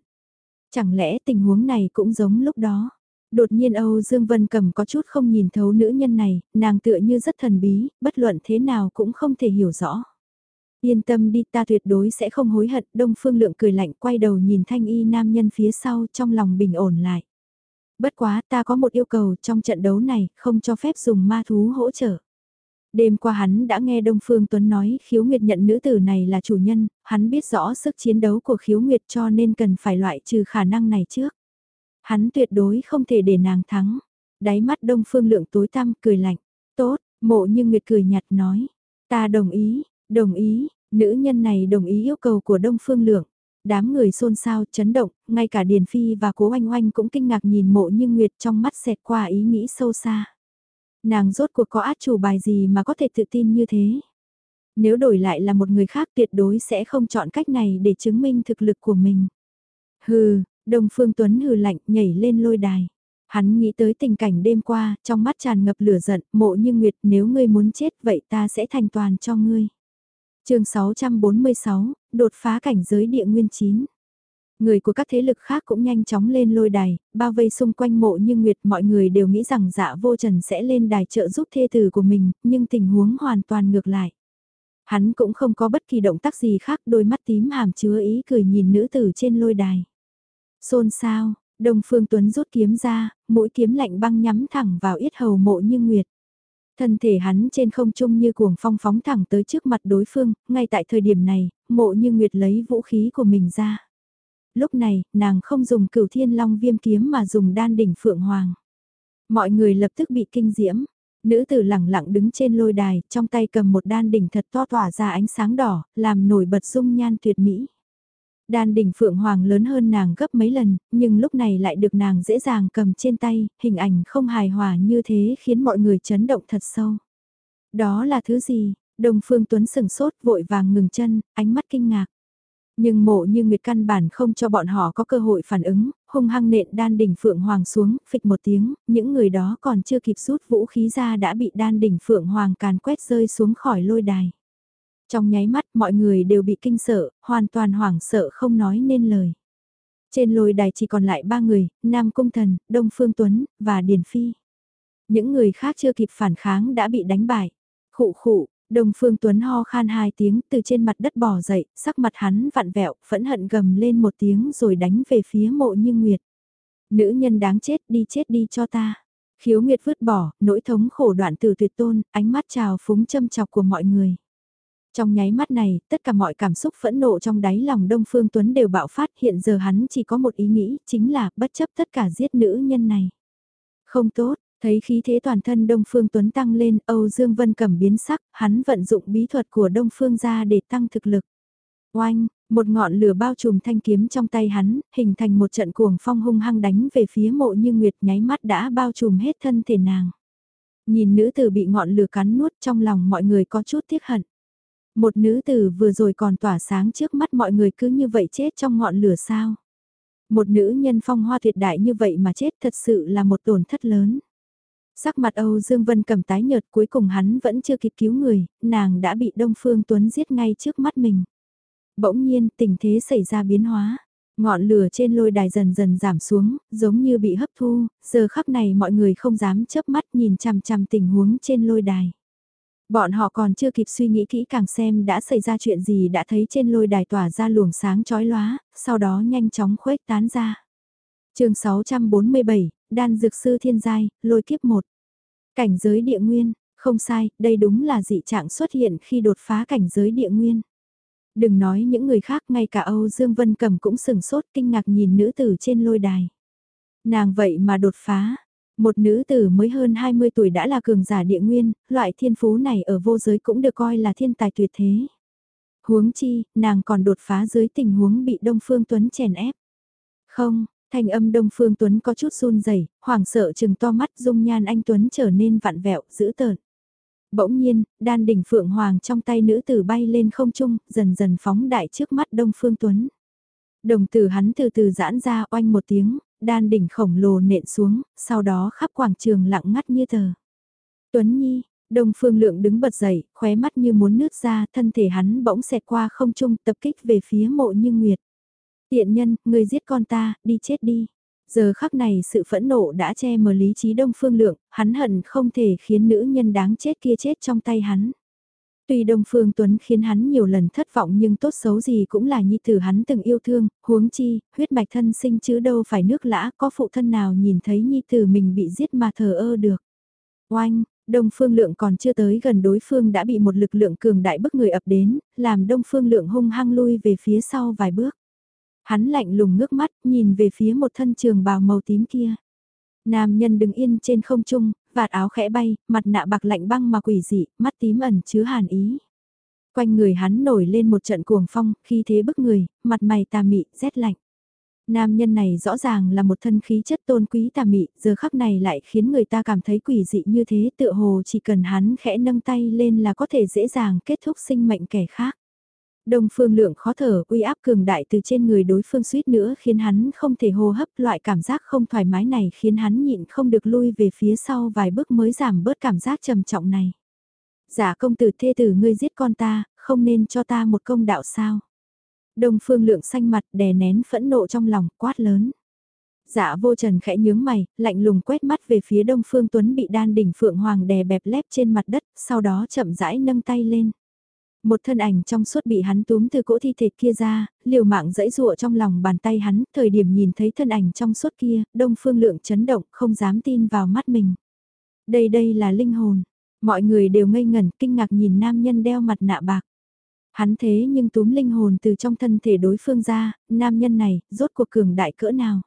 Chẳng lẽ tình huống này cũng giống lúc đó? Đột nhiên Âu Dương Vân Cầm có chút không nhìn thấu nữ nhân này, nàng tựa như rất thần bí, bất luận thế nào cũng không thể hiểu rõ. Yên tâm đi ta tuyệt đối sẽ không hối hận, Đông Phương Lượng cười lạnh quay đầu nhìn thanh y nam nhân phía sau trong lòng bình ổn lại. Bất quá ta có một yêu cầu trong trận đấu này, không cho phép dùng ma thú hỗ trợ. Đêm qua hắn đã nghe Đông Phương Tuấn nói khiếu nguyệt nhận nữ tử này là chủ nhân, hắn biết rõ sức chiến đấu của khiếu nguyệt cho nên cần phải loại trừ khả năng này trước. Hắn tuyệt đối không thể để nàng thắng. Đáy mắt đông phương lượng tối tăm cười lạnh. Tốt, mộ như Nguyệt cười nhạt nói. Ta đồng ý, đồng ý, nữ nhân này đồng ý yêu cầu của đông phương lượng. Đám người xôn xao, chấn động, ngay cả Điền Phi và Cố Oanh Oanh cũng kinh ngạc nhìn mộ như Nguyệt trong mắt xẹt qua ý nghĩ sâu xa. Nàng rốt cuộc có át chủ bài gì mà có thể tự tin như thế? Nếu đổi lại là một người khác tuyệt đối sẽ không chọn cách này để chứng minh thực lực của mình. Hừ, Đông Phương Tuấn hừ lạnh nhảy lên lôi đài. Hắn nghĩ tới tình cảnh đêm qua, trong mắt tràn ngập lửa giận, mộ như Nguyệt nếu ngươi muốn chết vậy ta sẽ thành toàn cho ngươi. chương 646, đột phá cảnh giới địa nguyên chín. Người của các thế lực khác cũng nhanh chóng lên lôi đài, bao vây xung quanh mộ như Nguyệt mọi người đều nghĩ rằng dạ vô trần sẽ lên đài trợ giúp thê tử của mình, nhưng tình huống hoàn toàn ngược lại. Hắn cũng không có bất kỳ động tác gì khác, đôi mắt tím hàm chứa ý cười nhìn nữ tử trên lôi đài. Xôn xao Đông Phương Tuấn rút kiếm ra, mũi kiếm lạnh băng nhắm thẳng vào yết hầu mộ như Nguyệt. Thân thể hắn trên không trung như cuồng phong phóng thẳng tới trước mặt đối phương, ngay tại thời điểm này, mộ như Nguyệt lấy vũ khí của mình ra. Lúc này, nàng không dùng cửu thiên long viêm kiếm mà dùng đan đỉnh phượng hoàng. Mọi người lập tức bị kinh diễm. Nữ tử lẳng lặng đứng trên lôi đài, trong tay cầm một đan đỉnh thật to tỏa ra ánh sáng đỏ, làm nổi bật dung nhan tuyệt mỹ. Đan đỉnh phượng hoàng lớn hơn nàng gấp mấy lần, nhưng lúc này lại được nàng dễ dàng cầm trên tay, hình ảnh không hài hòa như thế khiến mọi người chấn động thật sâu. Đó là thứ gì? Đồng Phương Tuấn sừng sốt vội vàng ngừng chân, ánh mắt kinh ngạc. Nhưng mộ như Nguyệt căn bản không cho bọn họ có cơ hội phản ứng, hung hăng nện đan đỉnh Phượng Hoàng xuống, phịch một tiếng, những người đó còn chưa kịp rút vũ khí ra đã bị đan đỉnh Phượng Hoàng càn quét rơi xuống khỏi lôi đài. Trong nháy mắt mọi người đều bị kinh sợ, hoàn toàn hoảng sợ không nói nên lời. Trên lôi đài chỉ còn lại ba người, Nam Cung Thần, Đông Phương Tuấn, và Điền Phi. Những người khác chưa kịp phản kháng đã bị đánh bại. Khụ khụ, Đông Phương Tuấn ho khan hai tiếng từ trên mặt đất bò dậy, sắc mặt hắn vặn vẹo, phẫn hận gầm lên một tiếng rồi đánh về phía mộ như Nguyệt. Nữ nhân đáng chết đi chết đi cho ta. Khiếu Nguyệt vứt bỏ, nỗi thống khổ đoạn từ tuyệt tôn, ánh mắt trào phúng châm chọc của mọi người. Trong nháy mắt này, tất cả mọi cảm xúc phẫn nộ trong đáy lòng Đông Phương Tuấn đều bạo phát hiện giờ hắn chỉ có một ý nghĩ, chính là bất chấp tất cả giết nữ nhân này. Không tốt, thấy khí thế toàn thân Đông Phương Tuấn tăng lên, Âu Dương Vân cầm biến sắc, hắn vận dụng bí thuật của Đông Phương ra để tăng thực lực. Oanh, một ngọn lửa bao trùm thanh kiếm trong tay hắn, hình thành một trận cuồng phong hung hăng đánh về phía mộ như Nguyệt nháy mắt đã bao trùm hết thân thể nàng. Nhìn nữ tử bị ngọn lửa cắn nuốt trong lòng mọi người có chút tiếc hận. Một nữ tử vừa rồi còn tỏa sáng trước mắt mọi người cứ như vậy chết trong ngọn lửa sao. Một nữ nhân phong hoa tuyệt đại như vậy mà chết thật sự là một tổn thất lớn. Sắc mặt Âu Dương Vân cầm tái nhợt cuối cùng hắn vẫn chưa kịp cứu người, nàng đã bị Đông Phương Tuấn giết ngay trước mắt mình. Bỗng nhiên tình thế xảy ra biến hóa, ngọn lửa trên lôi đài dần dần giảm xuống, giống như bị hấp thu, giờ khắc này mọi người không dám chớp mắt nhìn chằm chằm tình huống trên lôi đài. Bọn họ còn chưa kịp suy nghĩ kỹ càng xem đã xảy ra chuyện gì đã thấy trên lôi đài tỏa ra luồng sáng chói lóa, sau đó nhanh chóng khuếch tán ra. chương 647, Đan Dược Sư Thiên Giai, lôi kiếp 1. Cảnh giới địa nguyên, không sai, đây đúng là dị trạng xuất hiện khi đột phá cảnh giới địa nguyên. Đừng nói những người khác ngay cả Âu Dương Vân Cầm cũng sừng sốt kinh ngạc nhìn nữ tử trên lôi đài. Nàng vậy mà đột phá, một nữ tử mới hơn 20 tuổi đã là cường giả địa nguyên, loại thiên phú này ở vô giới cũng được coi là thiên tài tuyệt thế. Huống chi, nàng còn đột phá dưới tình huống bị Đông Phương Tuấn chèn ép. Không, thanh âm Đông Phương Tuấn có chút run rẩy, hoảng sợ chừng to mắt dung nhan anh Tuấn trở nên vặn vẹo, dữ tợn. Bỗng nhiên, đan đỉnh phượng hoàng trong tay nữ tử bay lên không trung, dần dần phóng đại trước mắt Đông Phương Tuấn. Đồng tử hắn từ từ giãn ra oanh một tiếng, đan đỉnh khổng lồ nện xuống, sau đó khắp quảng trường lặng ngắt như tờ. Tuấn Nhi, Đông Phương Lượng đứng bật dậy, khóe mắt như muốn nứt ra, thân thể hắn bỗng xẹt qua không trung tập kích về phía mộ như Nguyệt. Tiện nhân, người giết con ta, đi chết đi. Giờ khắc này sự phẫn nộ đã che mờ lý trí Đông Phương Lượng, hắn hận không thể khiến nữ nhân đáng chết kia chết trong tay hắn. Tuy Đông Phương Tuấn khiến hắn nhiều lần thất vọng nhưng tốt xấu gì cũng là nhi tử hắn từng yêu thương, huống chi, huyết mạch thân sinh chứ đâu phải nước lã, có phụ thân nào nhìn thấy nhi tử mình bị giết mà thờ ơ được. Oanh, Đông Phương Lượng còn chưa tới gần đối phương đã bị một lực lượng cường đại bức người ập đến, làm Đông Phương Lượng hung hăng lui về phía sau vài bước. Hắn lạnh lùng ngước mắt, nhìn về phía một thân trường bào màu tím kia. Nam nhân đứng yên trên không trung, vạt áo khẽ bay, mặt nạ bạc lạnh băng mà quỷ dị, mắt tím ẩn chứa hàn ý. Quanh người hắn nổi lên một trận cuồng phong, khi thế bức người, mặt mày tà mị, rét lạnh. Nam nhân này rõ ràng là một thân khí chất tôn quý tà mị, giờ khắc này lại khiến người ta cảm thấy quỷ dị như thế tựa hồ chỉ cần hắn khẽ nâng tay lên là có thể dễ dàng kết thúc sinh mệnh kẻ khác. Đông phương lượng khó thở, uy áp cường đại từ trên người đối phương suýt nữa khiến hắn không thể hô hấp loại cảm giác không thoải mái này khiến hắn nhịn không được lui về phía sau vài bước mới giảm bớt cảm giác trầm trọng này. Giả công tử thê tử ngươi giết con ta, không nên cho ta một công đạo sao. Đông phương lượng xanh mặt đè nén phẫn nộ trong lòng, quát lớn. Dạ vô trần khẽ nhướng mày, lạnh lùng quét mắt về phía đông phương tuấn bị đan đỉnh phượng hoàng đè bẹp lép trên mặt đất, sau đó chậm rãi nâng tay lên. Một thân ảnh trong suốt bị hắn túm từ cỗ thi thể kia ra, liều mạng dẫy dụa trong lòng bàn tay hắn, thời điểm nhìn thấy thân ảnh trong suốt kia, đông phương lượng chấn động, không dám tin vào mắt mình. Đây đây là linh hồn. Mọi người đều ngây ngẩn, kinh ngạc nhìn nam nhân đeo mặt nạ bạc. Hắn thế nhưng túm linh hồn từ trong thân thể đối phương ra, nam nhân này, rốt cuộc cường đại cỡ nào.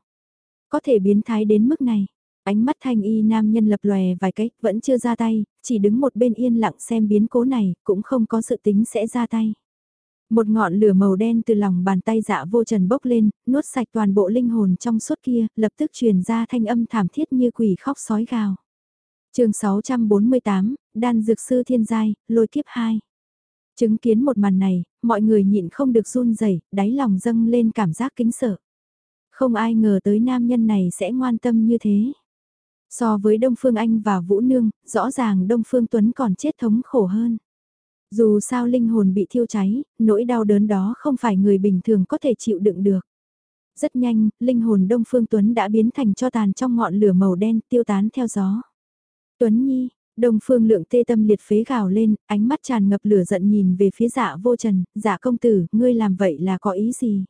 Có thể biến thái đến mức này. Ánh mắt thanh y nam nhân lập lòe vài cách, vẫn chưa ra tay, chỉ đứng một bên yên lặng xem biến cố này, cũng không có sự tính sẽ ra tay. Một ngọn lửa màu đen từ lòng bàn tay dạ vô trần bốc lên, nuốt sạch toàn bộ linh hồn trong suốt kia, lập tức truyền ra thanh âm thảm thiết như quỷ khóc sói gào. chương 648, Đan Dược Sư Thiên Giai, Lôi Kiếp 2. Chứng kiến một màn này, mọi người nhịn không được run rẩy đáy lòng dâng lên cảm giác kính sợ. Không ai ngờ tới nam nhân này sẽ ngoan tâm như thế. So với Đông Phương Anh và Vũ Nương, rõ ràng Đông Phương Tuấn còn chết thống khổ hơn. Dù sao linh hồn bị thiêu cháy, nỗi đau đớn đó không phải người bình thường có thể chịu đựng được. Rất nhanh, linh hồn Đông Phương Tuấn đã biến thành cho tàn trong ngọn lửa màu đen tiêu tán theo gió. Tuấn Nhi, Đông Phương lượng tê tâm liệt phế gào lên, ánh mắt tràn ngập lửa giận nhìn về phía dạ vô trần, dạ công tử, ngươi làm vậy là có ý gì?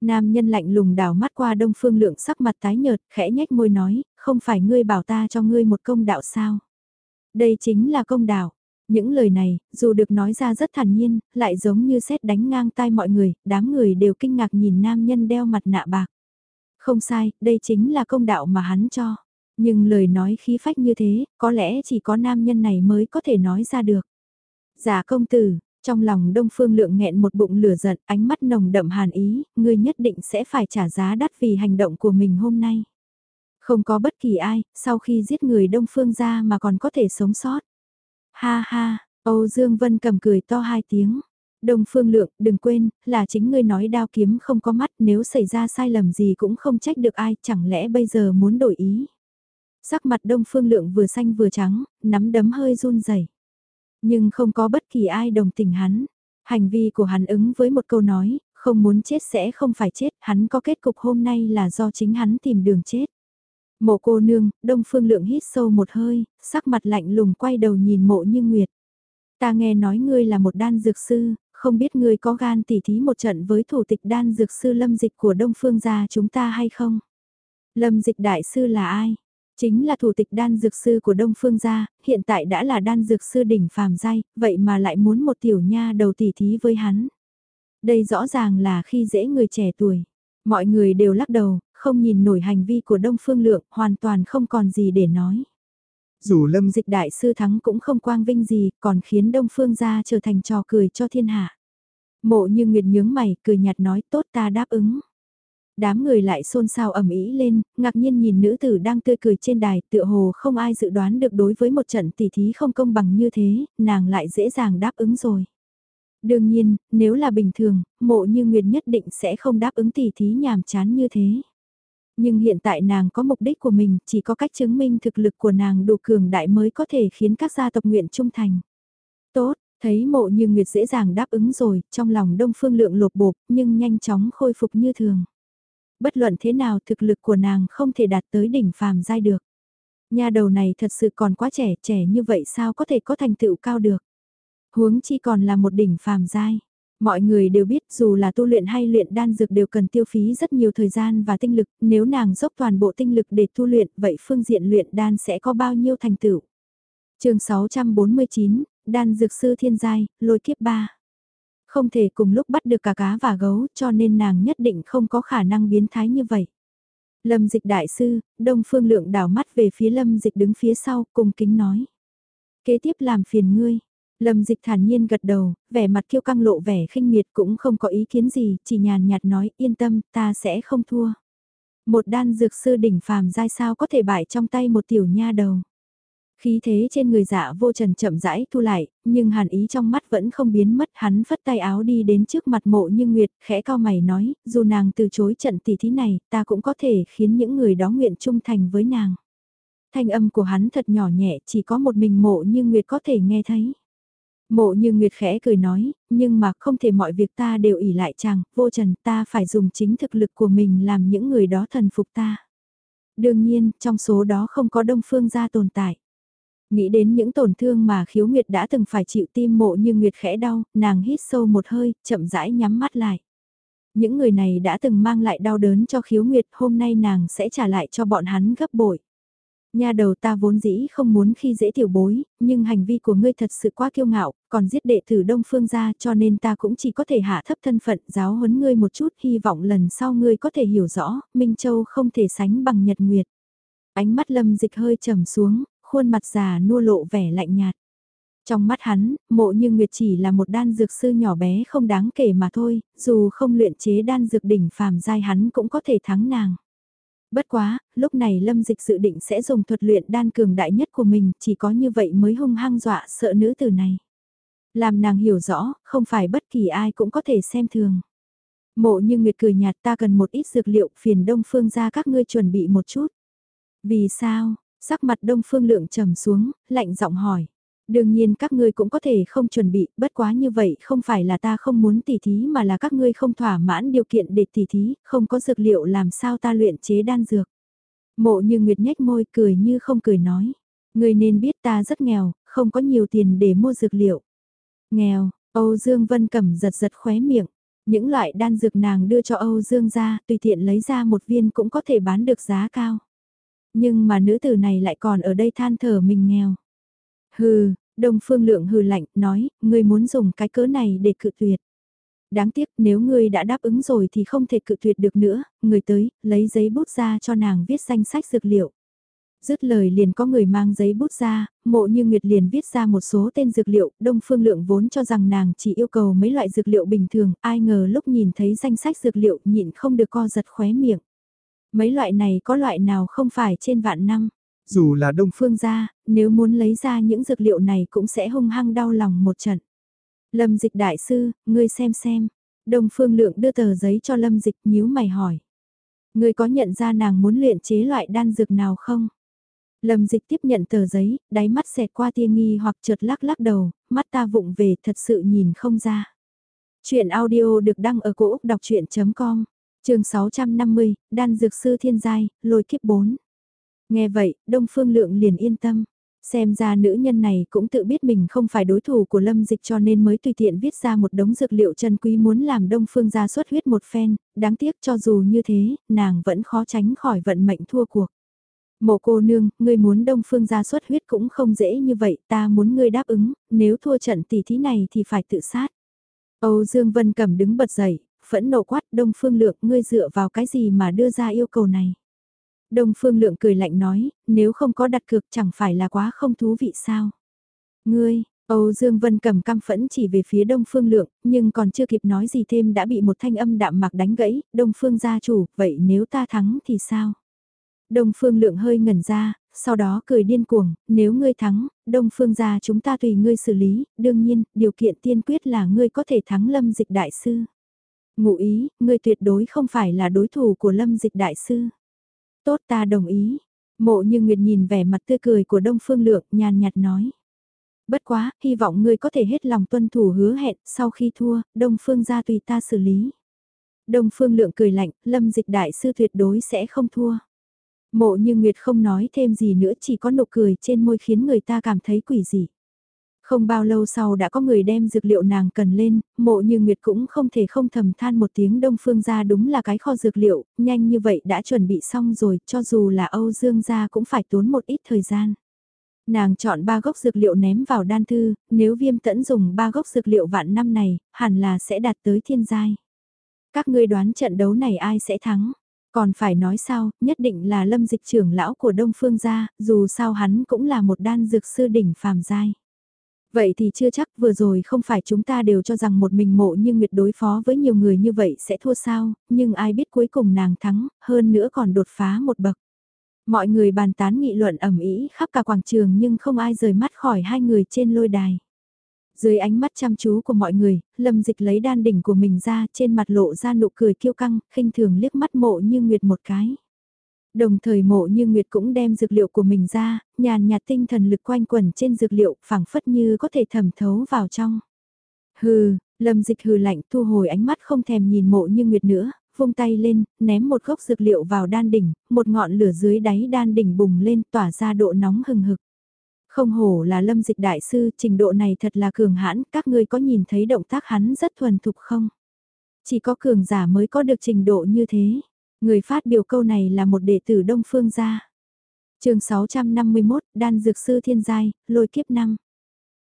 Nam nhân lạnh lùng đảo mắt qua Đông Phương lượng sắc mặt tái nhợt, khẽ nhếch môi nói, không phải ngươi bảo ta cho ngươi một công đạo sao? Đây chính là công đạo. Những lời này, dù được nói ra rất thản nhiên, lại giống như xét đánh ngang tai mọi người, đám người đều kinh ngạc nhìn nam nhân đeo mặt nạ bạc. Không sai, đây chính là công đạo mà hắn cho. Nhưng lời nói khí phách như thế, có lẽ chỉ có nam nhân này mới có thể nói ra được. Giả công tử, trong lòng Đông Phương Lượng nghẹn một bụng lửa giận, ánh mắt nồng đậm hàn ý, ngươi nhất định sẽ phải trả giá đắt vì hành động của mình hôm nay. Không có bất kỳ ai, sau khi giết người Đông Phương ra mà còn có thể sống sót. Ha ha, Âu Dương Vân cầm cười to hai tiếng. Đông Phương Lượng, đừng quên, là chính ngươi nói đao kiếm không có mắt nếu xảy ra sai lầm gì cũng không trách được ai, chẳng lẽ bây giờ muốn đổi ý. Sắc mặt Đông Phương Lượng vừa xanh vừa trắng, nắm đấm hơi run rẩy. Nhưng không có bất kỳ ai đồng tình hắn. Hành vi của hắn ứng với một câu nói, không muốn chết sẽ không phải chết, hắn có kết cục hôm nay là do chính hắn tìm đường chết. Mộ cô nương, Đông Phương Lượng hít sâu một hơi, sắc mặt lạnh lùng quay đầu nhìn mộ như Nguyệt. Ta nghe nói ngươi là một đan dược sư, không biết ngươi có gan tỉ thí một trận với thủ tịch đan dược sư lâm dịch của Đông Phương gia chúng ta hay không? Lâm dịch đại sư là ai? Chính là thủ tịch đan dược sư của Đông Phương gia, hiện tại đã là đan dược sư đỉnh phàm giai, vậy mà lại muốn một tiểu nha đầu tỉ thí với hắn. Đây rõ ràng là khi dễ người trẻ tuổi. Mọi người đều lắc đầu, không nhìn nổi hành vi của Đông Phương Lượng, hoàn toàn không còn gì để nói. Dù lâm dịch đại sư thắng cũng không quang vinh gì, còn khiến Đông Phương gia trở thành trò cười cho thiên hạ. Mộ như Nguyệt nhướng mày, cười nhạt nói tốt ta đáp ứng. Đám người lại xôn xao ầm ĩ lên, ngạc nhiên nhìn nữ tử đang tươi cười trên đài, tựa hồ không ai dự đoán được đối với một trận tỷ thí không công bằng như thế, nàng lại dễ dàng đáp ứng rồi. Đương nhiên, nếu là bình thường, mộ như Nguyệt nhất định sẽ không đáp ứng tỷ thí nhàm chán như thế. Nhưng hiện tại nàng có mục đích của mình, chỉ có cách chứng minh thực lực của nàng đủ cường đại mới có thể khiến các gia tộc nguyện trung thành. Tốt, thấy mộ như Nguyệt dễ dàng đáp ứng rồi, trong lòng đông phương lượng lột bột, nhưng nhanh chóng khôi phục như thường. Bất luận thế nào thực lực của nàng không thể đạt tới đỉnh phàm giai được. Nhà đầu này thật sự còn quá trẻ, trẻ như vậy sao có thể có thành tựu cao được. Huống chi còn là một đỉnh phàm giai. Mọi người đều biết dù là tu luyện hay luyện đan dược đều cần tiêu phí rất nhiều thời gian và tinh lực, nếu nàng dốc toàn bộ tinh lực để tu luyện, vậy phương diện luyện đan sẽ có bao nhiêu thành tựu. chương 649, Đan Dược Sư Thiên Giai, Lôi Kiếp 3 Không thể cùng lúc bắt được cả cá và gấu cho nên nàng nhất định không có khả năng biến thái như vậy. Lâm dịch đại sư, Đông Phương Lượng đảo mắt về phía Lâm dịch đứng phía sau, cùng kính nói. Kế tiếp làm phiền ngươi, Lâm dịch thản nhiên gật đầu, vẻ mặt kiêu căng lộ vẻ khinh miệt cũng không có ý kiến gì, chỉ nhàn nhạt nói yên tâm, ta sẽ không thua. Một đan dược sư đỉnh phàm giai sao có thể bại trong tay một tiểu nha đầu. Khí thế trên người dạ vô trần chậm rãi thu lại, nhưng hàn ý trong mắt vẫn không biến mất hắn phất tay áo đi đến trước mặt mộ như Nguyệt, khẽ cao mày nói, dù nàng từ chối trận tỷ thí này, ta cũng có thể khiến những người đó nguyện trung thành với nàng. Thanh âm của hắn thật nhỏ nhẹ, chỉ có một mình mộ như Nguyệt có thể nghe thấy. Mộ như Nguyệt khẽ cười nói, nhưng mà không thể mọi việc ta đều ỉ lại chàng, vô trần ta phải dùng chính thực lực của mình làm những người đó thần phục ta. Đương nhiên, trong số đó không có đông phương gia tồn tại. Nghĩ đến những tổn thương mà khiếu Nguyệt đã từng phải chịu tim mộ như Nguyệt khẽ đau, nàng hít sâu một hơi, chậm rãi nhắm mắt lại. Những người này đã từng mang lại đau đớn cho khiếu Nguyệt, hôm nay nàng sẽ trả lại cho bọn hắn gấp bội. Nha đầu ta vốn dĩ không muốn khi dễ tiểu bối, nhưng hành vi của ngươi thật sự quá kiêu ngạo, còn giết đệ tử Đông Phương gia cho nên ta cũng chỉ có thể hạ thấp thân phận giáo huấn ngươi một chút hy vọng lần sau ngươi có thể hiểu rõ, Minh Châu không thể sánh bằng Nhật Nguyệt. Ánh mắt lâm dịch hơi trầm xuống, khuôn mặt già nua lộ vẻ lạnh nhạt. Trong mắt hắn, mộ như Nguyệt chỉ là một đan dược sư nhỏ bé không đáng kể mà thôi, dù không luyện chế đan dược đỉnh phàm giai hắn cũng có thể thắng nàng. Bất quá, lúc này lâm dịch dự định sẽ dùng thuật luyện đan cường đại nhất của mình, chỉ có như vậy mới hung hăng dọa sợ nữ tử này. Làm nàng hiểu rõ, không phải bất kỳ ai cũng có thể xem thường. Mộ như Nguyệt cười nhạt ta cần một ít dược liệu phiền đông phương ra các ngươi chuẩn bị một chút. Vì sao, sắc mặt đông phương lượng trầm xuống, lạnh giọng hỏi. Đương nhiên các ngươi cũng có thể không chuẩn bị, bất quá như vậy không phải là ta không muốn tỉ thí mà là các ngươi không thỏa mãn điều kiện để tỉ thí, không có dược liệu làm sao ta luyện chế đan dược. Mộ như Nguyệt nhếch môi cười như không cười nói. Ngươi nên biết ta rất nghèo, không có nhiều tiền để mua dược liệu. Nghèo, Âu Dương Vân Cẩm giật giật khóe miệng. Những loại đan dược nàng đưa cho Âu Dương ra, tùy tiện lấy ra một viên cũng có thể bán được giá cao. Nhưng mà nữ tử này lại còn ở đây than thở mình nghèo. Hừ, Đông Phương Lượng hừ lạnh, nói, ngươi muốn dùng cái cớ này để cự tuyệt. Đáng tiếc nếu ngươi đã đáp ứng rồi thì không thể cự tuyệt được nữa, người tới, lấy giấy bút ra cho nàng viết danh sách dược liệu. Dứt lời liền có người mang giấy bút ra, mộ như Nguyệt liền viết ra một số tên dược liệu, Đông Phương Lượng vốn cho rằng nàng chỉ yêu cầu mấy loại dược liệu bình thường, ai ngờ lúc nhìn thấy danh sách dược liệu nhịn không được co giật khóe miệng. Mấy loại này có loại nào không phải trên vạn năm. Dù là đông phương gia, nếu muốn lấy ra những dược liệu này cũng sẽ hung hăng đau lòng một trận. Lâm dịch đại sư, ngươi xem xem. Đông phương lượng đưa tờ giấy cho lâm dịch nhíu mày hỏi. Ngươi có nhận ra nàng muốn luyện chế loại đan dược nào không? Lâm dịch tiếp nhận tờ giấy, đáy mắt xẹt qua tia nghi hoặc chợt lắc lắc đầu, mắt ta vụng về thật sự nhìn không ra. Chuyện audio được đăng ở cổ Úc đọc chuyện.com, trường 650, Đan Dược Sư Thiên Giai, lôi kiếp 4. Nghe vậy, Đông Phương Lượng liền yên tâm. Xem ra nữ nhân này cũng tự biết mình không phải đối thủ của lâm dịch cho nên mới tùy tiện viết ra một đống dược liệu chân quý muốn làm Đông Phương ra xuất huyết một phen, đáng tiếc cho dù như thế, nàng vẫn khó tránh khỏi vận mệnh thua cuộc. Mộ cô nương, ngươi muốn Đông Phương ra xuất huyết cũng không dễ như vậy, ta muốn ngươi đáp ứng, nếu thua trận tỷ thí này thì phải tự sát. Âu Dương Vân cầm đứng bật dậy, phẫn nộ quát Đông Phương Lượng ngươi dựa vào cái gì mà đưa ra yêu cầu này. Đông Phương Lượng cười lạnh nói, nếu không có đặt cược chẳng phải là quá không thú vị sao. Ngươi, Âu Dương Vân cầm căm phẫn chỉ về phía Đông Phương Lượng, nhưng còn chưa kịp nói gì thêm đã bị một thanh âm đạm mạc đánh gãy, Đông Phương gia chủ, vậy nếu ta thắng thì sao? Đông Phương Lượng hơi ngẩn ra, sau đó cười điên cuồng, nếu ngươi thắng, Đông Phương gia chúng ta tùy ngươi xử lý, đương nhiên, điều kiện tiên quyết là ngươi có thể thắng Lâm Dịch Đại Sư. Ngụ ý, ngươi tuyệt đối không phải là đối thủ của Lâm Dịch Đại Sư. Tốt ta đồng ý. Mộ như Nguyệt nhìn vẻ mặt tươi cười của Đông Phương Lượng nhàn nhạt nói. Bất quá, hy vọng ngươi có thể hết lòng tuân thủ hứa hẹn, sau khi thua, Đông Phương ra tùy ta xử lý. Đông Phương Lượng cười lạnh, lâm dịch đại sư tuyệt đối sẽ không thua. Mộ như Nguyệt không nói thêm gì nữa chỉ có nụ cười trên môi khiến người ta cảm thấy quỷ dị. Không bao lâu sau đã có người đem dược liệu nàng cần lên, mộ như Nguyệt cũng không thể không thầm than một tiếng đông phương ra đúng là cái kho dược liệu, nhanh như vậy đã chuẩn bị xong rồi, cho dù là Âu Dương gia cũng phải tốn một ít thời gian. Nàng chọn ba gốc dược liệu ném vào đan thư, nếu viêm tẫn dùng ba gốc dược liệu vạn năm này, hẳn là sẽ đạt tới thiên giai. Các ngươi đoán trận đấu này ai sẽ thắng? Còn phải nói sao, nhất định là lâm dịch trưởng lão của Đông Phương gia, dù sao hắn cũng là một đan dược sư đỉnh phàm giai. Vậy thì chưa chắc vừa rồi không phải chúng ta đều cho rằng một mình mộ nhưng nguyệt đối phó với nhiều người như vậy sẽ thua sao, nhưng ai biết cuối cùng nàng thắng, hơn nữa còn đột phá một bậc. Mọi người bàn tán nghị luận ẩm ý khắp cả quảng trường nhưng không ai rời mắt khỏi hai người trên lôi đài. Dưới ánh mắt chăm chú của mọi người, lâm dịch lấy đan đỉnh của mình ra trên mặt lộ ra nụ cười kiêu căng, khinh thường liếc mắt mộ như nguyệt một cái. Đồng thời mộ như Nguyệt cũng đem dược liệu của mình ra, nhàn nhạt tinh thần lực quanh quẩn trên dược liệu phảng phất như có thể thẩm thấu vào trong. Hừ, lâm dịch hừ lạnh thu hồi ánh mắt không thèm nhìn mộ như Nguyệt nữa, vung tay lên, ném một gốc dược liệu vào đan đỉnh, một ngọn lửa dưới đáy đan đỉnh bùng lên tỏa ra độ nóng hừng hực. Không hổ là lâm dịch đại sư, trình độ này thật là cường hãn, các ngươi có nhìn thấy động tác hắn rất thuần thục không? Chỉ có cường giả mới có được trình độ như thế. Người phát biểu câu này là một đệ tử Đông Phương gia. chương 651, Đan Dược Sư Thiên Giai, lôi kiếp năm.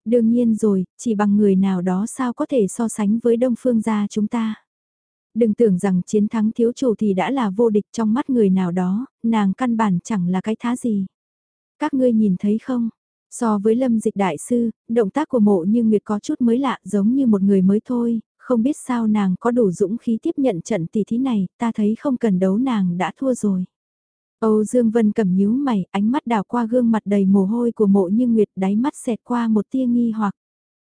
Đương nhiên rồi, chỉ bằng người nào đó sao có thể so sánh với Đông Phương gia chúng ta. Đừng tưởng rằng chiến thắng thiếu chủ thì đã là vô địch trong mắt người nào đó, nàng căn bản chẳng là cái thá gì. Các ngươi nhìn thấy không? So với lâm dịch đại sư, động tác của mộ như Nguyệt có chút mới lạ giống như một người mới thôi, không biết sao nàng có đủ dũng khí tiếp nhận trận tỷ thí này, ta thấy không cần đấu nàng đã thua rồi. Âu Dương Vân cầm nhíu mày, ánh mắt đảo qua gương mặt đầy mồ hôi của mộ như Nguyệt đáy mắt xẹt qua một tia nghi hoặc.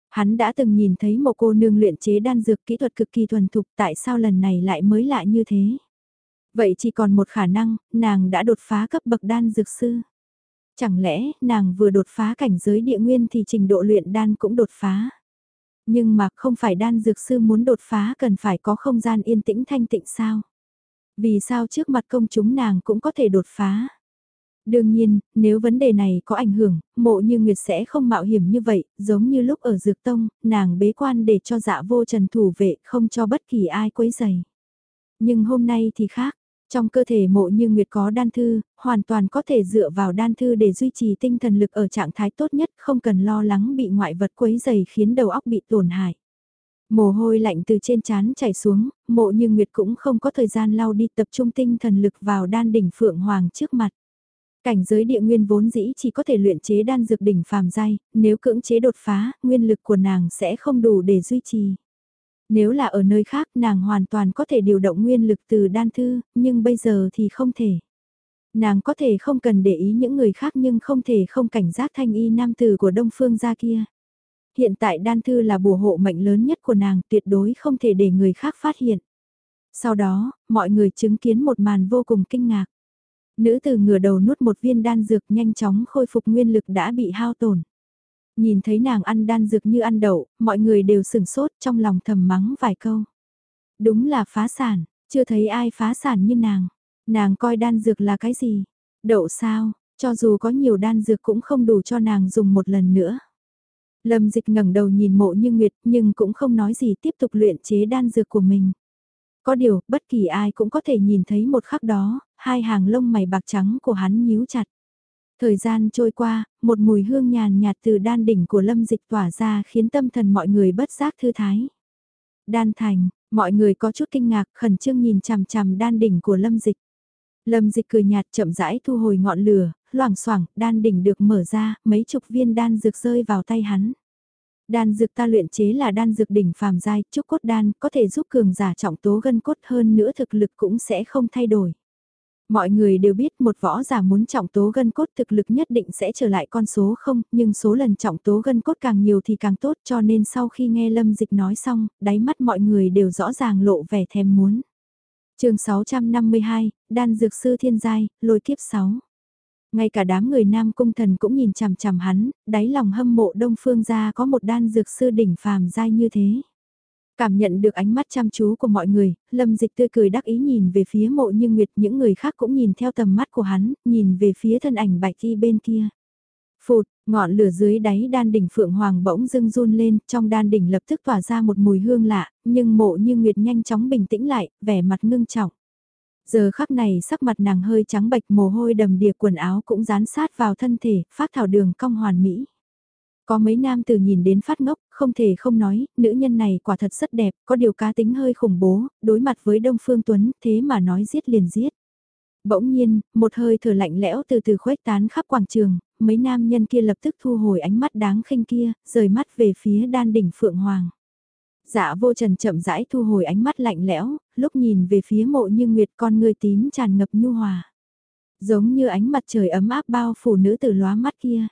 Hắn đã từng nhìn thấy một cô nương luyện chế đan dược kỹ thuật cực kỳ thuần thục tại sao lần này lại mới lạ như thế. Vậy chỉ còn một khả năng, nàng đã đột phá cấp bậc đan dược sư. Chẳng lẽ nàng vừa đột phá cảnh giới địa nguyên thì trình độ luyện đan cũng đột phá. Nhưng mà không phải đan dược sư muốn đột phá cần phải có không gian yên tĩnh thanh tịnh sao? Vì sao trước mặt công chúng nàng cũng có thể đột phá? Đương nhiên, nếu vấn đề này có ảnh hưởng, mộ như Nguyệt sẽ không mạo hiểm như vậy, giống như lúc ở Dược Tông, nàng bế quan để cho dạ vô trần thủ vệ không cho bất kỳ ai quấy dày. Nhưng hôm nay thì khác, trong cơ thể mộ như Nguyệt có đan thư, hoàn toàn có thể dựa vào đan thư để duy trì tinh thần lực ở trạng thái tốt nhất, không cần lo lắng bị ngoại vật quấy dày khiến đầu óc bị tổn hại. Mồ hôi lạnh từ trên trán chảy xuống, mộ như Nguyệt cũng không có thời gian lau đi tập trung tinh thần lực vào đan đỉnh Phượng Hoàng trước mặt. Cảnh giới địa nguyên vốn dĩ chỉ có thể luyện chế đan dược đỉnh phàm giai, nếu cưỡng chế đột phá, nguyên lực của nàng sẽ không đủ để duy trì. Nếu là ở nơi khác nàng hoàn toàn có thể điều động nguyên lực từ đan thư, nhưng bây giờ thì không thể. Nàng có thể không cần để ý những người khác nhưng không thể không cảnh giác thanh y nam tử của đông phương gia kia. Hiện tại đan thư là bùa hộ mệnh lớn nhất của nàng tuyệt đối không thể để người khác phát hiện. Sau đó, mọi người chứng kiến một màn vô cùng kinh ngạc. Nữ từ ngửa đầu nuốt một viên đan dược nhanh chóng khôi phục nguyên lực đã bị hao tổn. Nhìn thấy nàng ăn đan dược như ăn đậu, mọi người đều sửng sốt trong lòng thầm mắng vài câu. Đúng là phá sản, chưa thấy ai phá sản như nàng. Nàng coi đan dược là cái gì? Đậu sao, cho dù có nhiều đan dược cũng không đủ cho nàng dùng một lần nữa. Lâm dịch ngẩng đầu nhìn mộ như Nguyệt nhưng cũng không nói gì tiếp tục luyện chế đan dược của mình. Có điều, bất kỳ ai cũng có thể nhìn thấy một khắc đó, hai hàng lông mày bạc trắng của hắn nhíu chặt. Thời gian trôi qua, một mùi hương nhàn nhạt từ đan đỉnh của lâm dịch tỏa ra khiến tâm thần mọi người bất giác thư thái. Đan thành, mọi người có chút kinh ngạc khẩn trương nhìn chằm chằm đan đỉnh của lâm dịch. Lâm dịch cười nhạt chậm rãi thu hồi ngọn lửa, loảng xoảng đan đỉnh được mở ra, mấy chục viên đan dược rơi vào tay hắn. Đan dược ta luyện chế là đan dược đỉnh phàm giai, trúc cốt đan, có thể giúp cường giả trọng tố gân cốt hơn nữa thực lực cũng sẽ không thay đổi. Mọi người đều biết một võ giả muốn trọng tố gân cốt thực lực nhất định sẽ trở lại con số không, nhưng số lần trọng tố gân cốt càng nhiều thì càng tốt cho nên sau khi nghe Lâm Dịch nói xong, đáy mắt mọi người đều rõ ràng lộ vẻ thèm muốn. chương 652, Đan Dược Sư Thiên Giai, lôi kiếp 6. Ngay cả đám người nam cung thần cũng nhìn chằm chằm hắn, đáy lòng hâm mộ đông phương gia có một đan dược sư đỉnh phàm giai như thế. Cảm nhận được ánh mắt chăm chú của mọi người, lâm dịch tươi cười đắc ý nhìn về phía mộ như nguyệt những người khác cũng nhìn theo tầm mắt của hắn, nhìn về phía thân ảnh bạch thi bên kia. Phụt, ngọn lửa dưới đáy đan đỉnh phượng hoàng bỗng dưng run lên, trong đan đỉnh lập tức tỏa ra một mùi hương lạ, nhưng mộ như nguyệt nhanh chóng bình tĩnh lại, vẻ mặt ngưng trọng. Giờ khắc này sắc mặt nàng hơi trắng bạch mồ hôi đầm đìa quần áo cũng dán sát vào thân thể, phát thảo đường cong hoàn mỹ. Có mấy nam từ nhìn đến phát ngốc, không thể không nói, nữ nhân này quả thật rất đẹp, có điều cá tính hơi khủng bố, đối mặt với Đông Phương Tuấn, thế mà nói giết liền giết. Bỗng nhiên, một hơi thở lạnh lẽo từ từ khuếch tán khắp quảng trường, mấy nam nhân kia lập tức thu hồi ánh mắt đáng khinh kia, rời mắt về phía đan đỉnh Phượng Hoàng. Dạ vô trần chậm rãi thu hồi ánh mắt lạnh lẽo, lúc nhìn về phía mộ như nguyệt con người tím tràn ngập nhu hòa. Giống như ánh mặt trời ấm áp bao phủ nữ tử lóa mắt kia.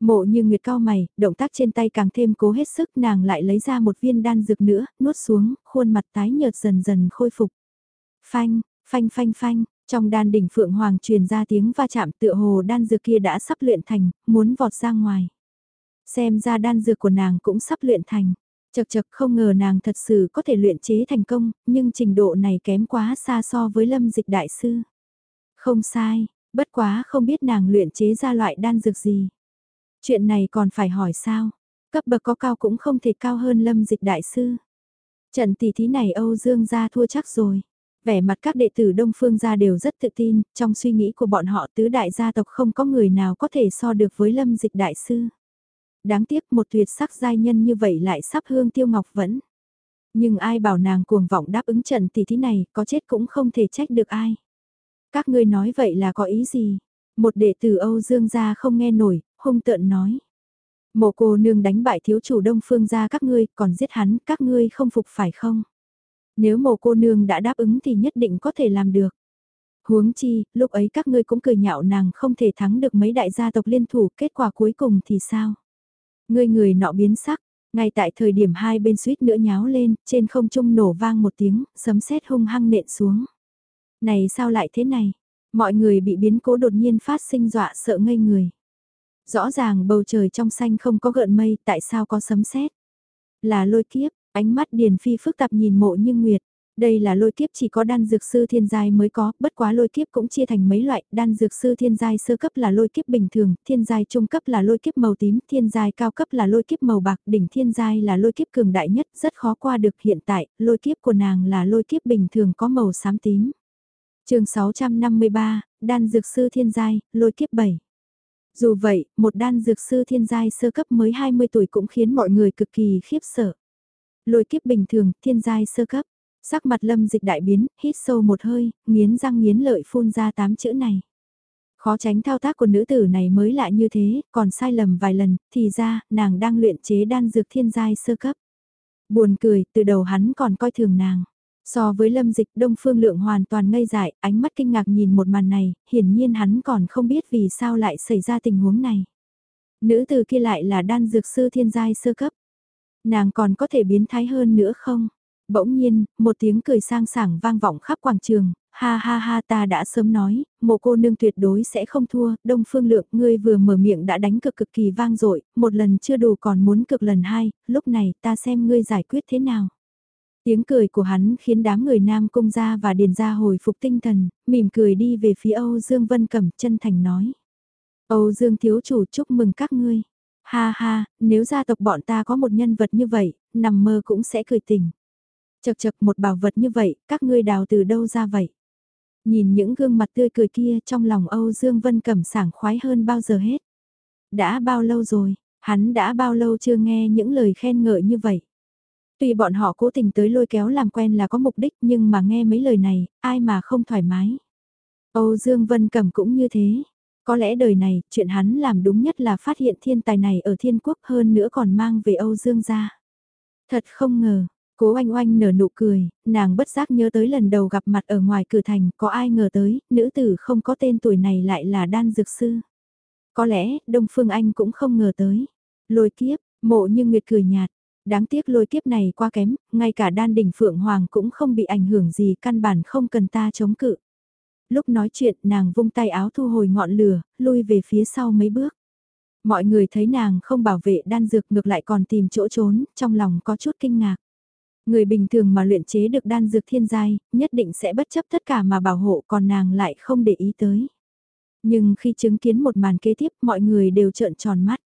Mộ như nguyệt cao mày, động tác trên tay càng thêm cố hết sức nàng lại lấy ra một viên đan dược nữa, nuốt xuống, khuôn mặt tái nhợt dần dần khôi phục. Phanh, phanh phanh phanh, Trong đan đỉnh Phượng Hoàng truyền ra tiếng va chạm tựa hồ đan dược kia đã sắp luyện thành, muốn vọt ra ngoài. Xem ra đan dược của nàng cũng sắp luyện thành. Chật chật không ngờ nàng thật sự có thể luyện chế thành công, nhưng trình độ này kém quá xa so với lâm dịch đại sư. Không sai, bất quá không biết nàng luyện chế ra loại đan dược gì. Chuyện này còn phải hỏi sao? Cấp bậc có cao cũng không thể cao hơn lâm dịch đại sư. Trận tỷ thí này Âu Dương gia thua chắc rồi. Vẻ mặt các đệ tử Đông Phương gia đều rất tự tin, trong suy nghĩ của bọn họ tứ đại gia tộc không có người nào có thể so được với lâm dịch đại sư. Đáng tiếc một tuyệt sắc giai nhân như vậy lại sắp hương tiêu ngọc vẫn. Nhưng ai bảo nàng cuồng vọng đáp ứng trận tỷ thí này, có chết cũng không thể trách được ai. Các ngươi nói vậy là có ý gì? Một đệ tử Âu Dương gia không nghe nổi, hung tợn nói. Mộ cô nương đánh bại thiếu chủ đông phương gia các ngươi, còn giết hắn, các ngươi không phục phải không? Nếu mộ cô nương đã đáp ứng thì nhất định có thể làm được. Huống chi, lúc ấy các ngươi cũng cười nhạo nàng không thể thắng được mấy đại gia tộc liên thủ, kết quả cuối cùng thì sao? Ngươi người nọ biến sắc, ngay tại thời điểm hai bên suýt nữa nháo lên, trên không trung nổ vang một tiếng, sấm sét hung hăng nện xuống. Này sao lại thế này? Mọi người bị biến cố đột nhiên phát sinh dọa sợ ngây người. Rõ ràng bầu trời trong xanh không có gợn mây, tại sao có sấm sét? Là lôi kiếp, ánh mắt Điền Phi phức tạp nhìn mộ như nguyệt. Đây là lôi kiếp chỉ có đan dược sư thiên giai mới có, bất quá lôi kiếp cũng chia thành mấy loại, đan dược sư thiên giai sơ cấp là lôi kiếp bình thường, thiên giai trung cấp là lôi kiếp màu tím, thiên giai cao cấp là lôi kiếp màu bạc, đỉnh thiên giai là lôi kiếp cường đại nhất, rất khó qua được hiện tại, lôi kiếp của nàng là lôi kiếp bình thường có màu xám tím. chương 653, đan dược sư thiên giai, lôi kiếp 7. Dù vậy, một đan dược sư thiên giai sơ cấp mới 20 tuổi cũng khiến mọi người cực kỳ khiếp sợ. Lôi kiếp bình thường, thiên giai sơ cấp. Sắc mặt lâm dịch đại biến, hít sâu một hơi, nghiến răng nghiến lợi phun ra tám chữ này. Khó tránh thao tác của nữ tử này mới lạ như thế, còn sai lầm vài lần, thì ra, nàng đang luyện chế đan dược thiên giai sơ cấp. Buồn cười, từ đầu hắn còn coi thường nàng. So với lâm dịch đông phương lượng hoàn toàn ngây dại, ánh mắt kinh ngạc nhìn một màn này, hiển nhiên hắn còn không biết vì sao lại xảy ra tình huống này. Nữ từ kia lại là đan dược sư thiên giai sơ cấp. Nàng còn có thể biến thái hơn nữa không? Bỗng nhiên, một tiếng cười sang sảng vang vọng khắp quảng trường, ha ha ha ta đã sớm nói, mộ cô nương tuyệt đối sẽ không thua, đông phương lượng ngươi vừa mở miệng đã đánh cực cực kỳ vang dội một lần chưa đủ còn muốn cực lần hai, lúc này ta xem ngươi giải quyết thế nào. Tiếng cười của hắn khiến đám người nam cung ra và điền ra hồi phục tinh thần, mỉm cười đi về phía Âu Dương Vân Cẩm chân thành nói. Âu Dương thiếu chủ chúc mừng các ngươi. Ha ha, nếu gia tộc bọn ta có một nhân vật như vậy, nằm mơ cũng sẽ cười tỉnh. Chật chật một bảo vật như vậy, các ngươi đào từ đâu ra vậy? Nhìn những gương mặt tươi cười kia trong lòng Âu Dương Vân Cẩm sảng khoái hơn bao giờ hết. Đã bao lâu rồi, hắn đã bao lâu chưa nghe những lời khen ngợi như vậy? Tuy bọn họ cố tình tới lôi kéo làm quen là có mục đích nhưng mà nghe mấy lời này, ai mà không thoải mái. Âu Dương Vân Cẩm cũng như thế. Có lẽ đời này, chuyện hắn làm đúng nhất là phát hiện thiên tài này ở thiên quốc hơn nữa còn mang về Âu Dương ra. Thật không ngờ, cố oanh oanh nở nụ cười, nàng bất giác nhớ tới lần đầu gặp mặt ở ngoài cửa thành, có ai ngờ tới, nữ tử không có tên tuổi này lại là đan dược sư. Có lẽ, Đông Phương Anh cũng không ngờ tới. Lôi kiếp, mộ như nguyệt cười nhạt, Đáng tiếc lôi kiếp này quá kém, ngay cả đan đỉnh Phượng Hoàng cũng không bị ảnh hưởng gì căn bản không cần ta chống cự. Lúc nói chuyện nàng vung tay áo thu hồi ngọn lửa, lui về phía sau mấy bước. Mọi người thấy nàng không bảo vệ đan dược ngược lại còn tìm chỗ trốn, trong lòng có chút kinh ngạc. Người bình thường mà luyện chế được đan dược thiên giai, nhất định sẽ bất chấp tất cả mà bảo hộ còn nàng lại không để ý tới. Nhưng khi chứng kiến một màn kế tiếp mọi người đều trợn tròn mắt.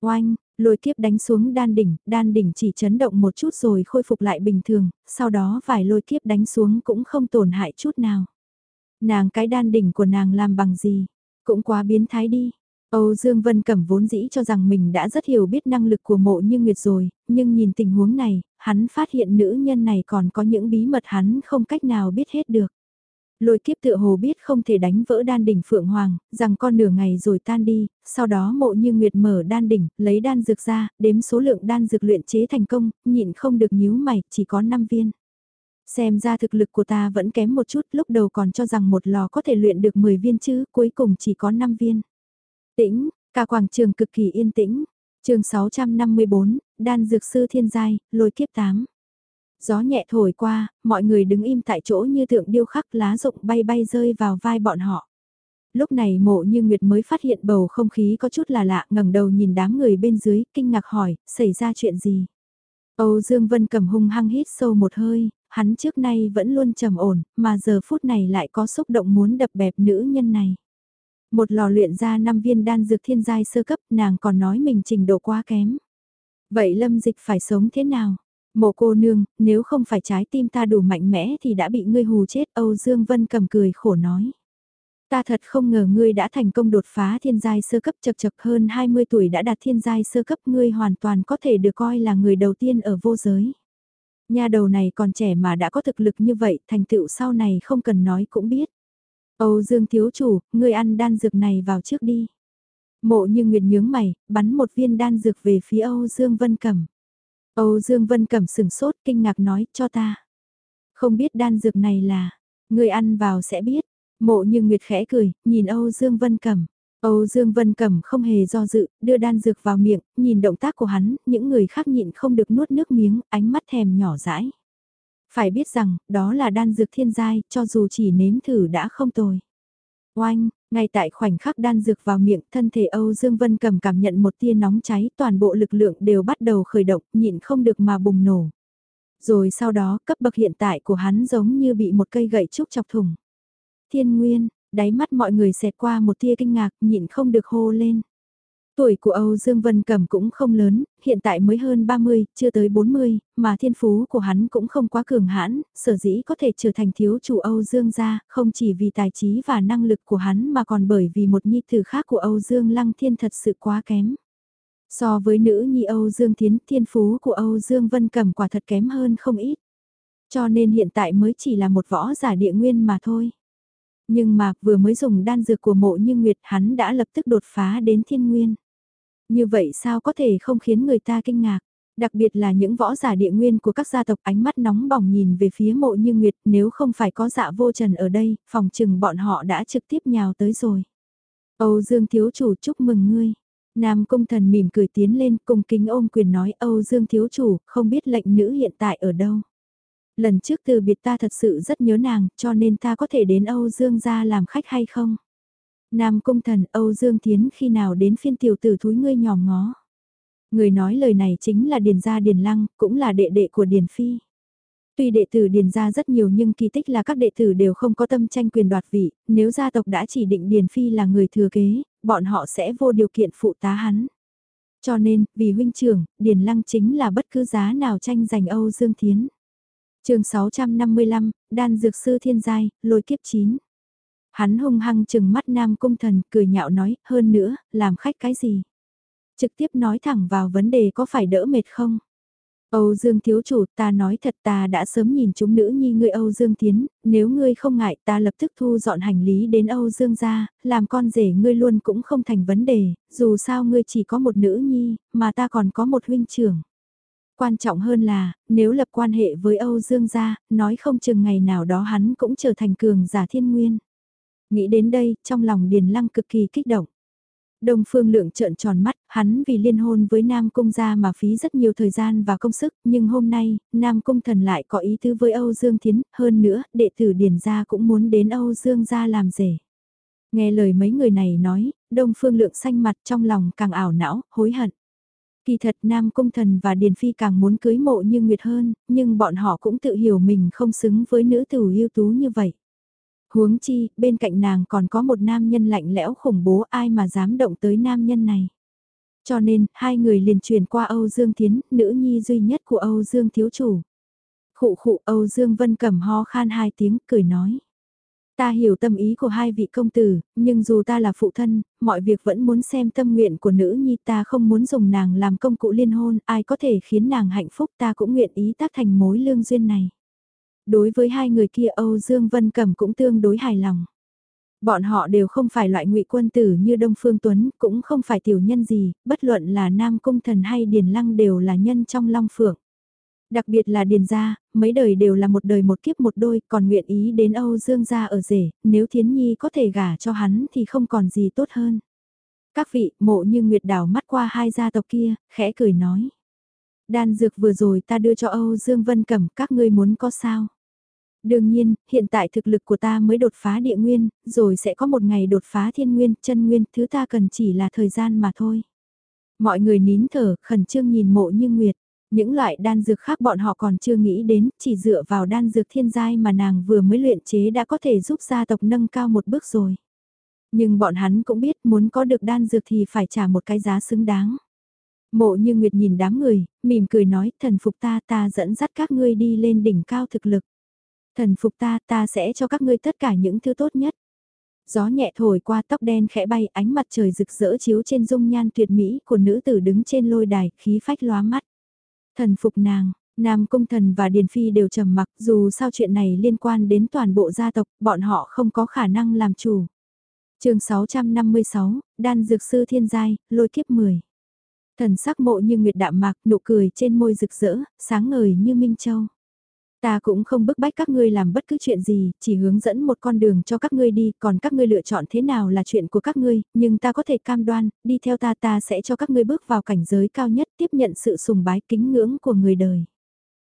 Oanh, Lôi kiếp đánh xuống đan đỉnh, đan đỉnh chỉ chấn động một chút rồi khôi phục lại bình thường, sau đó vài lôi kiếp đánh xuống cũng không tổn hại chút nào. Nàng cái đan đỉnh của nàng làm bằng gì? Cũng quá biến thái đi. Âu Dương Vân Cẩm vốn dĩ cho rằng mình đã rất hiểu biết năng lực của mộ như Nguyệt rồi, nhưng nhìn tình huống này, hắn phát hiện nữ nhân này còn có những bí mật hắn không cách nào biết hết được. Lôi kiếp tựa hồ biết không thể đánh vỡ đan đỉnh Phượng Hoàng, rằng con nửa ngày rồi tan đi, sau đó mộ như Nguyệt mở đan đỉnh, lấy đan dược ra, đếm số lượng đan dược luyện chế thành công, nhịn không được nhíu mày, chỉ có 5 viên. Xem ra thực lực của ta vẫn kém một chút, lúc đầu còn cho rằng một lò có thể luyện được 10 viên chứ, cuối cùng chỉ có 5 viên. Tĩnh, cả quảng trường cực kỳ yên tĩnh. chương 654, đan dược sư thiên giai, lôi kiếp 8. Gió nhẹ thổi qua, mọi người đứng im tại chỗ như tượng điêu khắc lá rụng bay bay rơi vào vai bọn họ. Lúc này mộ như Nguyệt mới phát hiện bầu không khí có chút là lạ ngẩng đầu nhìn đám người bên dưới, kinh ngạc hỏi, xảy ra chuyện gì? Âu Dương Vân cầm hung hăng hít sâu một hơi, hắn trước nay vẫn luôn trầm ổn, mà giờ phút này lại có xúc động muốn đập bẹp nữ nhân này. Một lò luyện ra 5 viên đan dược thiên giai sơ cấp nàng còn nói mình trình độ quá kém. Vậy lâm dịch phải sống thế nào? Mộ cô nương, nếu không phải trái tim ta đủ mạnh mẽ thì đã bị ngươi hù chết Âu Dương Vân cầm cười khổ nói. Ta thật không ngờ ngươi đã thành công đột phá thiên giai sơ cấp chật chật hơn 20 tuổi đã đạt thiên giai sơ cấp ngươi hoàn toàn có thể được coi là người đầu tiên ở vô giới. Nhà đầu này còn trẻ mà đã có thực lực như vậy, thành tựu sau này không cần nói cũng biết. Âu Dương thiếu chủ, ngươi ăn đan dược này vào trước đi. Mộ như Nguyệt nhướng mày, bắn một viên đan dược về phía Âu Dương Vân cầm. Âu Dương Vân Cẩm sừng sốt kinh ngạc nói cho ta. Không biết đan dược này là, người ăn vào sẽ biết. Mộ như Nguyệt khẽ cười, nhìn Âu Dương Vân Cẩm. Âu Dương Vân Cẩm không hề do dự, đưa đan dược vào miệng, nhìn động tác của hắn, những người khác nhịn không được nuốt nước miếng, ánh mắt thèm nhỏ dãi. Phải biết rằng, đó là đan dược thiên giai, cho dù chỉ nếm thử đã không tồi. Oanh, ngay tại khoảnh khắc đan dược vào miệng, thân thể Âu Dương Vân cầm cảm nhận một tia nóng cháy, toàn bộ lực lượng đều bắt đầu khởi động, nhịn không được mà bùng nổ. Rồi sau đó, cấp bậc hiện tại của hắn giống như bị một cây gậy trúc chọc thủng. Thiên Nguyên, đáy mắt mọi người xẹt qua một tia kinh ngạc, nhịn không được hô lên. Tuổi của Âu Dương Vân Cẩm cũng không lớn, hiện tại mới hơn 30, chưa tới 40, mà thiên phú của hắn cũng không quá cường hãn, sở dĩ có thể trở thành thiếu chủ Âu Dương gia, không chỉ vì tài trí và năng lực của hắn mà còn bởi vì một nhi tử khác của Âu Dương Lăng Thiên thật sự quá kém. So với nữ nhi Âu Dương Thiến, thiên phú của Âu Dương Vân Cẩm quả thật kém hơn không ít. Cho nên hiện tại mới chỉ là một võ giả địa nguyên mà thôi. Nhưng mà vừa mới dùng đan dược của mộ như Nguyệt hắn đã lập tức đột phá đến thiên nguyên. Như vậy sao có thể không khiến người ta kinh ngạc? Đặc biệt là những võ giả địa nguyên của các gia tộc ánh mắt nóng bỏng nhìn về phía mộ như Nguyệt nếu không phải có dạ vô trần ở đây, phòng chừng bọn họ đã trực tiếp nhào tới rồi. Âu Dương Thiếu Chủ chúc mừng ngươi. Nam công Thần mỉm cười tiến lên cùng kính ôm quyền nói Âu Dương Thiếu Chủ không biết lệnh nữ hiện tại ở đâu. Lần trước từ biệt ta thật sự rất nhớ nàng cho nên ta có thể đến Âu Dương ra làm khách hay không? Nam Cung Thần Âu Dương Thiến khi nào đến phiên tiểu tử thúi ngươi nhòm ngó. Người nói lời này chính là Điền Gia Điền Lăng, cũng là đệ đệ của Điền Phi. Tuy đệ tử Điền Gia rất nhiều nhưng kỳ tích là các đệ tử đều không có tâm tranh quyền đoạt vị, nếu gia tộc đã chỉ định Điền Phi là người thừa kế, bọn họ sẽ vô điều kiện phụ tá hắn. Cho nên, vì huynh trưởng, Điền Lăng chính là bất cứ giá nào tranh giành Âu Dương Thiến chương 655, Đan Dược Sư Thiên Giai, Lôi Kiếp 9 Hắn hung hăng chừng mắt nam cung thần, cười nhạo nói, hơn nữa, làm khách cái gì? Trực tiếp nói thẳng vào vấn đề có phải đỡ mệt không? Âu Dương thiếu chủ, ta nói thật ta đã sớm nhìn chúng nữ nhi ngươi Âu Dương Tiến, nếu ngươi không ngại ta lập tức thu dọn hành lý đến Âu Dương gia, làm con rể ngươi luôn cũng không thành vấn đề, dù sao ngươi chỉ có một nữ nhi, mà ta còn có một huynh trưởng. Quan trọng hơn là, nếu lập quan hệ với Âu Dương gia, nói không chừng ngày nào đó hắn cũng trở thành cường giả thiên nguyên. Nghĩ đến đây, trong lòng Điền Lăng cực kỳ kích động. Đông Phương Lượng trợn tròn mắt, hắn vì liên hôn với Nam Cung gia mà phí rất nhiều thời gian và công sức, nhưng hôm nay, Nam Cung thần lại có ý tứ với Âu Dương Thiến, hơn nữa, đệ tử Điền gia cũng muốn đến Âu Dương gia làm rể. Nghe lời mấy người này nói, Đông Phương Lượng xanh mặt trong lòng càng ảo não, hối hận. Kỳ thật Nam Cung Thần và Điền Phi càng muốn cưới mộ như Nguyệt hơn, nhưng bọn họ cũng tự hiểu mình không xứng với nữ tử ưu tú như vậy. Huống chi, bên cạnh nàng còn có một nam nhân lạnh lẽo khủng bố ai mà dám động tới nam nhân này. Cho nên, hai người liền truyền qua Âu Dương Tiến, nữ nhi duy nhất của Âu Dương Thiếu Chủ. Khụ khụ Âu Dương Vân cầm ho khan hai tiếng, cười nói. Ta hiểu tâm ý của hai vị công tử, nhưng dù ta là phụ thân, mọi việc vẫn muốn xem tâm nguyện của nữ nhi ta không muốn dùng nàng làm công cụ liên hôn, ai có thể khiến nàng hạnh phúc ta cũng nguyện ý tác thành mối lương duyên này. Đối với hai người kia Âu Dương Vân Cẩm cũng tương đối hài lòng. Bọn họ đều không phải loại ngụy quân tử như Đông Phương Tuấn, cũng không phải tiểu nhân gì, bất luận là Nam Cung Thần hay Điền Lăng đều là nhân trong Long Phượng. Đặc biệt là Điền Gia, mấy đời đều là một đời một kiếp một đôi, còn nguyện ý đến Âu Dương Gia ở rể, nếu Thiến Nhi có thể gả cho hắn thì không còn gì tốt hơn. Các vị, mộ như Nguyệt đảo mắt qua hai gia tộc kia, khẽ cười nói. Đan dược vừa rồi ta đưa cho Âu Dương Vân Cẩm, các ngươi muốn có sao? Đương nhiên, hiện tại thực lực của ta mới đột phá địa nguyên, rồi sẽ có một ngày đột phá thiên nguyên, chân nguyên, thứ ta cần chỉ là thời gian mà thôi. Mọi người nín thở, khẩn trương nhìn mộ như nguyệt. Những loại đan dược khác bọn họ còn chưa nghĩ đến, chỉ dựa vào đan dược thiên giai mà nàng vừa mới luyện chế đã có thể giúp gia tộc nâng cao một bước rồi. Nhưng bọn hắn cũng biết muốn có được đan dược thì phải trả một cái giá xứng đáng. Mộ như Nguyệt nhìn đám người, mỉm cười nói, thần phục ta ta dẫn dắt các ngươi đi lên đỉnh cao thực lực. Thần phục ta ta sẽ cho các ngươi tất cả những thứ tốt nhất. Gió nhẹ thổi qua tóc đen khẽ bay ánh mặt trời rực rỡ chiếu trên dung nhan tuyệt mỹ của nữ tử đứng trên lôi đài, khí phách lóa mắt. Thần phục nàng, Nam Cung Thần và Điền Phi đều trầm mặc dù sao chuyện này liên quan đến toàn bộ gia tộc, bọn họ không có khả năng làm chủ. chương 656, Đan Dược Sư Thiên Giai, lôi kiếp 10. Thần sắc mộ như nguyệt đạm mạc, nụ cười trên môi rực rỡ, sáng ngời như Minh Châu. Ta cũng không bức bách các ngươi làm bất cứ chuyện gì, chỉ hướng dẫn một con đường cho các ngươi đi, còn các ngươi lựa chọn thế nào là chuyện của các ngươi, nhưng ta có thể cam đoan, đi theo ta ta sẽ cho các ngươi bước vào cảnh giới cao nhất tiếp nhận sự sùng bái kính ngưỡng của người đời.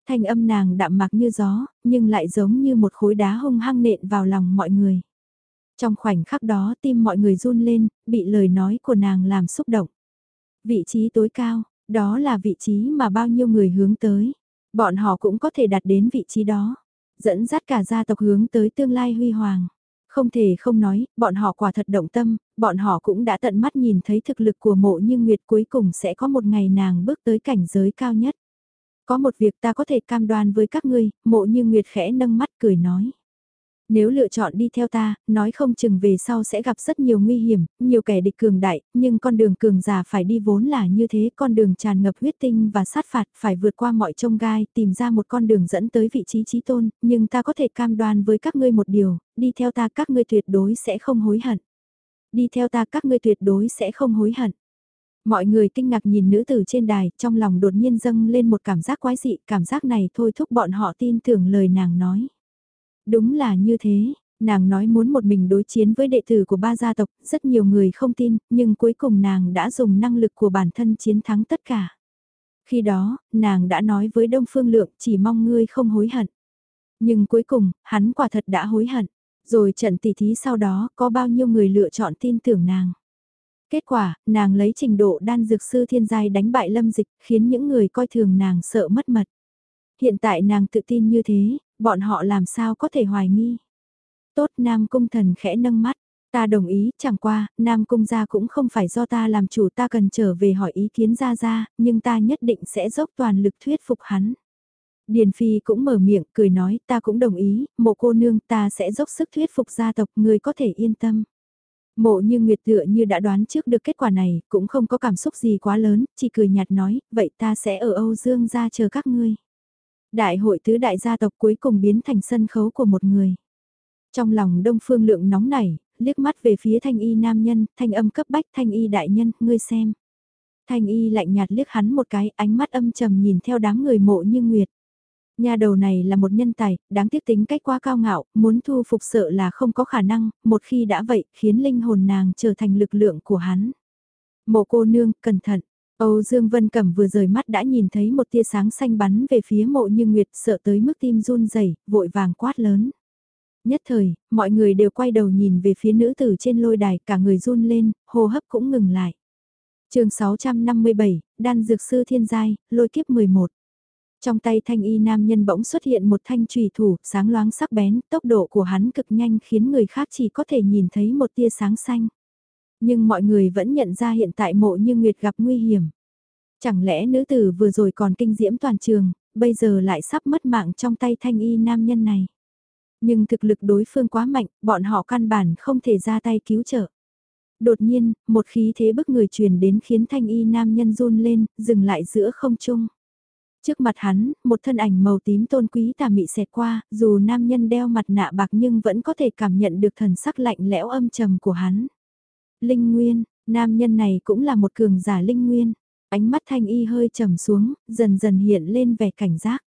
Thanh âm nàng đạm mạc như gió, nhưng lại giống như một khối đá hung hăng nện vào lòng mọi người. Trong khoảnh khắc đó tim mọi người run lên, bị lời nói của nàng làm xúc động. Vị trí tối cao, đó là vị trí mà bao nhiêu người hướng tới. Bọn họ cũng có thể đạt đến vị trí đó, dẫn dắt cả gia tộc hướng tới tương lai huy hoàng. Không thể không nói, bọn họ quả thật động tâm, bọn họ cũng đã tận mắt nhìn thấy thực lực của mộ như Nguyệt cuối cùng sẽ có một ngày nàng bước tới cảnh giới cao nhất. Có một việc ta có thể cam đoan với các ngươi, mộ như Nguyệt khẽ nâng mắt cười nói. Nếu lựa chọn đi theo ta, nói không chừng về sau sẽ gặp rất nhiều nguy hiểm, nhiều kẻ địch cường đại, nhưng con đường cường giả phải đi vốn là như thế, con đường tràn ngập huyết tinh và sát phạt, phải vượt qua mọi trông gai, tìm ra một con đường dẫn tới vị trí trí tôn, nhưng ta có thể cam đoan với các ngươi một điều, đi theo ta các ngươi tuyệt đối sẽ không hối hận. Đi theo ta các ngươi tuyệt đối sẽ không hối hận. Mọi người kinh ngạc nhìn nữ tử trên đài, trong lòng đột nhiên dâng lên một cảm giác quái dị, cảm giác này thôi thúc bọn họ tin tưởng lời nàng nói. Đúng là như thế, nàng nói muốn một mình đối chiến với đệ tử của ba gia tộc, rất nhiều người không tin, nhưng cuối cùng nàng đã dùng năng lực của bản thân chiến thắng tất cả. Khi đó, nàng đã nói với Đông Phương Lượng chỉ mong ngươi không hối hận. Nhưng cuối cùng, hắn quả thật đã hối hận. Rồi trận tỷ thí sau đó, có bao nhiêu người lựa chọn tin tưởng nàng. Kết quả, nàng lấy trình độ đan dược sư thiên giai đánh bại lâm dịch, khiến những người coi thường nàng sợ mất mật. Hiện tại nàng tự tin như thế, bọn họ làm sao có thể hoài nghi. Tốt Nam Cung Thần khẽ nâng mắt, ta đồng ý, chẳng qua, Nam Cung gia cũng không phải do ta làm chủ ta cần trở về hỏi ý kiến ra ra, nhưng ta nhất định sẽ dốc toàn lực thuyết phục hắn. Điền Phi cũng mở miệng, cười nói, ta cũng đồng ý, mộ cô nương ta sẽ dốc sức thuyết phục gia tộc, người có thể yên tâm. Mộ như Nguyệt tựa như đã đoán trước được kết quả này, cũng không có cảm xúc gì quá lớn, chỉ cười nhạt nói, vậy ta sẽ ở Âu Dương gia chờ các ngươi. Đại hội tứ đại gia tộc cuối cùng biến thành sân khấu của một người. Trong lòng đông phương lượng nóng nảy, liếc mắt về phía thanh y nam nhân, thanh âm cấp bách thanh y đại nhân, ngươi xem. Thanh y lạnh nhạt liếc hắn một cái, ánh mắt âm trầm nhìn theo đám người mộ như nguyệt. Nhà đầu này là một nhân tài, đáng tiếc tính cách quá cao ngạo, muốn thu phục sợ là không có khả năng, một khi đã vậy, khiến linh hồn nàng trở thành lực lượng của hắn. Mộ cô nương, cẩn thận, Âu Dương Vân Cẩm vừa rời mắt đã nhìn thấy một tia sáng xanh bắn về phía mộ như Nguyệt sợ tới mức tim run rẩy vội vàng quát lớn. Nhất thời, mọi người đều quay đầu nhìn về phía nữ tử trên lôi đài, cả người run lên, hô hấp cũng ngừng lại. chương 657, Đan Dược Sư Thiên Giai, lôi kiếp 11. Trong tay thanh y nam nhân bỗng xuất hiện một thanh trùy thủ, sáng loáng sắc bén, tốc độ của hắn cực nhanh khiến người khác chỉ có thể nhìn thấy một tia sáng xanh. Nhưng mọi người vẫn nhận ra hiện tại mộ như Nguyệt gặp nguy hiểm. Chẳng lẽ nữ tử vừa rồi còn kinh diễm toàn trường, bây giờ lại sắp mất mạng trong tay thanh y nam nhân này. Nhưng thực lực đối phương quá mạnh, bọn họ căn bản không thể ra tay cứu trợ. Đột nhiên, một khí thế bức người truyền đến khiến thanh y nam nhân run lên, dừng lại giữa không trung. Trước mặt hắn, một thân ảnh màu tím tôn quý tà mị xẹt qua, dù nam nhân đeo mặt nạ bạc nhưng vẫn có thể cảm nhận được thần sắc lạnh lẽo âm trầm của hắn. Linh Nguyên, nam nhân này cũng là một cường giả Linh Nguyên. Ánh mắt thanh y hơi trầm xuống, dần dần hiện lên vẻ cảnh giác.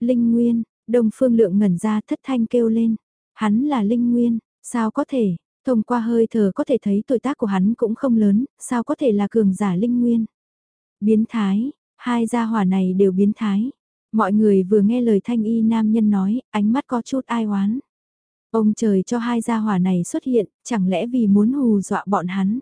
Linh Nguyên, Đông Phương Lượng ngẩn ra thất thanh kêu lên. Hắn là Linh Nguyên, sao có thể, thông qua hơi thở có thể thấy tuổi tác của hắn cũng không lớn, sao có thể là cường giả Linh Nguyên. Biến thái, Hai gia hỏa này đều biến thái. Mọi người vừa nghe lời thanh y nam nhân nói, ánh mắt có chút ai oán. Ông trời cho hai gia hỏa này xuất hiện, chẳng lẽ vì muốn hù dọa bọn hắn.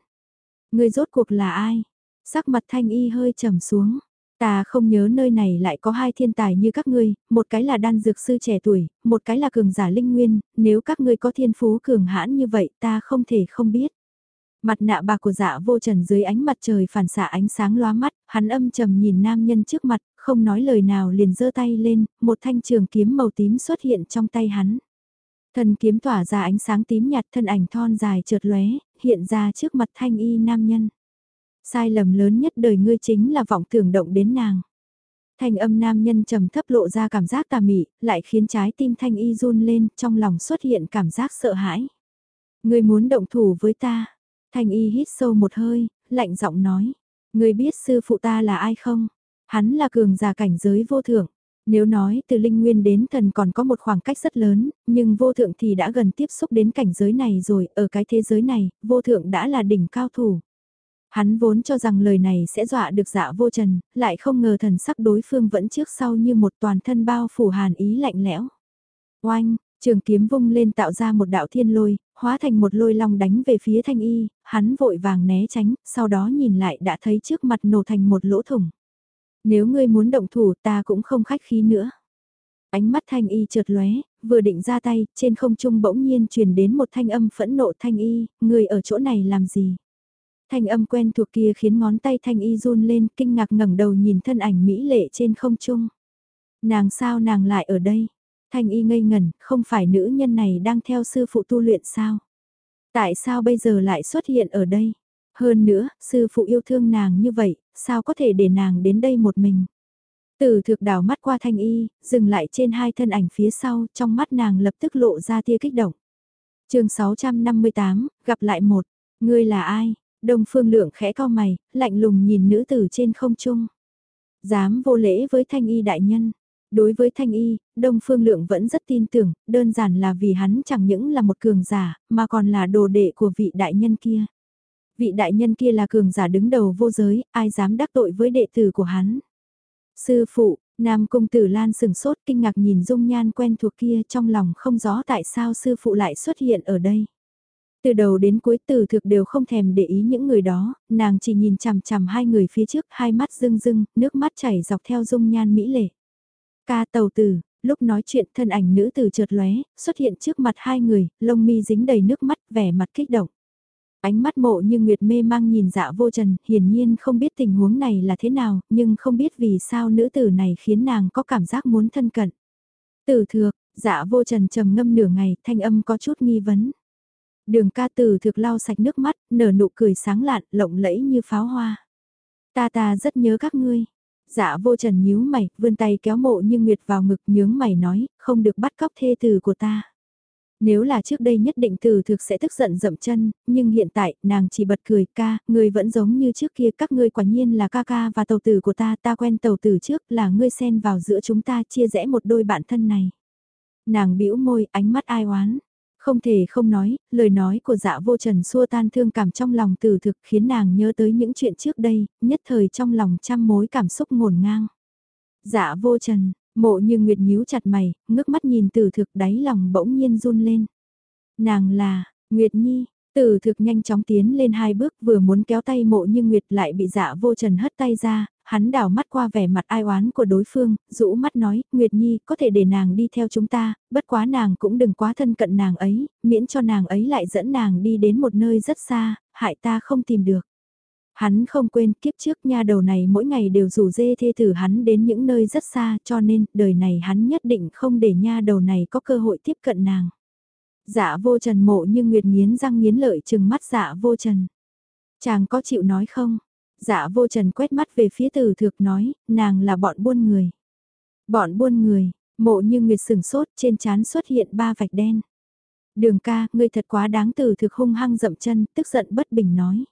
Người rốt cuộc là ai? Sắc mặt thanh y hơi trầm xuống. Ta không nhớ nơi này lại có hai thiên tài như các ngươi, một cái là đan dược sư trẻ tuổi, một cái là cường giả linh nguyên, nếu các ngươi có thiên phú cường hãn như vậy ta không thể không biết. Mặt nạ bạc của dạ vô trần dưới ánh mặt trời phản xạ ánh sáng loa mắt, hắn âm trầm nhìn nam nhân trước mặt, không nói lời nào liền giơ tay lên, một thanh trường kiếm màu tím xuất hiện trong tay hắn. Thần kiếm tỏa ra ánh sáng tím nhạt thân ảnh thon dài trượt lóe, hiện ra trước mặt thanh y nam nhân. Sai lầm lớn nhất đời ngươi chính là vọng tưởng động đến nàng. Thanh âm nam nhân trầm thấp lộ ra cảm giác tà mị, lại khiến trái tim thanh y run lên, trong lòng xuất hiện cảm giác sợ hãi. Ngươi muốn động thủ với ta. Thanh y hít sâu một hơi, lạnh giọng nói. Ngươi biết sư phụ ta là ai không? Hắn là cường giả cảnh giới vô thượng. Nếu nói từ linh nguyên đến thần còn có một khoảng cách rất lớn, nhưng vô thượng thì đã gần tiếp xúc đến cảnh giới này rồi, ở cái thế giới này, vô thượng đã là đỉnh cao thủ. Hắn vốn cho rằng lời này sẽ dọa được dạ vô trần, lại không ngờ thần sắc đối phương vẫn trước sau như một toàn thân bao phủ hàn ý lạnh lẽo. Oanh, trường kiếm vung lên tạo ra một đạo thiên lôi, hóa thành một lôi long đánh về phía thanh y, hắn vội vàng né tránh, sau đó nhìn lại đã thấy trước mặt nổ thành một lỗ thủng. Nếu ngươi muốn động thủ ta cũng không khách khí nữa. Ánh mắt thanh y chợt lóe, vừa định ra tay, trên không trung bỗng nhiên truyền đến một thanh âm phẫn nộ thanh y, người ở chỗ này làm gì? Thanh âm quen thuộc kia khiến ngón tay thanh y run lên, kinh ngạc ngẩng đầu nhìn thân ảnh mỹ lệ trên không trung. Nàng sao nàng lại ở đây? Thanh y ngây ngẩn, không phải nữ nhân này đang theo sư phụ tu luyện sao? Tại sao bây giờ lại xuất hiện ở đây? Hơn nữa, sư phụ yêu thương nàng như vậy, sao có thể để nàng đến đây một mình? Từ thực đảo mắt qua thanh y, dừng lại trên hai thân ảnh phía sau, trong mắt nàng lập tức lộ ra tia kích động. chương 658, gặp lại một, ngươi là ai? Đông phương lượng khẽ cao mày, lạnh lùng nhìn nữ tử trên không trung. Dám vô lễ với thanh y đại nhân. Đối với thanh y, Đông Phương Lượng vẫn rất tin tưởng, đơn giản là vì hắn chẳng những là một cường giả, mà còn là đồ đệ của vị đại nhân kia. Vị đại nhân kia là cường giả đứng đầu vô giới, ai dám đắc tội với đệ tử của hắn. Sư phụ, Nam Cung Tử Lan sừng sốt kinh ngạc nhìn dung nhan quen thuộc kia trong lòng không rõ tại sao sư phụ lại xuất hiện ở đây. Từ đầu đến cuối từ thực đều không thèm để ý những người đó, nàng chỉ nhìn chằm chằm hai người phía trước, hai mắt rưng rưng, nước mắt chảy dọc theo dung nhan mỹ lệ. Ca tàu tử, lúc nói chuyện thân ảnh nữ tử chợt lóe, xuất hiện trước mặt hai người, lông mi dính đầy nước mắt, vẻ mặt kích động. Ánh mắt mộ như Nguyệt mê mang nhìn dạ vô trần, hiển nhiên không biết tình huống này là thế nào, nhưng không biết vì sao nữ tử này khiến nàng có cảm giác muốn thân cận. Tử thược, dạ vô trần trầm ngâm nửa ngày, thanh âm có chút nghi vấn. Đường ca tử thực lau sạch nước mắt, nở nụ cười sáng lạn, lộng lẫy như pháo hoa. Ta ta rất nhớ các ngươi. Dạ vô trần nhíu mày, vươn tay kéo mộ như Nguyệt vào ngực nhướng mày nói, không được bắt cóc thê tử của ta. Nếu là trước đây nhất định từ thực sẽ tức giận dậm chân, nhưng hiện tại nàng chỉ bật cười ca, người vẫn giống như trước kia các ngươi quả nhiên là ca ca và tàu tử của ta, ta quen tàu tử trước là ngươi xen vào giữa chúng ta chia rẽ một đôi bạn thân này. Nàng bĩu môi ánh mắt ai oán. Không thể không nói, lời nói của dạ vô trần xua tan thương cảm trong lòng từ thực khiến nàng nhớ tới những chuyện trước đây, nhất thời trong lòng trăm mối cảm xúc ngổn ngang. Dạ vô trần, Mộ như Nguyệt nhíu chặt mày, ngước mắt nhìn tử thực đáy lòng bỗng nhiên run lên. Nàng là, Nguyệt Nhi, tử thực nhanh chóng tiến lên hai bước vừa muốn kéo tay mộ như Nguyệt lại bị dạ vô trần hất tay ra, hắn đảo mắt qua vẻ mặt ai oán của đối phương, rũ mắt nói, Nguyệt Nhi có thể để nàng đi theo chúng ta, bất quá nàng cũng đừng quá thân cận nàng ấy, miễn cho nàng ấy lại dẫn nàng đi đến một nơi rất xa, hại ta không tìm được. Hắn không quên kiếp trước nha đầu này mỗi ngày đều rủ dê thê tử hắn đến những nơi rất xa cho nên đời này hắn nhất định không để nha đầu này có cơ hội tiếp cận nàng. Dạ vô trần mộ như nguyệt nghiến răng nghiến lợi chừng mắt dạ vô trần. Chàng có chịu nói không? Dạ vô trần quét mắt về phía tử thực nói, nàng là bọn buôn người. Bọn buôn người, mộ như nguyệt sừng sốt trên chán xuất hiện ba vạch đen. Đường ca, ngươi thật quá đáng tử thực hung hăng dậm chân, tức giận bất bình nói.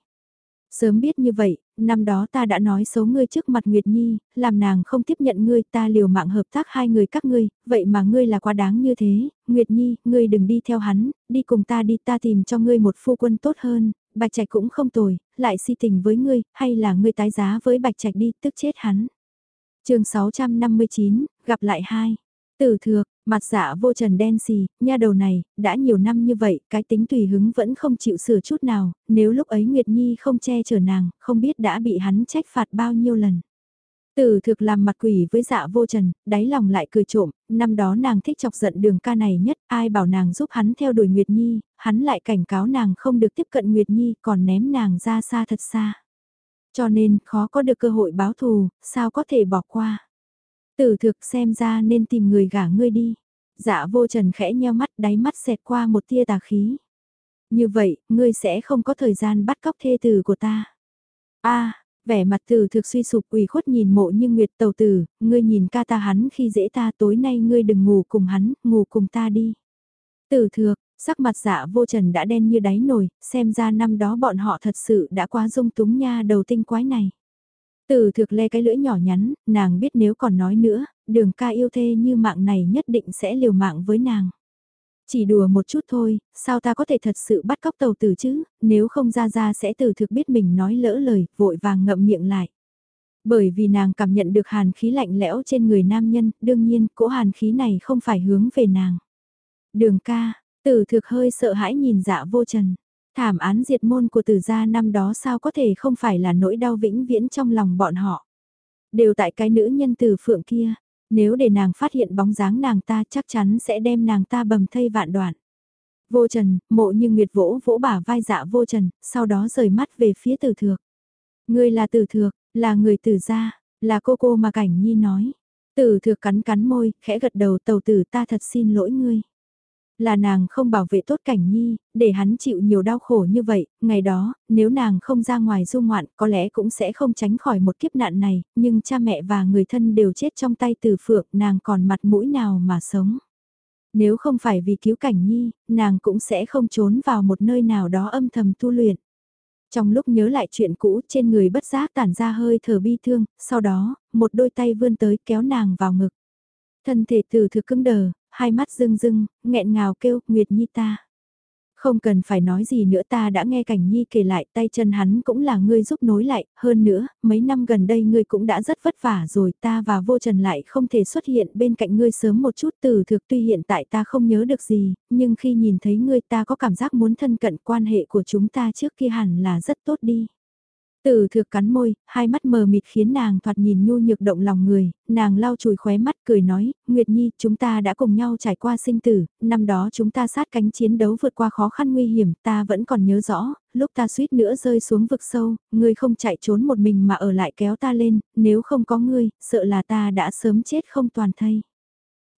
Sớm biết như vậy, năm đó ta đã nói xấu ngươi trước mặt Nguyệt Nhi, làm nàng không tiếp nhận ngươi ta liều mạng hợp tác hai người các ngươi, vậy mà ngươi là quá đáng như thế, Nguyệt Nhi, ngươi đừng đi theo hắn, đi cùng ta đi ta tìm cho ngươi một phu quân tốt hơn, Bạch Trạch cũng không tồi, lại si tình với ngươi, hay là ngươi tái giá với Bạch Trạch đi, tức chết hắn. chương 659, gặp lại hai. Tử thược, mặt dạ vô trần đen xì, nha đầu này, đã nhiều năm như vậy, cái tính tùy hứng vẫn không chịu sửa chút nào, nếu lúc ấy Nguyệt Nhi không che chở nàng, không biết đã bị hắn trách phạt bao nhiêu lần. Tử thực làm mặt quỷ với dạ vô trần, đáy lòng lại cười trộm, năm đó nàng thích chọc giận đường ca này nhất, ai bảo nàng giúp hắn theo đuổi Nguyệt Nhi, hắn lại cảnh cáo nàng không được tiếp cận Nguyệt Nhi còn ném nàng ra xa thật xa. Cho nên, khó có được cơ hội báo thù, sao có thể bỏ qua. Tử thực xem ra nên tìm người gả ngươi đi. Dạ vô trần khẽ nheo mắt đáy mắt xẹt qua một tia tà khí. Như vậy, ngươi sẽ không có thời gian bắt cóc thê tử của ta. a vẻ mặt tử thực suy sụp ủy khuất nhìn mộ như nguyệt tàu tử, ngươi nhìn ca ta hắn khi dễ ta tối nay ngươi đừng ngủ cùng hắn, ngủ cùng ta đi. Tử thực, sắc mặt dạ vô trần đã đen như đáy nồi, xem ra năm đó bọn họ thật sự đã quá dung túng nha đầu tinh quái này. Từ thực le cái lưỡi nhỏ nhắn, nàng biết nếu còn nói nữa, đường ca yêu thê như mạng này nhất định sẽ liều mạng với nàng. Chỉ đùa một chút thôi, sao ta có thể thật sự bắt cóc tàu tử chứ, nếu không ra ra sẽ từ thực biết mình nói lỡ lời, vội vàng ngậm miệng lại. Bởi vì nàng cảm nhận được hàn khí lạnh lẽo trên người nam nhân, đương nhiên, cỗ hàn khí này không phải hướng về nàng. Đường ca, tử thực hơi sợ hãi nhìn dạ vô trần. Thảm án diệt môn của tử gia năm đó sao có thể không phải là nỗi đau vĩnh viễn trong lòng bọn họ. Đều tại cái nữ nhân từ phượng kia, nếu để nàng phát hiện bóng dáng nàng ta chắc chắn sẽ đem nàng ta bầm thây vạn đoạn. Vô trần, mộ như nguyệt vỗ vỗ bả vai dạ vô trần, sau đó rời mắt về phía tử thược. Ngươi là tử thược, là người tử gia, là cô cô mà cảnh nhi nói. Tử thược cắn cắn môi, khẽ gật đầu tàu tử ta thật xin lỗi ngươi. Là nàng không bảo vệ tốt cảnh nhi, để hắn chịu nhiều đau khổ như vậy, ngày đó, nếu nàng không ra ngoài du ngoạn có lẽ cũng sẽ không tránh khỏi một kiếp nạn này, nhưng cha mẹ và người thân đều chết trong tay từ phượng, nàng còn mặt mũi nào mà sống. Nếu không phải vì cứu cảnh nhi, nàng cũng sẽ không trốn vào một nơi nào đó âm thầm tu luyện. Trong lúc nhớ lại chuyện cũ trên người bất giác tản ra hơi thở bi thương, sau đó, một đôi tay vươn tới kéo nàng vào ngực. Thân thể từ thực cứng đờ, hai mắt rưng rưng, nghẹn ngào kêu, Nguyệt Nhi ta. Không cần phải nói gì nữa ta đã nghe Cảnh Nhi kể lại tay chân hắn cũng là ngươi giúp nối lại, hơn nữa, mấy năm gần đây ngươi cũng đã rất vất vả rồi ta và vô trần lại không thể xuất hiện bên cạnh ngươi sớm một chút từ thực tuy hiện tại ta không nhớ được gì, nhưng khi nhìn thấy ngươi ta có cảm giác muốn thân cận quan hệ của chúng ta trước kia hẳn là rất tốt đi. Từ thực cắn môi, hai mắt mờ mịt khiến nàng thoạt nhìn nhu nhược động lòng người, nàng lau chùi khóe mắt cười nói, Nguyệt Nhi, chúng ta đã cùng nhau trải qua sinh tử, năm đó chúng ta sát cánh chiến đấu vượt qua khó khăn nguy hiểm, ta vẫn còn nhớ rõ, lúc ta suýt nữa rơi xuống vực sâu, ngươi không chạy trốn một mình mà ở lại kéo ta lên, nếu không có ngươi, sợ là ta đã sớm chết không toàn thây.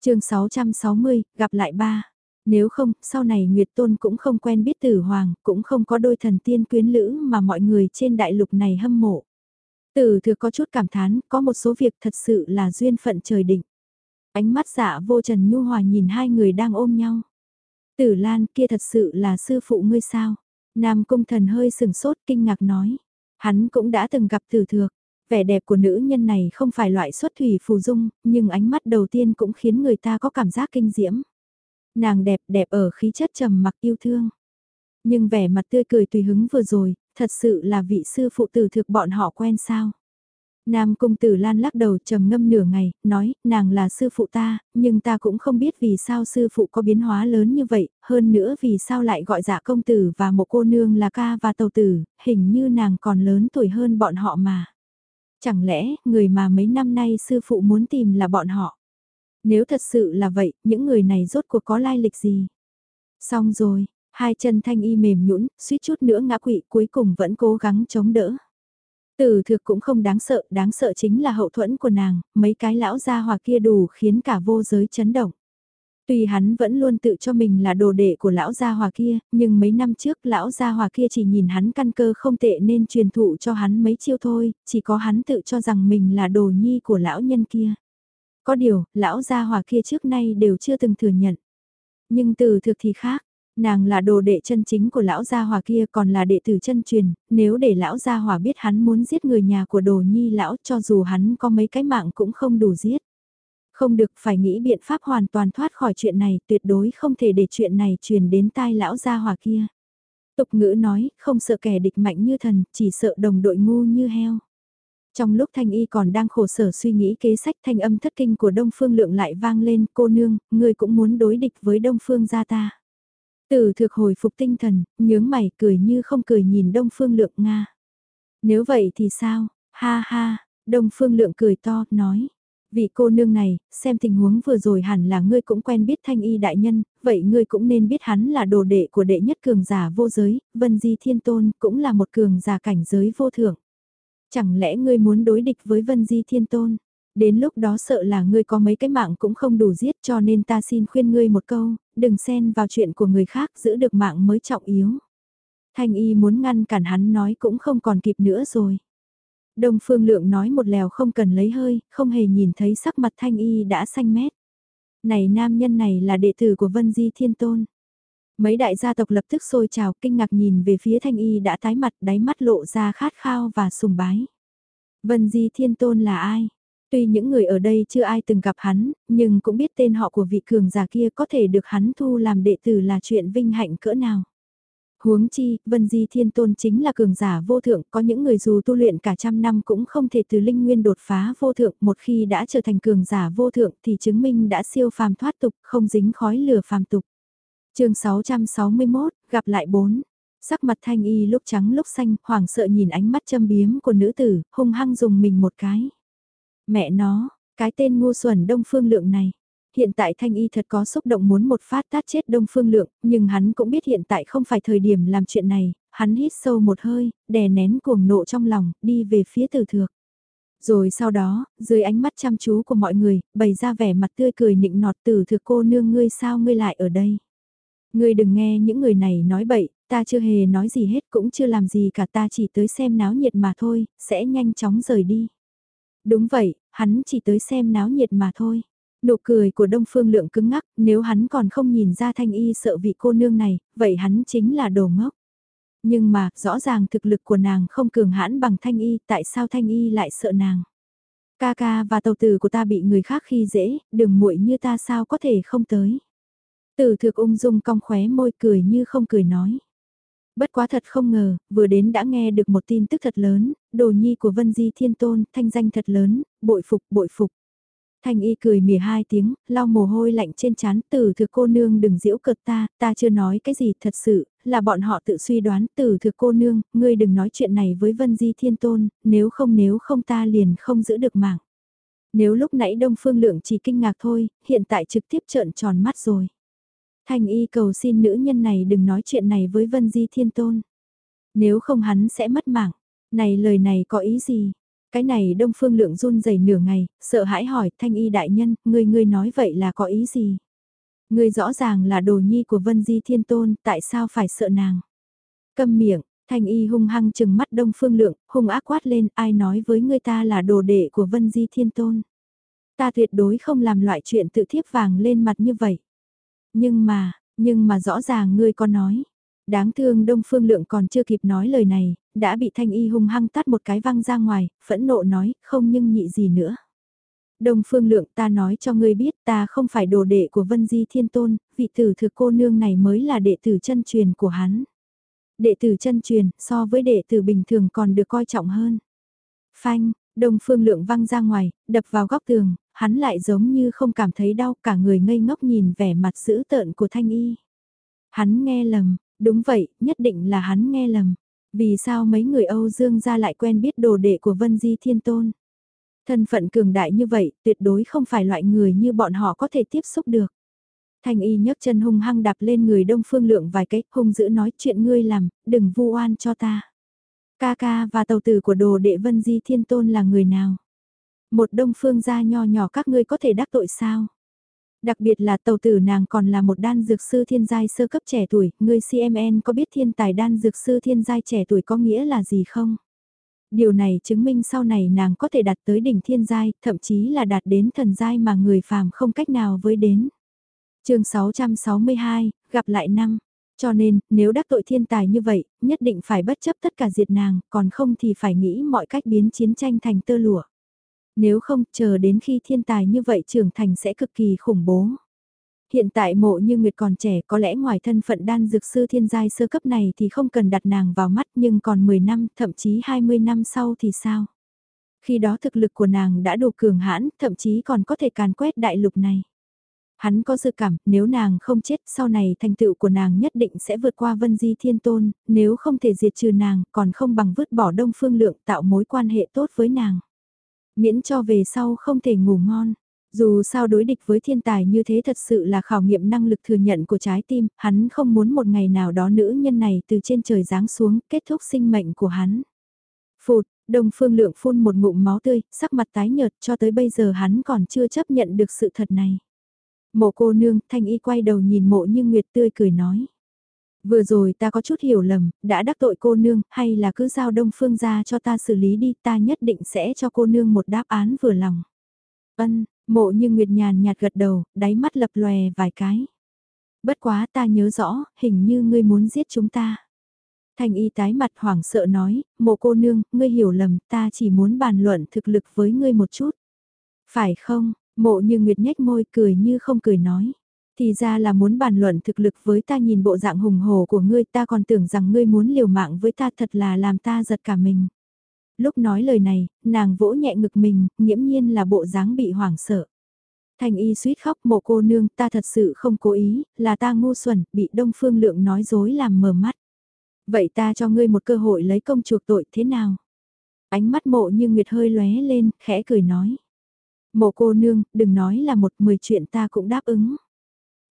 chương 660, gặp lại ba. Nếu không, sau này Nguyệt Tôn cũng không quen biết tử hoàng, cũng không có đôi thần tiên quyến lữ mà mọi người trên đại lục này hâm mộ. Tử thừa có chút cảm thán, có một số việc thật sự là duyên phận trời định. Ánh mắt dạ vô trần nhu hòa nhìn hai người đang ôm nhau. Tử Lan kia thật sự là sư phụ ngươi sao? Nam cung thần hơi sừng sốt kinh ngạc nói. Hắn cũng đã từng gặp tử thược. Vẻ đẹp của nữ nhân này không phải loại xuất thủy phù dung, nhưng ánh mắt đầu tiên cũng khiến người ta có cảm giác kinh diễm. Nàng đẹp đẹp ở khí chất trầm mặc yêu thương. Nhưng vẻ mặt tươi cười tùy hứng vừa rồi, thật sự là vị sư phụ tử thực bọn họ quen sao. Nam cung tử lan lắc đầu trầm ngâm nửa ngày, nói, nàng là sư phụ ta, nhưng ta cũng không biết vì sao sư phụ có biến hóa lớn như vậy, hơn nữa vì sao lại gọi dạ công tử và một cô nương là ca và tàu tử, hình như nàng còn lớn tuổi hơn bọn họ mà. Chẳng lẽ, người mà mấy năm nay sư phụ muốn tìm là bọn họ? Nếu thật sự là vậy, những người này rốt cuộc có lai lịch gì? Xong rồi, hai chân thanh y mềm nhũn, suýt chút nữa ngã quỵ cuối cùng vẫn cố gắng chống đỡ. Tử thực cũng không đáng sợ, đáng sợ chính là hậu thuẫn của nàng, mấy cái lão gia hòa kia đủ khiến cả vô giới chấn động. Tuy hắn vẫn luôn tự cho mình là đồ đệ của lão gia hòa kia, nhưng mấy năm trước lão gia hòa kia chỉ nhìn hắn căn cơ không tệ nên truyền thụ cho hắn mấy chiêu thôi, chỉ có hắn tự cho rằng mình là đồ nhi của lão nhân kia. Có điều, lão gia hòa kia trước nay đều chưa từng thừa nhận. Nhưng từ thực thì khác, nàng là đồ đệ chân chính của lão gia hòa kia còn là đệ tử chân truyền, nếu để lão gia hòa biết hắn muốn giết người nhà của đồ nhi lão cho dù hắn có mấy cái mạng cũng không đủ giết. Không được phải nghĩ biện pháp hoàn toàn thoát khỏi chuyện này, tuyệt đối không thể để chuyện này truyền đến tai lão gia hòa kia. Tục ngữ nói, không sợ kẻ địch mạnh như thần, chỉ sợ đồng đội ngu như heo. Trong lúc Thanh Y còn đang khổ sở suy nghĩ kế sách thanh âm thất kinh của Đông Phương Lượng lại vang lên, cô nương, ngươi cũng muốn đối địch với Đông Phương gia ta. Tử thực hồi phục tinh thần, nhướng mày cười như không cười nhìn Đông Phương Lượng Nga. Nếu vậy thì sao, ha ha, Đông Phương Lượng cười to, nói. Vị cô nương này, xem tình huống vừa rồi hẳn là ngươi cũng quen biết thanh y đại nhân, vậy ngươi cũng nên biết hắn là đồ đệ của đệ nhất cường giả vô giới, Vân Di Thiên Tôn cũng là một cường giả cảnh giới vô thượng. Chẳng lẽ ngươi muốn đối địch với Vân Di Thiên Tôn? Đến lúc đó sợ là ngươi có mấy cái mạng cũng không đủ giết cho nên ta xin khuyên ngươi một câu, đừng xen vào chuyện của người khác giữ được mạng mới trọng yếu. Thanh y muốn ngăn cản hắn nói cũng không còn kịp nữa rồi. Đông Phương Lượng nói một lèo không cần lấy hơi, không hề nhìn thấy sắc mặt Thanh y đã xanh mét. Này nam nhân này là đệ tử của Vân Di Thiên Tôn. Mấy đại gia tộc lập tức sôi trào kinh ngạc nhìn về phía Thanh y đã tái mặt đáy mắt lộ ra khát khao và sùng bái. Vân Di Thiên Tôn là ai? Tuy những người ở đây chưa ai từng gặp hắn, nhưng cũng biết tên họ của vị cường giả kia có thể được hắn thu làm đệ tử là chuyện vinh hạnh cỡ nào. Huống chi, Vân Di Thiên Tôn chính là cường giả vô thượng, có những người dù tu luyện cả trăm năm cũng không thể từ linh nguyên đột phá vô thượng, một khi đã trở thành cường giả vô thượng thì chứng minh đã siêu phàm thoát tục, không dính khói lửa phàm tục chương 661, gặp lại bốn. Sắc mặt thanh y lúc trắng lúc xanh, hoảng sợ nhìn ánh mắt châm biếm của nữ tử, hung hăng dùng mình một cái. Mẹ nó, cái tên ngu xuẩn đông phương lượng này. Hiện tại Thanh Y thật có xúc động muốn một phát tát chết Đông Phương Lượng, nhưng hắn cũng biết hiện tại không phải thời điểm làm chuyện này, hắn hít sâu một hơi, đè nén cuồng nộ trong lòng, đi về phía tử thược. Rồi sau đó, dưới ánh mắt chăm chú của mọi người, bày ra vẻ mặt tươi cười nịnh nọt tử thược cô nương ngươi sao ngươi lại ở đây. Ngươi đừng nghe những người này nói bậy, ta chưa hề nói gì hết cũng chưa làm gì cả ta chỉ tới xem náo nhiệt mà thôi, sẽ nhanh chóng rời đi. Đúng vậy, hắn chỉ tới xem náo nhiệt mà thôi. Nụ cười của Đông Phương Lượng cứng ngắc, nếu hắn còn không nhìn ra Thanh Y sợ vị cô nương này, vậy hắn chính là đồ ngốc. Nhưng mà, rõ ràng thực lực của nàng không cường hãn bằng Thanh Y, tại sao Thanh Y lại sợ nàng? Ca ca và tàu tử của ta bị người khác khi dễ, đừng muội như ta sao có thể không tới. Tử thực ung dung cong khóe môi cười như không cười nói. Bất quá thật không ngờ, vừa đến đã nghe được một tin tức thật lớn, đồ nhi của Vân Di Thiên Tôn, thanh danh thật lớn, bội phục bội phục. Thanh y cười mỉa hai tiếng, lau mồ hôi lạnh trên chán tử thực cô nương đừng giễu cợt ta, ta chưa nói cái gì thật sự, là bọn họ tự suy đoán tử thực cô nương, ngươi đừng nói chuyện này với Vân Di Thiên Tôn, nếu không nếu không ta liền không giữ được mạng. Nếu lúc nãy Đông Phương Lượng chỉ kinh ngạc thôi, hiện tại trực tiếp trợn tròn mắt rồi. Thanh y cầu xin nữ nhân này đừng nói chuyện này với Vân Di Thiên Tôn. Nếu không hắn sẽ mất mạng. Này lời này có ý gì? Cái này Đông Phương Lượng run rẩy nửa ngày, sợ hãi hỏi Thanh y đại nhân, ngươi ngươi nói vậy là có ý gì? Ngươi rõ ràng là đồ nhi của Vân Di Thiên Tôn, tại sao phải sợ nàng? Câm miệng, Thanh y hung hăng chừng mắt Đông Phương Lượng, hung ác quát lên, ai nói với ngươi ta là đồ đệ của Vân Di Thiên Tôn? Ta tuyệt đối không làm loại chuyện tự thiếp vàng lên mặt như vậy. Nhưng mà, nhưng mà rõ ràng ngươi có nói. Đáng thương Đông Phương Lượng còn chưa kịp nói lời này, đã bị Thanh Y hung hăng tát một cái văng ra ngoài, phẫn nộ nói, không nhưng nhị gì nữa. Đông Phương Lượng ta nói cho ngươi biết ta không phải đồ đệ của Vân Di Thiên Tôn, vị tử thực cô nương này mới là đệ tử chân truyền của hắn. Đệ tử chân truyền so với đệ tử bình thường còn được coi trọng hơn. Phanh, Đông Phương Lượng văng ra ngoài, đập vào góc tường, hắn lại giống như không cảm thấy đau, cả người ngây ngốc nhìn vẻ mặt dữ tợn của Thanh Y. Hắn nghe lầm, đúng vậy, nhất định là hắn nghe lầm. Vì sao mấy người Âu Dương gia lại quen biết đồ đệ của Vân Di Thiên Tôn? Thân phận cường đại như vậy, tuyệt đối không phải loại người như bọn họ có thể tiếp xúc được. Thanh y nhấc chân hung hăng đạp lên người Đông Phương Lượng vài cái, hung dữ nói chuyện ngươi làm, đừng vu oan cho ta. Ca ca và tàu tử của đồ đệ Vân Di Thiên Tôn là người nào? Một đông phương gia nho nhỏ các ngươi có thể đắc tội sao? Đặc biệt là tàu tử nàng còn là một đan dược sư thiên giai sơ cấp trẻ tuổi, người CMN có biết thiên tài đan dược sư thiên giai trẻ tuổi có nghĩa là gì không? Điều này chứng minh sau này nàng có thể đạt tới đỉnh thiên giai, thậm chí là đạt đến thần giai mà người phàm không cách nào với đến. chương 662, gặp lại năm. Cho nên, nếu đắc tội thiên tài như vậy, nhất định phải bất chấp tất cả diệt nàng, còn không thì phải nghĩ mọi cách biến chiến tranh thành tơ lụa. Nếu không, chờ đến khi thiên tài như vậy trưởng thành sẽ cực kỳ khủng bố. Hiện tại mộ như Nguyệt còn trẻ có lẽ ngoài thân phận đan dược sư thiên giai sơ cấp này thì không cần đặt nàng vào mắt nhưng còn 10 năm, thậm chí 20 năm sau thì sao? Khi đó thực lực của nàng đã đủ cường hãn, thậm chí còn có thể càn quét đại lục này. Hắn có dự cảm, nếu nàng không chết, sau này thành tựu của nàng nhất định sẽ vượt qua Vân Di Thiên Tôn, nếu không thể diệt trừ nàng, còn không bằng vứt bỏ Đông Phương Lượng tạo mối quan hệ tốt với nàng. Miễn cho về sau không thể ngủ ngon. Dù sao đối địch với thiên tài như thế thật sự là khảo nghiệm năng lực thừa nhận của trái tim, hắn không muốn một ngày nào đó nữ nhân này từ trên trời giáng xuống kết thúc sinh mệnh của hắn. Phụt, Đông Phương Lượng phun một ngụm máu tươi, sắc mặt tái nhợt cho tới bây giờ hắn còn chưa chấp nhận được sự thật này. Mộ cô nương, thanh y quay đầu nhìn mộ như Nguyệt tươi cười nói. Vừa rồi ta có chút hiểu lầm, đã đắc tội cô nương, hay là cứ giao đông phương ra cho ta xử lý đi, ta nhất định sẽ cho cô nương một đáp án vừa lòng. Ân, mộ như Nguyệt nhàn nhạt gật đầu, đáy mắt lập lòe vài cái. Bất quá ta nhớ rõ, hình như ngươi muốn giết chúng ta. Thanh y tái mặt hoảng sợ nói, mộ cô nương, ngươi hiểu lầm, ta chỉ muốn bàn luận thực lực với ngươi một chút. Phải không, Mộ như Nguyệt nhếch môi cười như không cười nói. Thì ra là muốn bàn luận thực lực với ta nhìn bộ dạng hùng hồ của ngươi ta còn tưởng rằng ngươi muốn liều mạng với ta thật là làm ta giật cả mình. Lúc nói lời này, nàng vỗ nhẹ ngực mình, nghiễm nhiên là bộ dáng bị hoảng sợ. Thành y suýt khóc mộ cô nương ta thật sự không cố ý, là ta ngu xuẩn, bị đông phương lượng nói dối làm mờ mắt. Vậy ta cho ngươi một cơ hội lấy công chuộc tội thế nào? Ánh mắt mộ như Nguyệt hơi lóe lên, khẽ cười nói. Mộ cô nương, đừng nói là một mười chuyện ta cũng đáp ứng.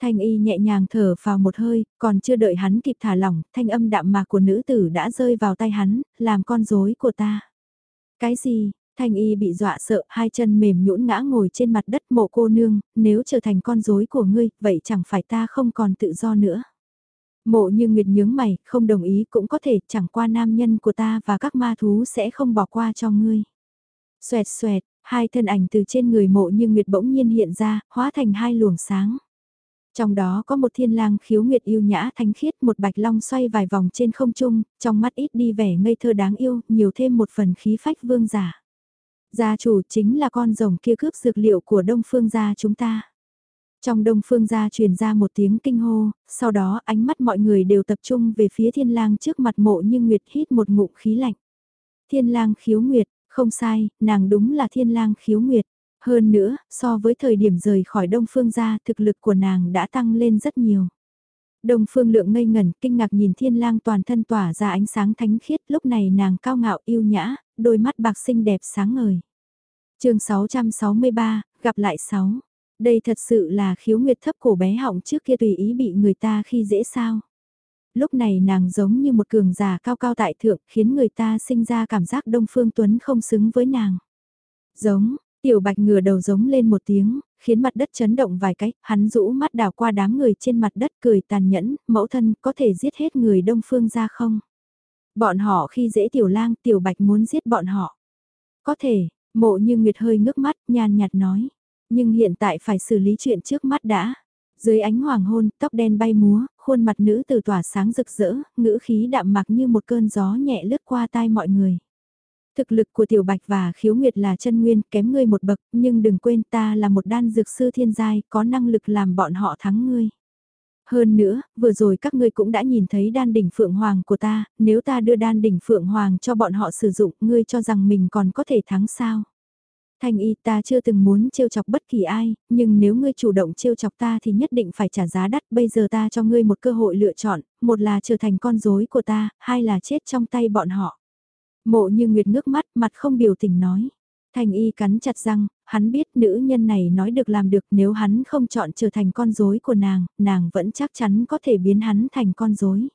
Thanh y nhẹ nhàng thở vào một hơi, còn chưa đợi hắn kịp thả lỏng, thanh âm đạm mạc của nữ tử đã rơi vào tay hắn, làm con rối của ta. Cái gì? Thanh y bị dọa sợ, hai chân mềm nhũn ngã ngồi trên mặt đất mộ cô nương, nếu trở thành con rối của ngươi, vậy chẳng phải ta không còn tự do nữa. Mộ như Nguyệt nhướng mày, không đồng ý cũng có thể, chẳng qua nam nhân của ta và các ma thú sẽ không bỏ qua cho ngươi. Xoẹt xoẹt, Hai thân ảnh từ trên người mộ như nguyệt bỗng nhiên hiện ra, hóa thành hai luồng sáng. Trong đó có một thiên lang khiếu nguyệt yêu nhã thanh khiết một bạch long xoay vài vòng trên không trung, trong mắt ít đi vẻ ngây thơ đáng yêu, nhiều thêm một phần khí phách vương giả. Gia chủ chính là con rồng kia cướp dược liệu của đông phương gia chúng ta. Trong đông phương gia truyền ra một tiếng kinh hô, sau đó ánh mắt mọi người đều tập trung về phía thiên lang trước mặt mộ như nguyệt hít một ngụm khí lạnh. Thiên lang khiếu nguyệt, không sai, nàng đúng là thiên lang khiếu nguyệt. Hơn nữa, so với thời điểm rời khỏi Đông Phương ra, thực lực của nàng đã tăng lên rất nhiều. Đông Phương lượng ngây ngẩn, kinh ngạc nhìn thiên lang toàn thân tỏa ra ánh sáng thánh khiết, lúc này nàng cao ngạo yêu nhã, đôi mắt bạc xinh đẹp sáng ngời. chương 663, gặp lại 6. Đây thật sự là khiếu nguyệt thấp cổ bé họng trước kia tùy ý bị người ta khi dễ sao lúc này nàng giống như một cường giả cao cao tại thượng khiến người ta sinh ra cảm giác Đông Phương Tuấn không xứng với nàng. Giống, tiểu bạch ngửa đầu giống lên một tiếng, khiến mặt đất chấn động vài cách, hắn rũ mắt đảo qua đám người trên mặt đất cười tàn nhẫn, mẫu thân có thể giết hết người Đông Phương ra không? Bọn họ khi dễ tiểu lang tiểu bạch muốn giết bọn họ. Có thể, mộ như Nguyệt hơi ngước mắt nhàn nhạt nói. Nhưng hiện tại phải xử lý chuyện trước mắt đã. Dưới ánh hoàng hôn, tóc đen bay múa, khuôn mặt nữ từ tỏa sáng rực rỡ, ngữ khí đạm mạc như một cơn gió nhẹ lướt qua tai mọi người. Thực lực của Tiểu Bạch và Khiếu Nguyệt là chân nguyên kém ngươi một bậc, nhưng đừng quên ta là một đan dược sư thiên giai, có năng lực làm bọn họ thắng ngươi. Hơn nữa, vừa rồi các ngươi cũng đã nhìn thấy đan đỉnh Phượng Hoàng của ta, nếu ta đưa đan đỉnh Phượng Hoàng cho bọn họ sử dụng, ngươi cho rằng mình còn có thể thắng sao? Thanh y ta chưa từng muốn trêu chọc bất kỳ ai, nhưng nếu ngươi chủ động trêu chọc ta thì nhất định phải trả giá đắt. Bây giờ ta cho ngươi một cơ hội lựa chọn, một là trở thành con rối của ta, hai là chết trong tay bọn họ. Mộ như Nguyệt ngước mắt, mặt không biểu tình nói. Thanh y cắn chặt răng, hắn biết nữ nhân này nói được làm được nếu hắn không chọn trở thành con rối của nàng, nàng vẫn chắc chắn có thể biến hắn thành con rối.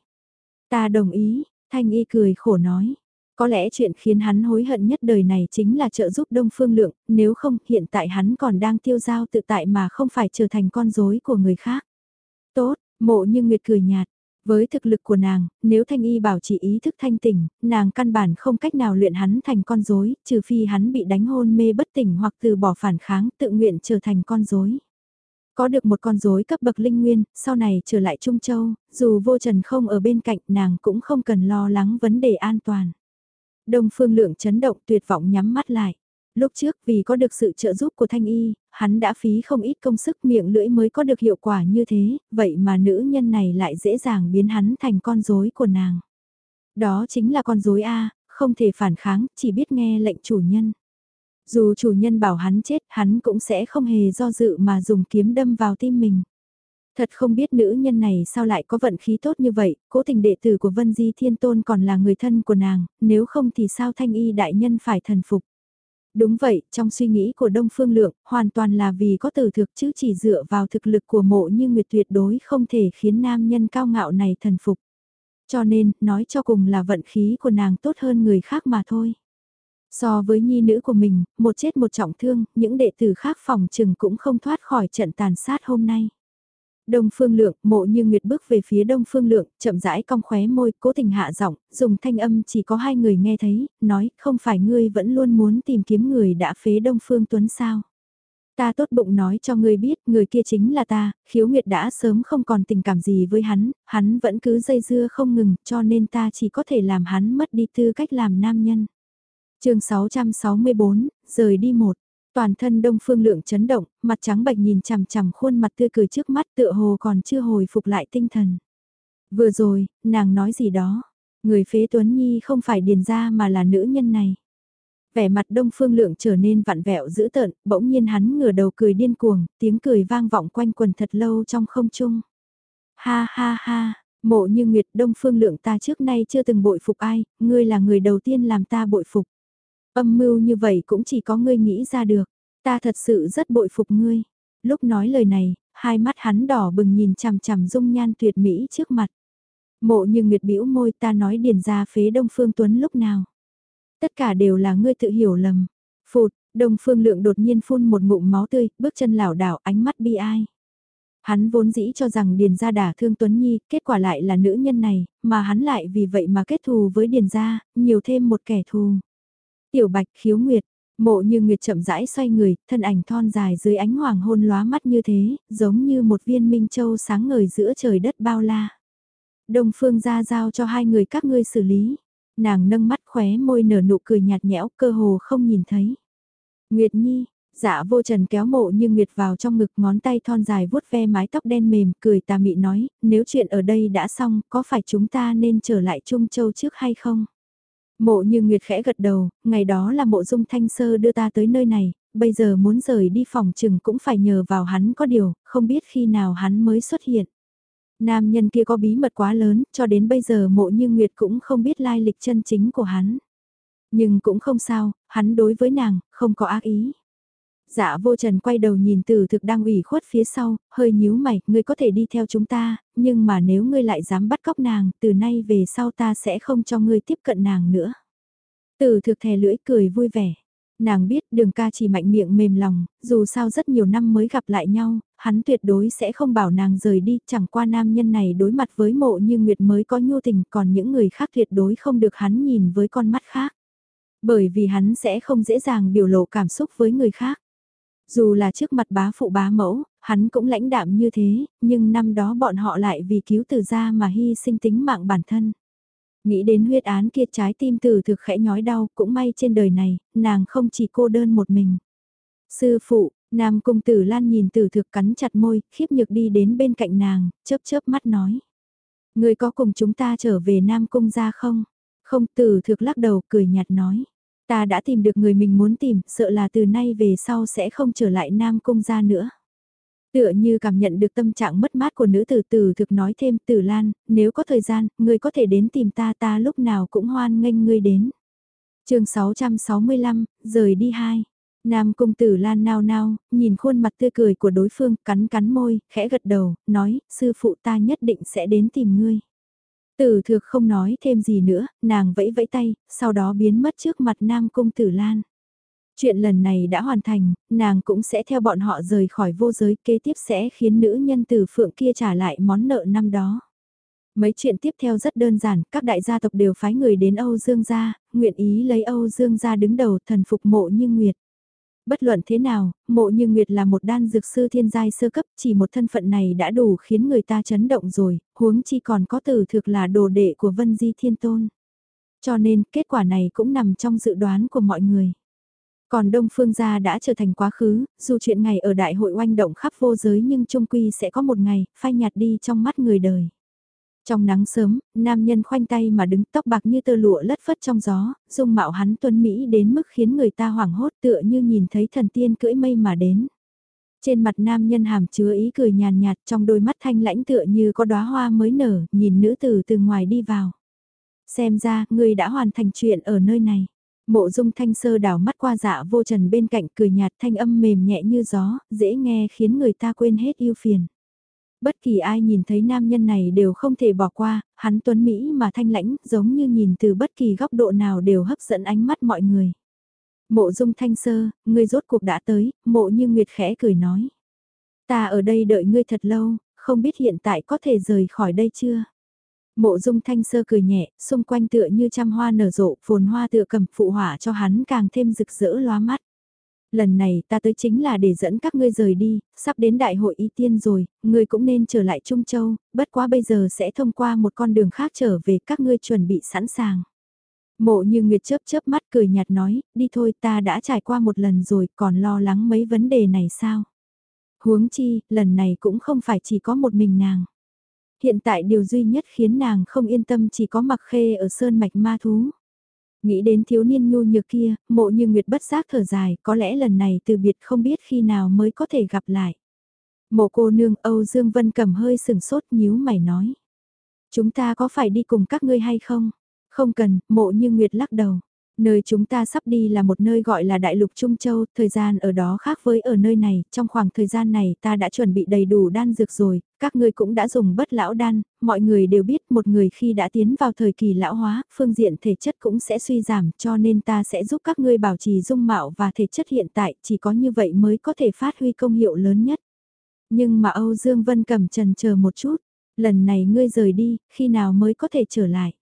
Ta đồng ý, Thanh y cười khổ nói. Có lẽ chuyện khiến hắn hối hận nhất đời này chính là trợ giúp Đông Phương Lượng, nếu không hiện tại hắn còn đang tiêu giao tự tại mà không phải trở thành con rối của người khác. Tốt, mộ như Nguyệt cười nhạt. Với thực lực của nàng, nếu Thanh Y bảo chỉ ý thức thanh tỉnh, nàng căn bản không cách nào luyện hắn thành con rối, trừ phi hắn bị đánh hôn mê bất tỉnh hoặc từ bỏ phản kháng tự nguyện trở thành con rối. Có được một con rối cấp bậc linh nguyên, sau này trở lại Trung Châu, dù vô trần không ở bên cạnh nàng cũng không cần lo lắng vấn đề an toàn. Đông Phương Lượng chấn động tuyệt vọng nhắm mắt lại. Lúc trước vì có được sự trợ giúp của Thanh Y, hắn đã phí không ít công sức miệng lưỡi mới có được hiệu quả như thế, vậy mà nữ nhân này lại dễ dàng biến hắn thành con rối của nàng. Đó chính là con rối A, không thể phản kháng, chỉ biết nghe lệnh chủ nhân. Dù chủ nhân bảo hắn chết, hắn cũng sẽ không hề do dự mà dùng kiếm đâm vào tim mình. Thật không biết nữ nhân này sao lại có vận khí tốt như vậy, cố tình đệ tử của Vân Di Thiên Tôn còn là người thân của nàng, nếu không thì sao thanh y đại nhân phải thần phục. Đúng vậy, trong suy nghĩ của Đông Phương Lượng, hoàn toàn là vì có tử thực chứ chỉ dựa vào thực lực của mộ như Nguyệt tuyệt đối không thể khiến nam nhân cao ngạo này thần phục. Cho nên, nói cho cùng là vận khí của nàng tốt hơn người khác mà thôi. So với nhi nữ của mình, một chết một trọng thương, những đệ tử khác phòng trừng cũng không thoát khỏi trận tàn sát hôm nay. Đông Phương Lượng, mộ như Nguyệt bước về phía Đông Phương Lượng, chậm rãi cong khóe môi, cố tình hạ giọng, dùng thanh âm chỉ có hai người nghe thấy, nói, không phải ngươi vẫn luôn muốn tìm kiếm người đã phế Đông Phương Tuấn sao. Ta tốt bụng nói cho ngươi biết, người kia chính là ta, khiếu nguyệt đã sớm không còn tình cảm gì với hắn, hắn vẫn cứ dây dưa không ngừng, cho nên ta chỉ có thể làm hắn mất đi tư cách làm nam nhân. chương 664, rời đi một. Toàn thân đông phương lượng chấn động, mặt trắng bạch nhìn chằm chằm khuôn mặt tươi cười trước mắt tựa hồ còn chưa hồi phục lại tinh thần. Vừa rồi, nàng nói gì đó, người phế Tuấn Nhi không phải điền ra mà là nữ nhân này. Vẻ mặt đông phương lượng trở nên vặn vẹo dữ tợn, bỗng nhiên hắn ngửa đầu cười điên cuồng, tiếng cười vang vọng quanh quần thật lâu trong không trung. Ha ha ha, mộ như Nguyệt đông phương lượng ta trước nay chưa từng bội phục ai, ngươi là người đầu tiên làm ta bội phục. Âm mưu như vậy cũng chỉ có ngươi nghĩ ra được. Ta thật sự rất bội phục ngươi. Lúc nói lời này, hai mắt hắn đỏ bừng nhìn chằm chằm dung nhan tuyệt mỹ trước mặt. Mộ như nguyệt bĩu môi ta nói điền ra phế Đông Phương Tuấn lúc nào. Tất cả đều là ngươi tự hiểu lầm. Phụt, Đông Phương Lượng đột nhiên phun một ngụm máu tươi, bước chân lảo đảo ánh mắt bi ai. Hắn vốn dĩ cho rằng Điền gia đả thương Tuấn Nhi, kết quả lại là nữ nhân này, mà hắn lại vì vậy mà kết thù với Điền gia, nhiều thêm một kẻ thù. Tiểu bạch khiếu nguyệt, mộ như nguyệt chậm rãi xoay người, thân ảnh thon dài dưới ánh hoàng hôn lóa mắt như thế, giống như một viên minh châu sáng ngời giữa trời đất bao la. Đông phương ra giao cho hai người các ngươi xử lý. Nàng nâng mắt khóe môi nở nụ cười nhạt nhẽo cơ hồ không nhìn thấy. Nguyệt Nhi, dạ vô trần kéo mộ như Nguyệt vào trong ngực ngón tay thon dài vuốt ve mái tóc đen mềm cười tà mị nói, nếu chuyện ở đây đã xong có phải chúng ta nên trở lại Trung Châu trước hay không? Mộ như Nguyệt khẽ gật đầu, ngày đó là mộ dung thanh sơ đưa ta tới nơi này, bây giờ muốn rời đi phòng trừng cũng phải nhờ vào hắn có điều, không biết khi nào hắn mới xuất hiện. Nam nhân kia có bí mật quá lớn, cho đến bây giờ mộ như Nguyệt cũng không biết lai lịch chân chính của hắn. Nhưng cũng không sao, hắn đối với nàng, không có ác ý. Dạ vô trần quay đầu nhìn từ thực đang ủy khuất phía sau, hơi nhíu mày, ngươi có thể đi theo chúng ta, nhưng mà nếu ngươi lại dám bắt cóc nàng, từ nay về sau ta sẽ không cho ngươi tiếp cận nàng nữa. Từ thực thè lưỡi cười vui vẻ. Nàng biết đường ca chỉ mạnh miệng mềm lòng, dù sao rất nhiều năm mới gặp lại nhau, hắn tuyệt đối sẽ không bảo nàng rời đi, chẳng qua nam nhân này đối mặt với mộ như Nguyệt mới có nhu tình, còn những người khác tuyệt đối không được hắn nhìn với con mắt khác. Bởi vì hắn sẽ không dễ dàng biểu lộ cảm xúc với người khác. Dù là trước mặt bá phụ bá mẫu, hắn cũng lãnh đạm như thế, nhưng năm đó bọn họ lại vì cứu từ gia mà hy sinh tính mạng bản thân. Nghĩ đến huyết án kia trái tim từ thực khẽ nhói đau, cũng may trên đời này, nàng không chỉ cô đơn một mình. Sư phụ, Nam Cung Tử Lan nhìn Tử Thực cắn chặt môi, khiếp nhược đi đến bên cạnh nàng, chớp chớp mắt nói. Người có cùng chúng ta trở về Nam Cung ra không? Không Tử Thực lắc đầu cười nhạt nói. Ta đã tìm được người mình muốn tìm, sợ là từ nay về sau sẽ không trở lại Nam Cung ra nữa. Tựa như cảm nhận được tâm trạng mất mát của nữ tử tử thực nói thêm tử lan, nếu có thời gian, ngươi có thể đến tìm ta ta lúc nào cũng hoan nghênh ngươi đến. chương 665, rời đi hai. Nam cung tử lan nao nao, nhìn khuôn mặt tươi cười của đối phương, cắn cắn môi, khẽ gật đầu, nói, sư phụ ta nhất định sẽ đến tìm ngươi. Tử thực không nói thêm gì nữa, nàng vẫy vẫy tay, sau đó biến mất trước mặt Nam cung tử lan. Chuyện lần này đã hoàn thành, nàng cũng sẽ theo bọn họ rời khỏi vô giới kế tiếp sẽ khiến nữ nhân từ phượng kia trả lại món nợ năm đó. Mấy chuyện tiếp theo rất đơn giản, các đại gia tộc đều phái người đến Âu Dương gia, nguyện ý lấy Âu Dương gia đứng đầu thần phục mộ như Nguyệt. Bất luận thế nào, mộ như Nguyệt là một đan dược sư thiên giai sơ cấp, chỉ một thân phận này đã đủ khiến người ta chấn động rồi, huống chi còn có từ thực là đồ đệ của Vân Di Thiên Tôn. Cho nên, kết quả này cũng nằm trong dự đoán của mọi người. Còn Đông Phương gia đã trở thành quá khứ, dù chuyện ngày ở đại hội oanh động khắp vô giới nhưng trung quy sẽ có một ngày, phai nhạt đi trong mắt người đời. Trong nắng sớm, nam nhân khoanh tay mà đứng tóc bạc như tơ lụa lất phất trong gió, dung mạo hắn tuân Mỹ đến mức khiến người ta hoảng hốt tựa như nhìn thấy thần tiên cưỡi mây mà đến. Trên mặt nam nhân hàm chứa ý cười nhàn nhạt trong đôi mắt thanh lãnh tựa như có đóa hoa mới nở, nhìn nữ tử từ ngoài đi vào. Xem ra, người đã hoàn thành chuyện ở nơi này. Mộ dung thanh sơ đảo mắt qua dạ vô trần bên cạnh cười nhạt thanh âm mềm nhẹ như gió, dễ nghe khiến người ta quên hết yêu phiền. Bất kỳ ai nhìn thấy nam nhân này đều không thể bỏ qua, hắn tuấn Mỹ mà thanh lãnh giống như nhìn từ bất kỳ góc độ nào đều hấp dẫn ánh mắt mọi người. Mộ dung thanh sơ, ngươi rốt cuộc đã tới, mộ như Nguyệt khẽ cười nói. Ta ở đây đợi ngươi thật lâu, không biết hiện tại có thể rời khỏi đây chưa? Mộ dung thanh sơ cười nhẹ, xung quanh tựa như trăm hoa nở rộ, phồn hoa tựa cầm phụ hỏa cho hắn càng thêm rực rỡ lóa mắt. Lần này ta tới chính là để dẫn các ngươi rời đi, sắp đến đại hội y tiên rồi, ngươi cũng nên trở lại Trung Châu, bất quá bây giờ sẽ thông qua một con đường khác trở về các ngươi chuẩn bị sẵn sàng. Mộ như Nguyệt chớp chớp mắt cười nhạt nói, đi thôi ta đã trải qua một lần rồi còn lo lắng mấy vấn đề này sao? Huống chi, lần này cũng không phải chỉ có một mình nàng. Hiện tại điều duy nhất khiến nàng không yên tâm chỉ có mặc khê ở sơn mạch ma thú. Nghĩ đến thiếu niên nhu nhược kia, mộ như Nguyệt bất giác thở dài, có lẽ lần này từ biệt không biết khi nào mới có thể gặp lại. Mộ cô nương Âu Dương Vân cầm hơi sừng sốt nhíu mày nói. Chúng ta có phải đi cùng các ngươi hay không? Không cần, mộ như Nguyệt lắc đầu. Nơi chúng ta sắp đi là một nơi gọi là Đại lục Trung Châu, thời gian ở đó khác với ở nơi này, trong khoảng thời gian này ta đã chuẩn bị đầy đủ đan dược rồi, các ngươi cũng đã dùng bất lão đan, mọi người đều biết một người khi đã tiến vào thời kỳ lão hóa, phương diện thể chất cũng sẽ suy giảm cho nên ta sẽ giúp các ngươi bảo trì dung mạo và thể chất hiện tại, chỉ có như vậy mới có thể phát huy công hiệu lớn nhất. Nhưng mà Âu Dương Vân cầm trần chờ một chút, lần này ngươi rời đi, khi nào mới có thể trở lại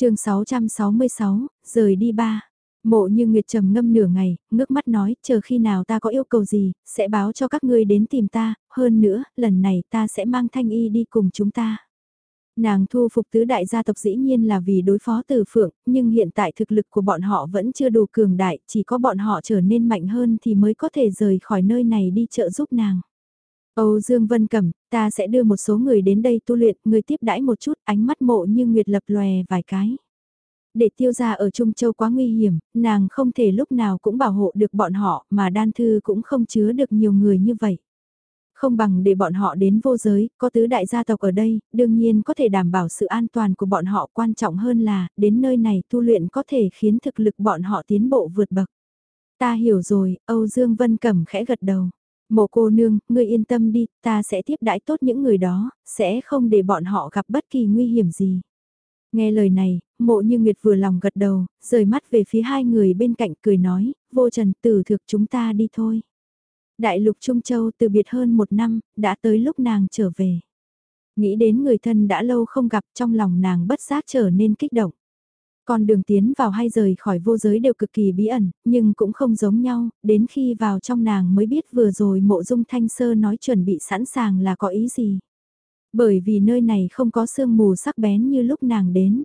chương 666, rời đi ba. Mộ như Nguyệt trầm ngâm nửa ngày, ngước mắt nói, chờ khi nào ta có yêu cầu gì, sẽ báo cho các ngươi đến tìm ta, hơn nữa, lần này ta sẽ mang thanh y đi cùng chúng ta. Nàng thu phục tứ đại gia tộc dĩ nhiên là vì đối phó từ phượng, nhưng hiện tại thực lực của bọn họ vẫn chưa đủ cường đại, chỉ có bọn họ trở nên mạnh hơn thì mới có thể rời khỏi nơi này đi trợ giúp nàng. Âu Dương Vân Cẩm, ta sẽ đưa một số người đến đây tu luyện, người tiếp đãi một chút, ánh mắt mộ như nguyệt lập lòe vài cái. Để tiêu gia ở Trung Châu quá nguy hiểm, nàng không thể lúc nào cũng bảo hộ được bọn họ, mà đan thư cũng không chứa được nhiều người như vậy. Không bằng để bọn họ đến vô giới, có tứ đại gia tộc ở đây, đương nhiên có thể đảm bảo sự an toàn của bọn họ quan trọng hơn là, đến nơi này tu luyện có thể khiến thực lực bọn họ tiến bộ vượt bậc. Ta hiểu rồi, Âu Dương Vân Cẩm khẽ gật đầu. Mộ cô nương, ngươi yên tâm đi, ta sẽ tiếp đãi tốt những người đó, sẽ không để bọn họ gặp bất kỳ nguy hiểm gì. Nghe lời này, mộ như Nguyệt vừa lòng gật đầu, rời mắt về phía hai người bên cạnh cười nói, vô trần tử thực chúng ta đi thôi. Đại lục Trung Châu từ biệt hơn một năm, đã tới lúc nàng trở về. Nghĩ đến người thân đã lâu không gặp trong lòng nàng bất giác trở nên kích động. Con đường tiến vào hay rời khỏi vô giới đều cực kỳ bí ẩn, nhưng cũng không giống nhau, đến khi vào trong nàng mới biết vừa rồi mộ dung thanh sơ nói chuẩn bị sẵn sàng là có ý gì. Bởi vì nơi này không có sương mù sắc bén như lúc nàng đến,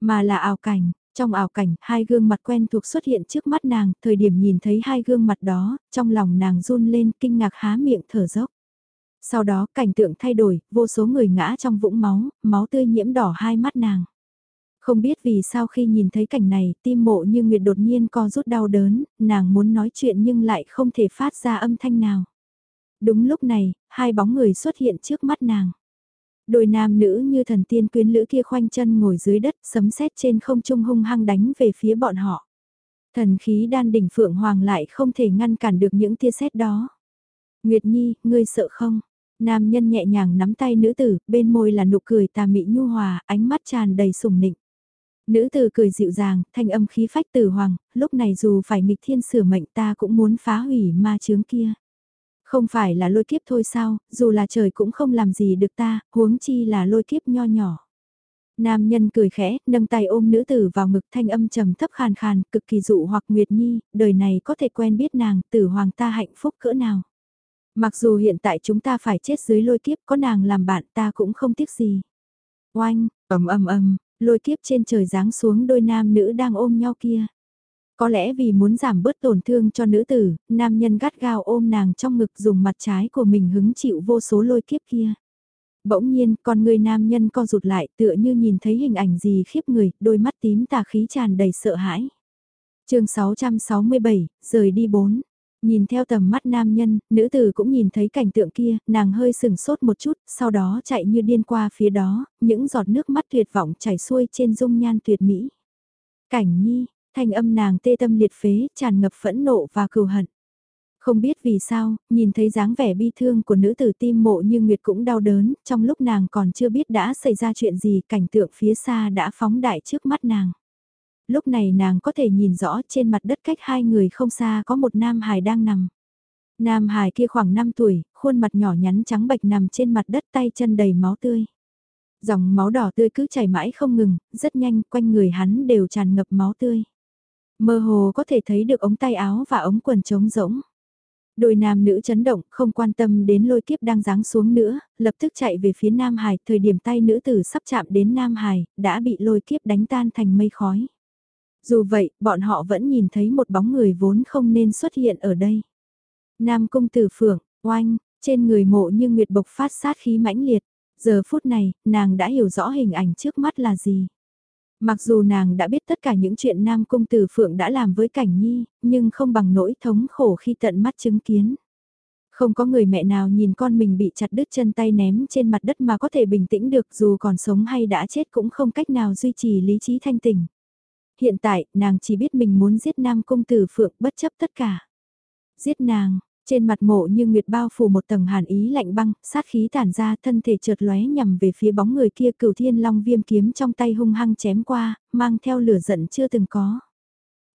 mà là ảo cảnh. Trong ảo cảnh, hai gương mặt quen thuộc xuất hiện trước mắt nàng, thời điểm nhìn thấy hai gương mặt đó, trong lòng nàng run lên kinh ngạc há miệng thở dốc. Sau đó cảnh tượng thay đổi, vô số người ngã trong vũng máu, máu tươi nhiễm đỏ hai mắt nàng. Không biết vì sao khi nhìn thấy cảnh này, tim mộ như Nguyệt đột nhiên co rút đau đớn, nàng muốn nói chuyện nhưng lại không thể phát ra âm thanh nào. Đúng lúc này, hai bóng người xuất hiện trước mắt nàng. Đôi nam nữ như thần tiên quyến lữ kia khoanh chân ngồi dưới đất, sấm sét trên không trung hung hăng đánh về phía bọn họ. Thần khí đan đỉnh phượng hoàng lại không thể ngăn cản được những tia sét đó. Nguyệt Nhi, ngươi sợ không? Nam nhân nhẹ nhàng nắm tay nữ tử, bên môi là nụ cười tà mị nhu hòa, ánh mắt tràn đầy sùng nịnh. Nữ tử cười dịu dàng, thanh âm khí phách tử hoàng, lúc này dù phải nghịch thiên sửa mệnh ta cũng muốn phá hủy ma chướng kia. Không phải là lôi kiếp thôi sao, dù là trời cũng không làm gì được ta, huống chi là lôi kiếp nho nhỏ. Nam nhân cười khẽ, nâng tay ôm nữ tử vào ngực thanh âm trầm thấp khàn khàn, cực kỳ dụ hoặc Nguyệt Nhi, đời này có thể quen biết nàng, tử hoàng ta hạnh phúc cỡ nào. Mặc dù hiện tại chúng ta phải chết dưới lôi kiếp có nàng làm bạn ta cũng không tiếc gì. Oanh, ầm ầm ầm, lôi kiếp trên trời giáng xuống đôi nam nữ đang ôm nhau kia. Có lẽ vì muốn giảm bớt tổn thương cho nữ tử, nam nhân gắt gao ôm nàng trong ngực dùng mặt trái của mình hứng chịu vô số lôi kiếp kia. Bỗng nhiên, con người nam nhân co rụt lại tựa như nhìn thấy hình ảnh gì khiếp người, đôi mắt tím tà khí tràn đầy sợ hãi. chương 667, rời đi bốn. Nhìn theo tầm mắt nam nhân, nữ tử cũng nhìn thấy cảnh tượng kia, nàng hơi sừng sốt một chút, sau đó chạy như điên qua phía đó, những giọt nước mắt tuyệt vọng chảy xuôi trên dung nhan tuyệt mỹ. Cảnh nhi, thanh âm nàng tê tâm liệt phế, tràn ngập phẫn nộ và cừu hận. Không biết vì sao, nhìn thấy dáng vẻ bi thương của nữ tử tim mộ như Nguyệt cũng đau đớn, trong lúc nàng còn chưa biết đã xảy ra chuyện gì, cảnh tượng phía xa đã phóng đại trước mắt nàng. Lúc này nàng có thể nhìn rõ trên mặt đất cách hai người không xa có một nam hài đang nằm. Nam hài kia khoảng 5 tuổi, khuôn mặt nhỏ nhắn trắng bạch nằm trên mặt đất tay chân đầy máu tươi. Dòng máu đỏ tươi cứ chảy mãi không ngừng, rất nhanh quanh người hắn đều tràn ngập máu tươi. Mơ hồ có thể thấy được ống tay áo và ống quần trống rỗng. Đôi nam nữ chấn động, không quan tâm đến lôi kiếp đang giáng xuống nữa, lập tức chạy về phía Nam Hải, thời điểm tay nữ tử sắp chạm đến Nam Hải, đã bị lôi kiếp đánh tan thành mây khói. Dù vậy, bọn họ vẫn nhìn thấy một bóng người vốn không nên xuất hiện ở đây. Nam cung tử phượng, oanh, trên người mộ như nguyệt bộc phát sát khí mãnh liệt. Giờ phút này, nàng đã hiểu rõ hình ảnh trước mắt là gì. Mặc dù nàng đã biết tất cả những chuyện Nam Cung Tử Phượng đã làm với Cảnh Nhi, nhưng không bằng nỗi thống khổ khi tận mắt chứng kiến. Không có người mẹ nào nhìn con mình bị chặt đứt chân tay ném trên mặt đất mà có thể bình tĩnh được dù còn sống hay đã chết cũng không cách nào duy trì lý trí thanh tỉnh. Hiện tại, nàng chỉ biết mình muốn giết Nam công Tử Phượng bất chấp tất cả. Giết nàng, trên mặt mộ như nguyệt bao phủ một tầng hàn ý lạnh băng, sát khí tản ra thân thể chợt lóe nhằm về phía bóng người kia cửu thiên long viêm kiếm trong tay hung hăng chém qua, mang theo lửa giận chưa từng có.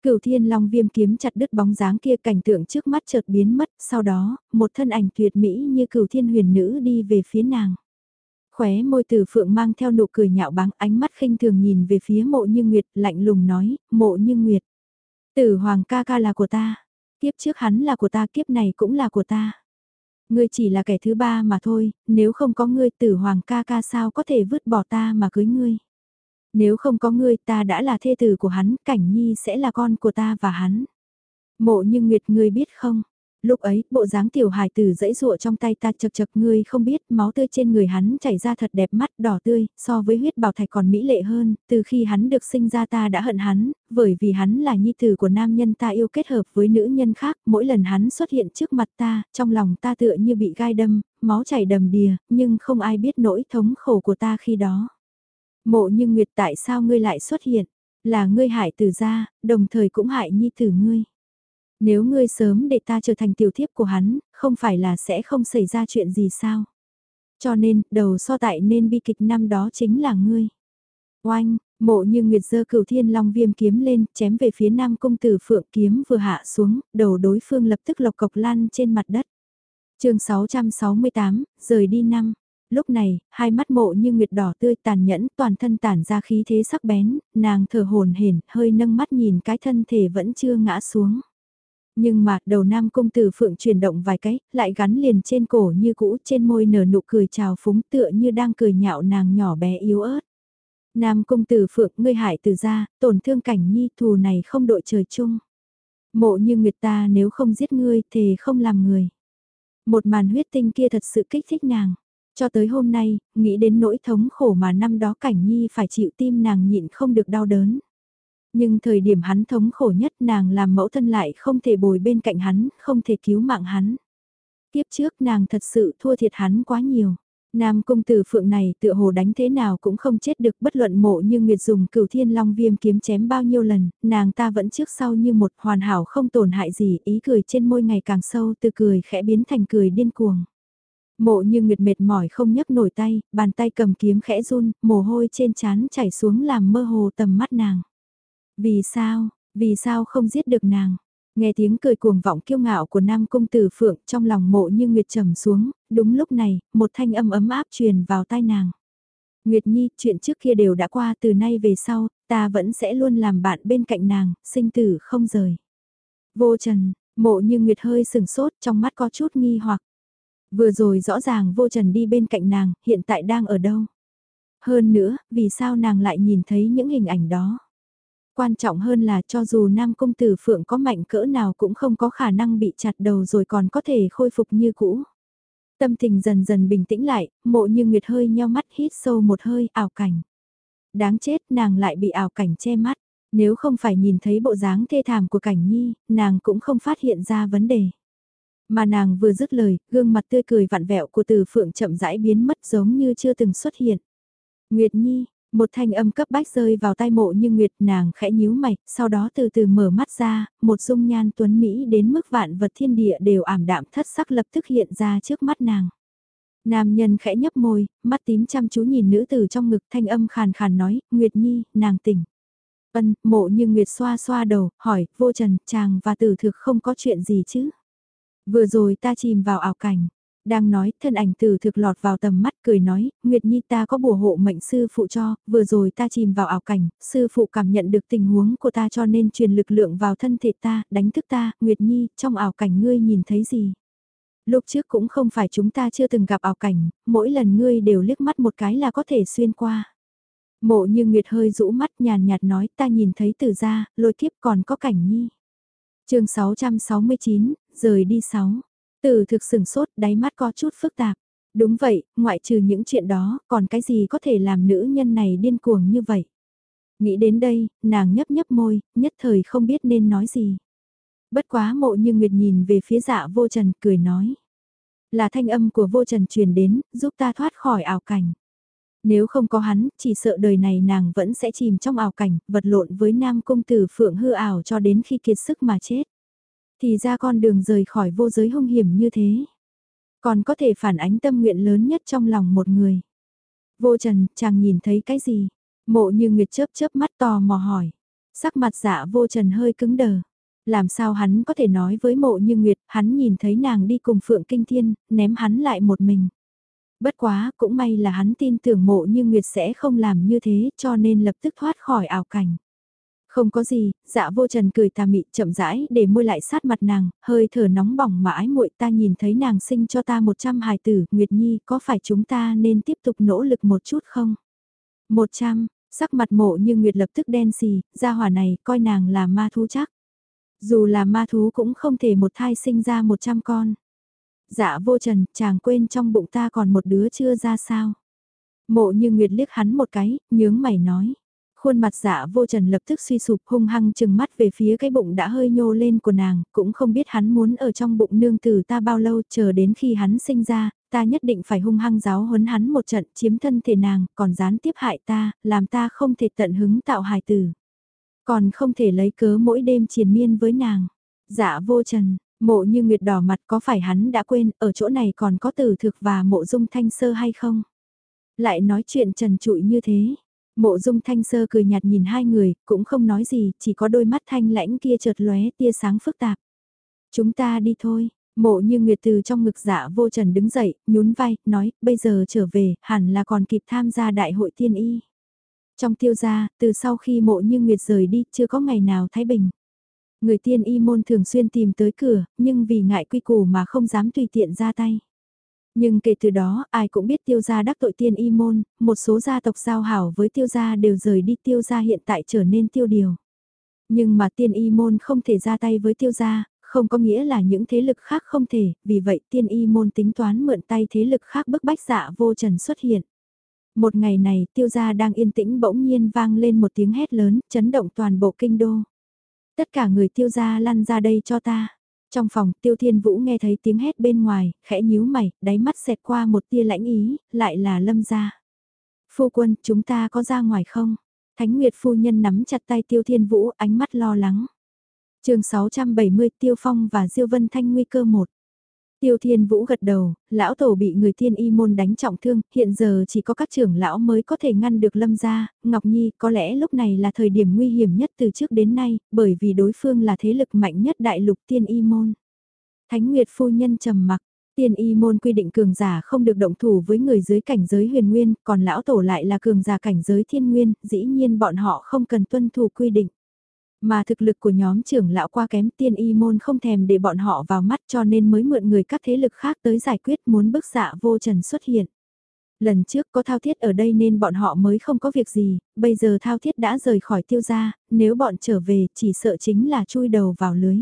Cửu thiên long viêm kiếm chặt đứt bóng dáng kia cảnh tượng trước mắt chợt biến mất, sau đó, một thân ảnh tuyệt mỹ như cửu thiên huyền nữ đi về phía nàng. Khóe môi tử phượng mang theo nụ cười nhạo báng ánh mắt khinh thường nhìn về phía mộ như nguyệt lạnh lùng nói, mộ như nguyệt. Tử hoàng ca ca là của ta Kiếp trước hắn là của ta kiếp này cũng là của ta. Ngươi chỉ là kẻ thứ ba mà thôi, nếu không có ngươi tử hoàng ca ca sao có thể vứt bỏ ta mà cưới ngươi. Nếu không có ngươi ta đã là thê tử của hắn, cảnh nhi sẽ là con của ta và hắn. Mộ như Nguyệt ngươi biết không, Lúc ấy, bộ dáng tiểu hài tử dãy rụa trong tay ta chật chật ngươi không biết, máu tươi trên người hắn chảy ra thật đẹp mắt, đỏ tươi, so với huyết bảo thạch còn mỹ lệ hơn, từ khi hắn được sinh ra ta đã hận hắn, bởi vì hắn là nhi tử của nam nhân ta yêu kết hợp với nữ nhân khác, mỗi lần hắn xuất hiện trước mặt ta, trong lòng ta tựa như bị gai đâm, máu chảy đầm đìa, nhưng không ai biết nỗi thống khổ của ta khi đó. Mộ như Nguyệt tại sao ngươi lại xuất hiện? Là ngươi hại tử ra, đồng thời cũng hại nhi tử ngươi. Nếu ngươi sớm để ta trở thành tiểu thiếp của hắn, không phải là sẽ không xảy ra chuyện gì sao? Cho nên, đầu so tại nên bi kịch năm đó chính là ngươi. Oanh, mộ như nguyệt dơ cửu thiên long viêm kiếm lên, chém về phía nam công tử phượng kiếm vừa hạ xuống, đầu đối phương lập tức lộc cộc lan trên mặt đất. chương 668, rời đi năm. Lúc này, hai mắt mộ như nguyệt đỏ tươi tàn nhẫn, toàn thân tản ra khí thế sắc bén, nàng thở hồn hển, hơi nâng mắt nhìn cái thân thể vẫn chưa ngã xuống. Nhưng mà đầu nam cung tử phượng chuyển động vài cái, lại gắn liền trên cổ như cũ trên môi nở nụ cười trào phúng tựa như đang cười nhạo nàng nhỏ bé yếu ớt. Nam cung tử phượng ngươi hại từ ra, tổn thương cảnh nhi thù này không đội trời chung. Mộ như nguyệt ta nếu không giết ngươi thì không làm người. Một màn huyết tinh kia thật sự kích thích nàng. Cho tới hôm nay, nghĩ đến nỗi thống khổ mà năm đó cảnh nhi phải chịu tim nàng nhịn không được đau đớn. Nhưng thời điểm hắn thống khổ nhất nàng làm mẫu thân lại không thể bồi bên cạnh hắn, không thể cứu mạng hắn. Tiếp trước nàng thật sự thua thiệt hắn quá nhiều. Nam cung tử phượng này tựa hồ đánh thế nào cũng không chết được bất luận mộ như Nguyệt dùng cửu thiên long viêm kiếm chém bao nhiêu lần, nàng ta vẫn trước sau như một hoàn hảo không tổn hại gì, ý cười trên môi ngày càng sâu từ cười khẽ biến thành cười điên cuồng. Mộ như Nguyệt mệt mỏi không nhấc nổi tay, bàn tay cầm kiếm khẽ run, mồ hôi trên trán chảy xuống làm mơ hồ tầm mắt nàng. Vì sao, vì sao không giết được nàng? Nghe tiếng cười cuồng vọng kiêu ngạo của Nam công Tử Phượng trong lòng mộ như Nguyệt trầm xuống, đúng lúc này, một thanh âm ấm áp truyền vào tai nàng. Nguyệt Nhi, chuyện trước kia đều đã qua từ nay về sau, ta vẫn sẽ luôn làm bạn bên cạnh nàng, sinh tử không rời. Vô Trần, mộ như Nguyệt hơi sừng sốt trong mắt có chút nghi hoặc. Vừa rồi rõ ràng vô Trần đi bên cạnh nàng, hiện tại đang ở đâu? Hơn nữa, vì sao nàng lại nhìn thấy những hình ảnh đó? Quan trọng hơn là cho dù Nam công Tử Phượng có mạnh cỡ nào cũng không có khả năng bị chặt đầu rồi còn có thể khôi phục như cũ. Tâm tình dần dần bình tĩnh lại, mộ như nguyệt hơi nheo mắt hít sâu một hơi ảo cảnh. Đáng chết nàng lại bị ảo cảnh che mắt, nếu không phải nhìn thấy bộ dáng thê thảm của cảnh nhi, nàng cũng không phát hiện ra vấn đề. Mà nàng vừa dứt lời, gương mặt tươi cười vặn vẹo của từ phượng chậm rãi biến mất giống như chưa từng xuất hiện. Nguyệt Nhi, một thanh âm cấp bách rơi vào tai mộ như Nguyệt nàng khẽ nhíu mày, sau đó từ từ mở mắt ra, một dung nhan tuấn Mỹ đến mức vạn vật thiên địa đều ảm đạm thất sắc lập tức hiện ra trước mắt nàng. Nam nhân khẽ nhấp môi, mắt tím chăm chú nhìn nữ tử trong ngực thanh âm khàn khàn nói, Nguyệt Nhi, nàng tỉnh. Ân, mộ như Nguyệt xoa xoa đầu, hỏi, vô trần, chàng và tử thực không có chuyện gì chứ? Vừa rồi ta chìm vào ảo cảnh. Đang nói, thân ảnh từ thực lọt vào tầm mắt cười nói, Nguyệt Nhi ta có bùa hộ mệnh sư phụ cho, vừa rồi ta chìm vào ảo cảnh, sư phụ cảm nhận được tình huống của ta cho nên truyền lực lượng vào thân thể ta, đánh thức ta, Nguyệt Nhi, trong ảo cảnh ngươi nhìn thấy gì? Lúc trước cũng không phải chúng ta chưa từng gặp ảo cảnh, mỗi lần ngươi đều liếc mắt một cái là có thể xuyên qua. Mộ như Nguyệt hơi rũ mắt nhàn nhạt nói ta nhìn thấy từ ra, lôi kiếp còn có cảnh nhi. chương 669, rời đi 6. Từ thực sừng sốt, đáy mắt có chút phức tạp. Đúng vậy, ngoại trừ những chuyện đó, còn cái gì có thể làm nữ nhân này điên cuồng như vậy? Nghĩ đến đây, nàng nhấp nhấp môi, nhất thời không biết nên nói gì. Bất quá mộ như Nguyệt nhìn về phía dạ vô trần, cười nói. Là thanh âm của vô trần truyền đến, giúp ta thoát khỏi ảo cảnh. Nếu không có hắn, chỉ sợ đời này nàng vẫn sẽ chìm trong ảo cảnh, vật lộn với nam công tử phượng hư ảo cho đến khi kiệt sức mà chết. Thì ra con đường rời khỏi vô giới hung hiểm như thế. Còn có thể phản ánh tâm nguyện lớn nhất trong lòng một người. Vô trần, chàng nhìn thấy cái gì? Mộ như nguyệt chớp chớp mắt to mò hỏi. Sắc mặt dạ vô trần hơi cứng đờ. Làm sao hắn có thể nói với mộ như nguyệt, hắn nhìn thấy nàng đi cùng phượng kinh thiên, ném hắn lại một mình. Bất quá, cũng may là hắn tin tưởng mộ như Nguyệt sẽ không làm như thế cho nên lập tức thoát khỏi ảo cảnh. Không có gì, dạ vô trần cười tà mị chậm rãi để môi lại sát mặt nàng, hơi thở nóng bỏng mà ái muội ta nhìn thấy nàng sinh cho ta 100 hài tử, Nguyệt Nhi có phải chúng ta nên tiếp tục nỗ lực một chút không? 100, sắc mặt mộ như Nguyệt lập tức đen xì, gia hỏa này coi nàng là ma thú chắc. Dù là ma thú cũng không thể một thai sinh ra 100 con. Dạ vô trần, chàng quên trong bụng ta còn một đứa chưa ra sao. Mộ như Nguyệt liếc hắn một cái, nhướng mày nói. Khuôn mặt dạ vô trần lập tức suy sụp hung hăng chừng mắt về phía cái bụng đã hơi nhô lên của nàng, cũng không biết hắn muốn ở trong bụng nương tử ta bao lâu chờ đến khi hắn sinh ra, ta nhất định phải hung hăng giáo huấn hắn một trận chiếm thân thể nàng, còn gián tiếp hại ta, làm ta không thể tận hứng tạo hài tử. Còn không thể lấy cớ mỗi đêm triền miên với nàng. Dạ vô trần, mộ như nguyệt đỏ mặt có phải hắn đã quên ở chỗ này còn có tử thực và mộ dung thanh sơ hay không? Lại nói chuyện trần trụi như thế, Mộ dung thanh sơ cười nhạt nhìn hai người, cũng không nói gì, chỉ có đôi mắt thanh lãnh kia chợt lóe tia sáng phức tạp. Chúng ta đi thôi, mộ như nguyệt từ trong ngực dạ vô trần đứng dậy, nhún vai, nói, bây giờ trở về, hẳn là còn kịp tham gia đại hội tiên y. Trong tiêu gia, từ sau khi mộ như nguyệt rời đi, chưa có ngày nào thái bình. Người tiên y môn thường xuyên tìm tới cửa, nhưng vì ngại quy củ mà không dám tùy tiện ra tay. Nhưng kể từ đó, ai cũng biết tiêu gia đắc tội tiên y môn, một số gia tộc giao hảo với tiêu gia đều rời đi tiêu gia hiện tại trở nên tiêu điều. Nhưng mà tiên y môn không thể ra tay với tiêu gia, không có nghĩa là những thế lực khác không thể, vì vậy tiên y môn tính toán mượn tay thế lực khác bức bách dạ vô trần xuất hiện. Một ngày này tiêu gia đang yên tĩnh bỗng nhiên vang lên một tiếng hét lớn, chấn động toàn bộ kinh đô. Tất cả người tiêu gia lăn ra đây cho ta. Trong phòng, Tiêu Thiên Vũ nghe thấy tiếng hét bên ngoài, khẽ nhíu mày, đáy mắt xẹt qua một tia lãnh ý, lại là lâm gia. Phu quân, chúng ta có ra ngoài không? Thánh Nguyệt phu nhân nắm chặt tay Tiêu Thiên Vũ, ánh mắt lo lắng. chương 670 Tiêu Phong và Diêu Vân Thanh nguy cơ một. Tiêu Thiên Vũ gật đầu, lão tổ bị người tiên y môn đánh trọng thương, hiện giờ chỉ có các trưởng lão mới có thể ngăn được lâm gia, Ngọc Nhi có lẽ lúc này là thời điểm nguy hiểm nhất từ trước đến nay, bởi vì đối phương là thế lực mạnh nhất đại lục tiên y môn. Thánh Nguyệt phu nhân trầm mặc, tiên y môn quy định cường giả không được động thủ với người dưới cảnh giới huyền nguyên, còn lão tổ lại là cường giả cảnh giới thiên nguyên, dĩ nhiên bọn họ không cần tuân thủ quy định. Mà thực lực của nhóm trưởng lão qua kém tiên y môn không thèm để bọn họ vào mắt cho nên mới mượn người các thế lực khác tới giải quyết muốn bức xạ vô trần xuất hiện. Lần trước có thao thiết ở đây nên bọn họ mới không có việc gì, bây giờ thao thiết đã rời khỏi tiêu gia, nếu bọn trở về chỉ sợ chính là chui đầu vào lưới.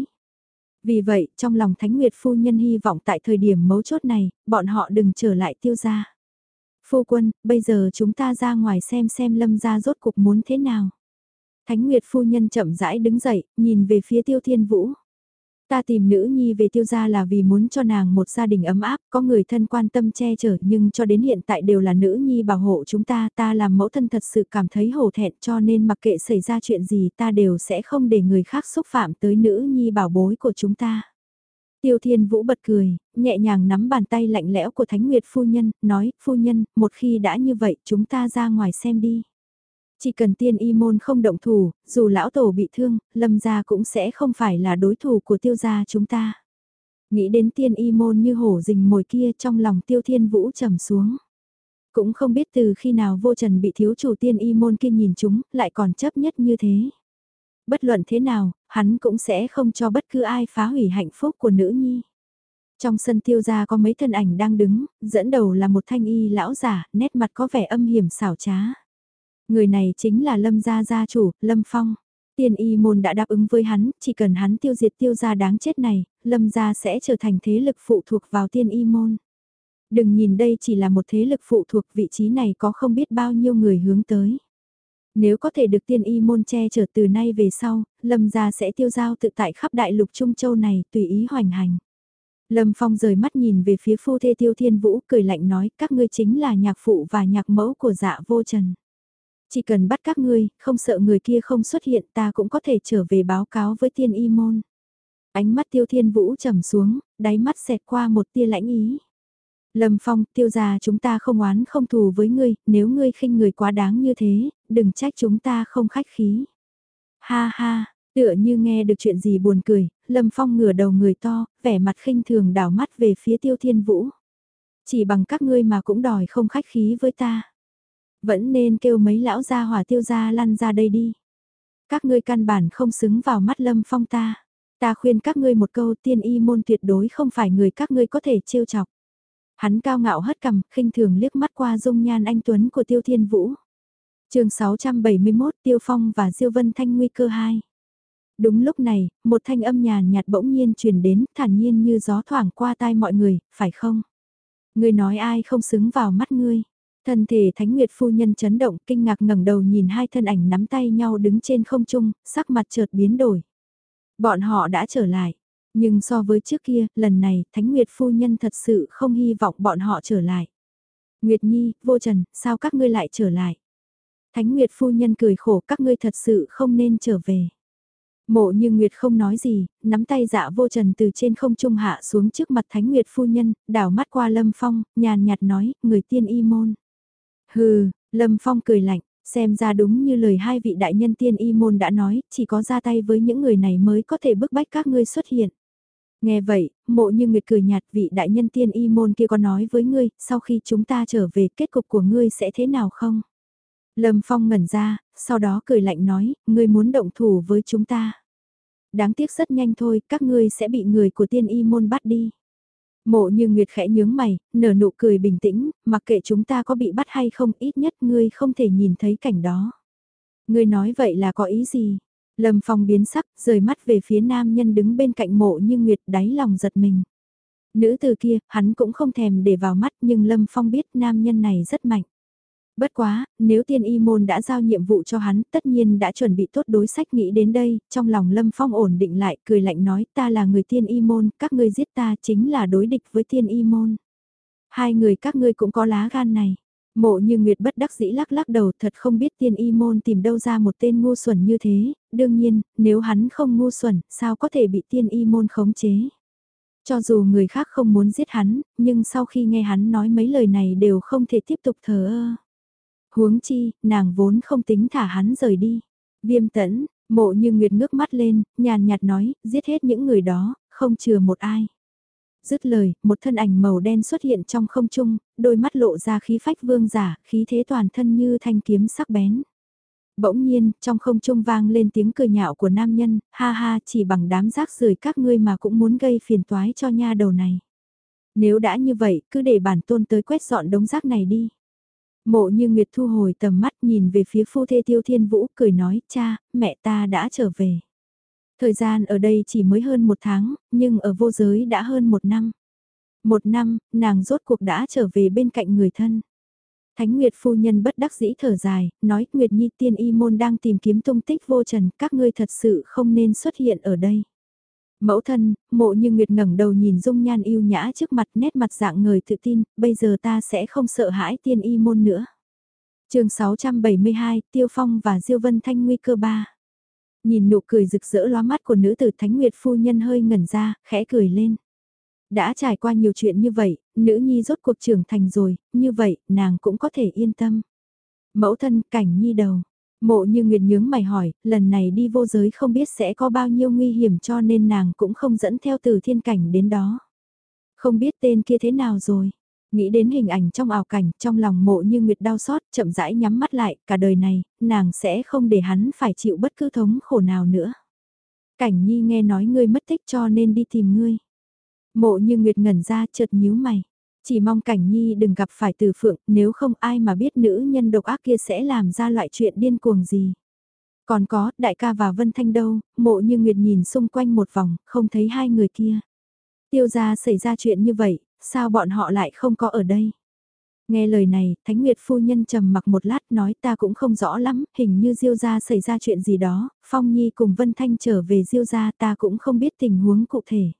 Vì vậy, trong lòng Thánh Nguyệt phu nhân hy vọng tại thời điểm mấu chốt này, bọn họ đừng trở lại tiêu gia. Phu quân, bây giờ chúng ta ra ngoài xem xem lâm gia rốt cục muốn thế nào. Thánh Nguyệt phu nhân chậm rãi đứng dậy, nhìn về phía tiêu thiên vũ. Ta tìm nữ nhi về tiêu gia là vì muốn cho nàng một gia đình ấm áp, có người thân quan tâm che chở nhưng cho đến hiện tại đều là nữ nhi bảo hộ chúng ta, ta làm mẫu thân thật sự cảm thấy hổ thẹn cho nên mặc kệ xảy ra chuyện gì ta đều sẽ không để người khác xúc phạm tới nữ nhi bảo bối của chúng ta. Tiêu Thiên Vũ bật cười, nhẹ nhàng nắm bàn tay lạnh lẽo của Thánh Nguyệt phu nhân, nói, phu nhân, một khi đã như vậy chúng ta ra ngoài xem đi. Chỉ cần tiên y môn không động thủ, dù lão tổ bị thương, lâm gia cũng sẽ không phải là đối thủ của tiêu gia chúng ta. Nghĩ đến tiên y môn như hổ rình mồi kia trong lòng tiêu thiên vũ trầm xuống. Cũng không biết từ khi nào vô trần bị thiếu chủ tiên y môn kia nhìn chúng, lại còn chấp nhất như thế. Bất luận thế nào, hắn cũng sẽ không cho bất cứ ai phá hủy hạnh phúc của nữ nhi. Trong sân tiêu gia có mấy thân ảnh đang đứng, dẫn đầu là một thanh y lão giả, nét mặt có vẻ âm hiểm xảo trá. Người này chính là Lâm gia gia chủ, Lâm Phong. Tiên y môn đã đáp ứng với hắn, chỉ cần hắn tiêu diệt tiêu gia đáng chết này, Lâm gia sẽ trở thành thế lực phụ thuộc vào tiên y môn. Đừng nhìn đây chỉ là một thế lực phụ thuộc vị trí này có không biết bao nhiêu người hướng tới. Nếu có thể được tiên y môn che chở từ nay về sau, Lâm gia sẽ tiêu giao tự tại khắp đại lục Trung Châu này tùy ý hoành hành. Lâm Phong rời mắt nhìn về phía phu thê tiêu thiên vũ cười lạnh nói các ngươi chính là nhạc phụ và nhạc mẫu của dạ vô trần. Chỉ cần bắt các ngươi, không sợ người kia không xuất hiện ta cũng có thể trở về báo cáo với tiên y môn. Ánh mắt tiêu thiên vũ trầm xuống, đáy mắt xẹt qua một tia lãnh ý. Lâm Phong, tiêu gia chúng ta không oán không thù với ngươi, nếu ngươi khinh người quá đáng như thế, đừng trách chúng ta không khách khí. Ha ha, tựa như nghe được chuyện gì buồn cười, Lâm Phong ngửa đầu người to, vẻ mặt khinh thường đảo mắt về phía tiêu thiên vũ. Chỉ bằng các ngươi mà cũng đòi không khách khí với ta. Vẫn nên kêu mấy lão gia hỏa tiêu gia lăn ra đây đi. Các ngươi căn bản không xứng vào mắt lâm phong ta. Ta khuyên các ngươi một câu tiên y môn tuyệt đối không phải người các ngươi có thể trêu chọc. Hắn cao ngạo hất cằm, khinh thường liếc mắt qua dung nhan anh Tuấn của Tiêu Thiên Vũ. chương 671 Tiêu Phong và Diêu Vân Thanh nguy cơ 2. Đúng lúc này, một thanh âm nhàn nhạt bỗng nhiên truyền đến, thản nhiên như gió thoảng qua tai mọi người, phải không? Ngươi nói ai không xứng vào mắt ngươi? Thân thể Thánh Nguyệt phu nhân chấn động, kinh ngạc ngẩng đầu nhìn hai thân ảnh nắm tay nhau đứng trên không trung, sắc mặt chợt biến đổi. Bọn họ đã trở lại, nhưng so với trước kia, lần này, Thánh Nguyệt phu nhân thật sự không hy vọng bọn họ trở lại. Nguyệt Nhi, Vô Trần, sao các ngươi lại trở lại? Thánh Nguyệt phu nhân cười khổ các ngươi thật sự không nên trở về. Mộ như Nguyệt không nói gì, nắm tay dạ vô trần từ trên không trung hạ xuống trước mặt Thánh Nguyệt phu nhân, đảo mắt qua Lâm Phong, nhàn nhạt nói, người tiên y môn. Hừ, Lâm Phong cười lạnh, xem ra đúng như lời hai vị đại nhân tiên y môn đã nói, chỉ có ra tay với những người này mới có thể bức bách các ngươi xuất hiện. Nghe vậy, mộ như Nguyệt cười nhạt vị đại nhân tiên y môn kia có nói với ngươi, sau khi chúng ta trở về kết cục của ngươi sẽ thế nào không? Lâm Phong ngẩn ra, sau đó cười lạnh nói, ngươi muốn động thủ với chúng ta. Đáng tiếc rất nhanh thôi, các ngươi sẽ bị người của tiên y môn bắt đi. Mộ như Nguyệt khẽ nhướng mày, nở nụ cười bình tĩnh, mặc kệ chúng ta có bị bắt hay không ít nhất ngươi không thể nhìn thấy cảnh đó. Ngươi nói vậy là có ý gì? Lâm Phong biến sắc, rời mắt về phía nam nhân đứng bên cạnh mộ như Nguyệt đáy lòng giật mình. Nữ từ kia, hắn cũng không thèm để vào mắt nhưng Lâm Phong biết nam nhân này rất mạnh. Bất quá, nếu tiên y môn đã giao nhiệm vụ cho hắn, tất nhiên đã chuẩn bị tốt đối sách nghĩ đến đây, trong lòng Lâm Phong ổn định lại, cười lạnh nói ta là người tiên y môn, các ngươi giết ta chính là đối địch với tiên y môn. Hai người các ngươi cũng có lá gan này. Mộ như Nguyệt bất đắc dĩ lắc lắc đầu thật không biết tiên y môn tìm đâu ra một tên ngu xuẩn như thế, đương nhiên, nếu hắn không ngu xuẩn, sao có thể bị tiên y môn khống chế. Cho dù người khác không muốn giết hắn, nhưng sau khi nghe hắn nói mấy lời này đều không thể tiếp tục thờ ơ. Huống chi, nàng vốn không tính thả hắn rời đi. Viêm tẫn, mộ như Nguyệt ngước mắt lên, nhàn nhạt nói, giết hết những người đó, không chừa một ai. Dứt lời, một thân ảnh màu đen xuất hiện trong không trung, đôi mắt lộ ra khí phách vương giả, khí thế toàn thân như thanh kiếm sắc bén. Bỗng nhiên, trong không trung vang lên tiếng cười nhạo của nam nhân, ha ha chỉ bằng đám rác rưởi các ngươi mà cũng muốn gây phiền toái cho nha đầu này. Nếu đã như vậy, cứ để bản tôn tới quét dọn đống rác này đi. Mộ như Nguyệt thu hồi tầm mắt nhìn về phía phu thê tiêu thiên vũ cười nói cha, mẹ ta đã trở về. Thời gian ở đây chỉ mới hơn một tháng, nhưng ở vô giới đã hơn một năm. Một năm, nàng rốt cuộc đã trở về bên cạnh người thân. Thánh Nguyệt phu nhân bất đắc dĩ thở dài, nói Nguyệt Nhi tiên y môn đang tìm kiếm tung tích vô trần, các ngươi thật sự không nên xuất hiện ở đây. Mẫu thân, mộ như Nguyệt ngẩng đầu nhìn dung nhan yêu nhã trước mặt nét mặt dạng người tự tin, bây giờ ta sẽ không sợ hãi tiên y môn nữa. chương 672, Tiêu Phong và Diêu Vân Thanh nguy cơ ba. Nhìn nụ cười rực rỡ loa mắt của nữ tử Thánh Nguyệt phu nhân hơi ngẩn ra, khẽ cười lên. Đã trải qua nhiều chuyện như vậy, nữ nhi rốt cuộc trưởng thành rồi, như vậy, nàng cũng có thể yên tâm. Mẫu thân cảnh nhi đầu. Mộ như Nguyệt nhướng mày hỏi, lần này đi vô giới không biết sẽ có bao nhiêu nguy hiểm cho nên nàng cũng không dẫn theo từ thiên cảnh đến đó. Không biết tên kia thế nào rồi. Nghĩ đến hình ảnh trong ảo cảnh, trong lòng mộ như Nguyệt đau xót, chậm rãi nhắm mắt lại, cả đời này, nàng sẽ không để hắn phải chịu bất cứ thống khổ nào nữa. Cảnh nhi nghe nói ngươi mất tích cho nên đi tìm ngươi. Mộ như Nguyệt ngẩn ra chợt nhíu mày. Chỉ mong cảnh nhi đừng gặp phải từ phượng, nếu không ai mà biết nữ nhân độc ác kia sẽ làm ra loại chuyện điên cuồng gì. Còn có, đại ca và Vân Thanh đâu, mộ như Nguyệt nhìn xung quanh một vòng, không thấy hai người kia. Tiêu gia xảy ra chuyện như vậy, sao bọn họ lại không có ở đây? Nghe lời này, Thánh Nguyệt phu nhân trầm mặc một lát nói ta cũng không rõ lắm, hình như Diêu gia xảy ra chuyện gì đó, Phong Nhi cùng Vân Thanh trở về Diêu gia ta cũng không biết tình huống cụ thể.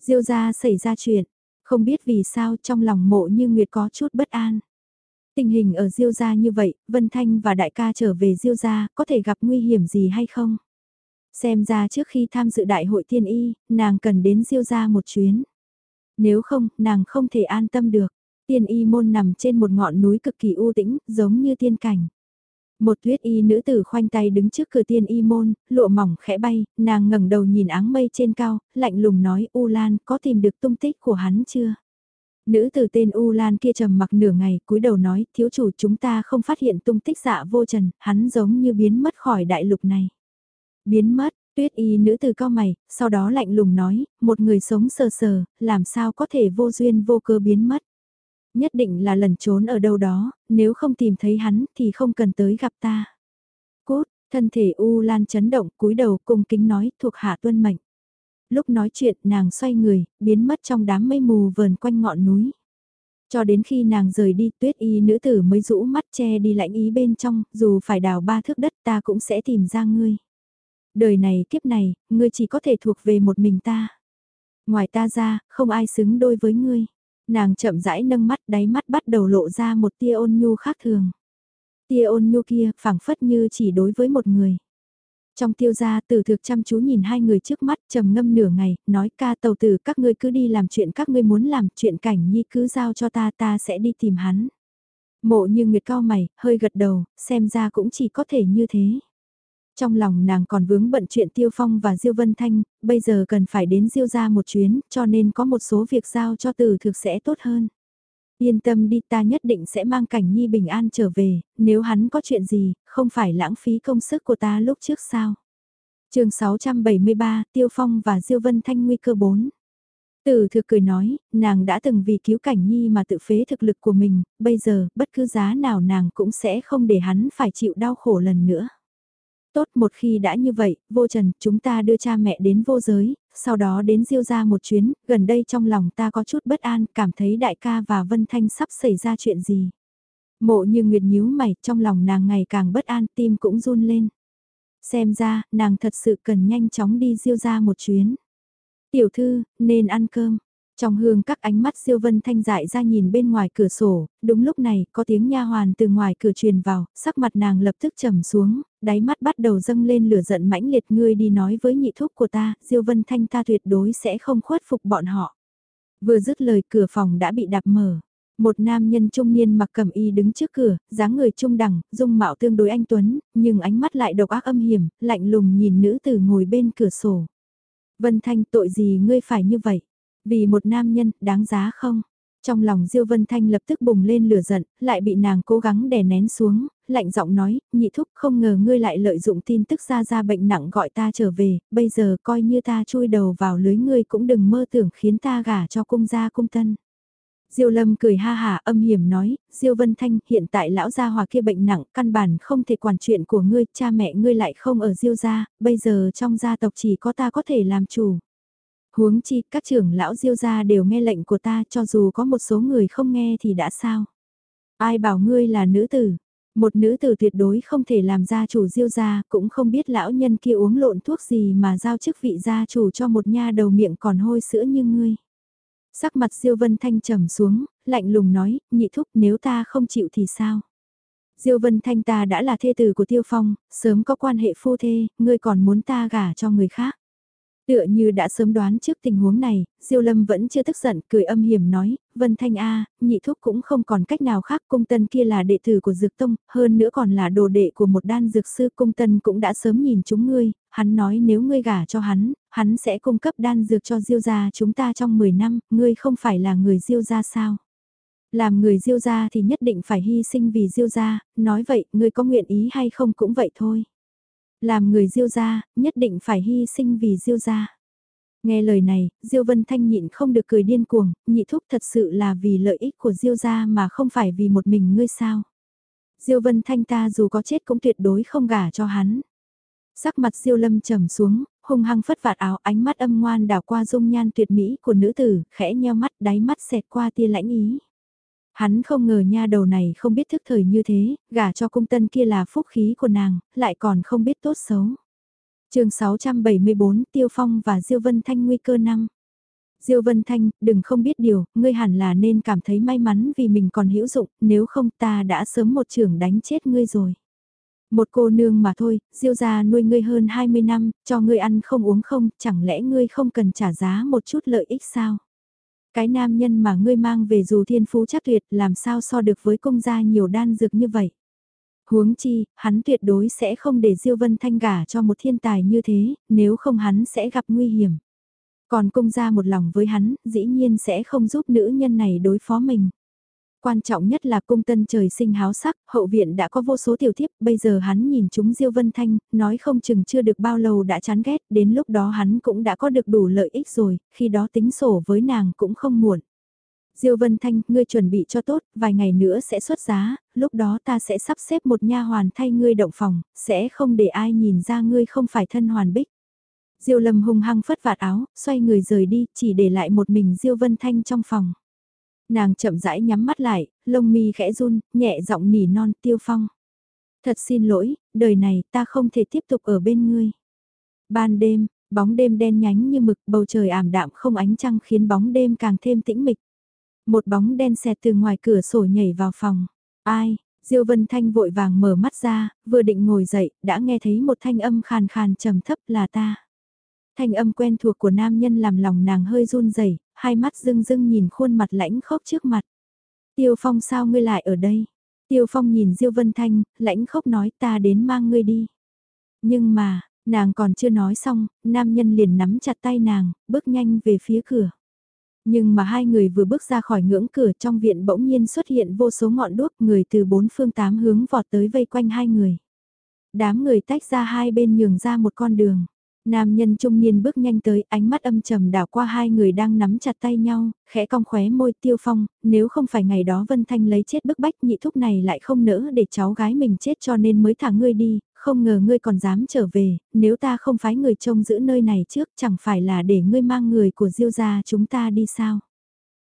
Diêu gia xảy ra chuyện, không biết vì sao trong lòng mộ như Nguyệt có chút bất an. Tình hình ở Diêu gia như vậy, Vân Thanh và đại ca trở về Diêu gia, có thể gặp nguy hiểm gì hay không? Xem ra trước khi tham dự đại hội tiên y, nàng cần đến Diêu gia một chuyến. Nếu không, nàng không thể an tâm được. Tiên y môn nằm trên một ngọn núi cực kỳ u tĩnh, giống như tiên cảnh. Một tuyết y nữ tử khoanh tay đứng trước cửa tiên y môn, lụa mỏng khẽ bay, nàng ngẩng đầu nhìn áng mây trên cao, lạnh lùng nói U Lan có tìm được tung tích của hắn chưa? Nữ tử tên U Lan kia trầm mặc nửa ngày, cúi đầu nói, thiếu chủ chúng ta không phát hiện tung tích dạ vô trần, hắn giống như biến mất khỏi đại lục này. Biến mất, tuyết y nữ tử cao mày, sau đó lạnh lùng nói, một người sống sờ sờ, làm sao có thể vô duyên vô cơ biến mất nhất định là lần trốn ở đâu đó, nếu không tìm thấy hắn thì không cần tới gặp ta. Cốt, thân thể U Lan chấn động cúi đầu cung kính nói thuộc hạ tuân mệnh. Lúc nói chuyện nàng xoay người, biến mất trong đám mây mù vờn quanh ngọn núi. Cho đến khi nàng rời đi tuyết y nữ tử mới rũ mắt che đi lạnh ý bên trong, dù phải đào ba thước đất ta cũng sẽ tìm ra ngươi. Đời này kiếp này, ngươi chỉ có thể thuộc về một mình ta. Ngoài ta ra, không ai xứng đôi với ngươi. Nàng chậm rãi nâng mắt đáy mắt bắt đầu lộ ra một tia ôn nhu khác thường. Tia ôn nhu kia phảng phất như chỉ đối với một người. Trong tiêu gia tử thực chăm chú nhìn hai người trước mắt trầm ngâm nửa ngày, nói ca tàu tử các ngươi cứ đi làm chuyện các ngươi muốn làm, chuyện cảnh nhi cứ giao cho ta ta sẽ đi tìm hắn. Mộ như nguyệt cao mày, hơi gật đầu, xem ra cũng chỉ có thể như thế. Trong lòng nàng còn vướng bận chuyện Tiêu Phong và Diêu Vân Thanh, bây giờ cần phải đến Diêu ra một chuyến, cho nên có một số việc giao cho từ thực sẽ tốt hơn. Yên tâm đi ta nhất định sẽ mang cảnh nhi bình an trở về, nếu hắn có chuyện gì, không phải lãng phí công sức của ta lúc trước sao. chương 673, Tiêu Phong và Diêu Vân Thanh nguy cơ 4. Từ thực cười nói, nàng đã từng vì cứu cảnh nhi mà tự phế thực lực của mình, bây giờ, bất cứ giá nào nàng cũng sẽ không để hắn phải chịu đau khổ lần nữa. Tốt một khi đã như vậy, vô trần, chúng ta đưa cha mẹ đến vô giới, sau đó đến diêu ra một chuyến, gần đây trong lòng ta có chút bất an, cảm thấy đại ca và Vân Thanh sắp xảy ra chuyện gì. Mộ như Nguyệt nhíu mày, trong lòng nàng ngày càng bất an, tim cũng run lên. Xem ra, nàng thật sự cần nhanh chóng đi diêu ra một chuyến. Tiểu thư, nên ăn cơm. Trong hương các ánh mắt siêu vân thanh dại ra nhìn bên ngoài cửa sổ, đúng lúc này có tiếng nha hoàn từ ngoài cửa truyền vào, sắc mặt nàng lập tức trầm xuống, đáy mắt bắt đầu dâng lên lửa giận mãnh liệt ngươi đi nói với nhị thúc của ta, siêu vân thanh ta tuyệt đối sẽ không khuất phục bọn họ. Vừa dứt lời cửa phòng đã bị đạp mở. Một nam nhân trung niên mặc cẩm y đứng trước cửa, dáng người trung đẳng, dung mạo tương đối anh Tuấn, nhưng ánh mắt lại độc ác âm hiểm, lạnh lùng nhìn nữ tử ngồi bên cửa sổ. Vân Thanh tội gì ngươi phải như vậy? Vì một nam nhân, đáng giá không? Trong lòng Diêu Vân Thanh lập tức bùng lên lửa giận, lại bị nàng cố gắng đè nén xuống, lạnh giọng nói, nhị thúc không ngờ ngươi lại lợi dụng tin tức ra ra bệnh nặng gọi ta trở về, bây giờ coi như ta chui đầu vào lưới ngươi cũng đừng mơ tưởng khiến ta gả cho cung gia cung tân. Diêu Lâm cười ha hà âm hiểm nói, Diêu Vân Thanh, hiện tại lão gia hòa kia bệnh nặng, căn bản không thể quản chuyện của ngươi, cha mẹ ngươi lại không ở Diêu gia, bây giờ trong gia tộc chỉ có ta có thể làm chủ. Huống chi, các trưởng lão Diêu gia đều nghe lệnh của ta, cho dù có một số người không nghe thì đã sao? Ai bảo ngươi là nữ tử? Một nữ tử tuyệt đối không thể làm gia chủ Diêu gia, cũng không biết lão nhân kia uống lộn thuốc gì mà giao chức vị gia chủ cho một nha đầu miệng còn hôi sữa như ngươi. Sắc mặt Diêu Vân Thanh trầm xuống, lạnh lùng nói, nhị thúc nếu ta không chịu thì sao? Diêu Vân Thanh ta đã là thê tử của Tiêu Phong, sớm có quan hệ phu thê, ngươi còn muốn ta gả cho người khác. Tựa như đã sớm đoán trước tình huống này, Diêu Lâm vẫn chưa tức giận, cười âm hiểm nói, Vân Thanh A, nhị thúc cũng không còn cách nào khác, cung tân kia là đệ tử của Dược Tông, hơn nữa còn là đồ đệ của một đan dược sư, cung tân cũng đã sớm nhìn chúng ngươi, hắn nói nếu ngươi gả cho hắn, hắn sẽ cung cấp đan dược cho Diêu gia chúng ta trong 10 năm, ngươi không phải là người Diêu gia sao? Làm người Diêu gia thì nhất định phải hy sinh vì Diêu gia, nói vậy, ngươi có nguyện ý hay không cũng vậy thôi. Làm người Diêu gia, nhất định phải hy sinh vì Diêu gia. Nghe lời này, Diêu Vân Thanh nhịn không được cười điên cuồng, nhị thúc thật sự là vì lợi ích của Diêu gia mà không phải vì một mình ngươi sao. Diêu Vân Thanh ta dù có chết cũng tuyệt đối không gả cho hắn. Sắc mặt Diêu Lâm trầm xuống, hung hăng phất vạt áo ánh mắt âm ngoan đảo qua dung nhan tuyệt mỹ của nữ tử, khẽ nheo mắt đáy mắt xẹt qua tia lãnh ý. Hắn không ngờ nha đầu này không biết thức thời như thế, gả cho cung tân kia là phúc khí của nàng, lại còn không biết tốt xấu. chương 674 Tiêu Phong và Diêu Vân Thanh nguy cơ năm. Diêu Vân Thanh, đừng không biết điều, ngươi hẳn là nên cảm thấy may mắn vì mình còn hữu dụng, nếu không ta đã sớm một trưởng đánh chết ngươi rồi. Một cô nương mà thôi, Diêu gia nuôi ngươi hơn 20 năm, cho ngươi ăn không uống không, chẳng lẽ ngươi không cần trả giá một chút lợi ích sao? Cái nam nhân mà ngươi mang về dù thiên phú chắc tuyệt làm sao so được với công gia nhiều đan dược như vậy. Huống chi, hắn tuyệt đối sẽ không để Diêu Vân Thanh gả cho một thiên tài như thế, nếu không hắn sẽ gặp nguy hiểm. Còn công gia một lòng với hắn, dĩ nhiên sẽ không giúp nữ nhân này đối phó mình. Quan trọng nhất là cung tân trời sinh háo sắc, hậu viện đã có vô số tiểu thiếp, bây giờ hắn nhìn chúng Diêu Vân Thanh, nói không chừng chưa được bao lâu đã chán ghét, đến lúc đó hắn cũng đã có được đủ lợi ích rồi, khi đó tính sổ với nàng cũng không muộn. Diêu Vân Thanh, ngươi chuẩn bị cho tốt, vài ngày nữa sẽ xuất giá, lúc đó ta sẽ sắp xếp một nha hoàn thay ngươi động phòng, sẽ không để ai nhìn ra ngươi không phải thân hoàn bích. Diêu Lâm hung hăng phất vạt áo, xoay người rời đi, chỉ để lại một mình Diêu Vân Thanh trong phòng. Nàng chậm rãi nhắm mắt lại, lông mi khẽ run, nhẹ giọng nỉ non tiêu phong. Thật xin lỗi, đời này ta không thể tiếp tục ở bên ngươi. Ban đêm, bóng đêm đen nhánh như mực bầu trời ảm đạm không ánh trăng khiến bóng đêm càng thêm tĩnh mịch. Một bóng đen xẹt từ ngoài cửa sổ nhảy vào phòng. Ai? Diêu Vân Thanh vội vàng mở mắt ra, vừa định ngồi dậy, đã nghe thấy một thanh âm khàn khàn trầm thấp là ta. Thanh âm quen thuộc của nam nhân làm lòng nàng hơi run rẩy, hai mắt rưng rưng nhìn khuôn mặt lãnh khốc trước mặt. Tiêu Phong sao ngươi lại ở đây? Tiêu Phong nhìn Diêu Vân Thanh, lãnh khốc nói ta đến mang ngươi đi. Nhưng mà, nàng còn chưa nói xong, nam nhân liền nắm chặt tay nàng, bước nhanh về phía cửa. Nhưng mà hai người vừa bước ra khỏi ngưỡng cửa trong viện bỗng nhiên xuất hiện vô số ngọn đuốc người từ bốn phương tám hướng vọt tới vây quanh hai người. Đám người tách ra hai bên nhường ra một con đường. Nam nhân trung niên bước nhanh tới, ánh mắt âm trầm đảo qua hai người đang nắm chặt tay nhau, khẽ cong khóe môi tiêu phong, nếu không phải ngày đó Vân Thanh lấy chết bức bách nhị thúc này lại không nỡ để cháu gái mình chết cho nên mới thả ngươi đi, không ngờ ngươi còn dám trở về, nếu ta không phái người trông giữ nơi này trước chẳng phải là để ngươi mang người của Diêu gia chúng ta đi sao.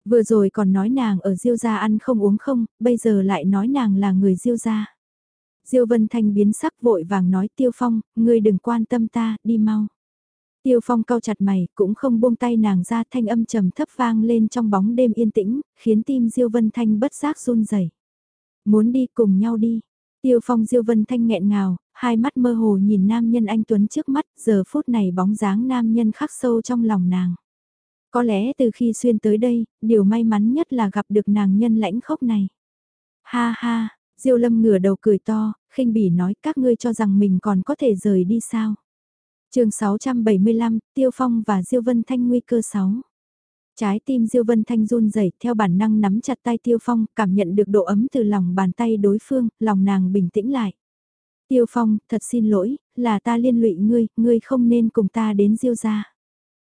Vừa rồi còn nói nàng ở Diêu gia ăn không uống không, bây giờ lại nói nàng là người Diêu gia. Diêu Vân Thanh biến sắc vội vàng nói Tiêu Phong, ngươi đừng quan tâm ta, đi mau. Tiêu Phong cau chặt mày, cũng không buông tay nàng ra thanh âm trầm thấp vang lên trong bóng đêm yên tĩnh, khiến tim Diêu Vân Thanh bất giác run rẩy. Muốn đi cùng nhau đi. Tiêu Phong Diêu Vân Thanh nghẹn ngào, hai mắt mơ hồ nhìn nam nhân anh Tuấn trước mắt, giờ phút này bóng dáng nam nhân khắc sâu trong lòng nàng. Có lẽ từ khi xuyên tới đây, điều may mắn nhất là gặp được nàng nhân lãnh khốc này. Ha ha, Diêu Lâm ngửa đầu cười to, khinh bỉ nói các ngươi cho rằng mình còn có thể rời đi sao. chương 675, Tiêu Phong và Diêu Vân Thanh nguy cơ 6. Trái tim Diêu Vân Thanh run rẩy theo bản năng nắm chặt tay Tiêu Phong, cảm nhận được độ ấm từ lòng bàn tay đối phương, lòng nàng bình tĩnh lại. Tiêu Phong, thật xin lỗi, là ta liên lụy ngươi, ngươi không nên cùng ta đến Diêu gia.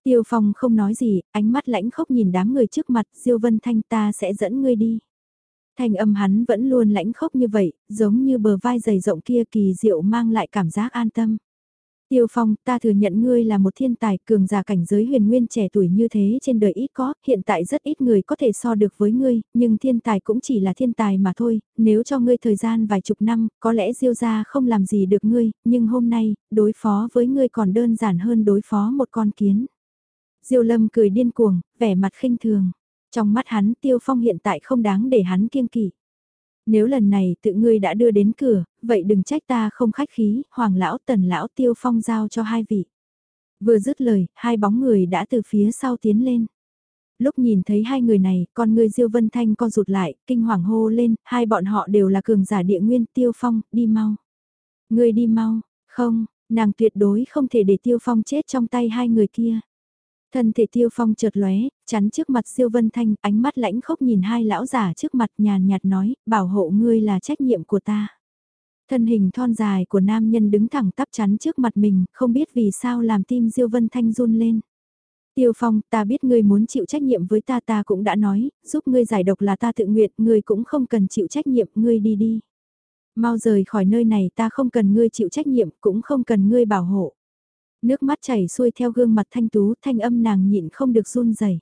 Tiêu Phong không nói gì, ánh mắt lãnh khốc nhìn đám người trước mặt, Diêu Vân Thanh ta sẽ dẫn ngươi đi. Thanh âm hắn vẫn luôn lãnh khốc như vậy, giống như bờ vai dày rộng kia kỳ diệu mang lại cảm giác an tâm. Tiêu Phong, ta thừa nhận ngươi là một thiên tài cường giả cảnh giới huyền nguyên trẻ tuổi như thế trên đời ít có, hiện tại rất ít người có thể so được với ngươi, nhưng thiên tài cũng chỉ là thiên tài mà thôi, nếu cho ngươi thời gian vài chục năm, có lẽ diêu gia không làm gì được ngươi, nhưng hôm nay, đối phó với ngươi còn đơn giản hơn đối phó một con kiến. Diêu Lâm cười điên cuồng, vẻ mặt khinh thường. Trong mắt hắn Tiêu Phong hiện tại không đáng để hắn kiêng kỵ. Nếu lần này tự ngươi đã đưa đến cửa, vậy đừng trách ta không khách khí, hoàng lão tần lão tiêu phong giao cho hai vị. Vừa dứt lời, hai bóng người đã từ phía sau tiến lên. Lúc nhìn thấy hai người này, con người Diêu Vân Thanh con rụt lại, kinh hoàng hô lên, hai bọn họ đều là cường giả địa nguyên tiêu phong, đi mau. Ngươi đi mau, không, nàng tuyệt đối không thể để tiêu phong chết trong tay hai người kia. Thân thể tiêu phong chợt lóe, chắn trước mặt siêu vân thanh, ánh mắt lãnh khốc nhìn hai lão giả trước mặt nhàn nhạt nói, bảo hộ ngươi là trách nhiệm của ta. Thân hình thon dài của nam nhân đứng thẳng tắp chắn trước mặt mình, không biết vì sao làm tim Diêu Vân Thanh run lên. Tiêu Phong, ta biết ngươi muốn chịu trách nhiệm với ta ta cũng đã nói, giúp ngươi giải độc là ta tự nguyện, ngươi cũng không cần chịu trách nhiệm, ngươi đi đi. Mau rời khỏi nơi này ta không cần ngươi chịu trách nhiệm, cũng không cần ngươi bảo hộ. Nước mắt chảy xuôi theo gương mặt thanh tú, thanh âm nàng nhịn không được run rẩy.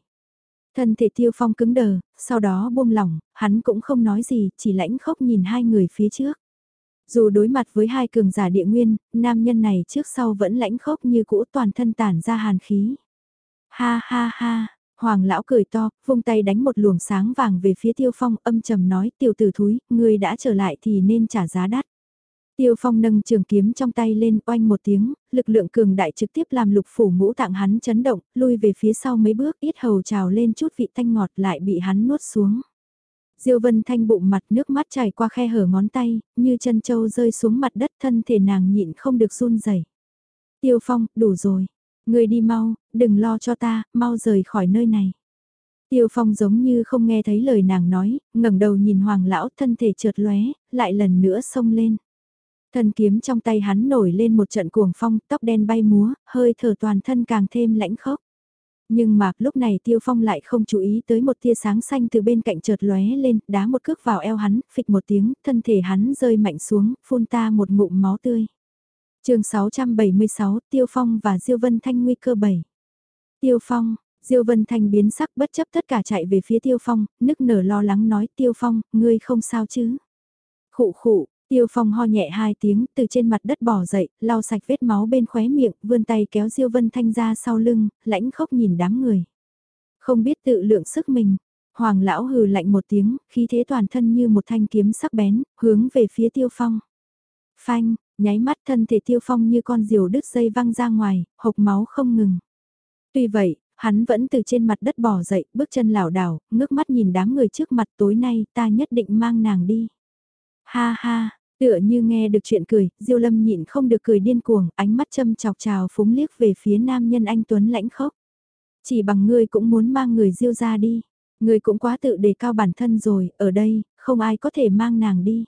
Thân thể tiêu phong cứng đờ, sau đó buông lỏng, hắn cũng không nói gì, chỉ lãnh khốc nhìn hai người phía trước. Dù đối mặt với hai cường giả địa nguyên, nam nhân này trước sau vẫn lãnh khốc như cũ toàn thân tản ra hàn khí. Ha ha ha, hoàng lão cười to, vung tay đánh một luồng sáng vàng về phía tiêu phong âm trầm nói tiểu tử thúi, người đã trở lại thì nên trả giá đắt. Tiêu Phong nâng trường kiếm trong tay lên oanh một tiếng, lực lượng cường đại trực tiếp làm lục phủ ngũ tạng hắn chấn động, lui về phía sau mấy bước ít hầu trào lên chút vị thanh ngọt lại bị hắn nuốt xuống. Diêu Vân Thanh bụng mặt nước mắt chảy qua khe hở ngón tay, như chân châu rơi xuống mặt đất thân thể nàng nhịn không được run rẩy. Tiêu Phong, đủ rồi. Người đi mau, đừng lo cho ta, mau rời khỏi nơi này. Tiêu Phong giống như không nghe thấy lời nàng nói, ngẩng đầu nhìn Hoàng lão thân thể trượt lóe, lại lần nữa xông lên. Thân kiếm trong tay hắn nổi lên một trận cuồng phong, tóc đen bay múa, hơi thở toàn thân càng thêm lãnh khốc. Nhưng mà lúc này Tiêu Phong lại không chú ý tới một tia sáng xanh từ bên cạnh chợt lóe lên, đá một cước vào eo hắn, phịch một tiếng, thân thể hắn rơi mạnh xuống, phun ta một ngụm máu tươi. chương 676, Tiêu Phong và Diêu Vân Thanh nguy cơ 7. Tiêu Phong, Diêu Vân Thanh biến sắc bất chấp tất cả chạy về phía Tiêu Phong, nức nở lo lắng nói Tiêu Phong, ngươi không sao chứ. Khụ khụ, Tiêu Phong ho nhẹ hai tiếng, từ trên mặt đất bỏ dậy, lau sạch vết máu bên khóe miệng, vươn tay kéo Diêu Vân Thanh ra sau lưng, lãnh khốc nhìn đám người. Không biết tự lượng sức mình, Hoàng lão hừ lạnh một tiếng, khí thế toàn thân như một thanh kiếm sắc bén, hướng về phía Tiêu Phong. Phanh, nháy mắt thân thể Tiêu Phong như con diều đứt dây văng ra ngoài, hộc máu không ngừng. Tuy vậy, hắn vẫn từ trên mặt đất bỏ dậy, bước chân lảo đảo, ngước mắt nhìn đám người trước mặt tối nay ta nhất định mang nàng đi. Ha ha, tựa như nghe được chuyện cười, Diêu Lâm nhịn không được cười điên cuồng, ánh mắt châm chọc trào phúng liếc về phía nam nhân anh Tuấn lãnh khốc. Chỉ bằng ngươi cũng muốn mang người Diêu ra đi. Ngươi cũng quá tự đề cao bản thân rồi, ở đây, không ai có thể mang nàng đi.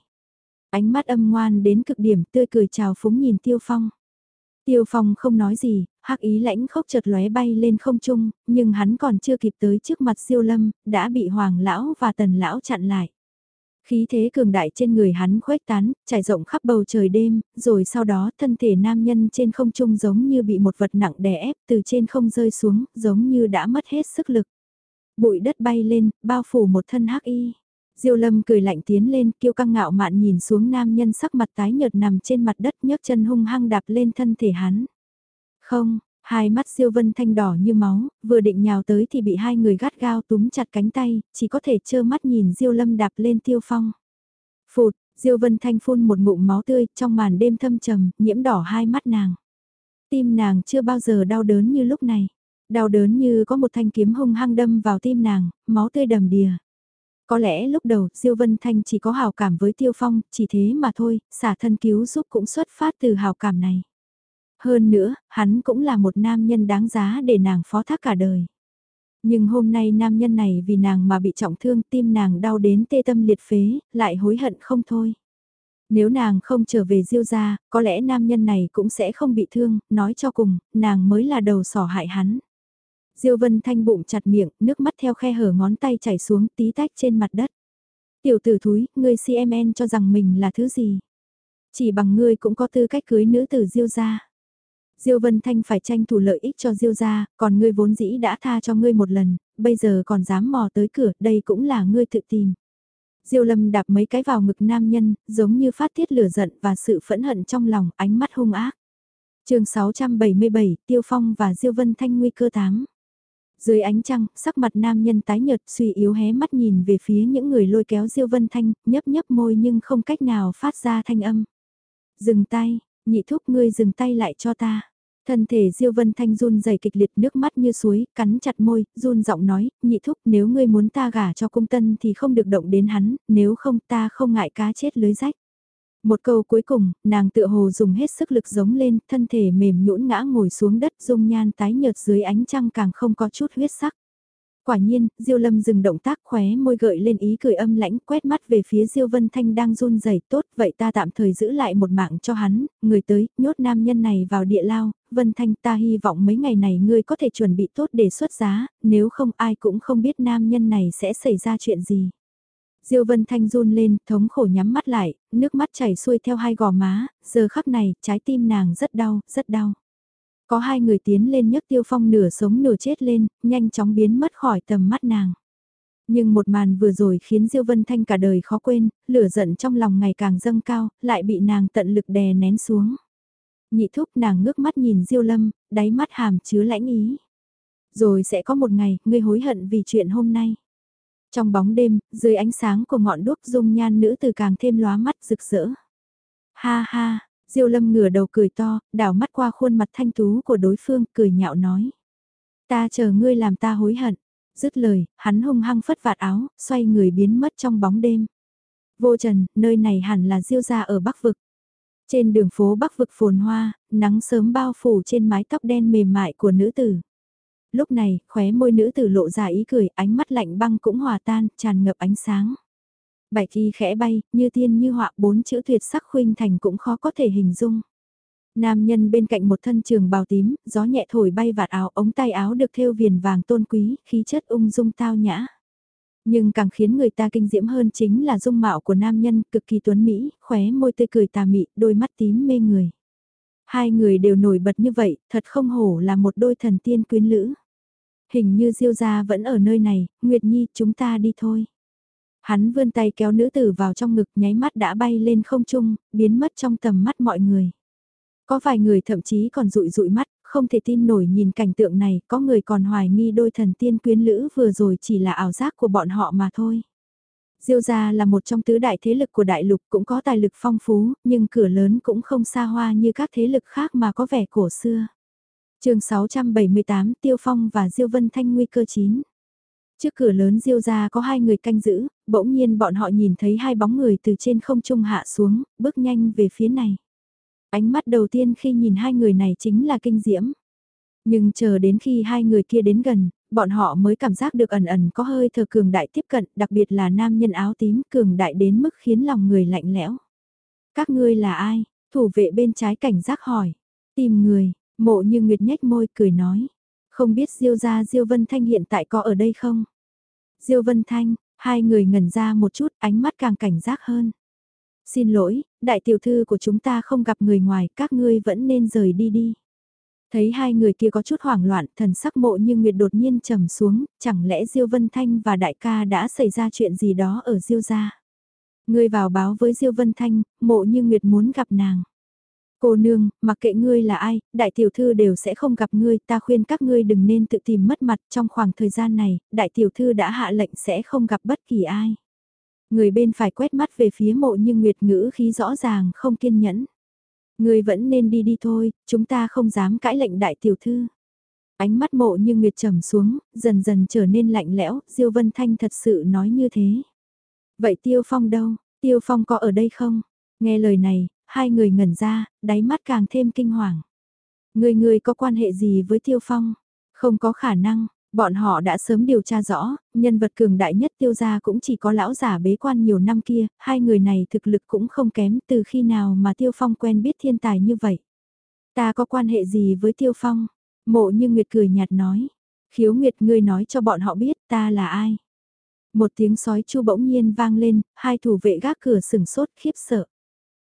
Ánh mắt âm ngoan đến cực điểm tươi cười trào phúng nhìn Tiêu Phong. Tiêu Phong không nói gì, hắc ý lãnh khốc chợt lóe bay lên không trung, nhưng hắn còn chưa kịp tới trước mặt Diêu Lâm, đã bị Hoàng lão và Tần lão chặn lại. Khí thế cường đại trên người hắn khuếch tán, trải rộng khắp bầu trời đêm, rồi sau đó thân thể nam nhân trên không trung giống như bị một vật nặng đè ép từ trên không rơi xuống, giống như đã mất hết sức lực. Bụi đất bay lên, bao phủ một thân hắc y. Diêu lâm cười lạnh tiến lên, kiêu căng ngạo mạn nhìn xuống nam nhân sắc mặt tái nhợt nằm trên mặt đất nhấc chân hung hăng đạp lên thân thể hắn. Không, Hai mắt Diêu Vân Thanh đỏ như máu, vừa định nhào tới thì bị hai người gắt gao túm chặt cánh tay, chỉ có thể trơ mắt nhìn Diêu Lâm đạp lên tiêu phong. Phụt, Diêu Vân Thanh phun một ngụm máu tươi trong màn đêm thâm trầm, nhiễm đỏ hai mắt nàng. Tim nàng chưa bao giờ đau đớn như lúc này. Đau đớn như có một thanh kiếm hung hăng đâm vào tim nàng, máu tươi đầm đìa. Có lẽ lúc đầu Diêu Vân Thanh chỉ có hào cảm với Tiêu Phong, chỉ thế mà thôi, xả thân cứu giúp cũng xuất phát từ hào cảm này. Hơn nữa, hắn cũng là một nam nhân đáng giá để nàng phó thác cả đời. Nhưng hôm nay nam nhân này vì nàng mà bị trọng thương tim nàng đau đến tê tâm liệt phế, lại hối hận không thôi. Nếu nàng không trở về diêu gia, có lẽ nam nhân này cũng sẽ không bị thương, nói cho cùng, nàng mới là đầu sỏ hại hắn. Diêu Vân Thanh bụng chặt miệng, nước mắt theo khe hở ngón tay chảy xuống tí tách trên mặt đất. Tiểu tử thúi, ngươi CMN cho rằng mình là thứ gì? Chỉ bằng ngươi cũng có tư cách cưới nữ tử Diêu gia. Diêu Vân Thanh phải tranh thủ lợi ích cho Diêu gia, còn ngươi vốn dĩ đã tha cho ngươi một lần, bây giờ còn dám mò tới cửa, đây cũng là ngươi tự tìm. Diêu Lâm đạp mấy cái vào ngực nam nhân, giống như phát tiết lửa giận và sự phẫn hận trong lòng, ánh mắt hung ác. Chương 677, Tiêu Phong và Diêu Vân Thanh nguy cơ tám. Dưới ánh trăng, sắc mặt nam nhân tái nhợt suy yếu hé mắt nhìn về phía những người lôi kéo Diêu Vân Thanh, nhấp nhấp môi nhưng không cách nào phát ra thanh âm. Dừng tay, nhị thúc ngươi dừng tay lại cho ta. Thân thể Diêu Vân Thanh run rẩy kịch liệt nước mắt như suối, cắn chặt môi, run giọng nói, nhị thúc nếu ngươi muốn ta gả cho cung tân thì không được động đến hắn, nếu không ta không ngại cá chết lưới rách. Một câu cuối cùng, nàng tựa hồ dùng hết sức lực giống lên, thân thể mềm nhũn ngã ngồi xuống đất dung nhan tái nhợt dưới ánh trăng càng không có chút huyết sắc. Quả nhiên, Diêu Lâm dừng động tác khóe môi gợi lên ý cười âm lãnh quét mắt về phía Diêu Vân Thanh đang run rẩy tốt vậy ta tạm thời giữ lại một mạng cho hắn, người tới, nhốt nam nhân này vào địa lao, Vân Thanh ta hy vọng mấy ngày này ngươi có thể chuẩn bị tốt để xuất giá, nếu không ai cũng không biết nam nhân này sẽ xảy ra chuyện gì. Diêu Vân Thanh run lên, thống khổ nhắm mắt lại, nước mắt chảy xuôi theo hai gò má, giờ khắc này, trái tim nàng rất đau, rất đau. Có hai người tiến lên nhấc Tiêu Phong nửa sống nửa chết lên, nhanh chóng biến mất khỏi tầm mắt nàng. Nhưng một màn vừa rồi khiến Diêu Vân Thanh cả đời khó quên, lửa giận trong lòng ngày càng dâng cao, lại bị nàng tận lực đè nén xuống. Nhị thúc nàng ngước mắt nhìn Diêu Lâm, đáy mắt hàm chứa lãnh ý. Rồi sẽ có một ngày, ngươi hối hận vì chuyện hôm nay. Trong bóng đêm, dưới ánh sáng của ngọn đuốc dung nhan nữ từ càng thêm lóa mắt rực rỡ. Ha ha, Diêu Lâm ngửa đầu cười to, đảo mắt qua khuôn mặt thanh tú của đối phương, cười nhạo nói. Ta chờ ngươi làm ta hối hận. Dứt lời, hắn hung hăng phất vạt áo, xoay người biến mất trong bóng đêm. Vô trần, nơi này hẳn là Diêu gia ở Bắc Vực. Trên đường phố Bắc Vực phồn hoa, nắng sớm bao phủ trên mái tóc đen mềm mại của nữ tử. Lúc này, khóe môi nữ tử lộ ra ý cười, ánh mắt lạnh băng cũng hòa tan, tràn ngập ánh sáng. Bạch y khẽ bay, như tiên như họa, bốn chữ tuyệt sắc khuynh thành cũng khó có thể hình dung. Nam nhân bên cạnh một thân trường bào tím, gió nhẹ thổi bay vạt áo, ống tay áo được thêu viền vàng tôn quý, khí chất ung dung tao nhã. Nhưng càng khiến người ta kinh diễm hơn chính là dung mạo của nam nhân, cực kỳ tuấn mỹ, khóe môi tươi cười tà mị, đôi mắt tím mê người. Hai người đều nổi bật như vậy, thật không hổ là một đôi thần tiên quyến lữ. Hình như Diêu gia vẫn ở nơi này, Nguyệt Nhi chúng ta đi thôi. Hắn vươn tay kéo nữ tử vào trong ngực nháy mắt đã bay lên không trung, biến mất trong tầm mắt mọi người. Có vài người thậm chí còn rụi rụi mắt, không thể tin nổi nhìn cảnh tượng này, có người còn hoài nghi đôi thần tiên quyến lữ vừa rồi chỉ là ảo giác của bọn họ mà thôi. Diêu gia là một trong tứ đại thế lực của đại lục cũng có tài lực phong phú, nhưng cửa lớn cũng không xa hoa như các thế lực khác mà có vẻ cổ xưa. chương 678 Tiêu Phong và Diêu Vân Thanh nguy cơ chín. Trước cửa lớn Diêu ra có hai người canh giữ, bỗng nhiên bọn họ nhìn thấy hai bóng người từ trên không trung hạ xuống, bước nhanh về phía này. Ánh mắt đầu tiên khi nhìn hai người này chính là kinh diễm. Nhưng chờ đến khi hai người kia đến gần, bọn họ mới cảm giác được ẩn ẩn có hơi thờ cường đại tiếp cận, đặc biệt là nam nhân áo tím cường đại đến mức khiến lòng người lạnh lẽo. Các ngươi là ai? Thủ vệ bên trái cảnh giác hỏi. Tìm người, mộ như nguyệt nhếch môi cười nói. Không biết Diêu gia Diêu Vân Thanh hiện tại có ở đây không? Diêu Vân Thanh, hai người ngẩn ra một chút, ánh mắt càng cảnh giác hơn. Xin lỗi, đại tiểu thư của chúng ta không gặp người ngoài, các ngươi vẫn nên rời đi đi. Thấy hai người kia có chút hoảng loạn, thần sắc mộ như Nguyệt đột nhiên trầm xuống, chẳng lẽ Diêu Vân Thanh và đại ca đã xảy ra chuyện gì đó ở Diêu gia? Ngươi vào báo với Diêu Vân Thanh, mộ như Nguyệt muốn gặp nàng. Cô nương, mặc kệ ngươi là ai, đại tiểu thư đều sẽ không gặp ngươi, ta khuyên các ngươi đừng nên tự tìm mất mặt trong khoảng thời gian này, đại tiểu thư đã hạ lệnh sẽ không gặp bất kỳ ai. Người bên phải quét mắt về phía mộ nhưng Nguyệt ngữ khí rõ ràng không kiên nhẫn. Ngươi vẫn nên đi đi thôi, chúng ta không dám cãi lệnh đại tiểu thư. Ánh mắt mộ như Nguyệt trầm xuống, dần dần trở nên lạnh lẽo, Diêu Vân Thanh thật sự nói như thế. Vậy Tiêu Phong đâu, Tiêu Phong có ở đây không? Nghe lời này, hai người ngẩn ra, đáy mắt càng thêm kinh hoàng. Người người có quan hệ gì với Tiêu Phong? Không có khả năng, bọn họ đã sớm điều tra rõ, nhân vật cường đại nhất tiêu gia cũng chỉ có lão giả bế quan nhiều năm kia, hai người này thực lực cũng không kém từ khi nào mà Tiêu Phong quen biết thiên tài như vậy. Ta có quan hệ gì với Tiêu Phong? Mộ như Nguyệt cười nhạt nói. Khiếu Nguyệt ngươi nói cho bọn họ biết ta là ai. Một tiếng sói chu bỗng nhiên vang lên, hai thủ vệ gác cửa sừng sốt khiếp sợ.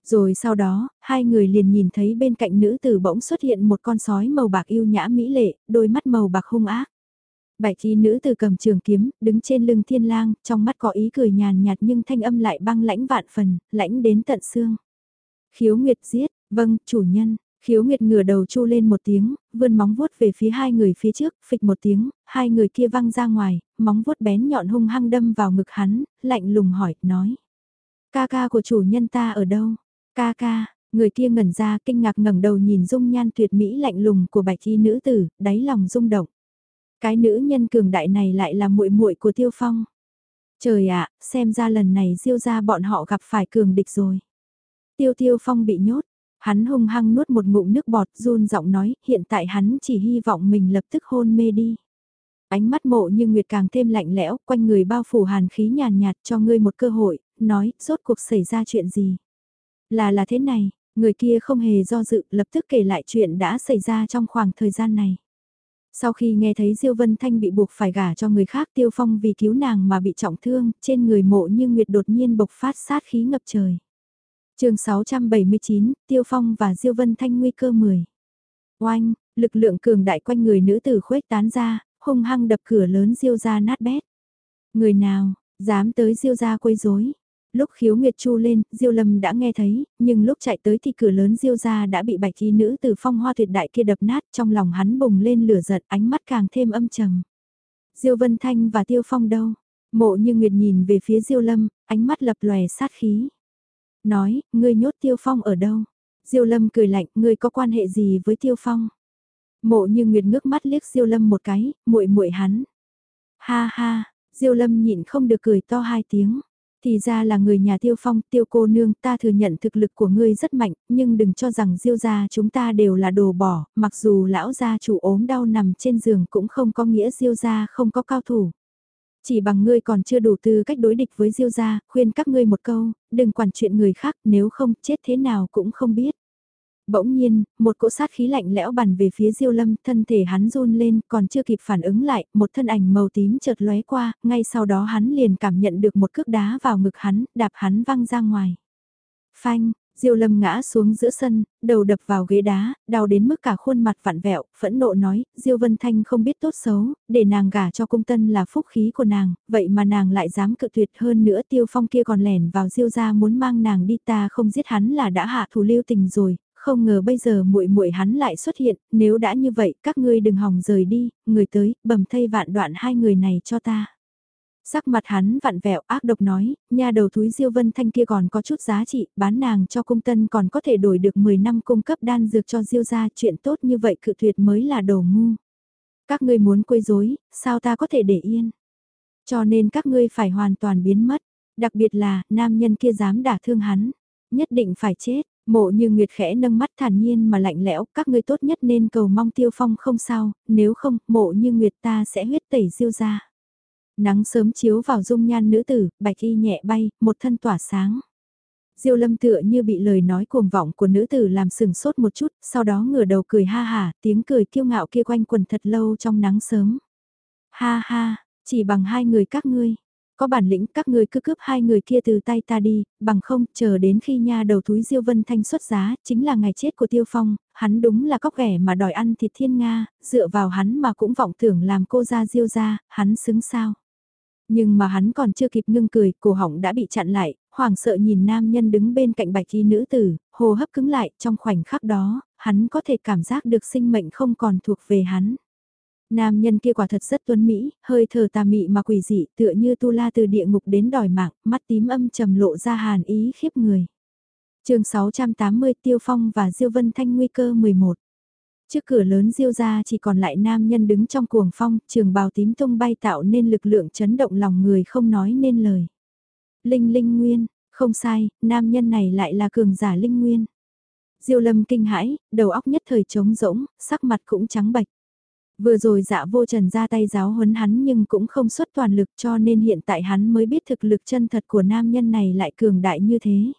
Rồi sau đó, hai người liền nhìn thấy bên cạnh nữ tử bỗng xuất hiện một con sói màu bạc yêu nhã mỹ lệ, đôi mắt màu bạc hung ác. Bạch y nữ tử cầm trường kiếm, đứng trên lưng thiên lang, trong mắt có ý cười nhàn nhạt nhưng thanh âm lại băng lãnh vạn phần, lãnh đến tận xương. Khiếu Nguyệt giết, vâng, chủ nhân, Khiếu Nguyệt ngửa đầu chu lên một tiếng, vươn móng vuốt về phía hai người phía trước, phịch một tiếng, hai người kia văng ra ngoài, móng vuốt bén nhọn hung hăng đâm vào ngực hắn, lạnh lùng hỏi, nói. Ca ca của chủ nhân ta ở đâu? Ca ca, người kia ngẩn ra kinh ngạc ngẩng đầu nhìn dung nhan tuyệt mỹ lạnh lùng của bạch y nữ tử, đáy lòng rung động. Cái nữ nhân cường đại này lại là muội muội của Tiêu Phong. Trời ạ, xem ra lần này diêu ra bọn họ gặp phải cường địch rồi. Tiêu Tiêu Phong bị nhốt, hắn hung hăng nuốt một ngụm nước bọt run giọng nói, hiện tại hắn chỉ hy vọng mình lập tức hôn mê đi. Ánh mắt mộ như nguyệt càng thêm lạnh lẽo, quanh người bao phủ hàn khí nhàn nhạt cho ngươi một cơ hội, nói, rốt cuộc xảy ra chuyện gì. Là là thế này, người kia không hề do dự, lập tức kể lại chuyện đã xảy ra trong khoảng thời gian này. Sau khi nghe thấy Diêu Vân Thanh bị buộc phải gả cho người khác Tiêu Phong vì cứu nàng mà bị trọng thương, trên người mộ như Nguyệt đột nhiên bộc phát sát khí ngập trời. chương 679, Tiêu Phong và Diêu Vân Thanh nguy cơ 10. Oanh, lực lượng cường đại quanh người nữ tử khuếch tán ra, hung hăng đập cửa lớn Diêu ra nát bét. Người nào, dám tới Diêu ra quấy rối Lúc khiếu nguyệt chu lên, Diêu Lâm đã nghe thấy, nhưng lúc chạy tới thì cửa lớn Diêu ra đã bị bạch y nữ từ phong hoa tuyệt đại kia đập nát trong lòng hắn bùng lên lửa giận ánh mắt càng thêm âm trầm. Diêu Vân Thanh và Tiêu Phong đâu? Mộ như Nguyệt nhìn về phía Diêu Lâm, ánh mắt lập lòe sát khí. Nói, ngươi nhốt Tiêu Phong ở đâu? Diêu Lâm cười lạnh, ngươi có quan hệ gì với Tiêu Phong? Mộ như Nguyệt ngước mắt liếc Diêu Lâm một cái, muội muội hắn. Ha ha, Diêu Lâm nhịn không được cười to hai tiếng. Thì ra là người nhà tiêu phong, tiêu cô nương ta thừa nhận thực lực của ngươi rất mạnh, nhưng đừng cho rằng diêu gia chúng ta đều là đồ bỏ, mặc dù lão gia chủ ốm đau nằm trên giường cũng không có nghĩa diêu gia không có cao thủ. Chỉ bằng ngươi còn chưa đủ tư cách đối địch với diêu gia, khuyên các ngươi một câu, đừng quản chuyện người khác nếu không chết thế nào cũng không biết. Bỗng nhiên, một cỗ sát khí lạnh lẽo bắn về phía Diêu Lâm, thân thể hắn run lên, còn chưa kịp phản ứng lại, một thân ảnh màu tím chợt lóe qua, ngay sau đó hắn liền cảm nhận được một cước đá vào ngực hắn, đạp hắn văng ra ngoài. Phanh, Diêu Lâm ngã xuống giữa sân, đầu đập vào ghế đá, đau đến mức cả khuôn mặt vặn vẹo, phẫn nộ nói, Diêu Vân Thanh không biết tốt xấu, để nàng gả cho cung tân là phúc khí của nàng, vậy mà nàng lại dám cự tuyệt hơn nữa Tiêu Phong kia còn lẻn vào Diêu gia muốn mang nàng đi ta không giết hắn là đã hạ thủ lưu tình rồi, không ngờ bây giờ muội muội hắn lại xuất hiện, nếu đã như vậy, các ngươi đừng hòng rời đi, người tới, bầm thây vạn đoạn hai người này cho ta. Sắc mặt hắn vặn vẹo ác độc nói, nhà đầu thúi Diêu Vân Thanh kia còn có chút giá trị, bán nàng cho cung tân còn có thể đổi được 10 năm cung cấp đan dược cho Diêu gia, chuyện tốt như vậy cự tuyệt mới là đồ ngu. Các ngươi muốn quấy rối, sao ta có thể để yên? Cho nên các ngươi phải hoàn toàn biến mất, đặc biệt là nam nhân kia dám đả thương hắn, nhất định phải chết. Mộ như Nguyệt khẽ nâng mắt thản nhiên mà lạnh lẽo, các ngươi tốt nhất nên cầu mong tiêu phong không sao, nếu không, mộ như Nguyệt ta sẽ huyết tẩy diêu ra. Nắng sớm chiếu vào dung nhan nữ tử, bạch y nhẹ bay, một thân tỏa sáng. Diêu lâm tựa như bị lời nói cuồng vọng của nữ tử làm sừng sốt một chút, sau đó ngửa đầu cười ha hà, tiếng cười kiêu ngạo kia quanh quần thật lâu trong nắng sớm. Ha ha, chỉ bằng hai người các ngươi, có bản lĩnh các ngươi cứ cướp hai người kia từ tay ta đi, bằng không, chờ đến khi nha đầu túi Diêu Vân Thanh xuất giá, chính là ngày chết của Tiêu Phong, hắn đúng là cóc ghẻ mà đòi ăn thịt thiên Nga, dựa vào hắn mà cũng vọng tưởng làm cô ra Diêu ra, hắn xứng sao. Nhưng mà hắn còn chưa kịp ngưng cười, cổ họng đã bị chặn lại, hoảng sợ nhìn nam nhân đứng bên cạnh bạch y nữ tử, hồ hấp cứng lại, trong khoảnh khắc đó, hắn có thể cảm giác được sinh mệnh không còn thuộc về hắn. Nam nhân kia quả thật rất tuấn mỹ, hơi thở tà mị mà quỷ dị tựa như tu la từ địa ngục đến đòi mạng, mắt tím âm trầm lộ ra hàn ý khiếp người. chương 680 Tiêu Phong và Diêu Vân Thanh nguy cơ 11. Trước cửa lớn Diêu ra chỉ còn lại nam nhân đứng trong cuồng phong, trường bào tím tung bay tạo nên lực lượng chấn động lòng người không nói nên lời. Linh Linh Nguyên, không sai, nam nhân này lại là cường giả Linh Nguyên. Diêu Lâm kinh hãi, đầu óc nhất thời trống rỗng, sắc mặt cũng trắng bạch. Vừa rồi dạ vô trần ra tay giáo huấn hắn nhưng cũng không xuất toàn lực cho nên hiện tại hắn mới biết thực lực chân thật của nam nhân này lại cường đại như thế.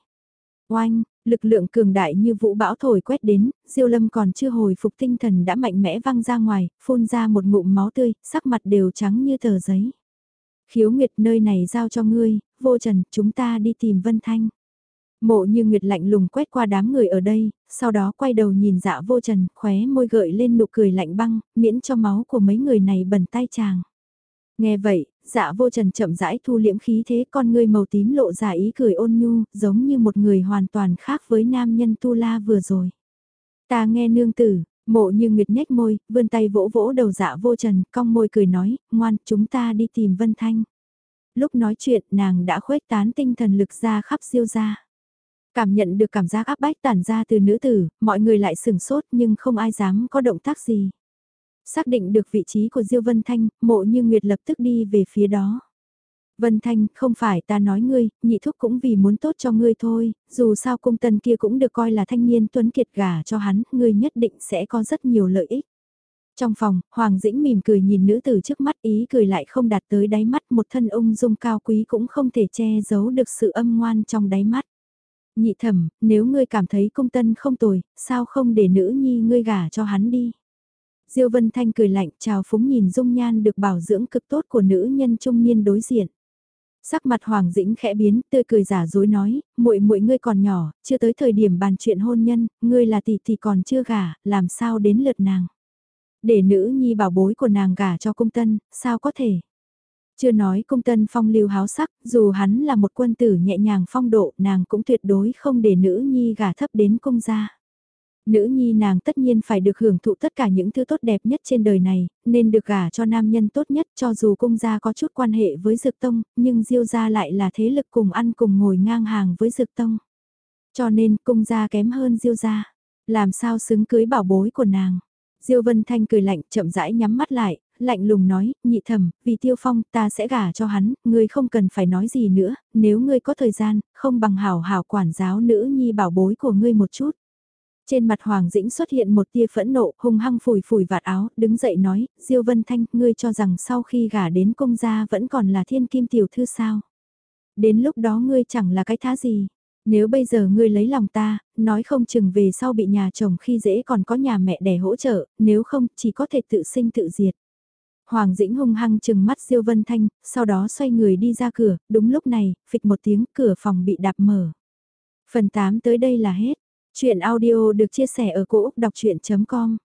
Oanh, lực lượng cường đại như vũ bão thổi quét đến, Diêu Lâm còn chưa hồi phục tinh thần đã mạnh mẽ văng ra ngoài, phun ra một ngụm máu tươi, sắc mặt đều trắng như tờ giấy. Khiếu Nguyệt nơi này giao cho ngươi, vô trần, chúng ta đi tìm Vân Thanh. Mộ như Nguyệt lạnh lùng quét qua đám người ở đây, sau đó quay đầu nhìn dạ vô trần, khóe môi gợi lên nụ cười lạnh băng, miễn cho máu của mấy người này bẩn tay chàng. Nghe vậy, dạ vô trần chậm rãi thu liễm khí thế con người màu tím lộ ra ý cười ôn nhu, giống như một người hoàn toàn khác với nam nhân tu la vừa rồi. Ta nghe nương tử, mộ như nguyệt nhếch môi, vươn tay vỗ vỗ đầu dạ vô trần, cong môi cười nói, ngoan, chúng ta đi tìm Vân Thanh. Lúc nói chuyện nàng đã khuếch tán tinh thần lực ra khắp siêu ra. Cảm nhận được cảm giác áp bách tản ra từ nữ tử, mọi người lại sừng sốt nhưng không ai dám có động tác gì. Xác định được vị trí của Diêu Vân Thanh, mộ như Nguyệt lập tức đi về phía đó. Vân Thanh, không phải ta nói ngươi, nhị thúc cũng vì muốn tốt cho ngươi thôi, dù sao cung tân kia cũng được coi là thanh niên tuấn kiệt gả cho hắn, ngươi nhất định sẽ có rất nhiều lợi ích. Trong phòng, Hoàng Dĩnh mỉm cười nhìn nữ tử trước mắt ý cười lại không đạt tới đáy mắt một thân ung dung cao quý cũng không thể che giấu được sự âm ngoan trong đáy mắt. Nhị thẩm, nếu ngươi cảm thấy công tân không tồi, sao không để nữ nhi ngươi gả cho hắn đi. Diêu Vân Thanh cười lạnh chào phúng nhìn dung nhan được bảo dưỡng cực tốt của nữ nhân trung niên đối diện. Sắc mặt Hoàng Dĩnh khẽ biến, tươi cười giả dối nói, muội muội ngươi còn nhỏ, chưa tới thời điểm bàn chuyện hôn nhân, ngươi là tỷ tỷ còn chưa gả, làm sao đến lượt nàng. Để nữ nhi bảo bối của nàng gả cho cung tân, sao có thể. Chưa nói công tân phong lưu háo sắc, dù hắn là một quân tử nhẹ nhàng phong độ, nàng cũng tuyệt đối không để nữ nhi gả thấp đến công gia. Nữ nhi nàng tất nhiên phải được hưởng thụ tất cả những thứ tốt đẹp nhất trên đời này, nên được gả cho nam nhân tốt nhất cho dù công gia có chút quan hệ với dược tông, nhưng diêu gia lại là thế lực cùng ăn cùng ngồi ngang hàng với dược tông. Cho nên công gia kém hơn diêu gia, làm sao xứng cưới bảo bối của nàng. Diêu Vân Thanh cười lạnh chậm rãi nhắm mắt lại, lạnh lùng nói, nhị thẩm, vì tiêu phong ta sẽ gả cho hắn, ngươi không cần phải nói gì nữa, nếu ngươi có thời gian, không bằng hảo hảo quản giáo nữ nhi bảo bối của ngươi một chút. Trên mặt Hoàng Dĩnh xuất hiện một tia phẫn nộ, hung hăng phủi phủi vạt áo, đứng dậy nói, Diêu Vân Thanh, ngươi cho rằng sau khi gả đến công gia vẫn còn là thiên kim tiểu thư sao? Đến lúc đó ngươi chẳng là cái thá gì? Nếu bây giờ ngươi lấy lòng ta, nói không chừng về sau bị nhà chồng khi dễ còn có nhà mẹ đẻ hỗ trợ, nếu không chỉ có thể tự sinh tự diệt. Hoàng Dĩnh hung hăng chừng mắt Diêu Vân Thanh, sau đó xoay người đi ra cửa, đúng lúc này, phịch một tiếng cửa phòng bị đạp mở. Phần 8 tới đây là hết. Chuyện audio được chia sẻ ở cỗ đọc chuyện.com